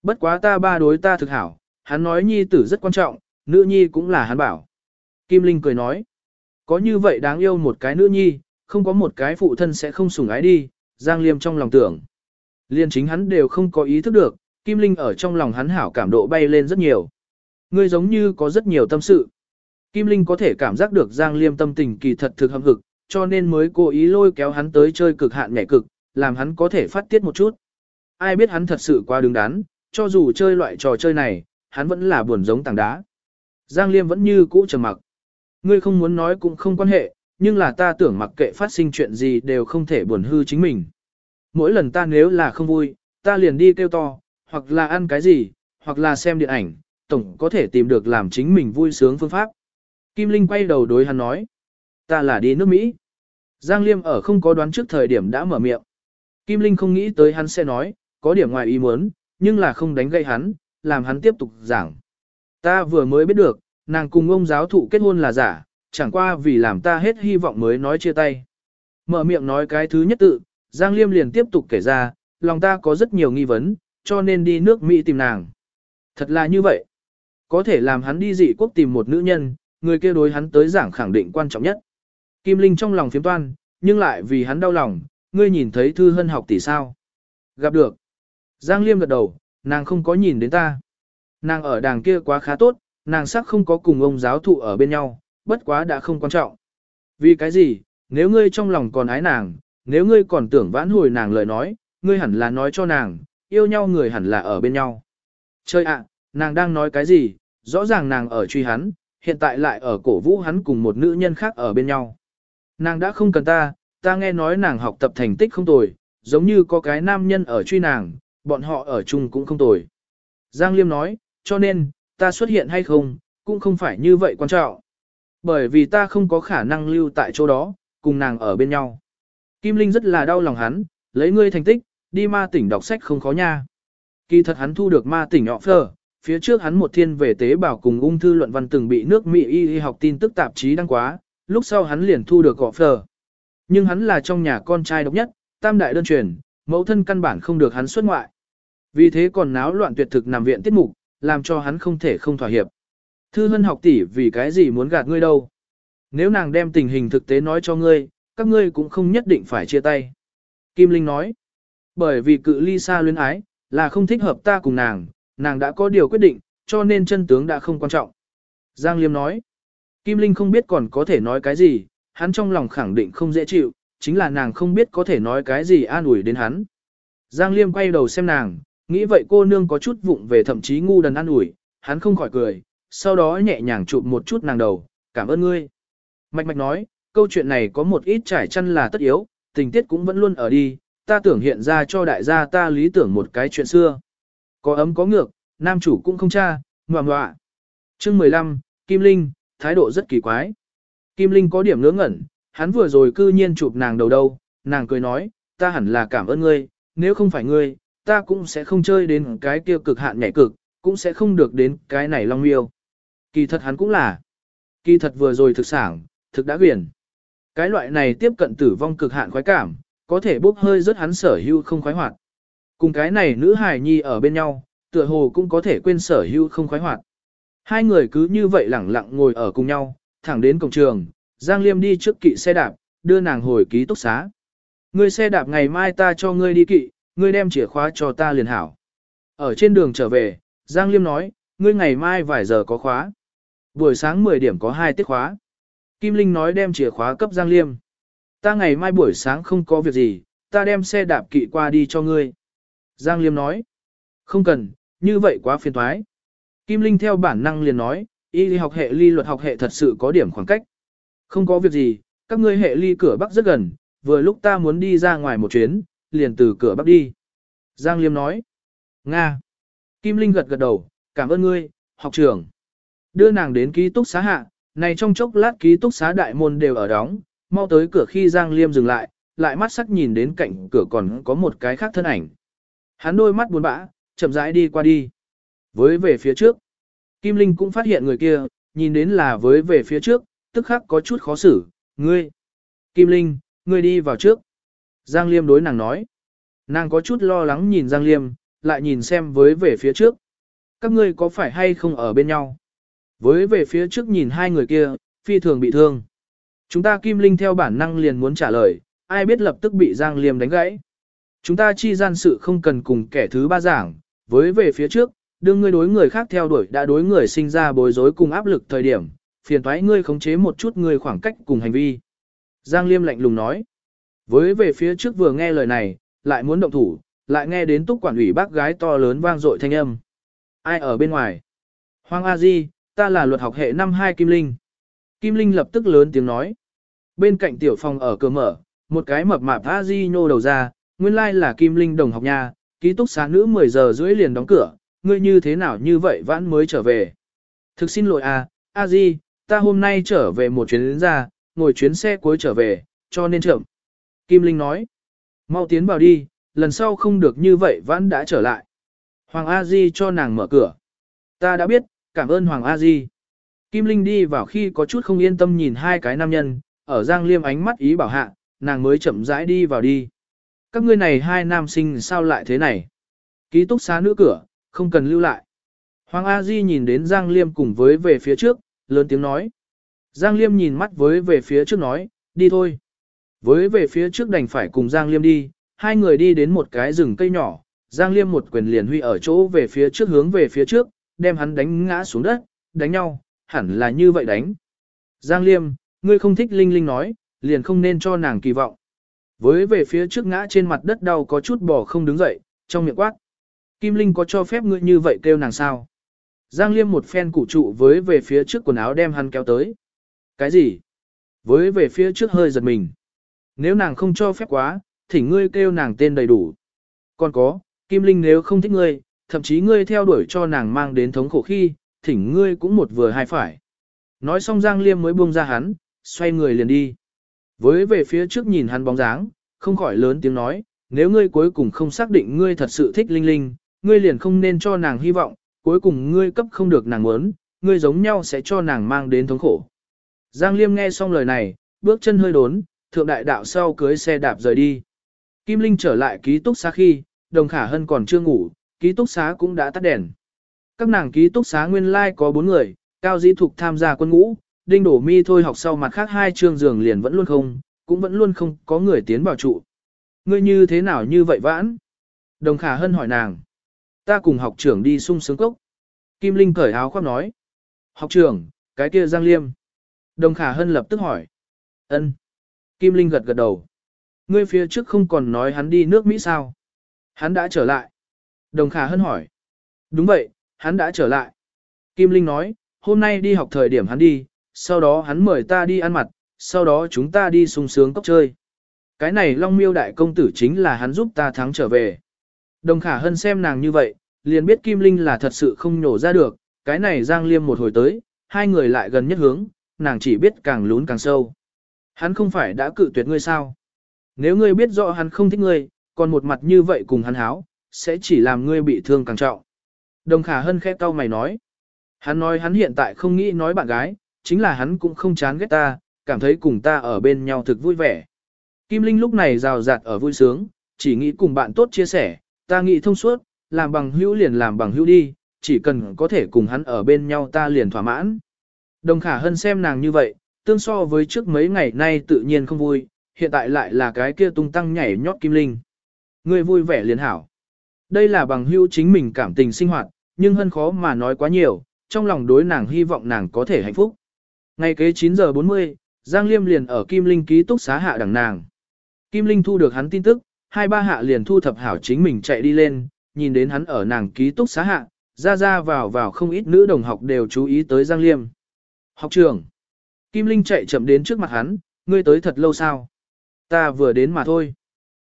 Bất quá ta ba đối ta thực hảo, hắn nói nhi tử rất quan trọng, nữ nhi cũng là hắn bảo. Kim Linh cười nói, có như vậy đáng yêu một cái nữ nhi, không có một cái phụ thân sẽ không sủng ái đi, Giang Liêm trong lòng tưởng. Liên chính hắn đều không có ý thức được, Kim Linh ở trong lòng hắn hảo cảm độ bay lên rất nhiều. Ngươi giống như có rất nhiều tâm sự. Kim Linh có thể cảm giác được Giang Liêm tâm tình kỳ thật thực hâm hực, cho nên mới cố ý lôi kéo hắn tới chơi cực hạn nhảy cực, làm hắn có thể phát tiết một chút. Ai biết hắn thật sự quá đứng đắn, cho dù chơi loại trò chơi này, hắn vẫn là buồn giống tảng đá. Giang Liêm vẫn như cũ trầm mặc. Ngươi không muốn nói cũng không quan hệ, nhưng là ta tưởng mặc kệ phát sinh chuyện gì đều không thể buồn hư chính mình. Mỗi lần ta nếu là không vui, ta liền đi kêu to, hoặc là ăn cái gì, hoặc là xem điện ảnh, tổng có thể tìm được làm chính mình vui sướng phương pháp. Kim Linh quay đầu đối hắn nói, ta là đi nước Mỹ. Giang Liêm ở không có đoán trước thời điểm đã mở miệng. Kim Linh không nghĩ tới hắn sẽ nói, có điểm ngoài ý muốn, nhưng là không đánh gây hắn, làm hắn tiếp tục giảng. Ta vừa mới biết được, nàng cùng ông giáo thụ kết hôn là giả, chẳng qua vì làm ta hết hy vọng mới nói chia tay. Mở miệng nói cái thứ nhất tự, Giang Liêm liền tiếp tục kể ra, lòng ta có rất nhiều nghi vấn, cho nên đi nước Mỹ tìm nàng. Thật là như vậy. Có thể làm hắn đi dị quốc tìm một nữ nhân, người kia đối hắn tới giảng khẳng định quan trọng nhất. Kim Linh trong lòng phiếm toan, nhưng lại vì hắn đau lòng, ngươi nhìn thấy thư hân học tỷ sao. Gặp được. Giang Liêm gật đầu, nàng không có nhìn đến ta. Nàng ở đàng kia quá khá tốt, nàng sắc không có cùng ông giáo thụ ở bên nhau, bất quá đã không quan trọng. Vì cái gì, nếu ngươi trong lòng còn ái nàng, nếu ngươi còn tưởng vãn hồi nàng lời nói, ngươi hẳn là nói cho nàng, yêu nhau người hẳn là ở bên nhau. Chơi ạ, nàng đang nói cái gì, rõ ràng nàng ở truy hắn, hiện tại lại ở cổ vũ hắn cùng một nữ nhân khác ở bên nhau. Nàng đã không cần ta, ta nghe nói nàng học tập thành tích không tồi, giống như có cái nam nhân ở truy nàng, bọn họ ở chung cũng không tồi. Giang Liêm nói, cho nên, ta xuất hiện hay không, cũng không phải như vậy quan trọng. Bởi vì ta không có khả năng lưu tại chỗ đó, cùng nàng ở bên nhau. Kim Linh rất là đau lòng hắn, lấy ngươi thành tích, đi ma tỉnh đọc sách không khó nha. Kỳ thật hắn thu được ma tỉnh họ phờ, phía trước hắn một thiên về tế bào cùng ung thư luận văn từng bị nước Mỹ y y học tin tức tạp chí đăng quá, lúc sau hắn liền thu được họ phờ. Nhưng hắn là trong nhà con trai độc nhất, tam đại đơn truyền, mẫu thân căn bản không được hắn xuất ngoại. Vì thế còn náo loạn tuyệt thực nằm viện tiết mục, làm cho hắn không thể không thỏa hiệp. Thư hân học tỷ vì cái gì muốn gạt ngươi đâu. Nếu nàng đem tình hình thực tế nói cho ngươi, các ngươi cũng không nhất định phải chia tay. Kim Linh nói, bởi vì cự ly xa luyến ái, là không thích hợp ta cùng nàng, nàng đã có điều quyết định, cho nên chân tướng đã không quan trọng. Giang Liêm nói, Kim Linh không biết còn có thể nói cái gì, hắn trong lòng khẳng định không dễ chịu, chính là nàng không biết có thể nói cái gì an ủi đến hắn. Giang Liêm quay đầu xem nàng, nghĩ vậy cô nương có chút vụng về thậm chí ngu đần an ủi, hắn không khỏi cười, sau đó nhẹ nhàng chụp một chút nàng đầu, cảm ơn ngươi. Mạch mạch nói, câu chuyện này có một ít trải chăn là tất yếu, tình tiết cũng vẫn luôn ở đi, ta tưởng hiện ra cho đại gia ta lý tưởng một cái chuyện xưa. Có ấm có ngược, nam chủ cũng không cha, ngoạm ngoạ. Chương 15, Kim Linh, thái độ rất kỳ quái. Kim Linh có điểm ngớ ngẩn, hắn vừa rồi cư nhiên chụp nàng đầu đâu, nàng cười nói, ta hẳn là cảm ơn ngươi, nếu không phải ngươi, ta cũng sẽ không chơi đến cái kia cực hạn nhảy cực, cũng sẽ không được đến cái này long miêu. Kỳ thật hắn cũng là. Kỳ thật vừa rồi thực sản, thực đã quyền. Cái loại này tiếp cận tử vong cực hạn khoái cảm, có thể bốc hơi rất hắn sở hữu không khoái hoạt. Cùng cái này nữ hài nhi ở bên nhau, tựa hồ cũng có thể quên sở hữu không khoái hoạt. Hai người cứ như vậy lẳng lặng ngồi ở cùng nhau, thẳng đến cổng trường, Giang Liêm đi trước kỵ xe đạp, đưa nàng hồi ký túc xá. Ngươi xe đạp ngày mai ta cho ngươi đi kỵ, ngươi đem chìa khóa cho ta liền hảo. Ở trên đường trở về, Giang Liêm nói, ngươi ngày mai vài giờ có khóa. Buổi sáng 10 điểm có 2 tiết khóa. Kim Linh nói đem chìa khóa cấp Giang Liêm. Ta ngày mai buổi sáng không có việc gì, ta đem xe đạp kỵ qua đi cho ngươi. Giang Liêm nói. Không cần, như vậy quá phiền thoái. Kim Linh theo bản năng liền nói, y học hệ ly luật học hệ thật sự có điểm khoảng cách. Không có việc gì, các ngươi hệ ly cửa bắc rất gần, vừa lúc ta muốn đi ra ngoài một chuyến, liền từ cửa bắc đi. Giang Liêm nói. Nga. Kim Linh gật gật đầu, cảm ơn ngươi, học trưởng. Đưa nàng đến ký túc xá hạ, này trong chốc lát ký túc xá đại môn đều ở đóng, mau tới cửa khi Giang Liêm dừng lại, lại mắt sắc nhìn đến cạnh cửa còn có một cái khác thân ảnh. Hắn đôi mắt buồn bã, chậm rãi đi qua đi. Với về phía trước, Kim Linh cũng phát hiện người kia, nhìn đến là với về phía trước, tức khắc có chút khó xử, ngươi. Kim Linh, ngươi đi vào trước. Giang Liêm đối nàng nói. Nàng có chút lo lắng nhìn Giang Liêm, lại nhìn xem với về phía trước. Các ngươi có phải hay không ở bên nhau? Với về phía trước nhìn hai người kia, phi thường bị thương. Chúng ta Kim Linh theo bản năng liền muốn trả lời, ai biết lập tức bị Giang Liêm đánh gãy. Chúng ta chi gian sự không cần cùng kẻ thứ ba giảng, với về phía trước, đương ngươi đối người khác theo đuổi đã đối người sinh ra bối rối cùng áp lực thời điểm, phiền toái ngươi khống chế một chút người khoảng cách cùng hành vi. Giang Liêm lạnh lùng nói. Với về phía trước vừa nghe lời này, lại muốn động thủ, lại nghe đến túc quản ủy bác gái to lớn vang dội thanh âm. Ai ở bên ngoài? Hoàng A Di, ta là luật học hệ năm 2 Kim Linh. Kim Linh lập tức lớn tiếng nói. Bên cạnh tiểu phòng ở cửa mở, một cái mập mạp A Di nhô đầu ra, nguyên lai là Kim Linh đồng học nha, ký túc xá nữ 10 giờ rưỡi liền đóng cửa, ngươi như thế nào như vậy vãn mới trở về. Thực xin lỗi a, A Di, ta hôm nay trở về một chuyến đến ra, ngồi chuyến xe cuối trở về, cho nên chậm. Kim Linh nói, mau tiến vào đi, lần sau không được như vậy vãn đã trở lại. Hoàng A Di cho nàng mở cửa. Ta đã biết, cảm ơn Hoàng A Di. Kim Linh đi vào khi có chút không yên tâm nhìn hai cái nam nhân, ở Giang Liêm ánh mắt ý bảo hạ, nàng mới chậm rãi đi vào đi. Các ngươi này hai nam sinh sao lại thế này? Ký túc xá nữ cửa, không cần lưu lại. Hoàng A Di nhìn đến Giang Liêm cùng với về phía trước, lớn tiếng nói. Giang Liêm nhìn mắt với về phía trước nói, đi thôi. Với về phía trước đành phải cùng Giang Liêm đi, hai người đi đến một cái rừng cây nhỏ, Giang Liêm một quyền liền huy ở chỗ về phía trước hướng về phía trước, đem hắn đánh ngã xuống đất, đánh nhau, hẳn là như vậy đánh. Giang Liêm, ngươi không thích Linh Linh nói, liền không nên cho nàng kỳ vọng. Với về phía trước ngã trên mặt đất đau có chút bỏ không đứng dậy, trong miệng quát. Kim Linh có cho phép ngươi như vậy kêu nàng sao? Giang Liêm một phen cụ trụ với về phía trước quần áo đem hắn kéo tới. Cái gì? Với về phía trước hơi giật mình. Nếu nàng không cho phép quá, thỉnh ngươi kêu nàng tên đầy đủ. Còn có, Kim Linh nếu không thích ngươi, thậm chí ngươi theo đuổi cho nàng mang đến thống khổ khi, thỉnh ngươi cũng một vừa hai phải. Nói xong Giang Liêm mới buông ra hắn, xoay người liền đi. Với về phía trước nhìn hắn bóng dáng, không khỏi lớn tiếng nói, nếu ngươi cuối cùng không xác định ngươi thật sự thích Linh Linh, ngươi liền không nên cho nàng hy vọng, cuối cùng ngươi cấp không được nàng muốn, ngươi giống nhau sẽ cho nàng mang đến thống khổ. Giang Liêm nghe xong lời này, bước chân hơi đốn, thượng đại đạo sau cưới xe đạp rời đi. Kim Linh trở lại ký túc xá khi, đồng khả hân còn chưa ngủ, ký túc xá cũng đã tắt đèn. Các nàng ký túc xá nguyên lai like có bốn người, cao dĩ thục tham gia quân ngũ, đinh đổ mi thôi học sau mặt khác hai trường giường liền vẫn luôn không, cũng vẫn luôn không có người tiến vào trụ. Ngươi như thế nào như vậy vãn? Đồng khả hân hỏi nàng. Ta cùng học trưởng đi sung sướng cốc. Kim Linh cởi áo khoác nói. Học trưởng, cái kia Giang Liêm. Đồng khả hân lập tức hỏi. ân Kim Linh gật gật đầu. Ngươi phía trước không còn nói hắn đi nước Mỹ sao? Hắn đã trở lại. Đồng khả hân hỏi. Đúng vậy, hắn đã trở lại. Kim Linh nói, hôm nay đi học thời điểm hắn đi, sau đó hắn mời ta đi ăn mặt, sau đó chúng ta đi sung sướng cốc chơi. Cái này Long Miêu đại công tử chính là hắn giúp ta thắng trở về. Đồng khả hân xem nàng như vậy, liền biết Kim Linh là thật sự không nhổ ra được, cái này Giang Liêm một hồi tới, hai người lại gần nhất hướng, nàng chỉ biết càng lún càng sâu. Hắn không phải đã cự tuyệt ngươi sao? Nếu ngươi biết rõ hắn không thích ngươi, còn một mặt như vậy cùng hắn háo, sẽ chỉ làm ngươi bị thương càng trọng. Đồng khả hân khẽ cau mày nói. Hắn nói hắn hiện tại không nghĩ nói bạn gái, chính là hắn cũng không chán ghét ta, cảm thấy cùng ta ở bên nhau thực vui vẻ. Kim Linh lúc này rào rạt ở vui sướng, chỉ nghĩ cùng bạn tốt chia sẻ, ta nghĩ thông suốt, làm bằng hữu liền làm bằng hữu đi, chỉ cần có thể cùng hắn ở bên nhau ta liền thỏa mãn. Đồng khả hân xem nàng như vậy, tương so với trước mấy ngày nay tự nhiên không vui, hiện tại lại là cái kia tung tăng nhảy nhót Kim Linh. Người vui vẻ liền hảo. Đây là bằng hữu chính mình cảm tình sinh hoạt, nhưng hân khó mà nói quá nhiều, trong lòng đối nàng hy vọng nàng có thể hạnh phúc. Ngày kế 9 giờ 40, Giang Liêm liền ở Kim Linh ký túc xá hạ đằng nàng. Kim Linh thu được hắn tin tức, hai ba hạ liền thu thập hảo chính mình chạy đi lên, nhìn đến hắn ở nàng ký túc xá hạ, ra ra vào vào không ít nữ đồng học đều chú ý tới Giang Liêm. Học trưởng. Kim Linh chạy chậm đến trước mặt hắn, ngươi tới thật lâu sao? Ta vừa đến mà thôi.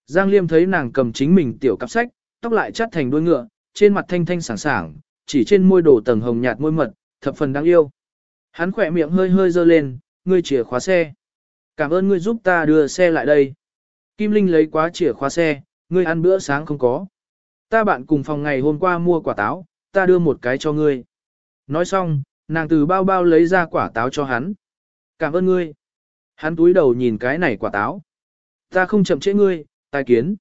Giang Liêm thấy nàng cầm chính mình tiểu cặp sách, tóc lại chắt thành đuôi ngựa, trên mặt thanh thanh sảng sảng, chỉ trên môi đổ tầng hồng nhạt môi mật, thập phần đáng yêu. Hắn khỏe miệng hơi hơi dơ lên, ngươi chìa khóa xe. Cảm ơn ngươi giúp ta đưa xe lại đây. Kim Linh lấy quá chìa khóa xe, ngươi ăn bữa sáng không có. Ta bạn cùng phòng ngày hôm qua mua quả táo, ta đưa một cái cho ngươi. Nói xong, nàng từ bao bao lấy ra quả táo cho hắn. Cảm ơn ngươi. Hắn túi đầu nhìn cái này quả táo. Ta không chậm trễ ngươi, tài kiến.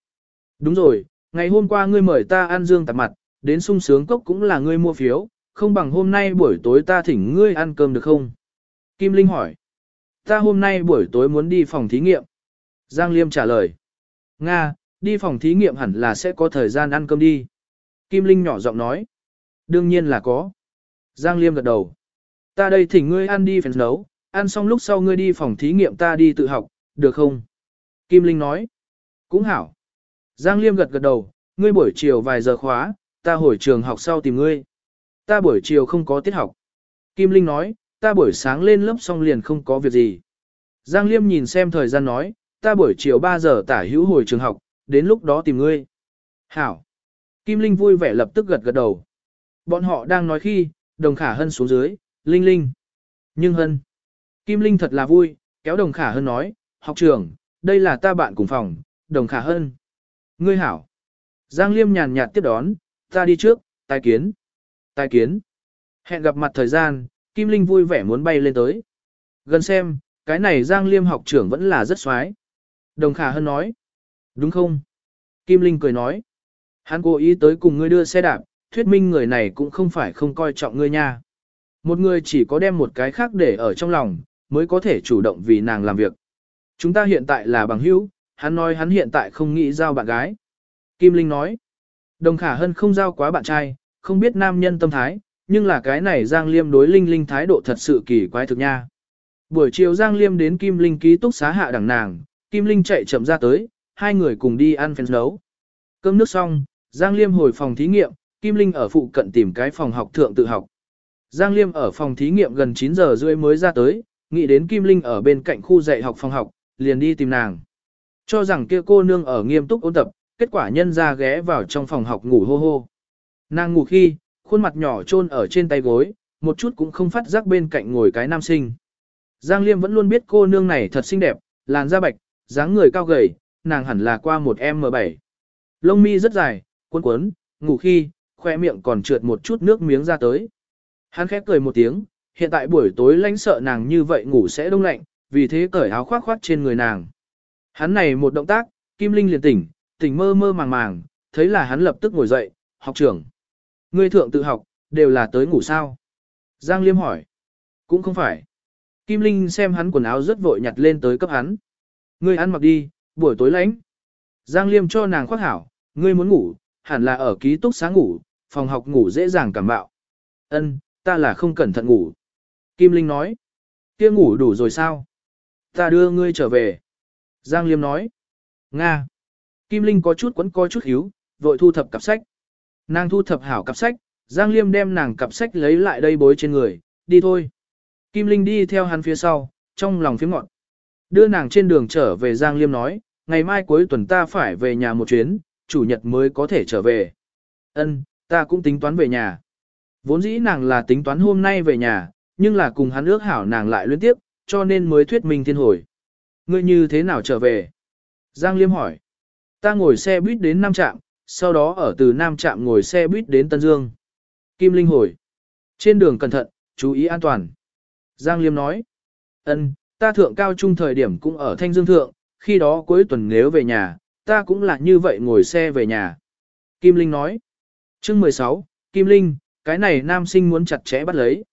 Đúng rồi, ngày hôm qua ngươi mời ta ăn dương tạp mặt, đến sung sướng cốc cũng là ngươi mua phiếu, không bằng hôm nay buổi tối ta thỉnh ngươi ăn cơm được không? Kim Linh hỏi. Ta hôm nay buổi tối muốn đi phòng thí nghiệm. Giang Liêm trả lời. Nga, đi phòng thí nghiệm hẳn là sẽ có thời gian ăn cơm đi. Kim Linh nhỏ giọng nói. Đương nhiên là có. Giang Liêm gật đầu. Ta đây thỉnh ngươi ăn đi phèn nấu, ăn xong lúc sau ngươi đi phòng thí nghiệm ta đi tự học, được không? Kim Linh nói. Cũng hảo. Giang Liêm gật gật đầu, ngươi buổi chiều vài giờ khóa, ta hồi trường học sau tìm ngươi. Ta buổi chiều không có tiết học. Kim Linh nói, ta buổi sáng lên lớp xong liền không có việc gì. Giang Liêm nhìn xem thời gian nói, ta buổi chiều 3 giờ tả hữu hồi trường học, đến lúc đó tìm ngươi. Hảo. Kim Linh vui vẻ lập tức gật gật đầu. Bọn họ đang nói khi, đồng khả hân xuống dưới, Linh Linh. Nhưng hân. Kim Linh thật là vui, kéo đồng khả hân nói, học trưởng, đây là ta bạn cùng phòng, đồng khả hân. Ngươi hảo. Giang Liêm nhàn nhạt tiếp đón, ta đi trước, tài kiến. Tài kiến. Hẹn gặp mặt thời gian, Kim Linh vui vẻ muốn bay lên tới. Gần xem, cái này Giang Liêm học trưởng vẫn là rất xoái. Đồng Khả Hân nói. Đúng không? Kim Linh cười nói. Hắn cố ý tới cùng ngươi đưa xe đạp, thuyết minh người này cũng không phải không coi trọng ngươi nha. Một người chỉ có đem một cái khác để ở trong lòng, mới có thể chủ động vì nàng làm việc. Chúng ta hiện tại là bằng hữu, hắn nói hắn hiện tại không nghĩ giao bạn gái. Kim Linh nói. Đồng Khả Hân không giao quá bạn trai, không biết nam nhân tâm thái, nhưng là cái này Giang Liêm đối Linh Linh thái độ thật sự kỳ quái thực nha. Buổi chiều Giang Liêm đến Kim Linh ký túc xá hạ đẳng nàng, Kim Linh chạy chậm ra tới, hai người cùng đi ăn phèn nấu. Cơm nước xong, Giang Liêm hồi phòng thí nghiệm, Kim Linh ở phụ cận tìm cái phòng học thượng tự học. Giang Liêm ở phòng thí nghiệm gần 9 giờ rưỡi mới ra tới, nghĩ đến Kim Linh ở bên cạnh khu dạy học phòng học, liền đi tìm nàng. Cho rằng kia cô nương ở nghiêm túc ôn tập, kết quả nhân ra ghé vào trong phòng học ngủ hô hô. Nàng ngủ khi, khuôn mặt nhỏ chôn ở trên tay gối, một chút cũng không phát giác bên cạnh ngồi cái nam sinh. Giang Liêm vẫn luôn biết cô nương này thật xinh đẹp, làn da bạch, dáng người cao gầy, nàng hẳn là qua một M7. Lông mi rất dài, cuốn cuốn, ngủ khi, khoe miệng còn trượt một chút nước miếng ra tới. Hắn khép cười một tiếng, hiện tại buổi tối lãnh sợ nàng như vậy ngủ sẽ đông lạnh, vì thế cởi áo khoác khoác trên người nàng. Hắn này một động tác, Kim Linh liền tỉnh, tỉnh mơ mơ màng màng, thấy là hắn lập tức ngồi dậy, học trưởng. Ngươi thượng tự học, đều là tới ngủ sao? Giang Liêm hỏi. Cũng không phải. Kim Linh xem hắn quần áo rất vội nhặt lên tới cấp hắn. Ngươi ăn mặc đi, buổi tối lạnh. Giang Liêm cho nàng khoác hảo, ngươi muốn ngủ, hẳn là ở ký túc xá ngủ, phòng học ngủ dễ dàng cảm bạo. Ân, ta là không cẩn thận ngủ. Kim Linh nói. Kia ngủ đủ rồi sao? Ta đưa ngươi trở về. Giang Liêm nói. Nga. Kim Linh có chút quấn coi chút hiếu, vội thu thập cặp sách. Nàng thu thập hảo cặp sách, Giang Liêm đem nàng cặp sách lấy lại đây bối trên người, đi thôi. Kim Linh đi theo hắn phía sau, trong lòng phía ngọn. Đưa nàng trên đường trở về Giang Liêm nói, ngày mai cuối tuần ta phải về nhà một chuyến, chủ nhật mới có thể trở về. Ân, ta cũng tính toán về nhà. Vốn dĩ nàng là tính toán hôm nay về nhà, nhưng là cùng hắn ước hảo nàng lại liên tiếp, cho nên mới thuyết minh thiên hồi. Ngươi như thế nào trở về? Giang Liêm hỏi. Ta ngồi xe buýt đến Nam Trạm, sau đó ở từ Nam Trạm ngồi xe buýt đến Tân Dương. Kim Linh hồi. Trên đường cẩn thận, chú ý an toàn. Giang Liêm nói. Ân, ta thượng cao trung thời điểm cũng ở Thanh Dương Thượng, khi đó cuối tuần nếu về nhà, ta cũng là như vậy ngồi xe về nhà. Kim Linh nói. Chương 16, Kim Linh, cái này nam sinh muốn chặt chẽ bắt lấy.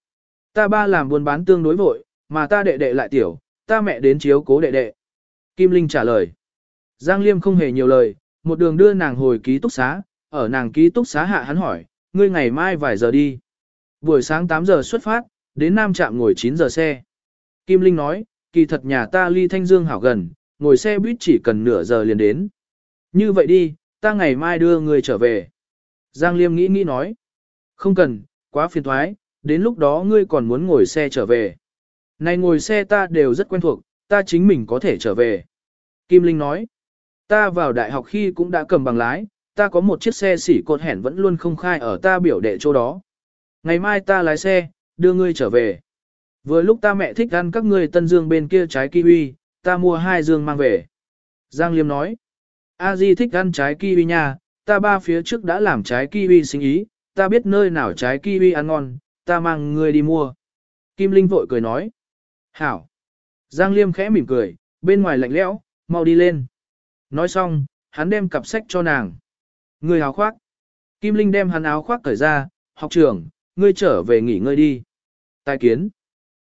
Ta ba làm buôn bán tương đối vội, mà ta đệ đệ lại tiểu, ta mẹ đến chiếu cố đệ đệ. Kim Linh trả lời. Giang Liêm không hề nhiều lời, một đường đưa nàng hồi ký túc xá, ở nàng ký túc xá hạ hắn hỏi, ngươi ngày mai vài giờ đi. Buổi sáng 8 giờ xuất phát, đến Nam Trạm ngồi 9 giờ xe. Kim Linh nói, kỳ thật nhà ta ly Thanh Dương hảo gần, ngồi xe buýt chỉ cần nửa giờ liền đến. Như vậy đi, ta ngày mai đưa ngươi trở về. Giang Liêm nghĩ nghĩ nói, không cần, quá phiền thoái, đến lúc đó ngươi còn muốn ngồi xe trở về. Này ngồi xe ta đều rất quen thuộc, ta chính mình có thể trở về. Kim Linh nói, ta vào đại học khi cũng đã cầm bằng lái, ta có một chiếc xe xỉ cột hẻn vẫn luôn không khai ở ta biểu đệ chỗ đó. Ngày mai ta lái xe, đưa ngươi trở về. Vừa lúc ta mẹ thích ăn các ngươi tân dương bên kia trái kiwi, ta mua hai dương mang về. Giang Liêm nói, A Di thích ăn trái kiwi nha, ta ba phía trước đã làm trái kiwi sinh ý, ta biết nơi nào trái kiwi ăn ngon, ta mang ngươi đi mua. Kim Linh vội cười nói, hảo. Giang Liêm khẽ mỉm cười, bên ngoài lạnh lẽo, mau đi lên. Nói xong, hắn đem cặp sách cho nàng. Người áo khoác. Kim Linh đem hắn áo khoác cởi ra, học trưởng, ngươi trở về nghỉ ngơi đi. Tài kiến.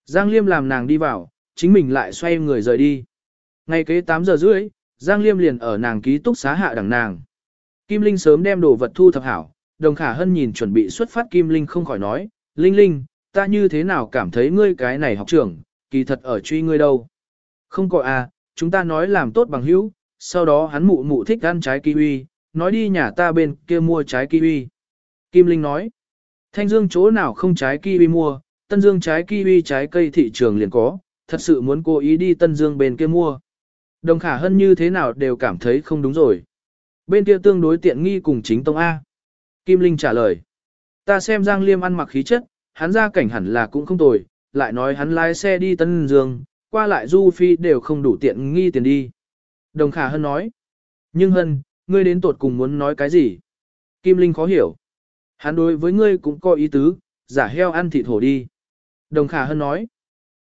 Giang Liêm làm nàng đi vào, chính mình lại xoay người rời đi. Ngày kế 8 giờ rưỡi, Giang Liêm liền ở nàng ký túc xá hạ đằng nàng. Kim Linh sớm đem đồ vật thu thập hảo, đồng khả hân nhìn chuẩn bị xuất phát Kim Linh không khỏi nói, Linh Linh, ta như thế nào cảm thấy ngươi cái này học trưởng, kỳ thật ở truy ngươi đâu. Không có à, chúng ta nói làm tốt bằng hữu, sau đó hắn mụ mụ thích ăn trái kiwi, nói đi nhà ta bên kia mua trái kiwi. Kim Linh nói, Thanh Dương chỗ nào không trái kiwi mua, Tân Dương trái kiwi trái cây thị trường liền có, thật sự muốn cố ý đi Tân Dương bên kia mua. Đồng khả hân như thế nào đều cảm thấy không đúng rồi. Bên kia tương đối tiện nghi cùng chính tông A. Kim Linh trả lời. Ta xem Giang Liêm ăn mặc khí chất, hắn ra cảnh hẳn là cũng không tồi, lại nói hắn lái xe đi Tân Dương, qua lại Du Phi đều không đủ tiện nghi tiền đi. Đồng Khả Hân nói. Nhưng Hân, ngươi đến tột cùng muốn nói cái gì? Kim Linh khó hiểu. Hắn đối với ngươi cũng có ý tứ, giả heo ăn thịt hổ đi. Đồng Khả Hân nói.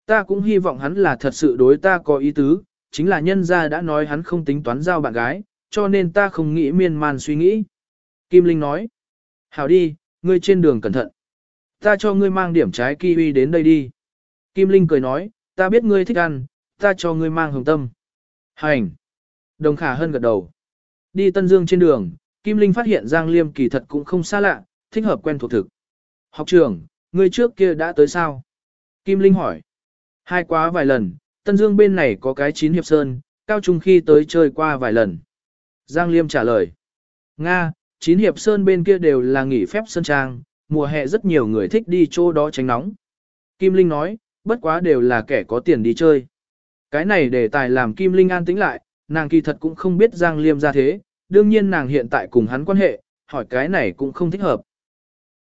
Ta cũng hy vọng hắn là thật sự đối ta có ý tứ, chính là nhân gia đã nói hắn không tính toán giao bạn gái, cho nên ta không nghĩ miên man suy nghĩ. Kim Linh nói, hảo đi, ngươi trên đường cẩn thận. Ta cho ngươi mang điểm trái kiwi đến đây đi. Kim Linh cười nói, ta biết ngươi thích ăn, ta cho ngươi mang hồng tâm. Hành. Đồng Khả Hân gật đầu. Đi Tân Dương trên đường, Kim Linh phát hiện Giang Liêm kỳ thật cũng không xa lạ, thích hợp quen thuộc thực. Học trưởng, người trước kia đã tới sao? Kim Linh hỏi. Hai quá vài lần, Tân Dương bên này có cái chín hiệp sơn, cao trung khi tới chơi qua vài lần. Giang Liêm trả lời. Nga, chín hiệp sơn bên kia đều là nghỉ phép sơn trang, mùa hè rất nhiều người thích đi chỗ đó tránh nóng. Kim Linh nói, bất quá đều là kẻ có tiền đi chơi. Cái này để tài làm Kim Linh an tĩnh lại, nàng kỳ thật cũng không biết Giang Liêm ra thế, đương nhiên nàng hiện tại cùng hắn quan hệ, hỏi cái này cũng không thích hợp.